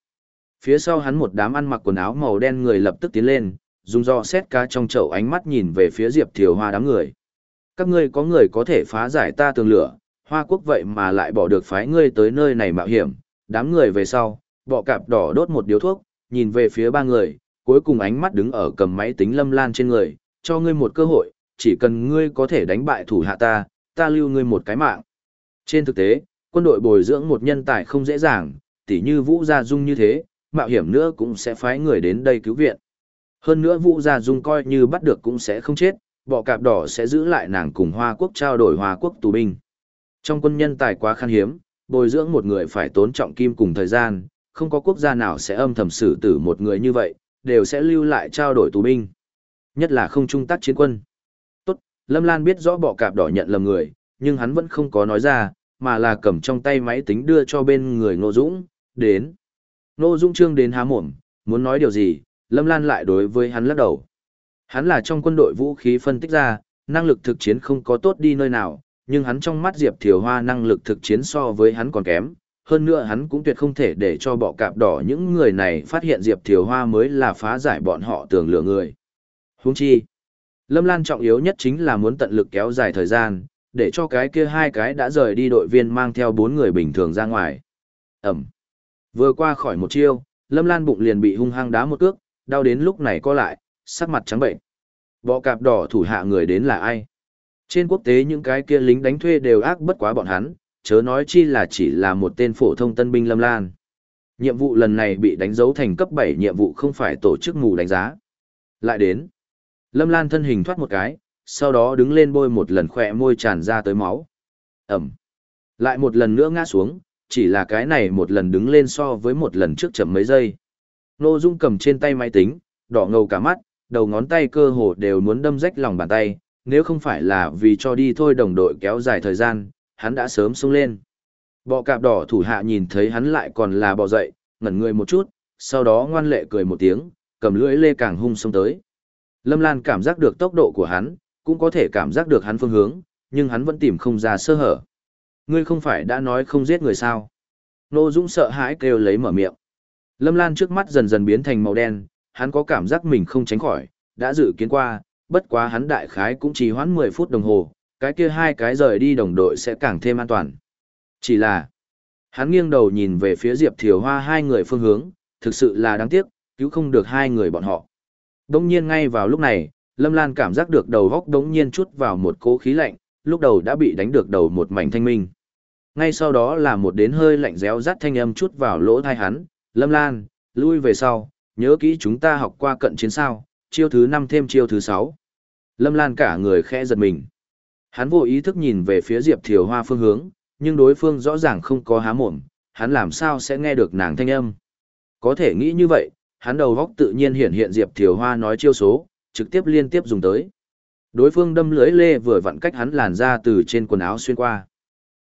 Phía sau hắn một đám ăn mặc quần áo màu đen người lập tức tiến lên, dùng do xét cá trong chậu ánh mắt nhìn về phía Diệp Thiều Hoa đám người. Các ngươi có người có thể phá giải ta tường lửa, Hoa Quốc vậy mà lại bỏ được phái ngươi tới nơi này mạo hiểm, đám người về sau, bọ cạp đỏ đốt một điếu thuốc, nhìn về phía ba người, cuối cùng ánh mắt đứng ở cầm máy tính lâm lan trên người, cho ngươi một cơ hội, chỉ cần ngươi có thể đánh bại thủ hạ ta, ta lưu ngươi một cái mạng. Trên thực tế, quân đội bồi dưỡng một nhân tài không dễ dàng, tỉ như Vũ Gia Dung như thế, mạo hiểm nữa cũng sẽ phái người đến đây cứu viện. Hơn nữa Vũ Gia Dung coi như bắt được cũng sẽ không chết, bọ cạp đỏ sẽ giữ lại nàng cùng Hoa Quốc trao đổi Hoa Quốc tù binh. Trong quân nhân tài quá khan hiếm, bồi dưỡng một người phải tốn trọng kim cùng thời gian, không có quốc gia nào sẽ âm thầm xử tử một người như vậy, đều sẽ lưu lại trao đổi tù binh. Nhất là không trung tác chiến quân. Tốt, Lâm Lan biết rõ bọ cạp đỏ nhận lầm người, nhưng hắn vẫn không có nói ra, mà là cầm trong tay máy tính đưa cho bên người Ngô Dũng, đến. Ngô Dũng trương đến há mồm, muốn nói điều gì, Lâm Lan lại đối với hắn lắc đầu. Hắn là trong quân đội vũ khí phân tích ra, năng lực thực chiến không có tốt đi nơi nào, nhưng hắn trong mắt Diệp Thiều Hoa năng lực thực chiến so với hắn còn kém. Hơn nữa hắn cũng tuyệt không thể để cho bọ cạp đỏ những người này phát hiện Diệp Thiều Hoa mới là phá giải bọn họ tưởng lừa người. Huống chi, Lâm Lan trọng yếu nhất chính là muốn tận lực kéo dài thời gian, để cho cái kia hai cái đã rời đi đội viên mang theo bốn người bình thường ra ngoài. Ẩm. Vừa qua khỏi một chiêu, Lâm Lan bụng liền bị hung hăng đá một cước, đau đến lúc này co lại, sắc mặt trắng bệnh. Bọ cạp đỏ thủ hạ người đến là ai? Trên quốc tế những cái kia lính đánh thuê đều ác bất quá bọn hắn, chớ nói chi là chỉ là một tên phổ thông tân binh Lâm Lan. Nhiệm vụ lần này bị đánh dấu thành cấp 7 nhiệm vụ không phải tổ chức mù đánh giá. Lại đến. Lâm Lan thân hình thoát một cái, sau đó đứng lên bôi một lần khỏe môi tràn ra tới máu. Ẩm. Lại một lần nữa ngã xuống, chỉ là cái này một lần đứng lên so với một lần trước chậm mấy giây. Nô Dung cầm trên tay máy tính, đỏ ngầu cả mắt, đầu ngón tay cơ hồ đều muốn đâm rách lòng bàn tay, nếu không phải là vì cho đi thôi đồng đội kéo dài thời gian, hắn đã sớm sung lên. Bọ cạp đỏ thủ hạ nhìn thấy hắn lại còn là bò dậy, ngẩn người một chút, sau đó ngoan lệ cười một tiếng, cầm lưỡi lê càng hung xông tới. Lâm Lan cảm giác được tốc độ của hắn, cũng có thể cảm giác được hắn phương hướng, nhưng hắn vẫn tìm không ra sơ hở. Ngươi không phải đã nói không giết người sao? Nô Dũng sợ hãi kêu lấy mở miệng. Lâm Lan trước mắt dần dần biến thành màu đen, hắn có cảm giác mình không tránh khỏi, đã dự kiến qua, bất quá hắn đại khái cũng chỉ hoãn 10 phút đồng hồ, cái kia hai cái rời đi đồng đội sẽ càng thêm an toàn. Chỉ là, hắn nghiêng đầu nhìn về phía Diệp Thiều Hoa hai người phương hướng, thực sự là đáng tiếc, cứu không được hai người bọn họ. Đông nhiên ngay vào lúc này, Lâm Lan cảm giác được đầu góc đống nhiên chút vào một cỗ khí lạnh, lúc đầu đã bị đánh được đầu một mảnh thanh minh. Ngay sau đó là một đến hơi lạnh réo rắt thanh âm chút vào lỗ thai hắn, Lâm Lan, lui về sau, nhớ kỹ chúng ta học qua cận chiến sao, chiêu thứ 5 thêm chiêu thứ 6. Lâm Lan cả người khẽ giật mình. Hắn vô ý thức nhìn về phía Diệp Thiều Hoa phương hướng, nhưng đối phương rõ ràng không có há mồm, hắn làm sao sẽ nghe được nàng thanh âm. Có thể nghĩ như vậy, hắn đầu góc tự nhiên hiện hiện Diệp Thiều Hoa nói chiêu số, trực tiếp liên tiếp dùng tới. Đối phương đâm lưới lê vừa vặn cách hắn làn ra từ trên quần áo xuyên qua.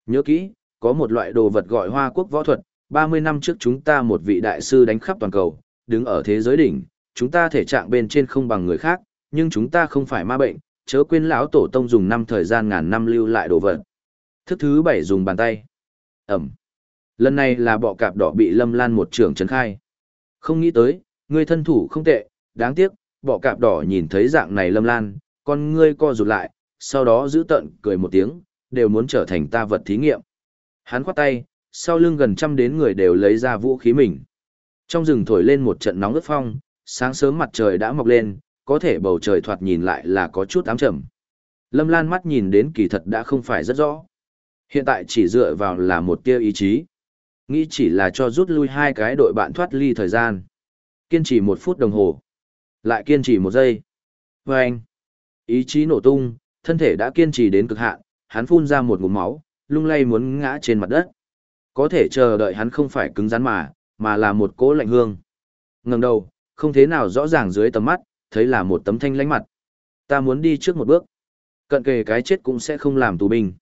Nhớ kỹ, có một loại đồ vật gọi hoa quốc võ thuật, 30 năm trước chúng ta một vị đại sư đánh khắp toàn cầu, đứng ở thế giới đỉnh, chúng ta thể trạng bên trên không bằng người khác, nhưng chúng ta không phải ma bệnh, chớ quên lão tổ tông dùng năm thời gian ngàn năm lưu lại đồ vật. Thức thứ bảy dùng bàn tay. Ẩm. Lần này là bọ cạp đỏ bị lâm lan một trường trấn khai. Không nghĩ tới, người thân thủ không tệ, đáng tiếc, bọ cạp đỏ nhìn thấy dạng này lâm lan, con ngươi co rụt lại, sau đó giữ tận cười một tiếng, đều muốn trở thành ta vật thí nghiệm. Hắn khoát tay, sau lưng gần trăm đến người đều lấy ra vũ khí mình. Trong rừng thổi lên một trận nóng ướt phong, sáng sớm mặt trời đã mọc lên, có thể bầu trời thoạt nhìn lại là có chút ám trầm. Lâm Lan mắt nhìn đến kỳ thật đã không phải rất rõ. Hiện tại chỉ dựa vào là một tia ý chí. Nghĩ chỉ là cho rút lui hai cái đội bạn thoát ly thời gian. Kiên trì một phút đồng hồ. Lại kiên trì một giây. Và anh, ý chí nổ tung, thân thể đã kiên trì đến cực hạn, hắn phun ra một ngụm máu, lung lay muốn ngã trên mặt đất. Có thể chờ đợi hắn không phải cứng rắn mà, mà là một cỗ lạnh hương. Ngẩng đầu, không thế nào rõ ràng dưới tầm mắt, thấy là một tấm thanh lãnh mặt. Ta muốn đi trước một bước. Cận kề cái chết cũng sẽ không làm tù binh.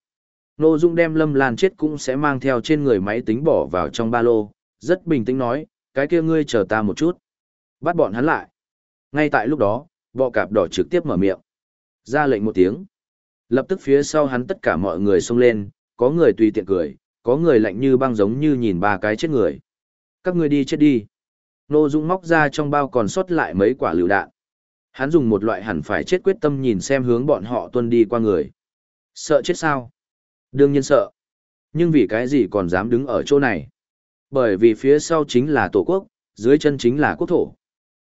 Nô Dung đem Lâm Lan chết cũng sẽ mang theo trên người máy tính bỏ vào trong ba lô, rất bình tĩnh nói, cái kia ngươi chờ ta một chút. Bắt bọn hắn lại. Ngay tại lúc đó, bọ cạp đỏ trực tiếp mở miệng. Ra lệnh một tiếng. Lập tức phía sau hắn tất cả mọi người xông lên, có người tùy tiện cười, có người lạnh như băng giống như nhìn ba cái chết người. Các ngươi đi chết đi. Nô Dung móc ra trong bao còn sót lại mấy quả lựu đạn. Hắn dùng một loại hẳn phải chết quyết tâm nhìn xem hướng bọn họ tuân đi qua người. Sợ chết sao? Đương nhiên sợ. Nhưng vì cái gì còn dám đứng ở chỗ này? Bởi vì phía sau chính là tổ quốc, dưới chân chính là quốc thổ.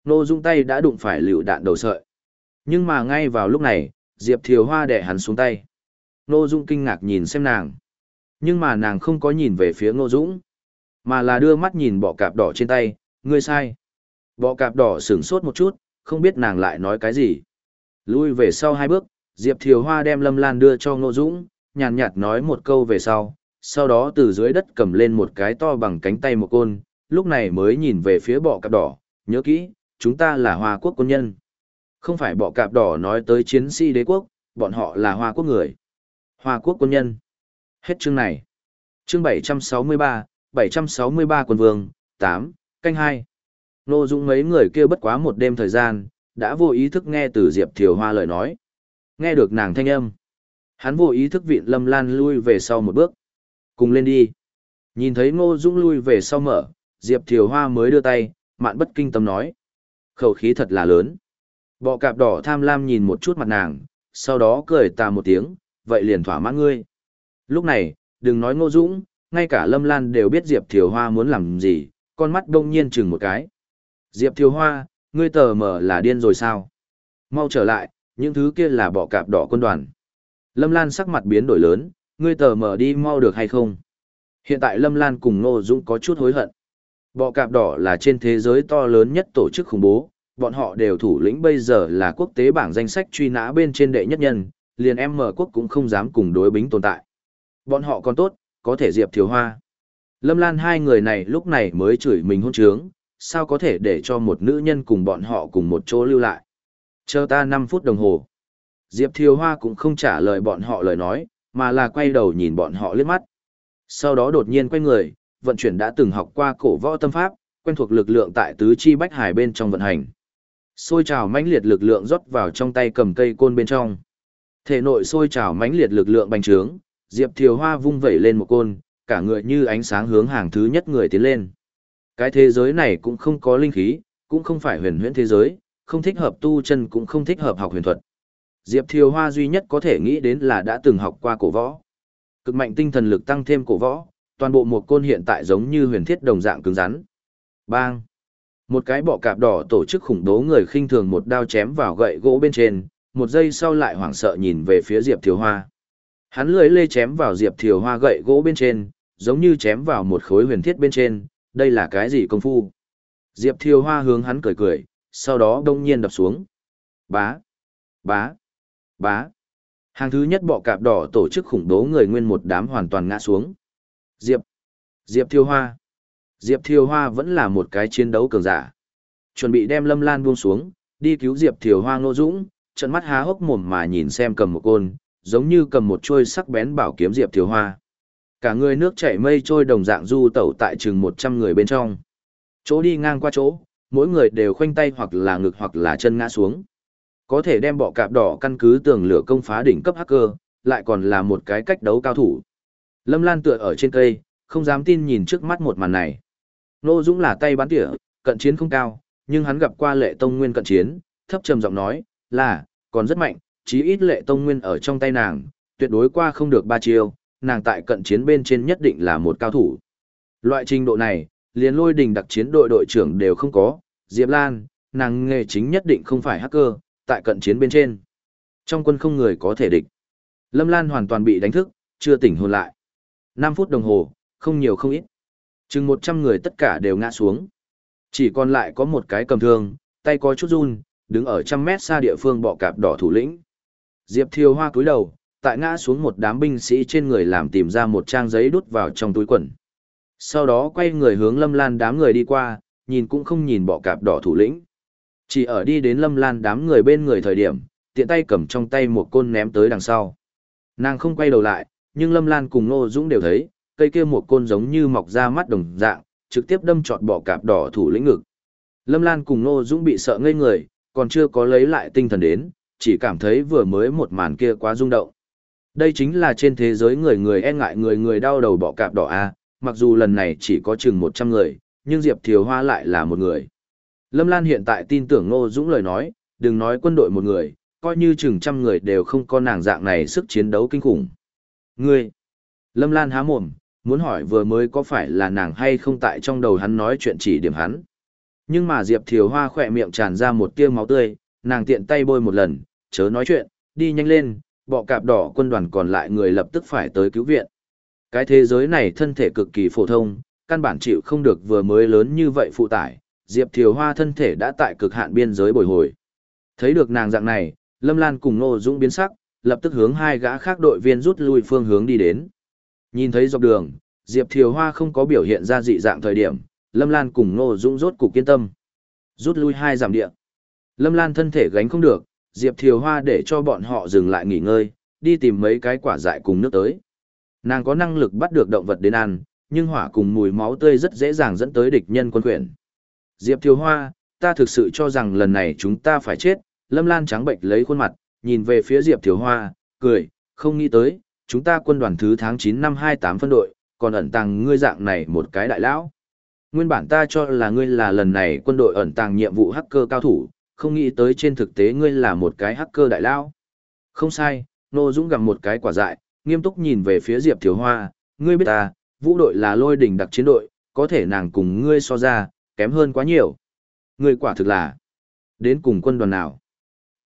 Nô Dung tay đã đụng phải lựu đạn đầu sợi. Nhưng mà ngay vào lúc này, Diệp Thiều Hoa đẻ hắn xuống tay. Nô Dung kinh ngạc nhìn xem nàng. Nhưng mà nàng không có nhìn về phía Nô Dũng, mà là đưa mắt nhìn bọ cạp đỏ trên tay, ngươi sai. Bọ cạp đỏ sửng sốt một chút, không biết nàng lại nói cái gì. Lui về sau hai bước, Diệp Thiều Hoa đem Lâm Lan đưa cho Ngô Dũng, nhàn nhạt nói một câu về sau, sau đó từ dưới đất cầm lên một cái to bằng cánh tay một côn, lúc này mới nhìn về phía bọ cạp đỏ, nhớ kỹ, chúng ta là Hoa Quốc quân nhân. Không phải bọ cạp đỏ nói tới chiến sĩ đế quốc, bọn họ là Hoa Quốc người. Hoa Quốc quân nhân. Hết chương này. Chương 763, 763 quân vương, 8, canh 2. Nô Dung mấy người kia bất quá một đêm thời gian, đã vô ý thức nghe từ Diệp Thiều Hoa lời nói. Nghe được nàng thanh âm. Hắn vô ý thức vịn Lâm Lan lui về sau một bước. Cùng lên đi. Nhìn thấy Ngô Dung lui về sau mở, Diệp Thiều Hoa mới đưa tay, mạn bất kinh tâm nói. Khẩu khí thật là lớn. Bọ cạp đỏ tham lam nhìn một chút mặt nàng, sau đó cười ta một tiếng, vậy liền thỏa mãn ngươi. Lúc này, đừng nói Ngô Dũng, ngay cả Lâm Lan đều biết Diệp Thiều Hoa muốn làm gì, con mắt đông nhiên chừng một cái. Diệp Thiều Hoa, ngươi tờ mở là điên rồi sao? Mau trở lại, những thứ kia là bọ cạp đỏ quân đoàn. Lâm Lan sắc mặt biến đổi lớn, ngươi tờ mở đi mau được hay không? Hiện tại Lâm Lan cùng Ngô Dũng có chút hối hận. Bọ cạp đỏ là trên thế giới to lớn nhất tổ chức khủng bố, bọn họ đều thủ lĩnh bây giờ là quốc tế bảng danh sách truy nã bên trên đệ nhất nhân, liền em mở quốc cũng không dám cùng đối bính tồn tại. Bọn họ còn tốt, có thể diệp thiếu hoa. Lâm Lan hai người này lúc này mới chửi mình hôn trướng, sao có thể để cho một nữ nhân cùng bọn họ cùng một chỗ lưu lại. Chờ ta 5 phút đồng hồ. Diệp Thiều Hoa cũng không trả lời bọn họ lời nói, mà là quay đầu nhìn bọn họ liếc mắt. Sau đó đột nhiên quay người, vận chuyển đã từng học qua cổ võ tâm pháp, quen thuộc lực lượng tại tứ chi bách hải bên trong vận hành. Xôi trào mãnh liệt lực lượng rót vào trong tay cầm cây côn bên trong. Thể nội sôi trào mãnh liệt lực lượng bành trướng, Diệp Thiều Hoa vung vẩy lên một côn, cả người như ánh sáng hướng hàng thứ nhất người tiến lên. Cái thế giới này cũng không có linh khí, cũng không phải huyền huyễn thế giới, không thích hợp tu chân cũng không thích hợp học huyền thuật. Diệp Thiều Hoa duy nhất có thể nghĩ đến là đã từng học qua cổ võ. Cực mạnh tinh thần lực tăng thêm cổ võ, toàn bộ một côn hiện tại giống như huyền thiết đồng dạng cứng rắn. Bang! Một cái bọ cạp đỏ tổ chức khủng bố người khinh thường một đao chém vào gậy gỗ bên trên, một giây sau lại hoảng sợ nhìn về phía Diệp Thiều Hoa. Hắn lưỡi lê chém vào Diệp Thiều Hoa gậy gỗ bên trên, giống như chém vào một khối huyền thiết bên trên, đây là cái gì công phu? Diệp Thiều Hoa hướng hắn cười cười, sau đó đông nhiên đập xuống. Bá, bá, bá. Hàng thứ nhất bọ cạp đỏ tổ chức khủng bố người nguyên một đám hoàn toàn ngã xuống. Diệp, Diệp Thiêu Hoa. Diệp Thiêu Hoa vẫn là một cái chiến đấu cường giả. Chuẩn bị đem Lâm Lan buông xuống, đi cứu Diệp Thiêu Hoa Ngô Dũng, trận mắt há hốc mồm mà nhìn xem cầm một côn, giống như cầm một chuôi sắc bén bảo kiếm Diệp Thiêu Hoa. Cả người nước chảy mây trôi đồng dạng du tẩu tại chừng 100 người bên trong. Chỗ đi ngang qua chỗ, mỗi người đều khoanh tay hoặc là ngực hoặc là chân ngã xuống. Có thể đem bọ cạp đỏ căn cứ tường lửa công phá đỉnh cấp hacker, lại còn là một cái cách đấu cao thủ. Lâm Lan tựa ở trên cây, không dám tin nhìn trước mắt một màn này. Nô Dũng là tay bắn tỉa, cận chiến không cao, nhưng hắn gặp qua lệ tông nguyên cận chiến, thấp trầm giọng nói, là, còn rất mạnh, chí ít lệ tông nguyên ở trong tay nàng, tuyệt đối qua không được ba chiêu, nàng tại cận chiến bên trên nhất định là một cao thủ. Loại trình độ này, liền lôi đình đặc chiến đội đội trưởng đều không có, Diệp Lan, nàng nghề chính nhất định không phải hacker, tại cận chiến bên trên. Trong quân không người có thể địch. Lâm Lan hoàn toàn bị đánh thức, chưa tỉnh hồn lại. 5 phút đồng hồ, không nhiều không ít. Chừng 100 người tất cả đều ngã xuống. Chỉ còn lại có một cái cầm thương, tay có chút run, đứng ở trăm mét xa địa phương bọ cạp đỏ thủ lĩnh. Diệp Thiều Hoa cúi đầu, tại ngã xuống một đám binh sĩ trên người làm tìm ra một trang giấy đút vào trong túi quần. Sau đó quay người hướng Lâm Lan đám người đi qua, nhìn cũng không nhìn bọ cạp đỏ thủ lĩnh. Chỉ ở đi đến Lâm Lan đám người bên người thời điểm, tiện tay cầm trong tay một côn ném tới đằng sau. Nàng không quay đầu lại, nhưng Lâm Lan cùng Ngô Dũng đều thấy, cây kia một côn giống như mọc ra mắt đồng dạng, trực tiếp đâm trọt bỏ cạp đỏ thủ lĩnh ngực. Lâm Lan cùng Ngô Dũng bị sợ ngây người, còn chưa có lấy lại tinh thần đến, chỉ cảm thấy vừa mới một màn kia quá rung động. Đây chính là trên thế giới người người e ngại người người đau đầu bỏ cạp đỏ a, mặc dù lần này chỉ có chừng 100 người, nhưng Diệp Thiều Hoa lại là một người. Lâm Lan hiện tại tin tưởng Ngô Dũng lời nói, đừng nói quân đội một người, coi như chừng trăm người đều không có nàng dạng này sức chiến đấu kinh khủng. Ngươi! Lâm Lan há mồm, muốn hỏi vừa mới có phải là nàng hay không tại trong đầu hắn nói chuyện chỉ điểm hắn. Nhưng mà Diệp Thiều Hoa khỏe miệng tràn ra một tia máu tươi, nàng tiện tay bôi một lần, chớ nói chuyện, đi nhanh lên, bọ cạp đỏ quân đoàn còn lại người lập tức phải tới cứu viện. Cái thế giới này thân thể cực kỳ phổ thông, căn bản chịu không được vừa mới lớn như vậy phụ tải, Diệp Thiều Hoa thân thể đã tại cực hạn biên giới bồi hồi. Thấy được nàng dạng này, Lâm Lan cùng Ngô Dũng biến sắc, lập tức hướng hai gã khác đội viên rút lui phương hướng đi đến. Nhìn thấy dọc đường, Diệp Thiều Hoa không có biểu hiện ra dị dạng thời điểm, Lâm Lan cùng Ngô Dũng rốt cục kiên tâm. Rút lui hai giảm địa. Lâm Lan thân thể gánh không được, Diệp Thiều Hoa để cho bọn họ dừng lại nghỉ ngơi, đi tìm mấy cái quả dại cùng nước tới. Nàng có năng lực bắt được động vật đến ăn, nhưng hỏa cùng mùi máu tươi rất dễ dàng dẫn tới địch nhân quân quyển. Diệp Thiều Hoa, ta thực sự cho rằng lần này chúng ta phải chết, Lâm Lan trắng bệnh lấy khuôn mặt, nhìn về phía Diệp Thiều Hoa, cười, không nghĩ tới, chúng ta quân đoàn thứ tháng 9 năm 28 phân đội, còn ẩn tàng ngươi dạng này một cái đại lão. Nguyên bản ta cho là ngươi là lần này quân đội ẩn tàng nhiệm vụ hacker cao thủ, không nghĩ tới trên thực tế ngươi là một cái hacker đại lão. Không sai, Nô Dũng gặm một cái quả dại, nghiêm túc nhìn về phía Diệp Thiều Hoa, ngươi biết ta, vũ đội là lôi đỉnh đặc chiến đội, có thể nàng cùng ngươi so ra, kém hơn quá nhiều. Ngươi quả thực là, đến cùng quân đoàn nào?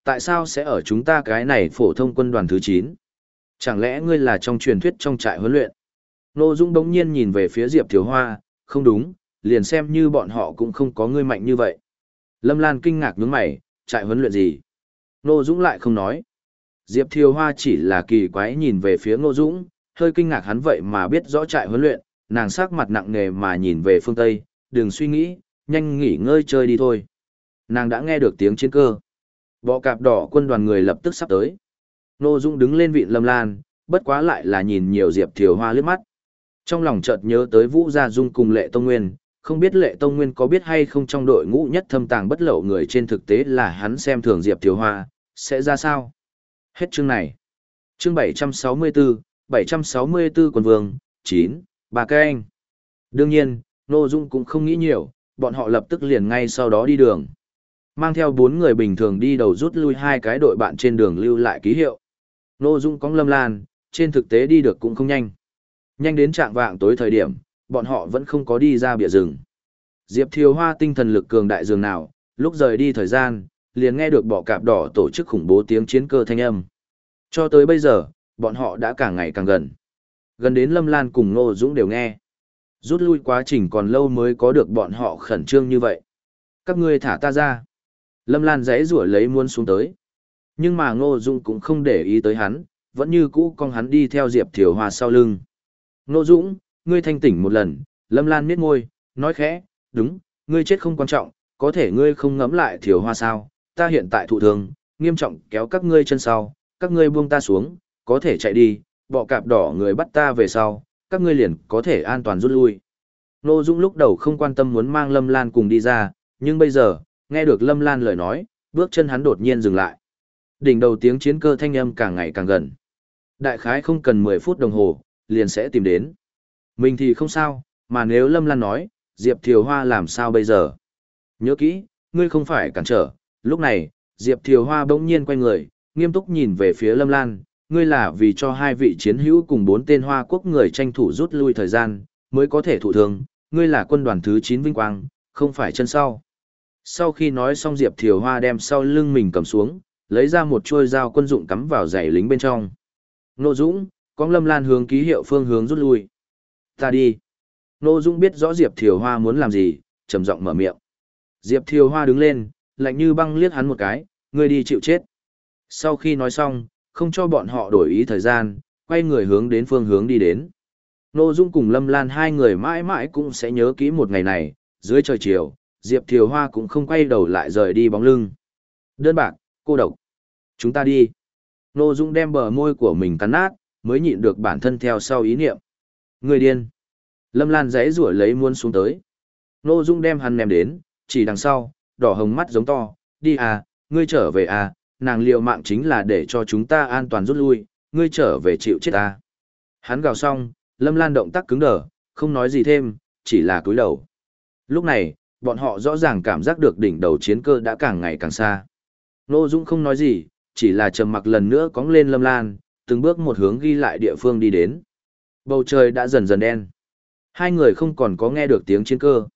Tại sao sẽ ở chúng ta cái này phổ thông quân đoàn thứ 9? Chẳng lẽ ngươi là trong truyền thuyết trong trại huấn luyện? Nô Dung đống nhiên nhìn về phía Diệp Thiếu Hoa, không đúng, liền xem như bọn họ cũng không có ngươi mạnh như vậy. Lâm Lan kinh ngạc nhướng mày, trại huấn luyện gì? Nô Dũng lại không nói. Diệp Thiều Hoa chỉ là kỳ quái nhìn về phía Nô Dũng, hơi kinh ngạc hắn vậy mà biết rõ trại huấn luyện, nàng sắc mặt nặng nề mà nhìn về phương Tây, đừng suy nghĩ, nhanh nghỉ ngơi chơi đi thôi. Nàng đã nghe được tiếng chiến cơ. Bọ cạp đỏ quân đoàn người lập tức sắp tới. Nô dung đứng lên vịn Lâm Lan, bất quá lại là nhìn nhiều Diệp Thiều Hoa lướt mắt. Trong lòng chợt nhớ tới Vũ Gia Dung cùng Lệ Tông Nguyên, không biết Lệ Tông Nguyên có biết hay không trong đội ngũ nhất thâm tàng bất lậu người trên thực tế là hắn xem thường Diệp Thiều Hoa, sẽ ra sao? Hết chương này. Chương 764, 764 quân vương, 9, bà các anh. Đương nhiên, Nô Dung cũng không nghĩ nhiều, bọn họ lập tức liền ngay sau đó đi đường. Mang theo bốn người bình thường đi đầu rút lui hai cái đội bạn trên đường lưu lại ký hiệu. Nô Dung cóng lâm lan, trên thực tế đi được cũng không nhanh. Nhanh đến trạng vạng tối thời điểm, bọn họ vẫn không có đi ra bìa rừng. Diệp Thiều Hoa tinh thần lực cường đại dường nào, lúc rời đi thời gian, liền nghe được bọ cạp đỏ tổ chức khủng bố tiếng chiến cơ thanh âm. Cho tới bây giờ, bọn họ đã càng ngày càng gần. Gần đến Lâm Lan cùng Ngô Dũng đều nghe. Rút lui quá trình còn lâu mới có được bọn họ khẩn trương như vậy. Các ngươi thả ta ra. Lâm Lan dãy rủa lấy muốn xuống tới. Nhưng mà Ngô Dung cũng không để ý tới hắn, vẫn như cũ con hắn đi theo Diệp Thiều Hoa sau lưng. Ngô Dũng, ngươi thanh tỉnh một lần, Lâm Lan miết ngôi, nói khẽ, đúng, ngươi chết không quan trọng, có thể ngươi không ngẫm lại Thiều Hoa sao, ta hiện tại thụ thương, nghiêm trọng kéo các ngươi chân sau, các ngươi buông ta xuống, có thể chạy đi, bọ cạp đỏ người bắt ta về sau, các ngươi liền có thể an toàn rút lui. Ngô Dũng lúc đầu không quan tâm muốn mang Lâm Lan cùng đi ra, nhưng bây giờ, nghe được Lâm Lan lời nói, bước chân hắn đột nhiên dừng lại. Đỉnh đầu tiếng chiến cơ thanh âm càng ngày càng gần. Đại khái không cần 10 phút đồng hồ, liền sẽ tìm đến. Mình thì không sao, mà nếu Lâm Lan nói, Diệp Thiều Hoa làm sao bây giờ? Nhớ kỹ, ngươi không phải cản trở. Lúc này, Diệp Thiều Hoa bỗng nhiên quay người, nghiêm túc nhìn về phía Lâm Lan, ngươi là vì cho hai vị chiến hữu cùng bốn tên Hoa quốc người tranh thủ rút lui thời gian, mới có thể thụ thương, ngươi là quân đoàn thứ 9 vinh quang, không phải chân sau. Sau khi nói xong Diệp Thiều Hoa đem sau lưng mình cầm xuống, lấy ra một chuôi dao quân dụng cắm vào giày lính bên trong. Nô Dũng, con Lâm Lan hướng ký hiệu phương hướng rút lui. Ta đi. Nô Dũng biết rõ Diệp Thiều Hoa muốn làm gì, trầm giọng mở miệng. Diệp Thiều Hoa đứng lên, lạnh như băng liếc hắn một cái, ngươi đi chịu chết. Sau khi nói xong, không cho bọn họ đổi ý thời gian, quay người hướng đến phương hướng đi đến. Nô Dung cùng Lâm Lan hai người mãi mãi cũng sẽ nhớ kỹ một ngày này, dưới trời chiều, Diệp Thiều Hoa cũng không quay đầu lại rời đi bóng lưng. Đơn bạc, cô độc. Chúng ta đi. Nô Dung đem bờ môi của mình cắn nát, mới nhịn được bản thân theo sau ý niệm. Người điên. Lâm Lan giấy rủa lấy muôn xuống tới. Nô Dung đem hắn ném đến, chỉ đằng sau, đỏ hồng mắt giống to, đi à, ngươi trở về à, nàng liều mạng chính là để cho chúng ta an toàn rút lui, ngươi trở về chịu chết à. Hắn gào xong, Lâm Lan động tác cứng đờ, không nói gì thêm, chỉ là cúi đầu. Lúc này, bọn họ rõ ràng cảm giác được đỉnh đầu chiến cơ đã càng ngày càng xa. Nô Dung không nói gì, chỉ là trầm mặc lần nữa cóng lên Lâm Lan, từng bước một hướng ghi lại địa phương đi đến. Bầu trời đã dần dần đen. Hai người không còn có nghe được tiếng chiến cơ.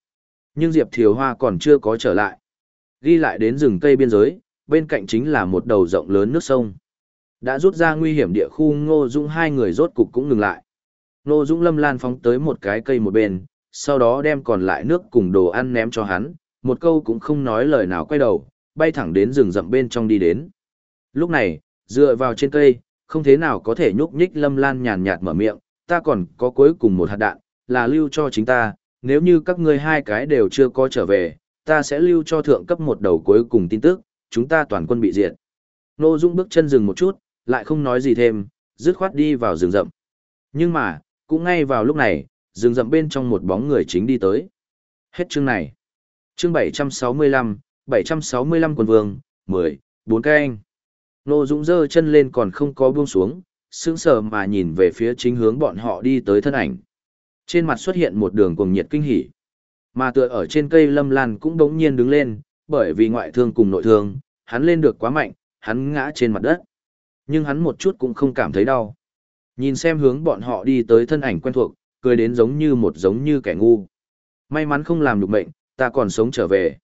Nhưng Diệp Thiều Hoa còn chưa có trở lại. Ghi lại đến rừng cây biên giới, bên cạnh chính là một đầu rộng lớn nước sông. Đã rút ra nguy hiểm địa khu Ngô Dũng hai người rốt cục cũng ngừng lại. Ngô Dũng lâm lan phóng tới một cái cây một bên, sau đó đem còn lại nước cùng đồ ăn ném cho hắn, một câu cũng không nói lời nào quay đầu, bay thẳng đến rừng rậm bên trong đi đến. Lúc này, dựa vào trên cây, không thế nào có thể nhúc nhích lâm lan nhàn nhạt mở miệng, ta còn có cuối cùng một hạt đạn, là lưu cho chính ta, nếu như các ngươi hai cái đều chưa có trở về, ta sẽ lưu cho thượng cấp một đầu cuối cùng tin tức, chúng ta toàn quân bị diệt. Nô Dung bước chân dừng một chút, lại không nói gì thêm, dứt khoát đi vào rừng rậm. Nhưng mà, cũng ngay vào lúc này, rừng rậm bên trong một bóng người chính đi tới. Hết chương này. Chương 765, 765 quân vương, 10, 4 cái anh. Nô dũng dơ chân lên còn không có buông xuống, sững sờ mà nhìn về phía chính hướng bọn họ đi tới thân ảnh. Trên mặt xuất hiện một đường cuồng nhiệt kinh hỉ. Mà tựa ở trên cây lâm lan cũng đống nhiên đứng lên, bởi vì ngoại thương cùng nội thương, hắn lên được quá mạnh, hắn ngã trên mặt đất. Nhưng hắn một chút cũng không cảm thấy đau. Nhìn xem hướng bọn họ đi tới thân ảnh quen thuộc, cười đến giống như một giống như kẻ ngu. May mắn không làm được mệnh, ta còn sống trở về.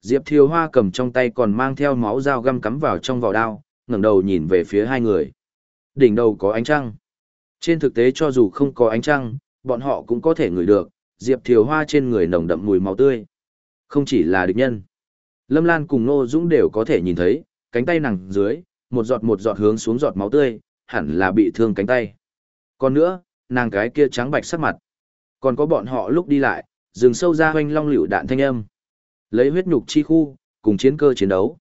Diệp Thiều Hoa cầm trong tay còn mang theo máu dao găm cắm vào trong vỏ đao, ngẩng đầu nhìn về phía hai người. Đỉnh đầu có ánh trăng. Trên thực tế cho dù không có ánh trăng, bọn họ cũng có thể ngửi được, Diệp Thiều Hoa trên người nồng đậm mùi máu tươi. Không chỉ là địch nhân. Lâm Lan cùng Nô Dũng đều có thể nhìn thấy, cánh tay nàng dưới, một giọt một giọt hướng xuống giọt máu tươi, hẳn là bị thương cánh tay. Còn nữa, nàng cái kia trắng bạch sắc mặt. Còn có bọn họ lúc đi lại, dừng sâu ra hoanh long liễu đạn thanh âm. Lấy huyết nhục chi khu, cùng chiến cơ chiến đấu.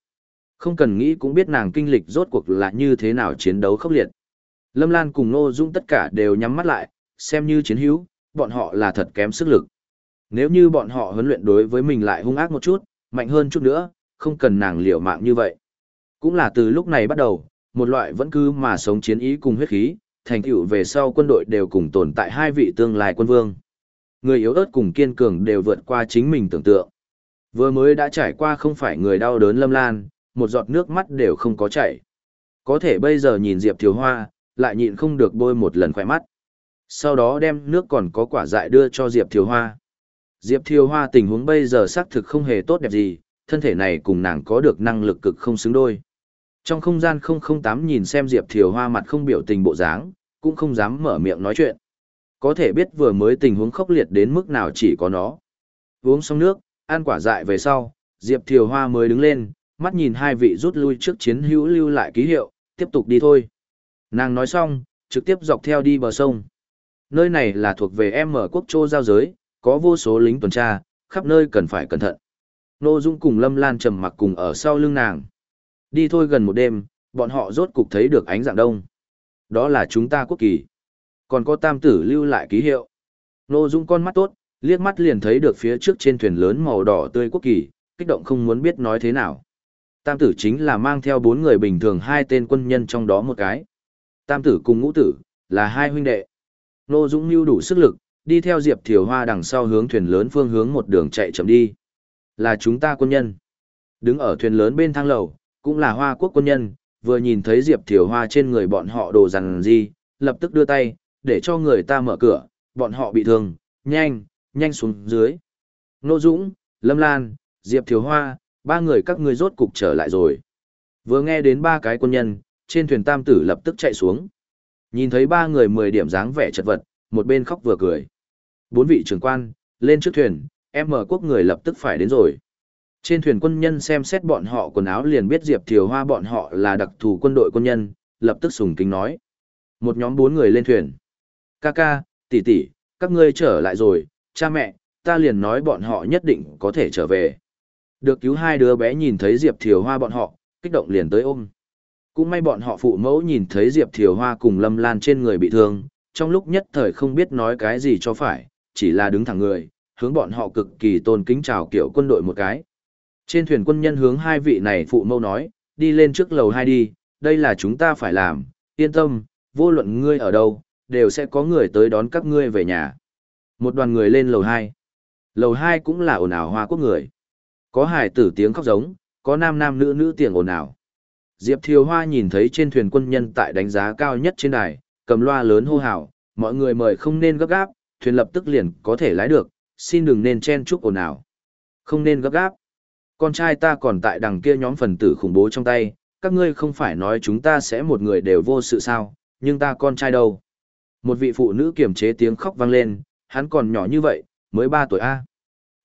Không cần nghĩ cũng biết nàng kinh lịch rốt cuộc là như thế nào chiến đấu khốc liệt. Lâm Lan cùng Nô Dung tất cả đều nhắm mắt lại, xem như chiến hữu, bọn họ là thật kém sức lực. Nếu như bọn họ huấn luyện đối với mình lại hung ác một chút, mạnh hơn chút nữa, không cần nàng liều mạng như vậy. Cũng là từ lúc này bắt đầu, một loại vẫn cứ mà sống chiến ý cùng huyết khí, thành tựu về sau quân đội đều cùng tồn tại hai vị tương lai quân vương. Người yếu ớt cùng kiên cường đều vượt qua chính mình tưởng tượng. Vừa mới đã trải qua không phải người đau đớn lâm lan, một giọt nước mắt đều không có chảy. Có thể bây giờ nhìn Diệp Thiếu Hoa, lại nhịn không được bôi một lần khỏe mắt. Sau đó đem nước còn có quả dại đưa cho Diệp Thiều Hoa. Diệp Thiều Hoa tình huống bây giờ xác thực không hề tốt đẹp gì, thân thể này cùng nàng có được năng lực cực không xứng đôi. Trong không gian 008 nhìn xem Diệp Thiều Hoa mặt không biểu tình bộ dáng, cũng không dám mở miệng nói chuyện. Có thể biết vừa mới tình huống khốc liệt đến mức nào chỉ có nó. Uống xong nước, ăn quả dại về sau, Diệp Thiều Hoa mới đứng lên, mắt nhìn hai vị rút lui trước chiến hữu lưu lại ký hiệu, tiếp tục đi thôi. Nàng nói xong, trực tiếp dọc theo đi bờ sông. Nơi này là thuộc về em ở quốc châu giao giới, có vô số lính tuần tra, khắp nơi cần phải cẩn thận. Nô Dung cùng Lâm Lan trầm mặc cùng ở sau lưng nàng. Đi thôi gần một đêm, bọn họ rốt cục thấy được ánh dạng đông. Đó là chúng ta quốc kỳ. Còn có tam tử lưu lại ký hiệu. Nô Dung con mắt tốt, liếc mắt liền thấy được phía trước trên thuyền lớn màu đỏ tươi quốc kỳ, kích động không muốn biết nói thế nào. Tam tử chính là mang theo bốn người bình thường hai tên quân nhân trong đó một cái. Tam tử cùng ngũ tử, là hai huynh đệ. Nô Dũng mưu đủ sức lực, đi theo Diệp Thiều Hoa đằng sau hướng thuyền lớn phương hướng một đường chạy chậm đi. Là chúng ta quân nhân. Đứng ở thuyền lớn bên thang lầu, cũng là Hoa quốc quân nhân, vừa nhìn thấy Diệp Thiều Hoa trên người bọn họ đồ rằng gì, lập tức đưa tay, để cho người ta mở cửa, bọn họ bị thương, nhanh, nhanh xuống dưới. Nô Dũng, Lâm Lan, Diệp Thiều Hoa, ba người các ngươi rốt cục trở lại rồi. Vừa nghe đến ba cái quân nhân, trên thuyền tam tử lập tức chạy xuống. Nhìn thấy ba người mười điểm dáng vẻ chật vật, một bên khóc vừa cười. Bốn vị trưởng quan, lên trước thuyền, em mở quốc người lập tức phải đến rồi. Trên thuyền quân nhân xem xét bọn họ quần áo liền biết Diệp Thiều Hoa bọn họ là đặc thù quân đội quân nhân, lập tức sùng kính nói. Một nhóm bốn người lên thuyền. Ca ca, tỷ tỷ, các ngươi trở lại rồi, cha mẹ, ta liền nói bọn họ nhất định có thể trở về. Được cứu hai đứa bé nhìn thấy Diệp Thiều Hoa bọn họ, kích động liền tới ôm. Cũng may bọn họ phụ mẫu nhìn thấy Diệp Thiều Hoa cùng Lâm Lan trên người bị thương, trong lúc nhất thời không biết nói cái gì cho phải, chỉ là đứng thẳng người, hướng bọn họ cực kỳ tôn kính chào kiểu quân đội một cái. Trên thuyền quân nhân hướng hai vị này phụ mâu nói, đi lên trước lầu hai đi, đây là chúng ta phải làm, yên tâm, vô luận ngươi ở đâu, đều sẽ có người tới đón các ngươi về nhà. Một đoàn người lên lầu hai. Lầu hai cũng là ồn ào hoa quốc người. Có hải tử tiếng khóc giống, có nam nam nữ nữ tiếng ồn ào. Diệp Thiều Hoa nhìn thấy trên thuyền quân nhân tại đánh giá cao nhất trên đài, cầm loa lớn hô hào, mọi người mời không nên gấp gáp, thuyền lập tức liền có thể lái được, xin đừng nên chen chúc ồn ào. Không nên gấp gáp. Con trai ta còn tại đằng kia nhóm phần tử khủng bố trong tay, các ngươi không phải nói chúng ta sẽ một người đều vô sự sao, nhưng ta con trai đâu. Một vị phụ nữ kiềm chế tiếng khóc vang lên, hắn còn nhỏ như vậy, mới 3 tuổi A.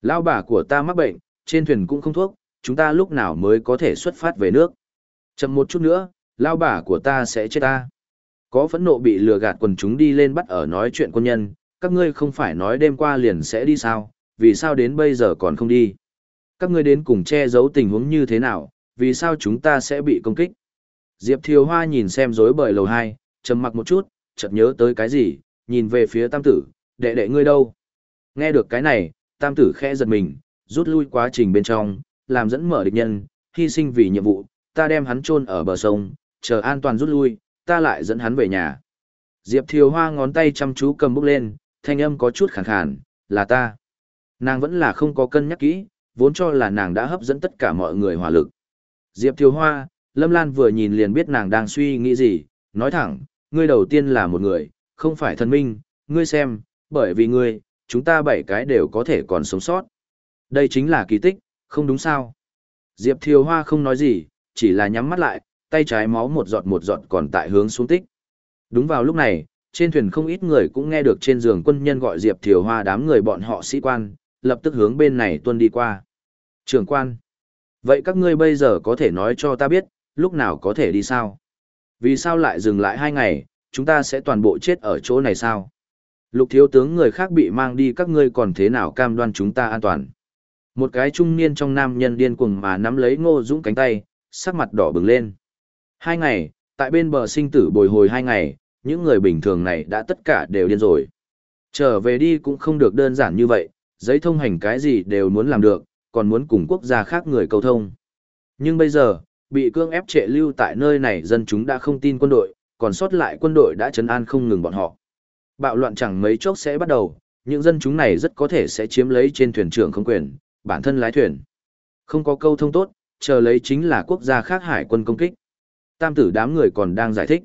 Lão bà của ta mắc bệnh, trên thuyền cũng không thuốc, chúng ta lúc nào mới có thể xuất phát về nước. Chậm một chút nữa, lão bà của ta sẽ chết ta. Có phẫn nộ bị lừa gạt quần chúng đi lên bắt ở nói chuyện quân nhân, các ngươi không phải nói đêm qua liền sẽ đi sao, vì sao đến bây giờ còn không đi. Các ngươi đến cùng che giấu tình huống như thế nào, vì sao chúng ta sẽ bị công kích. Diệp Thiều Hoa nhìn xem rối bời lầu 2, trầm mặc một chút, chợt nhớ tới cái gì, nhìn về phía tam tử, đệ đệ ngươi đâu. Nghe được cái này, tam tử khẽ giật mình, rút lui quá trình bên trong, làm dẫn mở địch nhân, hy sinh vì nhiệm vụ, ta đem hắn chôn ở bờ sông, chờ an toàn rút lui, ta lại dẫn hắn về nhà. Diệp Thiều Hoa ngón tay chăm chú cầm bút lên, thanh âm có chút khàn khàn, là ta. Nàng vẫn là không có cân nhắc kỹ, vốn cho là nàng đã hấp dẫn tất cả mọi người hỏa lực. Diệp Thiều Hoa, Lâm Lan vừa nhìn liền biết nàng đang suy nghĩ gì, nói thẳng, ngươi đầu tiên là một người, không phải thần minh, ngươi xem, bởi vì ngươi, chúng ta bảy cái đều có thể còn sống sót. Đây chính là kỳ tích, không đúng sao? Diệp Thiều Hoa không nói gì, chỉ là nhắm mắt lại, tay trái máu một giọt một giọt còn tại hướng xuống tích. Đúng vào lúc này, trên thuyền không ít người cũng nghe được trên giường quân nhân gọi Diệp Thiều Hoa đám người bọn họ sĩ quan, lập tức hướng bên này tuân đi qua. Trưởng quan, vậy các ngươi bây giờ có thể nói cho ta biết, lúc nào có thể đi sao? Vì sao lại dừng lại hai ngày, chúng ta sẽ toàn bộ chết ở chỗ này sao? Lục thiếu tướng người khác bị mang đi các ngươi còn thế nào cam đoan chúng ta an toàn? Một cái trung niên trong nam nhân điên cuồng mà nắm lấy ngô dũng cánh tay, sắc mặt đỏ bừng lên. Hai ngày, tại bên bờ sinh tử bồi hồi hai ngày, những người bình thường này đã tất cả đều điên rồi. Trở về đi cũng không được đơn giản như vậy, giấy thông hành cái gì đều muốn làm được, còn muốn cùng quốc gia khác người cầu thông. Nhưng bây giờ, bị cương ép trệ lưu tại nơi này dân chúng đã không tin quân đội, còn sót lại quân đội đã chấn an không ngừng bọn họ. Bạo loạn chẳng mấy chốc sẽ bắt đầu, những dân chúng này rất có thể sẽ chiếm lấy trên thuyền trưởng không quyền, bản thân lái thuyền. Không có câu thông tốt, chờ lấy chính là quốc gia khác hải quân công kích. Tam tử đám người còn đang giải thích.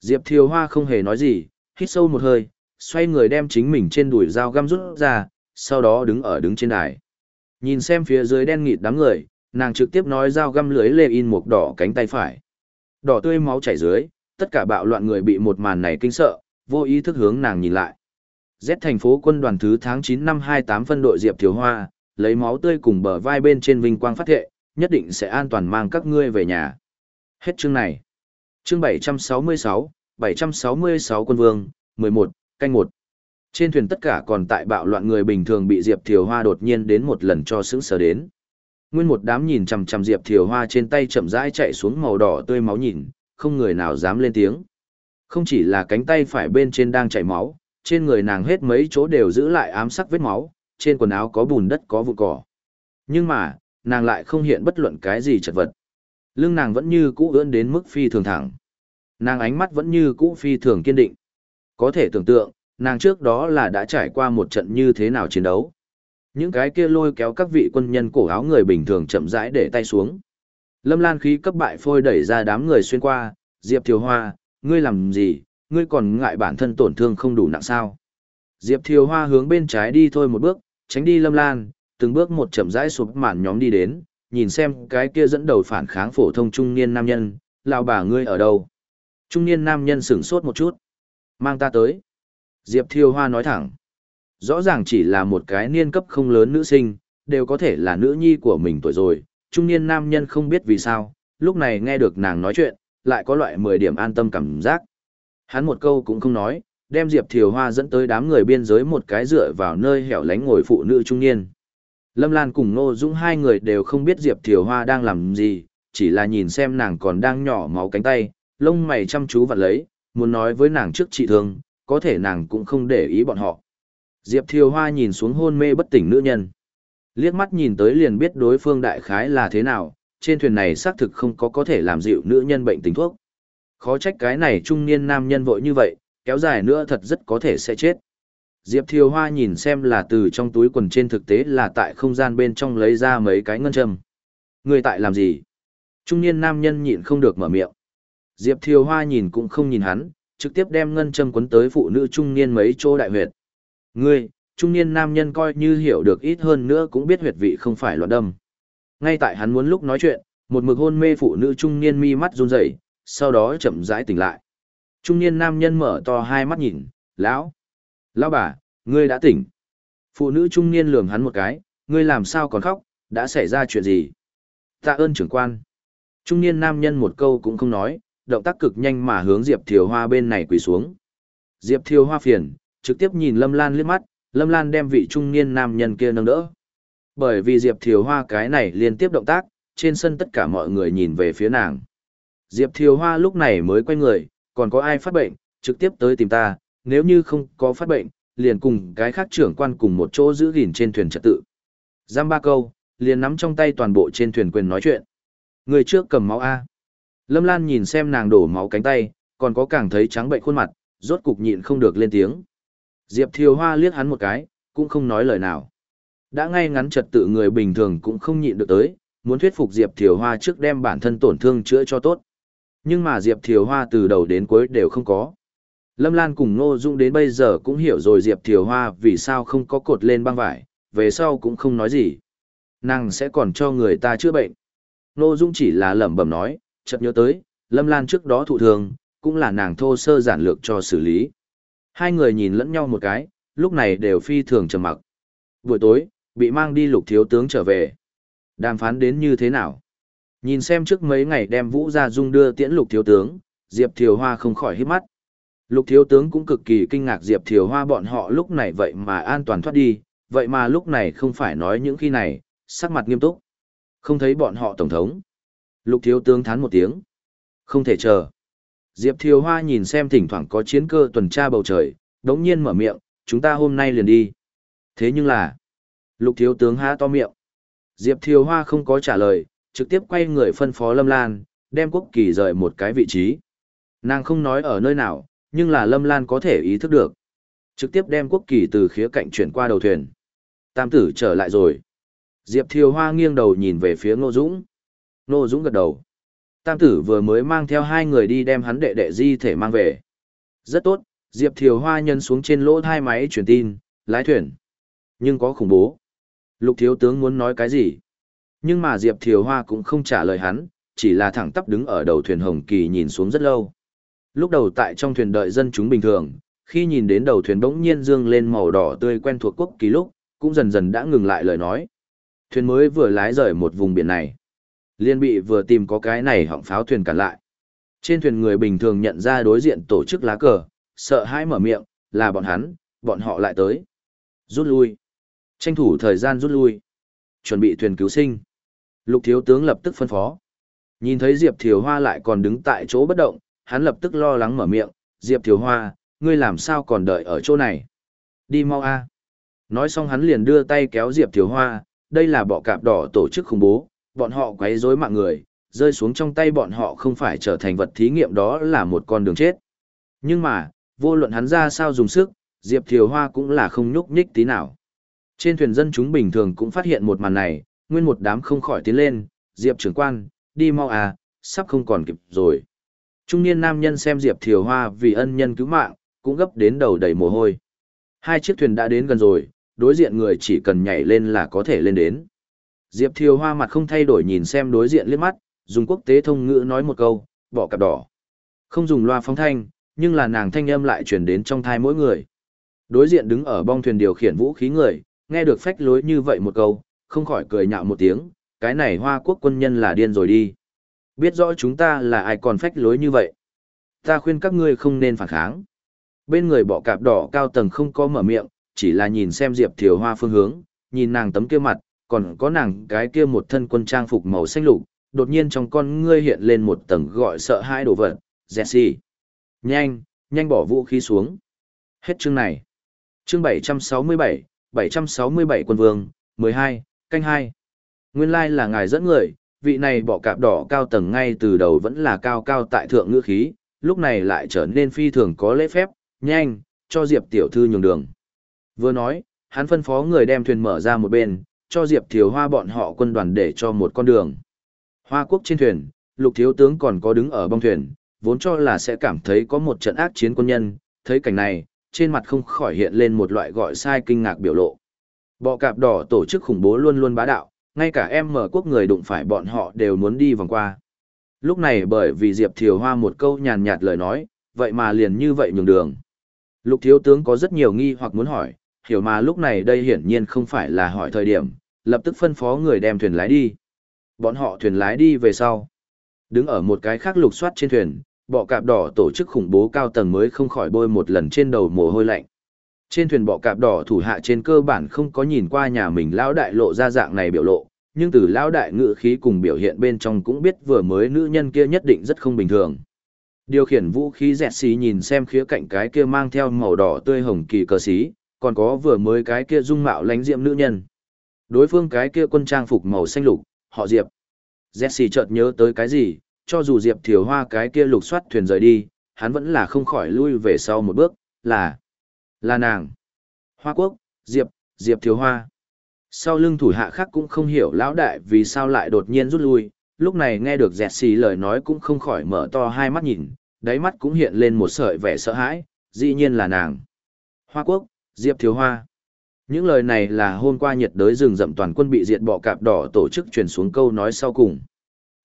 Diệp Thiều Hoa không hề nói gì, hít sâu một hơi, xoay người đem chính mình trên đùi dao găm rút ra, sau đó đứng ở đứng trên đài. Nhìn xem phía dưới đen nghịt đám người, nàng trực tiếp nói dao găm lưới lê in một đỏ cánh tay phải. Đỏ tươi máu chảy dưới, tất cả bạo loạn người bị một màn này kinh sợ, vô ý thức hướng nàng nhìn lại. Z thành phố quân đoàn thứ tháng 9 năm 28 phân đội Diệp Thiếu Hoa, lấy máu tươi cùng bờ vai bên trên vinh quang phát thệ, nhất định sẽ an toàn mang các ngươi về nhà. Hết chương này. Chương 766, 766 quân vương, 11, canh 1. Trên thuyền tất cả còn tại bạo loạn người bình thường bị Diệp Thiều Hoa đột nhiên đến một lần cho sững sờ đến. Nguyên một đám nhìn chằm chằm Diệp Thiều Hoa trên tay chậm rãi chạy xuống màu đỏ tươi máu nhìn, không người nào dám lên tiếng. Không chỉ là cánh tay phải bên trên đang chảy máu, trên người nàng hết mấy chỗ đều giữ lại ám sắc vết máu, trên quần áo có bùn đất có vụ cỏ. Nhưng mà, nàng lại không hiện bất luận cái gì chật vật. Lưng nàng vẫn như cũ ưỡn đến mức phi thường thẳng. Nàng ánh mắt vẫn như cũ phi thường kiên định. Có thể tưởng tượng, nàng trước đó là đã trải qua một trận như thế nào chiến đấu. Những cái kia lôi kéo các vị quân nhân cổ áo người bình thường chậm rãi để tay xuống. Lâm Lan khí cấp bại phôi đẩy ra đám người xuyên qua, Diệp Thiều Hoa, ngươi làm gì, ngươi còn ngại bản thân tổn thương không đủ nặng sao. Diệp Thiều Hoa hướng bên trái đi thôi một bước, tránh đi Lâm Lan, từng bước một chậm rãi sụp màn nhóm đi đến, nhìn xem cái kia dẫn đầu phản kháng phổ thông trung niên nam nhân, lão bà ngươi ở đâu. Trung niên nam nhân sửng sốt một chút. Mang ta tới. Diệp Thiều Hoa nói thẳng. Rõ ràng chỉ là một cái niên cấp không lớn nữ sinh, đều có thể là nữ nhi của mình tuổi rồi. Trung niên nam nhân không biết vì sao, lúc này nghe được nàng nói chuyện, lại có loại 10 điểm an tâm cảm giác. Hắn một câu cũng không nói, đem Diệp Thiều Hoa dẫn tới đám người biên giới một cái dựa vào nơi hẻo lánh ngồi phụ nữ trung niên. Lâm Lan cùng Ngô Dũng hai người đều không biết Diệp Thiều Hoa đang làm gì, chỉ là nhìn xem nàng còn đang nhỏ máu cánh tay, lông mày chăm chú vặt lấy, muốn nói với nàng trước trị thương, có thể nàng cũng không để ý bọn họ. Diệp Thiều Hoa nhìn xuống hôn mê bất tỉnh nữ nhân. Liếc mắt nhìn tới liền biết đối phương đại khái là thế nào, trên thuyền này xác thực không có có thể làm dịu nữ nhân bệnh tình thuốc. Khó trách cái này trung niên nam nhân vội như vậy, kéo dài nữa thật rất có thể sẽ chết. Diệp Thiều Hoa nhìn xem là từ trong túi quần trên thực tế là tại không gian bên trong lấy ra mấy cái ngân châm. Người tại làm gì? Trung niên nam nhân nhịn không được mở miệng. Diệp Thiều Hoa nhìn cũng không nhìn hắn, trực tiếp đem ngân châm quấn tới phụ nữ trung niên mấy chỗ đại huyệt. Ngươi, trung niên nam nhân coi như hiểu được ít hơn nữa cũng biết huyệt vị không phải loạn đâm. Ngay tại hắn muốn lúc nói chuyện, một mực hôn mê phụ nữ trung niên mi mắt run rẩy, sau đó chậm rãi tỉnh lại. Trung niên nam nhân mở to hai mắt nhìn, lão, lão bà, ngươi đã tỉnh. Phụ nữ trung niên lườm hắn một cái, ngươi làm sao còn khóc, đã xảy ra chuyện gì? Tạ ơn trưởng quan. Trung niên nam nhân một câu cũng không nói, động tác cực nhanh mà hướng Diệp Thiều Hoa bên này quỳ xuống. Diệp Thiều Hoa phiền, trực tiếp nhìn Lâm Lan liếc mắt, Lâm Lan đem vị trung niên nam nhân kia nâng đỡ. Bởi vì Diệp Thiều Hoa cái này liên tiếp động tác, trên sân tất cả mọi người nhìn về phía nàng. Diệp Thiều Hoa lúc này mới quay người, còn có ai phát bệnh, trực tiếp tới tìm ta, nếu như không có phát bệnh, liền cùng cái khác trưởng quan cùng một chỗ giữ gìn trên thuyền trật tự. Giam ba câu, liền nắm trong tay toàn bộ trên thuyền quyền nói chuyện. Người trước cầm máu A. Lâm Lan nhìn xem nàng đổ máu cánh tay, còn có càng thấy trắng bệnh khuôn mặt, rốt cục nhịn không được lên tiếng. Diệp Thiều Hoa liếc hắn một cái, cũng không nói lời nào. Đã ngay ngắn trật tự người bình thường cũng không nhịn được tới, muốn thuyết phục Diệp Thiều Hoa trước đem bản thân tổn thương chữa cho tốt. Nhưng mà Diệp Thiều Hoa từ đầu đến cuối đều không có. Lâm Lan cùng Ngô Dung đến bây giờ cũng hiểu rồi Diệp Thiều Hoa vì sao không có cột lên băng vải, về sau cũng không nói gì. Nàng sẽ còn cho người ta chữa bệnh. Ngô Dung chỉ là lẩm bẩm nói, chợt nhớ tới, Lâm Lan trước đó thụ thường, cũng là nàng thô sơ giản lược cho xử lý. Hai người nhìn lẫn nhau một cái, lúc này đều phi thường trầm mặc. Buổi tối, bị mang đi lục thiếu tướng trở về. Đàm phán đến như thế nào? Nhìn xem trước mấy ngày đem Vũ Gia Dung đưa tiễn lục thiếu tướng, Diệp Thiều Hoa không khỏi hít mắt. Lục thiếu tướng cũng cực kỳ kinh ngạc Diệp Thiều Hoa bọn họ lúc này vậy mà an toàn thoát đi, vậy mà lúc này không phải nói những khi này, sắc mặt nghiêm túc. Không thấy bọn họ tổng thống. Lục thiếu tướng thán một tiếng. Không thể chờ. Diệp Thiều Hoa nhìn xem thỉnh thoảng có chiến cơ tuần tra bầu trời, đống nhiên mở miệng, chúng ta hôm nay liền đi. Thế nhưng là, lục thiếu tướng há to miệng. Diệp Thiều Hoa không có trả lời, trực tiếp quay người phân phó Lâm Lan, đem quốc kỳ rời một cái vị trí. Nàng không nói ở nơi nào, nhưng là Lâm Lan có thể ý thức được. Trực tiếp đem quốc kỳ từ khía cạnh chuyển qua đầu thuyền. Tam tử trở lại rồi. Diệp Thiều Hoa nghiêng đầu nhìn về phía Ngô Dũng. Nô Dũng gật đầu. Tam tử vừa mới mang theo hai người đi đem hắn đệ đệ di thể mang về. Rất tốt, Diệp Thiều Hoa nhân xuống trên lỗ hai máy truyền tin, lái thuyền. Nhưng có khủng bố. Lục thiếu tướng muốn nói cái gì? Nhưng mà Diệp Thiều Hoa cũng không trả lời hắn, chỉ là thẳng tắp đứng ở đầu thuyền Hồng Kỳ nhìn xuống rất lâu. Lúc đầu tại trong thuyền đợi dân chúng bình thường, khi nhìn đến đầu thuyền bỗng nhiên dương lên màu đỏ tươi quen thuộc quốc kỳ lúc, cũng dần dần đã ngừng lại lời nói. Thuyền mới vừa lái rời một vùng biển này. Liên bị vừa tìm có cái này họng pháo thuyền cản lại. Trên thuyền người bình thường nhận ra đối diện tổ chức lá cờ, sợ hãi mở miệng, là bọn hắn, bọn họ lại tới. Rút lui. Tranh thủ thời gian rút lui. Chuẩn bị thuyền cứu sinh. Lục thiếu tướng lập tức phân phó. Nhìn thấy Diệp Thiều Hoa lại còn đứng tại chỗ bất động, hắn lập tức lo lắng mở miệng, Diệp Thiều Hoa, ngươi làm sao còn đợi ở chỗ này? Đi mau a. Nói xong hắn liền đưa tay kéo Diệp Thiều Hoa, đây là bọ cạp đỏ tổ chức khủng bố, bọn họ quấy rối mạng người, rơi xuống trong tay bọn họ không phải trở thành vật thí nghiệm đó là một con đường chết. Nhưng mà, vô luận hắn ra sao dùng sức, Diệp Thiều Hoa cũng là không nhúc nhích tí nào. Trên thuyền dân chúng bình thường cũng phát hiện một màn này, nguyên một đám không khỏi tiến lên, Diệp trưởng quan, đi mau à, sắp không còn kịp rồi. Trung niên nam nhân xem Diệp Thiều Hoa vì ân nhân cứu mạng, cũng gấp đến đầu đầy mồ hôi. Hai chiếc thuyền đã đến gần rồi, đối diện người chỉ cần nhảy lên là có thể lên đến. Diệp Thiều Hoa mặt không thay đổi nhìn xem đối diện liếc mắt, dùng quốc tế thông ngữ nói một câu, bỏ cặp đỏ. Không dùng loa phóng thanh, nhưng là nàng thanh âm lại truyền đến trong thai mỗi người. Đối diện đứng ở bong thuyền điều khiển vũ khí người, nghe được phách lối như vậy một câu, không khỏi cười nhạo một tiếng, cái này hoa quốc quân nhân là điên rồi đi. Biết rõ chúng ta là ai còn phách lối như vậy. Ta khuyên các ngươi không nên phản kháng. Bên người bỏ cạp đỏ cao tầng không có mở miệng, chỉ là nhìn xem Diệp Thiều Hoa phương hướng, nhìn nàng tấm kia mặt, còn có nàng cái kia một thân quân trang phục màu xanh lục, đột nhiên trong con ngươi hiện lên một tầng gọi sợ hãi đồ vật, Jesse. Nhanh, nhanh bỏ vũ khí xuống. Hết chương này. Chương 767, 767 quân vương, 12, canh 2. Nguyên lai là ngài dẫn người, vị này bỏ cạp đỏ cao tầng ngay từ đầu vẫn là cao cao tại thượng ngữ khí, lúc này lại trở nên phi thường có lễ phép, nhanh, cho Diệp tiểu thư nhường đường. Vừa nói, hắn phân phó người đem thuyền mở ra một bên, cho Diệp Thiều Hoa bọn họ quân đoàn để cho một con đường. Hoa quốc trên thuyền, lục thiếu tướng còn có đứng ở bong thuyền, vốn cho là sẽ cảm thấy có một trận ác chiến quân nhân, thấy cảnh này, trên mặt không khỏi hiện lên một loại gọi sai kinh ngạc biểu lộ. Bọ cạp đỏ tổ chức khủng bố luôn luôn bá đạo, ngay cả em mở quốc người đụng phải bọn họ đều muốn đi vòng qua. Lúc này bởi vì Diệp Thiều Hoa một câu nhàn nhạt lời nói, vậy mà liền như vậy nhường đường. Lục thiếu tướng có rất nhiều nghi hoặc muốn hỏi, hiểu mà lúc này đây hiển nhiên không phải là hỏi thời điểm, lập tức phân phó người đem thuyền lái đi. Bọn họ thuyền lái đi về sau. Đứng ở một cái khác lục soát trên thuyền, bọ cạp đỏ tổ chức khủng bố cao tầng mới không khỏi bôi một lần trên đầu mồ hôi lạnh. Trên thuyền bọ cạp đỏ thủ hạ trên cơ bản không có nhìn qua nhà mình lão đại lộ ra dạng này biểu lộ, nhưng từ lão đại ngự khí cùng biểu hiện bên trong cũng biết vừa mới nữ nhân kia nhất định rất không bình thường. Điều khiển vũ khí dẹt xí nhìn xem khía cạnh cái kia mang theo màu đỏ tươi hồng kỳ cờ xí, còn có vừa mới cái kia dung mạo lánh diệm nữ nhân. Đối phương cái kia quân trang phục màu xanh lục, họ Diệp. Jesse chợt nhớ tới cái gì, cho dù Diệp Thiều Hoa cái kia lục soát thuyền rời đi, hắn vẫn là không khỏi lui về sau một bước, là, là nàng. Hoa Quốc, Diệp, Diệp Thiều Hoa. Sau lưng thủ hạ khác cũng không hiểu lão đại vì sao lại đột nhiên rút lui, lúc này nghe được dẹt xì lời nói cũng không khỏi mở to hai mắt nhìn, đáy mắt cũng hiện lên một sợi vẻ sợ hãi, dĩ nhiên là nàng. Hoa Quốc, Diệp Thiếu Hoa. Những lời này là hôm qua nhiệt đới rừng rậm toàn quân bị diệt bọ cạp đỏ tổ chức truyền xuống câu nói sau cùng.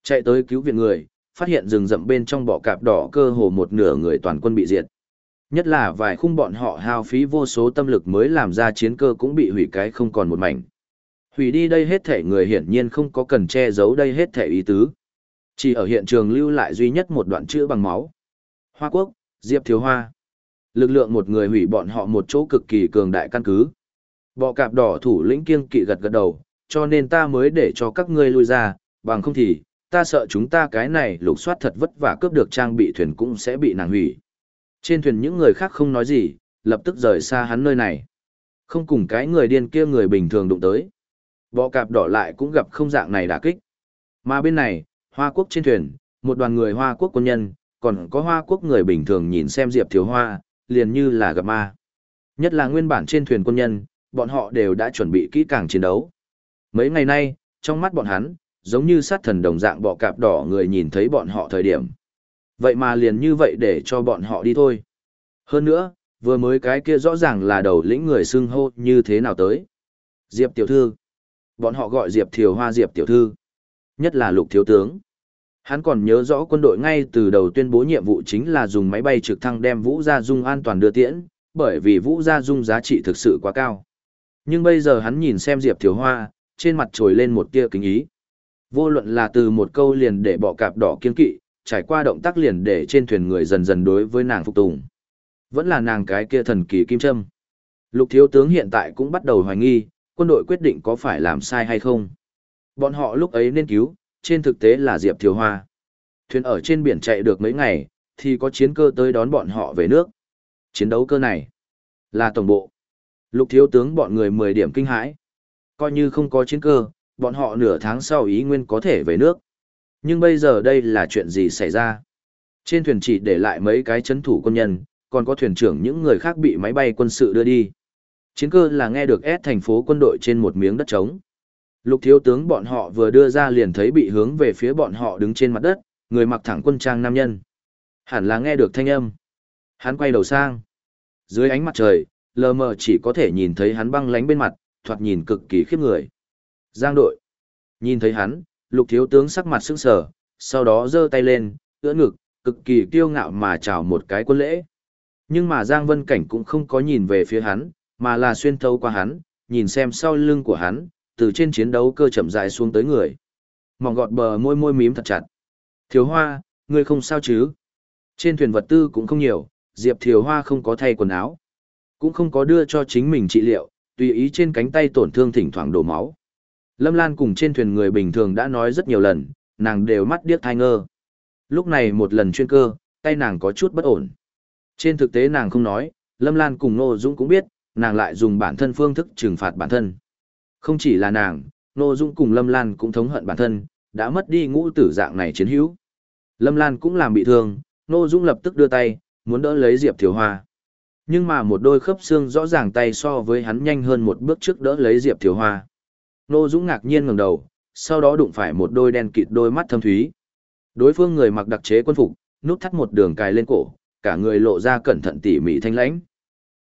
Chạy tới cứu viện người, phát hiện rừng rậm bên trong bọ cạp đỏ cơ hồ một nửa người toàn quân bị diệt. Nhất là vài khung bọn họ hao phí vô số tâm lực mới làm ra chiến cơ cũng bị hủy cái không còn một mảnh. Hủy đi đây hết thể người hiển nhiên không có cần che giấu đây hết thể ý tứ. Chỉ ở hiện trường lưu lại duy nhất một đoạn chữ bằng máu. Hoa Quốc, Diệp Thiếu Hoa. Lực lượng một người hủy bọn họ một chỗ cực kỳ cường đại căn cứ. Bọ cạp đỏ thủ lĩnh kiêng kỵ gật gật đầu, cho nên ta mới để cho các ngươi lui ra, bằng không thì, ta sợ chúng ta cái này lục soát thật vất vả cướp được trang bị thuyền cũng sẽ bị nàng hủy. Trên thuyền những người khác không nói gì, lập tức rời xa hắn nơi này. Không cùng cái người điên kia người bình thường đụng tới. Bọ cạp đỏ lại cũng gặp không dạng này đả kích. Mà bên này, Hoa Quốc trên thuyền, một đoàn người Hoa Quốc quân nhân, còn có Hoa Quốc người bình thường nhìn xem Diệp Thiếu Hoa, liền như là gặp ma. Nhất là nguyên bản trên thuyền quân nhân, bọn họ đều đã chuẩn bị kỹ càng chiến đấu. Mấy ngày nay, trong mắt bọn hắn, giống như sát thần đồng dạng bọ cạp đỏ người nhìn thấy bọn họ thời điểm. Vậy mà liền như vậy để cho bọn họ đi thôi. Hơn nữa, vừa mới cái kia rõ ràng là đầu lĩnh người xưng hô như thế nào tới. Diệp tiểu thư. Bọn họ gọi Diệp Thiều Hoa Diệp tiểu thư. Nhất là lục thiếu tướng. Hắn còn nhớ rõ quân đội ngay từ đầu tuyên bố nhiệm vụ chính là dùng máy bay trực thăng đem Vũ Gia Dung an toàn đưa tiễn, bởi vì Vũ Gia Dung giá trị thực sự quá cao. Nhưng bây giờ hắn nhìn xem Diệp Thiếu Hoa, trên mặt trồi lên một tia kính ý. Vô luận là từ một câu liền để bỏ cạp đỏ kiên kỵ, trải qua động tác liền để trên thuyền người dần dần đối với nàng phục tùng. Vẫn là nàng cái kia thần kỳ kim châm. Lục thiếu tướng hiện tại cũng bắt đầu hoài nghi, quân đội quyết định có phải làm sai hay không. Bọn họ lúc ấy nên cứu, trên thực tế là Diệp Thiếu Hoa. Thuyền ở trên biển chạy được mấy ngày, thì có chiến cơ tới đón bọn họ về nước. Chiến đấu cơ này là tổng bộ. Lục thiếu tướng bọn người 10 điểm kinh hãi. Coi như không có chiến cơ, bọn họ nửa tháng sau ý nguyên có thể về nước. Nhưng bây giờ đây là chuyện gì xảy ra? Trên thuyền chỉ để lại mấy cái chấn thủ quân nhân, còn có thuyền trưởng những người khác bị máy bay quân sự đưa đi. Chiến cơ là nghe được ép thành phố quân đội trên một miếng đất trống. Lục thiếu tướng bọn họ vừa đưa ra liền thấy bị hướng về phía bọn họ đứng trên mặt đất, người mặc thẳng quân trang nam nhân. Hẳn là nghe được thanh âm. Hắn quay đầu sang. Dưới ánh mặt trời, lờ mờ chỉ có thể nhìn thấy hắn băng lánh bên mặt, thoạt nhìn cực kỳ khiếp người. Giang đội. Nhìn thấy hắn, lục thiếu tướng sắc mặt sững sờ, sau đó giơ tay lên, ưỡn ngực, cực kỳ kiêu ngạo mà chào một cái quân lễ. Nhưng mà Giang Vân Cảnh cũng không có nhìn về phía hắn, mà là xuyên thấu qua hắn, nhìn xem sau lưng của hắn, từ trên chiến đấu cơ chậm dài xuống tới người. Mỏng gọt bờ môi môi mím thật chặt. Thiếu Hoa, ngươi không sao chứ? Trên thuyền vật tư cũng không nhiều, Diệp Thiều Hoa không có thay quần áo. Cũng không có đưa cho chính mình trị liệu, tùy ý trên cánh tay tổn thương thỉnh thoảng đổ máu. Lâm Lan cùng trên thuyền người bình thường đã nói rất nhiều lần, nàng đều mắt điếc thai ngơ. Lúc này một lần chuyên cơ, tay nàng có chút bất ổn. Trên thực tế nàng không nói, Lâm Lan cùng Nô Dũng cũng biết, nàng lại dùng bản thân phương thức trừng phạt bản thân. Không chỉ là nàng, Nô Dũng cùng Lâm Lan cũng thống hận bản thân, đã mất đi ngũ tử dạng này chiến hữu. Lâm Lan cũng làm bị thương, Nô Dũng lập tức đưa tay, muốn đỡ lấy Diệp Thiều Hoa. Nhưng mà một đôi khớp xương rõ ràng tay so với hắn nhanh hơn một bước trước đỡ lấy Diệp Thiều Hoa. Nô Dũng ngạc nhiên ngẩng đầu, sau đó đụng phải một đôi đen kịt đôi mắt thâm thúy. Đối phương người mặc đặc chế quân phục, nút thắt một đường cài lên cổ, cả người lộ ra cẩn thận tỉ mỉ thanh lãnh.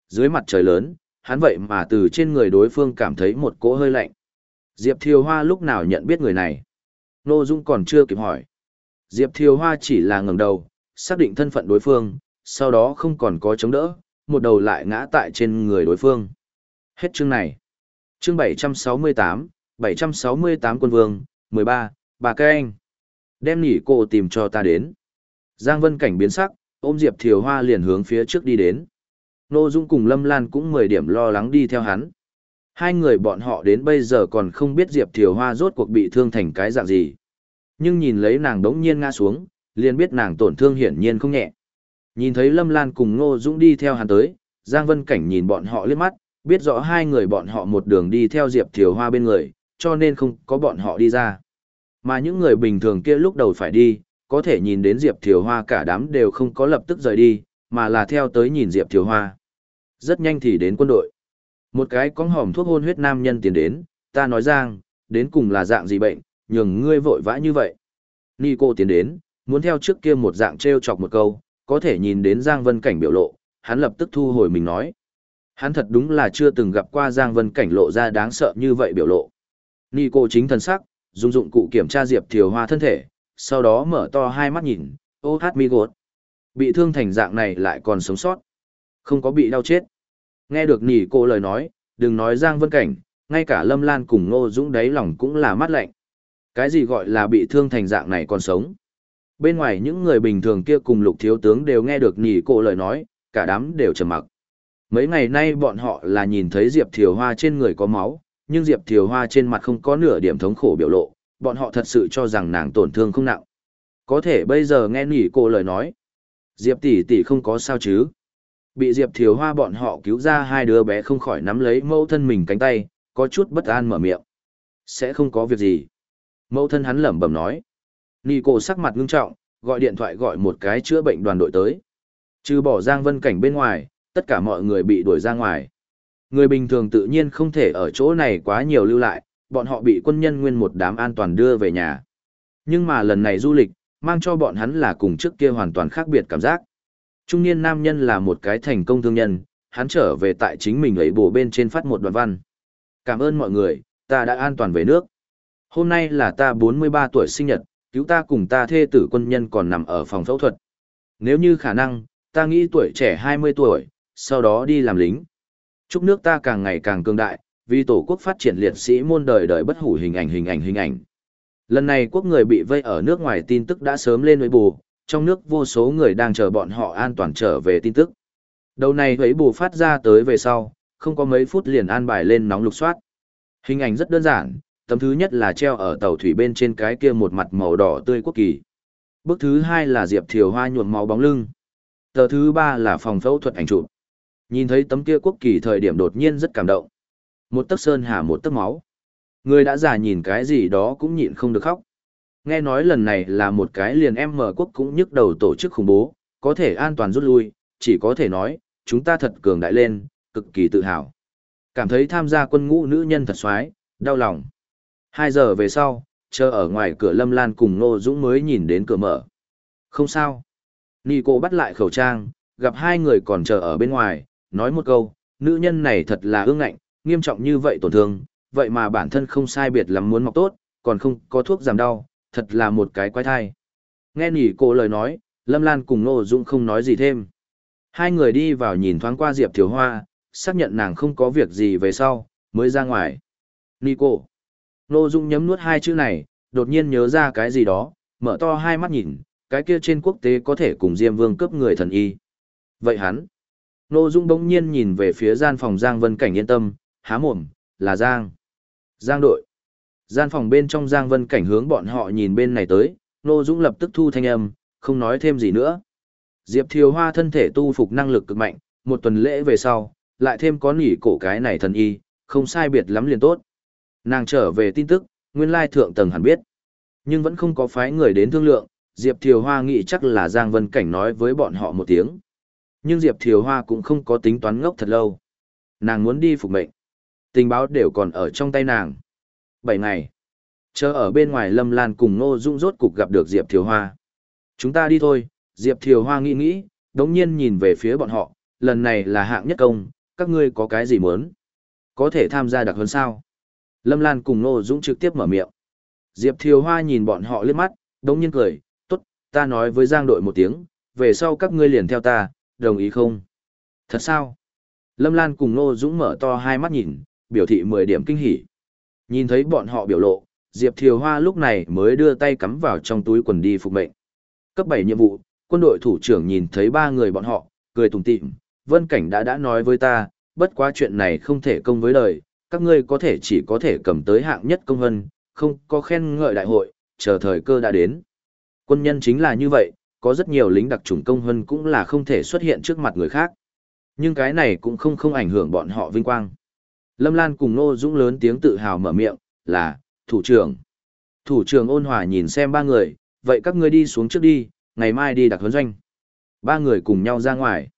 Dưới mặt trời lớn, hắn vậy mà từ trên người đối phương cảm thấy một cỗ hơi lạnh. Diệp Thiều Hoa lúc nào nhận biết người này? Nô Dung còn chưa kịp hỏi. Diệp Thiều Hoa chỉ là ngẩng đầu, xác định thân phận đối phương, sau đó không còn có chống đỡ, một đầu lại ngã tại trên người đối phương. Hết chương này. Chương 768, 768 quân vương, 13, bà cây anh. Đem nỉ cô tìm cho ta đến. Giang Vân cảnh biến sắc, ôm Diệp Thiều Hoa liền hướng phía trước đi đến. Nô Dung cùng Lâm Lan cũng 10 điểm lo lắng đi theo hắn. Hai người bọn họ đến bây giờ còn không biết Diệp Thiều Hoa rốt cuộc bị thương thành cái dạng gì. Nhưng nhìn lấy nàng đống nhiên ngã xuống, liền biết nàng tổn thương hiển nhiên không nhẹ. Nhìn thấy Lâm Lan cùng Ngô Dũng đi theo hắn tới, Giang Vân Cảnh nhìn bọn họ liếc mắt, biết rõ hai người bọn họ một đường đi theo Diệp Thiều Hoa bên người, cho nên không có bọn họ đi ra. Mà những người bình thường kia lúc đầu phải đi, có thể nhìn đến Diệp Thiều Hoa cả đám đều không có lập tức rời đi, mà là theo tới nhìn Diệp Thiều Hoa. Rất nhanh thì đến quân đội. Một cái con hòm thuốc hôn huyết nam nhân tiến đến, ta nói Giang, đến cùng là dạng gì bệnh, nhường ngươi vội vã như vậy. Ni cô tiến đến, muốn theo trước kia một dạng treo chọc một câu, có thể nhìn đến Giang Vân Cảnh biểu lộ, hắn lập tức thu hồi mình nói. Hắn thật đúng là chưa từng gặp qua Giang Vân Cảnh lộ ra đáng sợ như vậy biểu lộ. Ni cô chính thần sắc, dùng dụng cụ kiểm tra Diệp Thiều Hoa thân thể, sau đó mở to hai mắt nhìn, ô hát mi gột. Bị thương thành dạng này lại còn sống sót. Không có bị đau chết. Nghe được nỉ cô lời nói, đừng nói Giang Vân Cảnh, ngay cả Lâm Lan cùng Ngô Dũng đáy lòng cũng là mắt lạnh. Cái gì gọi là bị thương thành dạng này còn sống? Bên ngoài những người bình thường kia cùng lục thiếu tướng đều nghe được nỉ cô lời nói, cả đám đều trầm mặc. Mấy ngày nay bọn họ là nhìn thấy Diệp Thiều Hoa trên người có máu, nhưng Diệp Thiều Hoa trên mặt không có nửa điểm thống khổ biểu lộ, bọn họ thật sự cho rằng nàng tổn thương không nặng. Có thể bây giờ nghe nỉ cô lời nói. Diệp tỷ tỷ không có sao chứ. Bị Diệp Thiều Hoa bọn họ cứu ra hai đứa bé không khỏi nắm lấy mẫu thân mình cánh tay, có chút bất an mở miệng. Sẽ không có việc gì. Mẫu thân hắn lẩm bẩm nói. Nì cổ sắc mặt ngưng trọng, gọi điện thoại gọi một cái chữa bệnh đoàn đội tới. Trừ bỏ Giang Vân Cảnh bên ngoài, tất cả mọi người bị đuổi ra ngoài. Người bình thường tự nhiên không thể ở chỗ này quá nhiều lưu lại, bọn họ bị quân nhân nguyên một đám an toàn đưa về nhà. Nhưng mà lần này du lịch, mang cho bọn hắn là cùng trước kia hoàn toàn khác biệt cảm giác. Trung niên nam nhân là một cái thành công thương nhân, hắn trở về tại chính mình lấy bổ bên trên phát một đoạn văn. Cảm ơn mọi người, ta đã an toàn về nước. Hôm nay là ta 43 tuổi sinh nhật, cứu ta cùng ta thê tử quân nhân còn nằm ở phòng phẫu thuật. Nếu như khả năng, ta nghĩ tuổi trẻ 20 tuổi, sau đó đi làm lính. Chúc nước ta càng ngày càng cường đại, vì tổ quốc phát triển liệt sĩ muôn đời đời bất hủ hình ảnh hình ảnh hình ảnh. Lần này quốc người bị vây ở nước ngoài tin tức đã sớm lên với bù, trong nước vô số người đang chờ bọn họ an toàn trở về tin tức. Đầu này thấy bù phát ra tới về sau, không có mấy phút liền an bài lên nóng lục soát. Hình ảnh rất đơn giản, tấm thứ nhất là treo ở tàu thủy bên trên cái kia một mặt màu đỏ tươi quốc kỳ. Bức thứ hai là Diệp Thiều Hoa nhuộm máu bóng lưng. Tờ thứ ba là phòng phẫu thuật ảnh chụp. Nhìn thấy tấm kia quốc kỳ thời điểm đột nhiên rất cảm động. Một tấc sơn hà một tấc máu. Người đã già nhìn cái gì đó cũng nhịn không được khóc. Nghe nói lần này là một cái liền em mở quốc cũng nhức đầu tổ chức khủng bố, có thể an toàn rút lui, chỉ có thể nói, chúng ta thật cường đại lên, cực kỳ tự hào. Cảm thấy tham gia quân ngũ nữ nhân thật xoái, đau lòng. Hai giờ về sau, chờ ở ngoài cửa Lâm Lan cùng Nô Dũng mới nhìn đến cửa mở. Không sao. Nì cô bắt lại khẩu trang, gặp hai người còn chờ ở bên ngoài, nói một câu, nữ nhân này thật là ương ngạnh, nghiêm trọng như vậy tổn thương, vậy mà bản thân không sai biệt lắm muốn mọc tốt, còn không có thuốc giảm đau, thật là một cái quái thai. Nghe nỉ cô lời nói, Lâm Lan cùng Nô Dũng không nói gì thêm. Hai người đi vào nhìn thoáng qua Diệp Thiếu Hoa, xác nhận nàng không có việc gì về sau, mới ra ngoài. Nỉ cô. Nô Dung nhấm nuốt hai chữ này, đột nhiên nhớ ra cái gì đó, mở to hai mắt nhìn, cái kia trên quốc tế có thể cùng Diêm Vương cướp người thần y. Vậy hắn, Nô Dung bỗng nhiên nhìn về phía gian phòng Giang Vân Cảnh yên tâm, há mồm, là Giang. Giang đội. Gian phòng bên trong Giang Vân Cảnh hướng bọn họ nhìn bên này tới, Nô Dung lập tức thu thanh âm, không nói thêm gì nữa. Diệp Thiều Hoa thân thể tu phục năng lực cực mạnh, một tuần lễ về sau, lại thêm có nỉ cổ cái này thần y, không sai biệt lắm liền tốt. Nàng trở về tin tức, nguyên lai thượng tầng hẳn biết. Nhưng vẫn không có phái người đến thương lượng, Diệp Thiều Hoa nghĩ chắc là Giang Vân Cảnh nói với bọn họ một tiếng. Nhưng Diệp Thiều Hoa cũng không có tính toán ngốc thật lâu. Nàng muốn đi phục mệnh. Tình báo đều còn ở trong tay nàng. Bảy ngày. Chờ ở bên ngoài Lâm Lan cùng Ngô Dung rốt cục gặp được Diệp Thiều Hoa. Chúng ta đi thôi, Diệp Thiều Hoa nghĩ nghĩ, đống nhiên nhìn về phía bọn họ, lần này là hạng nhất công, các ngươi có cái gì muốn? Có thể tham gia đặc hơn sao? Lâm Lan cùng Ngô Dũng trực tiếp mở miệng. Diệp Thiều Hoa nhìn bọn họ liếc mắt, đống nhiên cười, tốt, ta nói với Giang đội một tiếng, về sau các ngươi liền theo ta, đồng ý không? Thật sao? Lâm Lan cùng Ngô Dũng mở to hai mắt nhìn, biểu thị 10 điểm kinh hỉ. Nhìn thấy bọn họ biểu lộ, Diệp Thiều Hoa lúc này mới đưa tay cắm vào trong túi quần đi phục mệnh. Cấp 7 nhiệm vụ, quân đội thủ trưởng nhìn thấy ba người bọn họ, cười tủm tỉm, Vân Cảnh đã đã nói với ta, bất quá chuyện này không thể công với lời, các ngươi có thể chỉ có thể cầm tới hạng nhất công hân, không có khen ngợi đại hội, chờ thời cơ đã đến. Quân nhân chính là như vậy, có rất nhiều lính đặc trùng công hân cũng là không thể xuất hiện trước mặt người khác. Nhưng cái này cũng không không ảnh hưởng bọn họ vinh quang. Lâm Lan cùng Nô Dũng lớn tiếng tự hào mở miệng, là, thủ trưởng. Thủ trưởng ôn hòa nhìn xem ba người, vậy các ngươi đi xuống trước đi, ngày mai đi đặc huấn doanh. Ba người cùng nhau ra ngoài.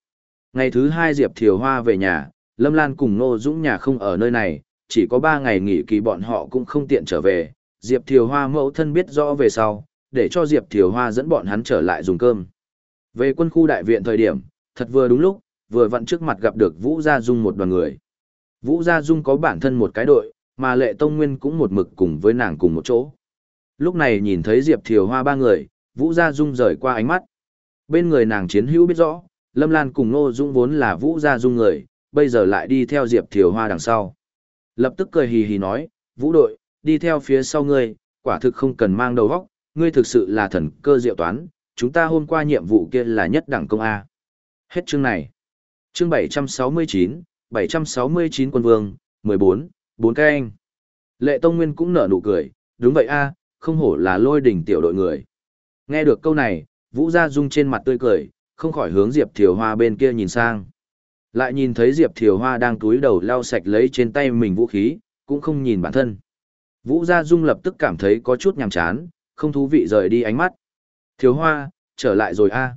Ngày thứ hai Diệp Thiều Hoa về nhà, Lâm Lan cùng Nô Dũng nhà không ở nơi này, chỉ có ba ngày nghỉ kỳ bọn họ cũng không tiện trở về. Diệp Thiều Hoa mẫu thân biết rõ về sau, để cho Diệp Thiều Hoa dẫn bọn hắn trở lại dùng cơm. Về quân khu đại viện thời điểm, thật vừa đúng lúc, vừa vặn trước mặt gặp được Vũ Gia Dung một đoàn người. Vũ Gia Dung có bản thân một cái đội, mà Lệ Tông Nguyên cũng một mực cùng với nàng cùng một chỗ. Lúc này nhìn thấy Diệp Thiều Hoa ba người, Vũ Gia Dung rời qua ánh mắt. Bên người nàng chiến hữu biết rõ, Lâm Lan cùng Nô Dung vốn là Vũ Gia Dung người, bây giờ lại đi theo Diệp Thiều Hoa đằng sau. Lập tức cười hì hì nói, Vũ đội, đi theo phía sau ngươi, quả thực không cần mang đầu vóc, ngươi thực sự là thần cơ diệu toán, chúng ta hôm qua nhiệm vụ kia là nhất đẳng công A. Hết chương này. Chương 769, 769 quân vương, 14, 4 cái anh. Lệ Tông Nguyên cũng nở nụ cười, đúng vậy A, không hổ là lôi đỉnh tiểu đội người. Nghe được câu này, Vũ Gia Dung trên mặt tươi cười, không khỏi hướng Diệp Thiều Hoa bên kia nhìn sang. Lại nhìn thấy Diệp Thiều Hoa đang túi đầu lau sạch lấy trên tay mình vũ khí, cũng không nhìn bản thân. Vũ Gia Dung lập tức cảm thấy có chút nhàm chán, không thú vị rời đi ánh mắt. Thiều Hoa, trở lại rồi a.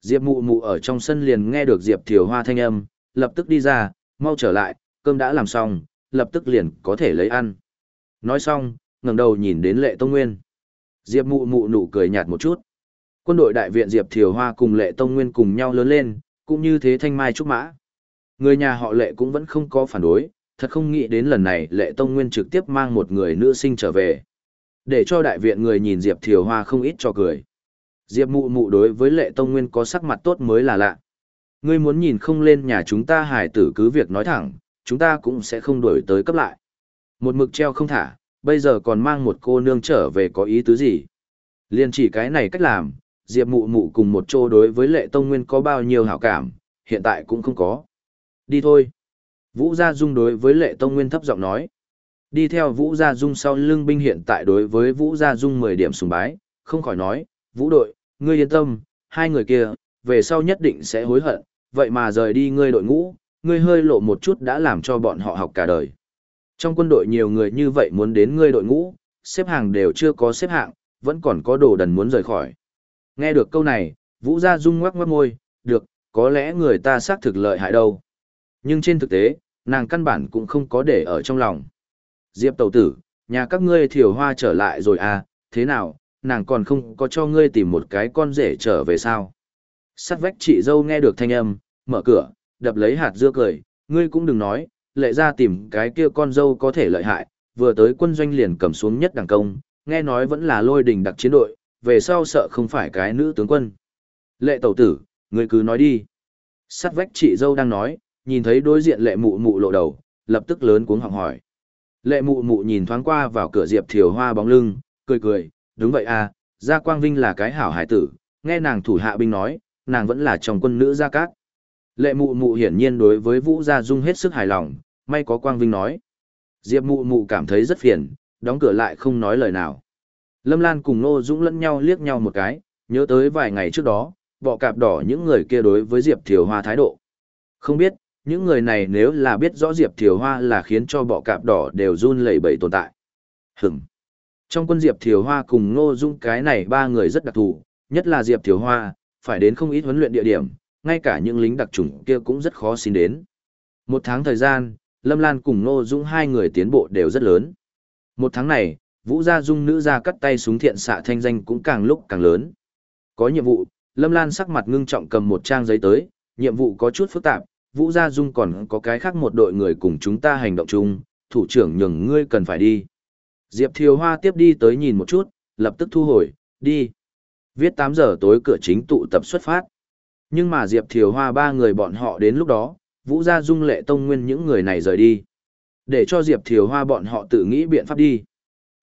Diệp mụ mụ ở trong sân liền nghe được Diệp Thiều Hoa thanh âm, lập tức đi ra, mau trở lại, cơm đã làm xong, lập tức liền có thể lấy ăn. Nói xong, ngẩng đầu nhìn đến Lệ Tông Nguyên. Diệp mụ mụ nụ cười nhạt một chút. Quân đội đại viện Diệp Thiều Hoa cùng Lệ Tông Nguyên cùng nhau lớn lên, cũng như thế thanh mai trúc mã. Người nhà họ Lệ cũng vẫn không có phản đối, thật không nghĩ đến lần này Lệ Tông Nguyên trực tiếp mang một người nữ sinh trở về. Để cho đại viện người nhìn Diệp Thiều Hoa không ít cho cười. Diệp mụ mụ đối với Lệ Tông Nguyên có sắc mặt tốt mới là lạ. Ngươi muốn nhìn không lên nhà chúng ta hải tử cứ việc nói thẳng, chúng ta cũng sẽ không đổi tới cấp lại. Một mực treo không thả, bây giờ còn mang một cô nương trở về có ý tứ gì. Liên chỉ cái này cách làm, Diệp mụ mụ cùng một chỗ đối với lệ tông nguyên có bao nhiêu hảo cảm, hiện tại cũng không có. Đi thôi. Vũ Gia Dung đối với lệ tông nguyên thấp giọng nói. Đi theo Vũ Gia Dung sau lưng binh hiện tại đối với Vũ Gia Dung 10 điểm sùng bái, không khỏi nói, Vũ đội, ngươi yên tâm, hai người kia, về sau nhất định sẽ hối hận, vậy mà rời đi ngươi đội ngũ, ngươi hơi lộ một chút đã làm cho bọn họ học cả đời. Trong quân đội nhiều người như vậy muốn đến ngươi đội ngũ, xếp hàng đều chưa có xếp hạng, vẫn còn có đồ đần muốn rời khỏi. Nghe được câu này, Vũ Gia Dung ngoắc ngoắc môi, được, có lẽ người ta xác thực lợi hại đâu. Nhưng trên thực tế, nàng căn bản cũng không có để ở trong lòng. Diệp tẩu tử, nhà các ngươi thiểu hoa trở lại rồi à, thế nào, nàng còn không có cho ngươi tìm một cái con rể trở về sao. Sắt vách chị dâu nghe được thanh âm, mở cửa, đập lấy hạt dưa cười, ngươi cũng đừng nói, lệ ra tìm cái kia con dâu có thể lợi hại, vừa tới quân doanh liền cầm xuống nhất đẳng công, nghe nói vẫn là lôi đình đặc chiến đội, về sau sợ không phải cái nữ tướng quân. Lệ tẩu tử, ngươi cứ nói đi. Sắt vách chị dâu đang nói, nhìn thấy đối diện lệ mụ mụ lộ đầu, lập tức lớn cuống họng hỏi. Lệ mụ mụ nhìn thoáng qua vào cửa Diệp Thiều Hoa bóng lưng, cười cười, đúng vậy à, Gia Quang Vinh là cái hảo hải tử, nghe nàng thủ hạ binh nói, nàng vẫn là trong quân nữ Gia Cát. Lệ mụ mụ hiển nhiên đối với Vũ Gia Dung hết sức hài lòng, may có Quang Vinh nói. Diệp mụ mụ cảm thấy rất phiền, đóng cửa lại không nói lời nào. Lâm Lan cùng Nô Dũng lẫn nhau liếc nhau một cái, nhớ tới vài ngày trước đó, bọ cạp đỏ những người kia đối với Diệp Thiều Hoa thái độ. Không biết, những người này nếu là biết rõ Diệp Thiều Hoa là khiến cho bọ cạp đỏ đều run lẩy bẩy tồn tại. Hửm. Trong quân Diệp Thiều Hoa cùng Ngô Dung cái này ba người rất đặc thù, nhất là Diệp Thiều Hoa, phải đến không ít huấn luyện địa điểm, ngay cả những lính đặc chủng kia cũng rất khó xin đến. Một tháng thời gian, Lâm Lan cùng Ngô Dung hai người tiến bộ đều rất lớn. Một tháng này, Vũ Gia Dung nữ ra cắt tay súng thiện xạ thanh danh cũng càng lúc càng lớn. Có nhiệm vụ, Lâm Lan sắc mặt ngưng trọng cầm một trang giấy tới, nhiệm vụ có chút phức tạp, Vũ Gia Dung còn có cái khác một đội người cùng chúng ta hành động chung, thủ trưởng nhường ngươi cần phải đi. Diệp Thiều Hoa tiếp đi tới nhìn một chút, lập tức thu hồi, đi. Viết 8 giờ tối cửa chính tụ tập xuất phát. Nhưng mà Diệp Thiều Hoa ba người bọn họ đến lúc đó, Vũ Gia Dung lệ tông nguyên những người này rời đi. Để cho Diệp Thiều Hoa bọn họ tự nghĩ biện pháp đi.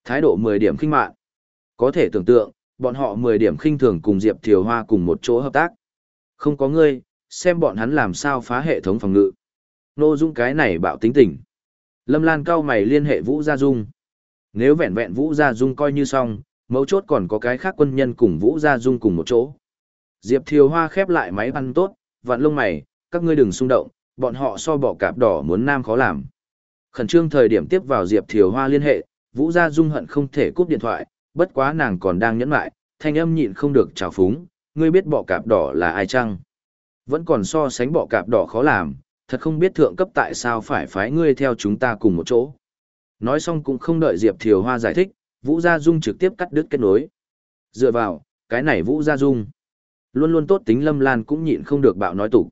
Thái độ 10 điểm khinh mạn. Có thể tưởng tượng, bọn họ 10 điểm khinh thường cùng Diệp Thiều Hoa cùng một chỗ hợp tác. Không có ngươi, xem bọn hắn làm sao phá hệ thống phòng ngự. Nô Dung cái này bạo tính tình. Lâm Lan cao mày liên hệ Vũ Gia Dung. Nếu vẹn vẹn Vũ Gia Dung coi như xong, mấu chốt còn có cái khác quân nhân cùng Vũ Gia Dung cùng một chỗ. Diệp Thiều Hoa khép lại máy ăn tốt, vặn lông mày, các ngươi đừng xung động, bọn họ so bỏ cạp đỏ muốn nam khó làm. Khẩn trương thời điểm tiếp vào Diệp Thiều Hoa liên hệ, Vũ Gia Dung hận không thể cúp điện thoại, bất quá nàng còn đang nhẫn lại, thanh âm nhịn không được trào phúng, ngươi biết bọ cạp đỏ là ai chăng? Vẫn còn so sánh bọ cạp đỏ khó làm, thật không biết thượng cấp tại sao phải phái ngươi theo chúng ta cùng một chỗ. Nói xong cũng không đợi Diệp Thiều Hoa giải thích, Vũ Gia Dung trực tiếp cắt đứt kết nối. Dựa vào, cái này Vũ Gia Dung. Luôn luôn tốt tính Lâm Lan cũng nhịn không được bạo nói tục.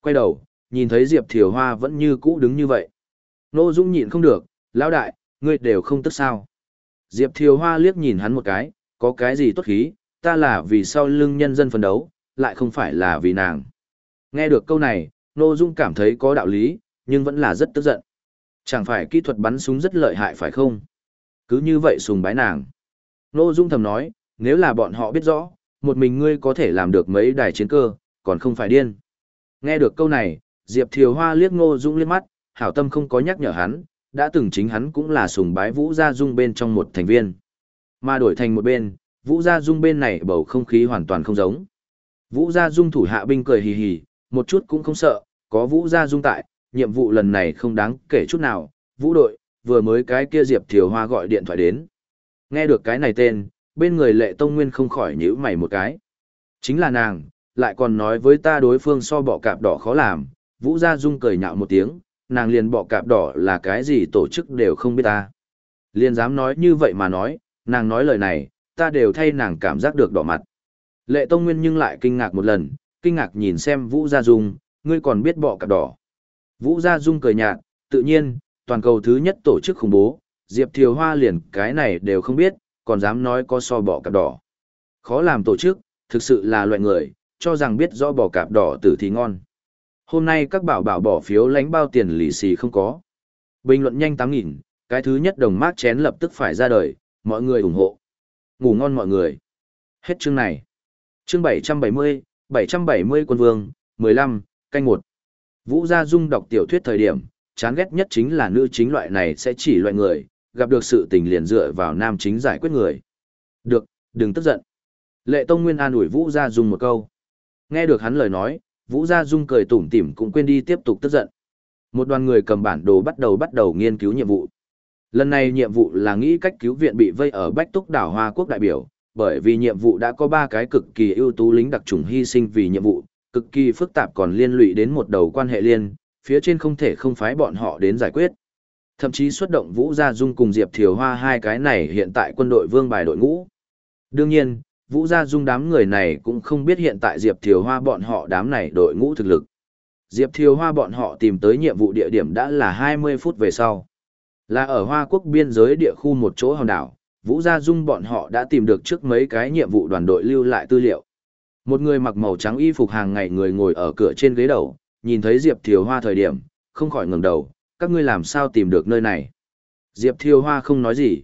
Quay đầu, nhìn thấy Diệp Thiều Hoa vẫn như cũ đứng như vậy. Nô Dung nhịn không được, lão đại, ngươi đều không tức sao. Diệp Thiều Hoa liếc nhìn hắn một cái, có cái gì tốt khí, ta là vì sau lưng nhân dân phấn đấu, lại không phải là vì nàng. Nghe được câu này, Nô Dung cảm thấy có đạo lý, nhưng vẫn là rất tức giận. Chẳng phải kỹ thuật bắn súng rất lợi hại phải không? Cứ như vậy sùng bái nàng. Nô Dung thầm nói, nếu là bọn họ biết rõ, một mình ngươi có thể làm được mấy đài chiến cơ, còn không phải điên. Nghe được câu này, Diệp Thiều Hoa liếc Ngô Dung liếc mắt, hảo tâm không có nhắc nhở hắn, đã từng chính hắn cũng là sùng bái Vũ Gia Dung bên trong một thành viên. Mà đổi thành một bên, Vũ Gia Dung bên này bầu không khí hoàn toàn không giống. Vũ Gia Dung thủ hạ binh cười hì hì, một chút cũng không sợ, có Vũ Gia Dung tại, nhiệm vụ lần này không đáng kể chút nào, Vũ đội, vừa mới cái kia Diệp Thiều Hoa gọi điện thoại đến. Nghe được cái này tên, bên người lệ tông nguyên không khỏi nhíu mày một cái. Chính là nàng, lại còn nói với ta đối phương so bọ cạp đỏ khó làm, Vũ Gia Dung cười nhạo một tiếng, nàng liền bọ cạp đỏ là cái gì tổ chức đều không biết ta. Liền dám nói như vậy mà nói, nàng nói lời này, ta đều thay nàng cảm giác được đỏ mặt. Lệ Tông Nguyên nhưng lại kinh ngạc một lần, kinh ngạc nhìn xem Vũ Gia Dung, ngươi còn biết bọ cạp đỏ. Vũ Gia Dung cười nhạt, tự nhiên, toàn cầu thứ nhất tổ chức khủng bố, Diệp Thiều Hoa liền cái này đều không biết, còn dám nói có so bọ cạp đỏ. Khó làm tổ chức, thực sự là loại người, cho rằng biết rõ bọ cạp đỏ tử thì ngon. Hôm nay các bảo bảo bỏ phiếu lãnh bao tiền lì xì không có. Bình luận nhanh 8.000, cái thứ nhất đồng mát chén lập tức phải ra đời, mọi người ủng hộ. Ngủ ngon mọi người. Hết chương này. Chương 770, 770 quân vương, 15, canh 1. Vũ Gia Dung đọc tiểu thuyết thời điểm, chán ghét nhất chính là nữ chính loại này sẽ chỉ loại người, gặp được sự tình liền dựa vào nam chính giải quyết người. Được, đừng tức giận. Lệ Tông Nguyên an ủi Vũ Gia Dung một câu. Nghe được hắn lời nói, Vũ Gia Dung cười tủm tỉm cũng quên đi tiếp tục tức giận. Một đoàn người cầm bản đồ bắt đầu bắt đầu nghiên cứu nhiệm vụ. Lần này nhiệm vụ là nghĩ cách cứu viện bị vây ở Bách Túc đảo Hoa Quốc đại biểu, bởi vì nhiệm vụ đã có ba cái cực kỳ ưu tú lính đặc trùng hy sinh vì nhiệm vụ, cực kỳ phức tạp còn liên lụy đến một đầu quan hệ liên, phía trên không thể không phái bọn họ đến giải quyết. Thậm chí xuất động Vũ Gia Dung cùng Diệp Thiều Hoa hai cái này hiện tại quân đội vương bài đội ngũ. Đương nhiên, Vũ Gia Dung đám người này cũng không biết hiện tại Diệp Thiều Hoa bọn họ đám này đội ngũ thực lực. Diệp Thiều Hoa bọn họ tìm tới nhiệm vụ địa điểm đã là 20 phút về sau. Là ở Hoa Quốc biên giới địa khu một chỗ hòn đảo, Vũ Gia Dung bọn họ đã tìm được trước mấy cái nhiệm vụ đoàn đội lưu lại tư liệu. Một người mặc màu trắng y phục hàng ngày người ngồi ở cửa trên ghế đầu, nhìn thấy Diệp Thiều Hoa thời điểm, không khỏi ngẩng đầu, các ngươi làm sao tìm được nơi này. Diệp Thiều Hoa không nói gì.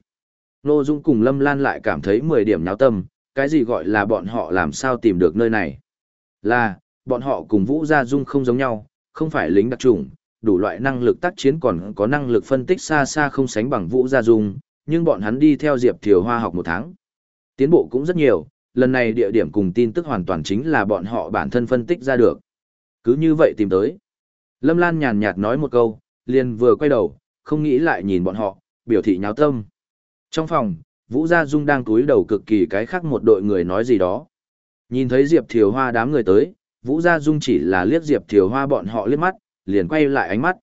Nô Dung cùng Lâm Lan lại cảm thấy 10 điểm náo tâm, cái gì gọi là bọn họ làm sao tìm được nơi này? Là, bọn họ cùng Vũ Gia Dung không giống nhau, không phải lính đặc trùng, đủ loại năng lực tác chiến còn có năng lực phân tích xa xa không sánh bằng Vũ Gia Dung, nhưng bọn hắn đi theo Diệp Thiều Hoa học một tháng. Tiến bộ cũng rất nhiều, lần này địa điểm cùng tin tức hoàn toàn chính là bọn họ bản thân phân tích ra được. Cứ như vậy tìm tới. Lâm Lan nhàn nhạt nói một câu, liền vừa quay đầu, không nghĩ lại nhìn bọn họ, biểu thị nháo tâm. Trong phòng, Vũ Gia Dung đang cúi đầu cực kỳ cái khác một đội người nói gì đó. Nhìn thấy Diệp Thiều Hoa đám người tới, Vũ Gia Dung chỉ là liếc Diệp Thiều Hoa bọn họ liếc mắt, liền quay lại ánh mắt.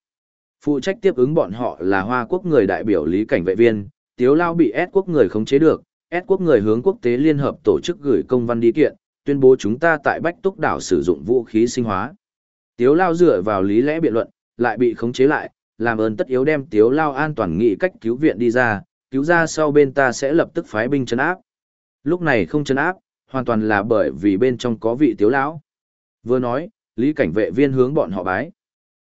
Phụ trách tiếp ứng bọn họ là Hoa Quốc người đại biểu lý cảnh vệ viên, Tiếu Lao bị S quốc người khống chế được, S quốc người hướng quốc tế liên hợp tổ chức gửi công văn đi kiện, tuyên bố chúng ta tại Bách Túc đảo sử dụng vũ khí sinh hóa. Tiếu Lao dựa vào lý lẽ biện luận, lại bị khống chế lại, làm ơn tất yếu đem Tiếu Lao an toàn nghị cách cứu viện đi ra, cứu ra sau bên ta sẽ lập tức phái binh chấn áp. Lúc này không chấn áp, hoàn toàn là bởi vì bên trong có vị Tiếu Lão. Vừa nói, lý cảnh vệ viên hướng bọn họ bái.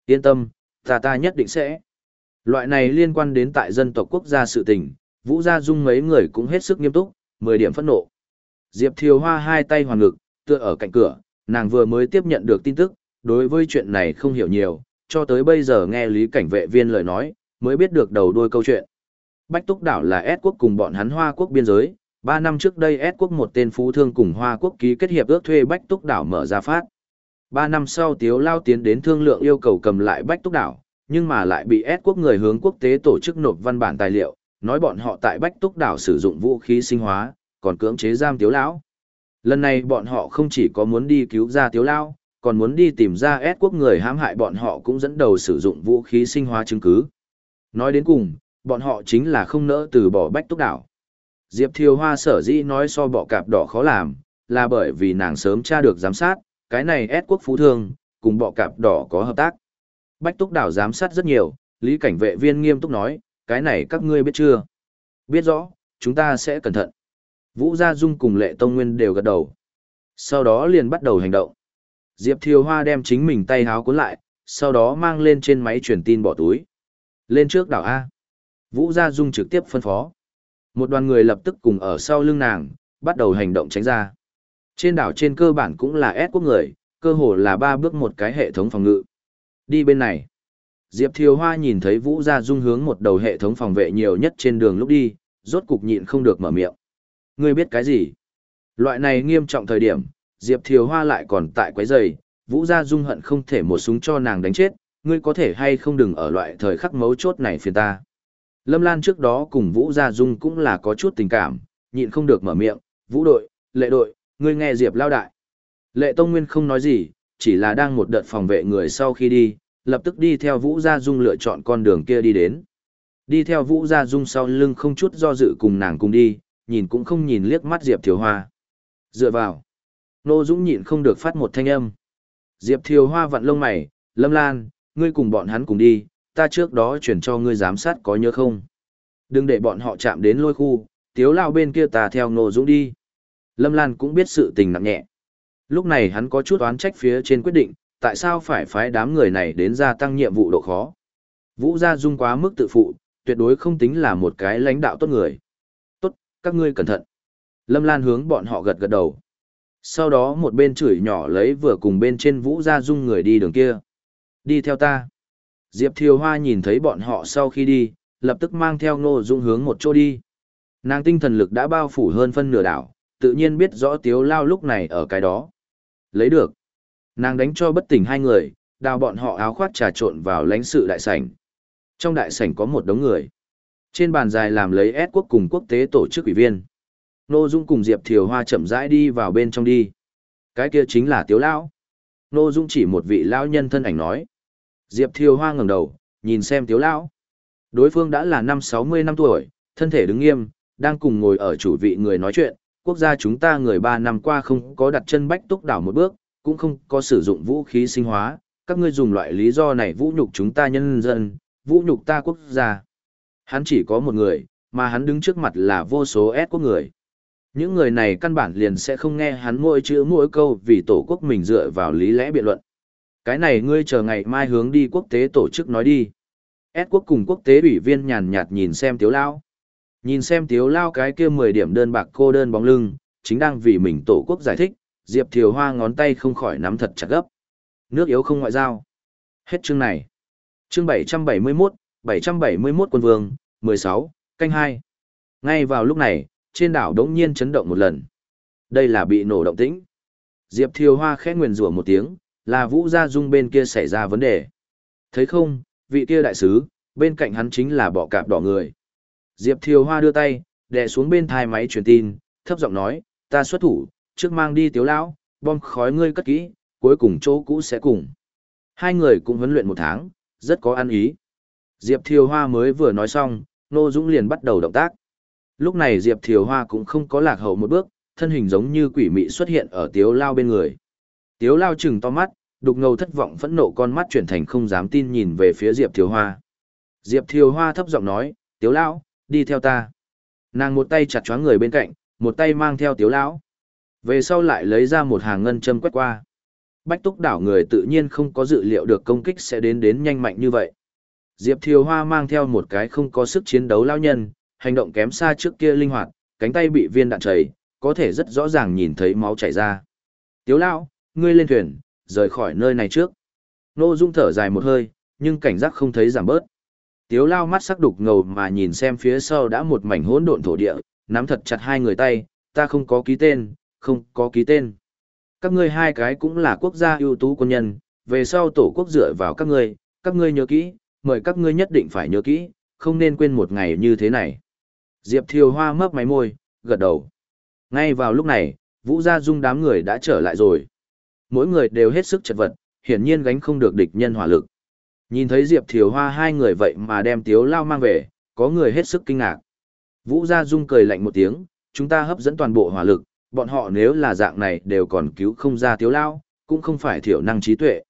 Yên tâm, ta ta nhất định sẽ. Loại này liên quan đến tại dân tộc quốc gia sự tình, Vũ Gia Dung mấy người cũng hết sức nghiêm túc, 10 điểm phẫn nộ. Diệp Thiều Hoa hai tay hoàn ngực, tựa ở cạnh cửa, nàng vừa mới tiếp nhận được tin tức, đối với chuyện này không hiểu nhiều, cho tới bây giờ nghe Lý Cảnh vệ viên lời nói, mới biết được đầu đuôi câu chuyện. Bách Túc Đảo là S quốc cùng bọn hắn Hoa quốc biên giới, 3 năm trước đây S quốc một tên phú thương cùng Hoa quốc ký kết hiệp ước thuê Bách Túc Đảo mở ra phát. 3 năm sau Tiếu Lao tiến đến thương lượng yêu cầu cầm lại Bách Túc Đảo, nhưng mà lại bị S quốc người hướng quốc tế tổ chức nộp văn bản tài liệu, nói bọn họ tại Bách Túc Đảo sử dụng vũ khí sinh hóa, còn cưỡng chế giam Tiếu Lão. Lần này bọn họ không chỉ có muốn đi cứu ra Tiếu Lao, còn muốn đi tìm ra S quốc người hãm hại bọn họ cũng dẫn đầu sử dụng vũ khí sinh hóa chứng cứ. Nói đến cùng, bọn họ chính là không nỡ từ bỏ Bách Túc Đảo. Diệp Thiều Hoa sở dĩ nói so bọ cạp đỏ khó làm, là bởi vì nàng sớm tra được giám sát, cái này S quốc phú thương, cùng bọ cạp đỏ có hợp tác. Bách Túc Đảo giám sát rất nhiều, Lý Cảnh vệ viên nghiêm túc nói, cái này các ngươi biết chưa? Biết rõ, chúng ta sẽ cẩn thận. Vũ Gia Dung cùng Lệ Tông Nguyên đều gật đầu. Sau đó liền bắt đầu hành động. Diệp Thiều Hoa đem chính mình tay háo cuốn lại, sau đó mang lên trên máy truyền tin bỏ túi. Lên trước đảo A. Vũ Gia Dung trực tiếp phân phó. Một đoàn người lập tức cùng ở sau lưng nàng, bắt đầu hành động tránh ra. Trên đảo trên cơ bản cũng là S quốc người, cơ hồ là ba bước một cái hệ thống phòng ngự. Đi bên này. Diệp Thiều Hoa nhìn thấy Vũ Gia Dung hướng một đầu hệ thống phòng vệ nhiều nhất trên đường lúc đi, rốt cục nhịn không được mở miệng. Ngươi biết cái gì? Loại này nghiêm trọng thời điểm, Diệp Thiều Hoa lại còn tại quấy giày, Vũ Gia Dung hận không thể một súng cho nàng đánh chết, ngươi có thể hay không đừng ở loại thời khắc mấu chốt này phiền ta. Lâm Lan trước đó cùng Vũ Gia Dung cũng là có chút tình cảm, nhịn không được mở miệng, Vũ đội, lệ đội, ngươi nghe Diệp lao đại. Lệ Tông Nguyên không nói gì, chỉ là đang một đợt phòng vệ người sau khi đi, lập tức đi theo Vũ Gia Dung lựa chọn con đường kia đi đến. Đi theo Vũ Gia Dung sau lưng không chút do dự cùng nàng cùng đi, nhìn cũng không nhìn liếc mắt Diệp Thiều Hoa. Dựa vào. Nô Dũng nhịn không được phát một thanh âm. Diệp Thiều Hoa vặn lông mày, Lâm Lan, ngươi cùng bọn hắn cùng đi, ta trước đó chuyển cho ngươi giám sát có nhớ không? Đừng để bọn họ chạm đến lôi khu, tiếu lao bên kia ta theo Nô Dũng đi. Lâm Lan cũng biết sự tình nặng nhẹ. Lúc này hắn có chút oán trách phía trên quyết định, tại sao phải phái đám người này đến gia tăng nhiệm vụ độ khó. Vũ Gia Dung quá mức tự phụ, tuyệt đối không tính là một cái lãnh đạo tốt người. Tốt, các ngươi cẩn thận. Lâm Lan hướng bọn họ gật gật đầu. Sau đó một bên chửi nhỏ lấy vừa cùng bên trên Vũ Gia Dung người đi đường kia. Đi theo ta. Diệp Thiều Hoa nhìn thấy bọn họ sau khi đi, lập tức mang theo Ngô Dung hướng một chỗ đi. Nàng tinh thần lực đã bao phủ hơn phân nửa đảo, tự nhiên biết rõ Tiếu Lao lúc này ở cái đó. Lấy được. Nàng đánh cho bất tỉnh hai người, đào bọn họ áo khoác trà trộn vào lãnh sự đại sảnh. Trong đại sảnh có một đống người. Trên bàn dài làm lấy S quốc cùng quốc tế tổ chức ủy viên. Nô Dung cùng Diệp Thiều Hoa chậm rãi đi vào bên trong đi. Cái kia chính là Tiếu Lão. Nô Dung chỉ một vị lão nhân thân ảnh nói. Diệp Thiều Hoa ngẩng đầu, nhìn xem Tiếu Lão. Đối phương đã là năm sáu mươi năm tuổi, thân thể đứng nghiêm, đang cùng ngồi ở chủ vị người nói chuyện. Quốc gia chúng ta người ba năm qua không có đặt chân bách túc đảo một bước, cũng không có sử dụng vũ khí sinh hóa, các ngươi dùng loại lý do này vũ nhục chúng ta nhân dân, vũ nhục ta quốc gia. Hắn chỉ có một người, mà hắn đứng trước mặt là vô số S quốc người. Những người này căn bản liền sẽ không nghe hắn mỗi chữ mỗi câu vì tổ quốc mình dựa vào lý lẽ biện luận. Cái này ngươi chờ ngày mai hướng đi quốc tế tổ chức nói đi. S quốc cùng quốc tế ủy viên nhàn nhạt nhìn xem tiếu lao. Nhìn xem tiếu lao cái kia 10 điểm đơn bạc cô đơn bóng lưng, chính đang vì mình tổ quốc giải thích, Diệp Thiều Hoa ngón tay không khỏi nắm thật chặt gấp. Nước yếu không ngoại giao. Hết chương này. Chương 771, 771 quân vương, 16, canh 2. Ngay vào lúc này, trên đảo đống nhiên chấn động một lần. Đây là bị nổ động tĩnh. Diệp Thiều Hoa khẽ nguyền rủa một tiếng, là Vũ Gia Dung bên kia xảy ra vấn đề. Thấy không, vị kia đại sứ, bên cạnh hắn chính là bọ cạp đỏ người. Diệp Thiều Hoa đưa tay, đè xuống bên thai máy truyền tin, thấp giọng nói, ta xuất thủ, trước mang đi tiếu lão, bom khói ngươi cất kỹ, cuối cùng chỗ cũ sẽ cùng. Hai người cũng huấn luyện một tháng, rất có ăn ý. Diệp Thiều Hoa mới vừa nói xong, Nô Dũng liền bắt đầu động tác. Lúc này Diệp Thiều Hoa cũng không có lạc hậu một bước, thân hình giống như quỷ mị xuất hiện ở tiếu lao bên người. Tiếu lao chừng to mắt, đục ngầu thất vọng phẫn nộ con mắt chuyển thành không dám tin nhìn về phía Diệp Thiều Hoa. Diệp Thiều Hoa thấp giọng nói, tiếu lão, đi theo ta. Nàng một tay chặt choáng người bên cạnh, một tay mang theo tiếu lão. Về sau lại lấy ra một hàng ngân châm quét qua. Bách túc đảo người tự nhiên không có dự liệu được công kích sẽ đến đến nhanh mạnh như vậy. Diệp Thiều Hoa mang theo một cái không có sức chiến đấu lao nhân, hành động kém xa trước kia linh hoạt, cánh tay bị viên đạn chảy, có thể rất rõ ràng nhìn thấy máu chảy ra. Tiếu lão, ngươi lên thuyền, rời khỏi nơi này trước. Nô Dung thở dài một hơi, nhưng cảnh giác không thấy giảm bớt. Tiếu lao mắt sắc đục ngầu mà nhìn xem phía sau đã một mảnh hỗn độn thổ địa, nắm thật chặt hai người tay, ta không có ký tên, không có ký tên. Các ngươi hai cái cũng là quốc gia ưu tú quân nhân, về sau tổ quốc dựa vào các ngươi, các ngươi nhớ kỹ, mời các ngươi nhất định phải nhớ kỹ, không nên quên một ngày như thế này. Diệp Thiều Hoa mấp máy môi, gật đầu. Ngay vào lúc này, Vũ Gia Dung đám người đã trở lại rồi. Mỗi người đều hết sức chật vật, hiển nhiên gánh không được địch nhân hỏa lực. Nhìn thấy Diệp Thiều Hoa hai người vậy mà đem Tiếu Lao mang về, có người hết sức kinh ngạc. Vũ Gia Dung cười lạnh một tiếng, chúng ta hấp dẫn toàn bộ hỏa lực, bọn họ nếu là dạng này đều còn cứu không ra Tiếu Lao, cũng không phải thiểu năng trí tuệ.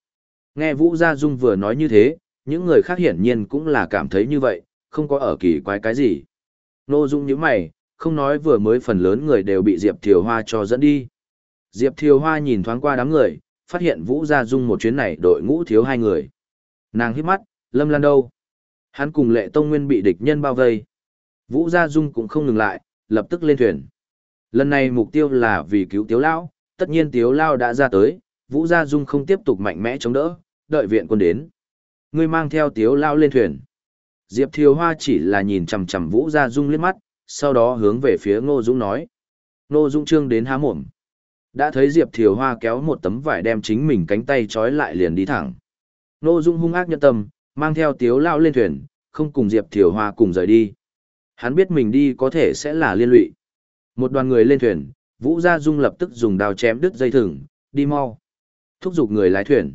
Nghe Vũ Gia Dung vừa nói như thế, những người khác hiển nhiên cũng là cảm thấy như vậy, không có ở kỳ quái cái gì. Nô Dung như mày, không nói vừa mới phần lớn người đều bị Diệp Thiều Hoa cho dẫn đi. Diệp Thiều Hoa nhìn thoáng qua đám người, phát hiện Vũ Gia Dung một chuyến này đội ngũ thiếu hai người. Nàng hít mắt, Lâm Lan đâu? Hắn cùng Lệ Tông Nguyên bị địch nhân bao vây. Vũ Gia Dung cũng không ngừng lại, lập tức lên thuyền. Lần này mục tiêu là vì cứu Tiếu Lao, tất nhiên Tiếu Lao đã ra tới, Vũ Gia Dung không tiếp tục mạnh mẽ chống đỡ, đợi viện quân đến. Ngươi mang theo Tiếu Lao lên thuyền. Diệp Thiều Hoa chỉ là nhìn chằm chằm Vũ Gia Dung liếc mắt, sau đó hướng về phía Ngô Dũng nói. Ngô Dũng trương đến há mồm. Đã thấy Diệp Thiều Hoa kéo một tấm vải đem chính mình cánh tay trói lại liền đi thẳng. Nô Dung hung ác nhân tâm, mang theo Tiếu Lao lên thuyền, không cùng Diệp Thiều Hoa cùng rời đi. Hắn biết mình đi có thể sẽ là liên lụy. Một đoàn người lên thuyền, Vũ Gia Dung lập tức dùng đao chém đứt dây thừng, đi mau. Thúc giục người lái thuyền.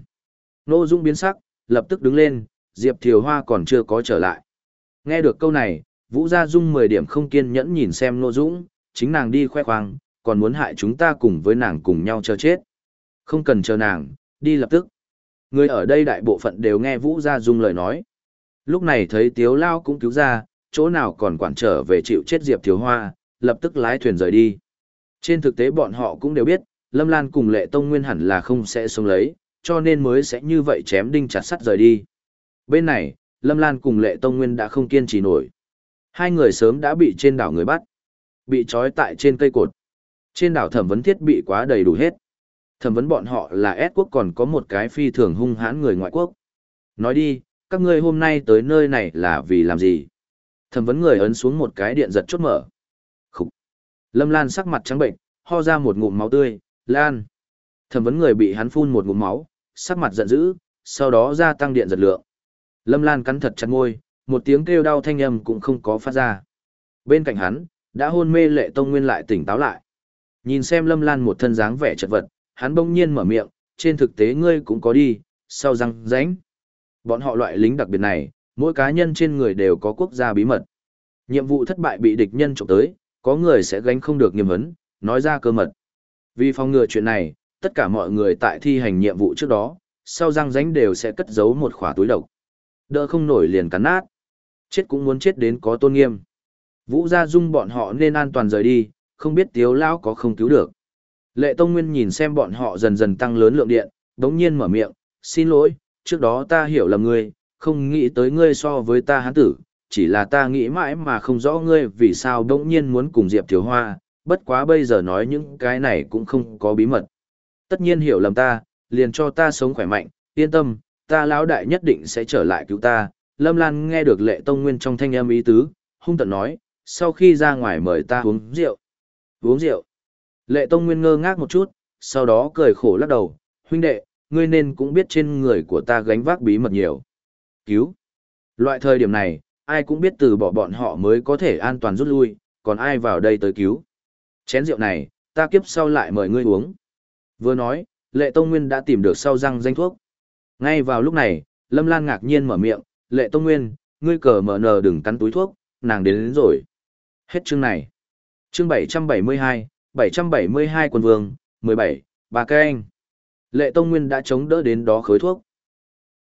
Nô Dung biến sắc, lập tức đứng lên, Diệp Thiều Hoa còn chưa có trở lại. Nghe được câu này, Vũ Gia Dung 10 điểm không kiên nhẫn nhìn xem Nô Dũng, chính nàng đi khoe khoang, còn muốn hại chúng ta cùng với nàng cùng nhau chờ chết. Không cần chờ nàng, đi lập tức. Người ở đây đại bộ phận đều nghe Vũ Gia Dung lời nói. Lúc này thấy Tiếu Lao cũng cứu ra, chỗ nào còn quản trở về chịu chết Diệp Thiếu Hoa, lập tức lái thuyền rời đi. Trên thực tế bọn họ cũng đều biết, Lâm Lan cùng Lệ Tông Nguyên hẳn là không sẽ sống lấy, cho nên mới sẽ như vậy chém đinh chặt sắt rời đi. Bên này, Lâm Lan cùng Lệ Tông Nguyên đã không kiên trì nổi. Hai người sớm đã bị trên đảo người bắt. Bị trói tại trên cây cột. Trên đảo thẩm vấn thiết bị quá đầy đủ hết. Thẩm vấn bọn họ là S quốc còn có một cái phi thường hung hãn người ngoại quốc. Nói đi, các ngươi hôm nay tới nơi này là vì làm gì? Thẩm vấn người ấn xuống một cái điện giật chốt mở. Khúc. Lâm Lan sắc mặt trắng bệnh, ho ra một ngụm máu tươi, Lan. Thẩm vấn người bị hắn phun một ngụm máu, sắc mặt giận dữ, sau đó gia tăng điện giật lượng. Lâm Lan cắn thật chặt môi, một tiếng kêu đau thanh âm cũng không có phát ra. Bên cạnh hắn, đã hôn mê lệ tông nguyên lại tỉnh táo lại. Nhìn xem Lâm Lan một thân dáng vẻ chật vật, hắn bỗng nhiên mở miệng, trên thực tế ngươi cũng có đi, sau răng ránh. Bọn họ loại lính đặc biệt này, mỗi cá nhân trên người đều có quốc gia bí mật. Nhiệm vụ thất bại bị địch nhân trộm tới, có người sẽ gánh không được nghiêm vấn, nói ra cơ mật. Vì phòng ngừa chuyện này, tất cả mọi người tại thi hành nhiệm vụ trước đó, sau răng ránh đều sẽ cất giấu một khỏa túi độc. Đỡ không nổi liền cắn nát. Chết cũng muốn chết đến có tôn nghiêm. Vũ Gia Dung bọn họ nên an toàn rời đi, không biết Tiếu Lão có không cứu được. Lệ Tông Nguyên nhìn xem bọn họ dần dần tăng lớn lượng điện, đống nhiên mở miệng, xin lỗi, trước đó ta hiểu lầm ngươi, không nghĩ tới ngươi so với ta hán tử, chỉ là ta nghĩ mãi mà không rõ ngươi vì sao đống nhiên muốn cùng Diệp Thiếu Hoa, bất quá bây giờ nói những cái này cũng không có bí mật. Tất nhiên hiểu lầm ta, liền cho ta sống khỏe mạnh, yên tâm, ta lão đại nhất định sẽ trở lại cứu ta. Lâm Lan nghe được lệ tông nguyên trong thanh âm ý tứ, hung tận nói, sau khi ra ngoài mời ta uống rượu. Uống rượu. Lệ tông nguyên ngơ ngác một chút, sau đó cười khổ lắc đầu, huynh đệ, ngươi nên cũng biết trên người của ta gánh vác bí mật nhiều. Cứu. Loại thời điểm này, ai cũng biết từ bỏ bọn họ mới có thể an toàn rút lui, còn ai vào đây tới cứu. Chén rượu này, ta kiếp sau lại mời ngươi uống. Vừa nói, Lệ Tông Nguyên đã tìm được sau răng danh thuốc. Ngay vào lúc này, Lâm Lan ngạc nhiên mở miệng, Lệ Tông Nguyên, ngươi cờ mở nờ đừng cắn túi thuốc, nàng đến, đến rồi. Hết chương này. Chương 772, 772 quân vương, 17, bà cây anh. Lệ Tông Nguyên đã chống đỡ đến đó khối thuốc.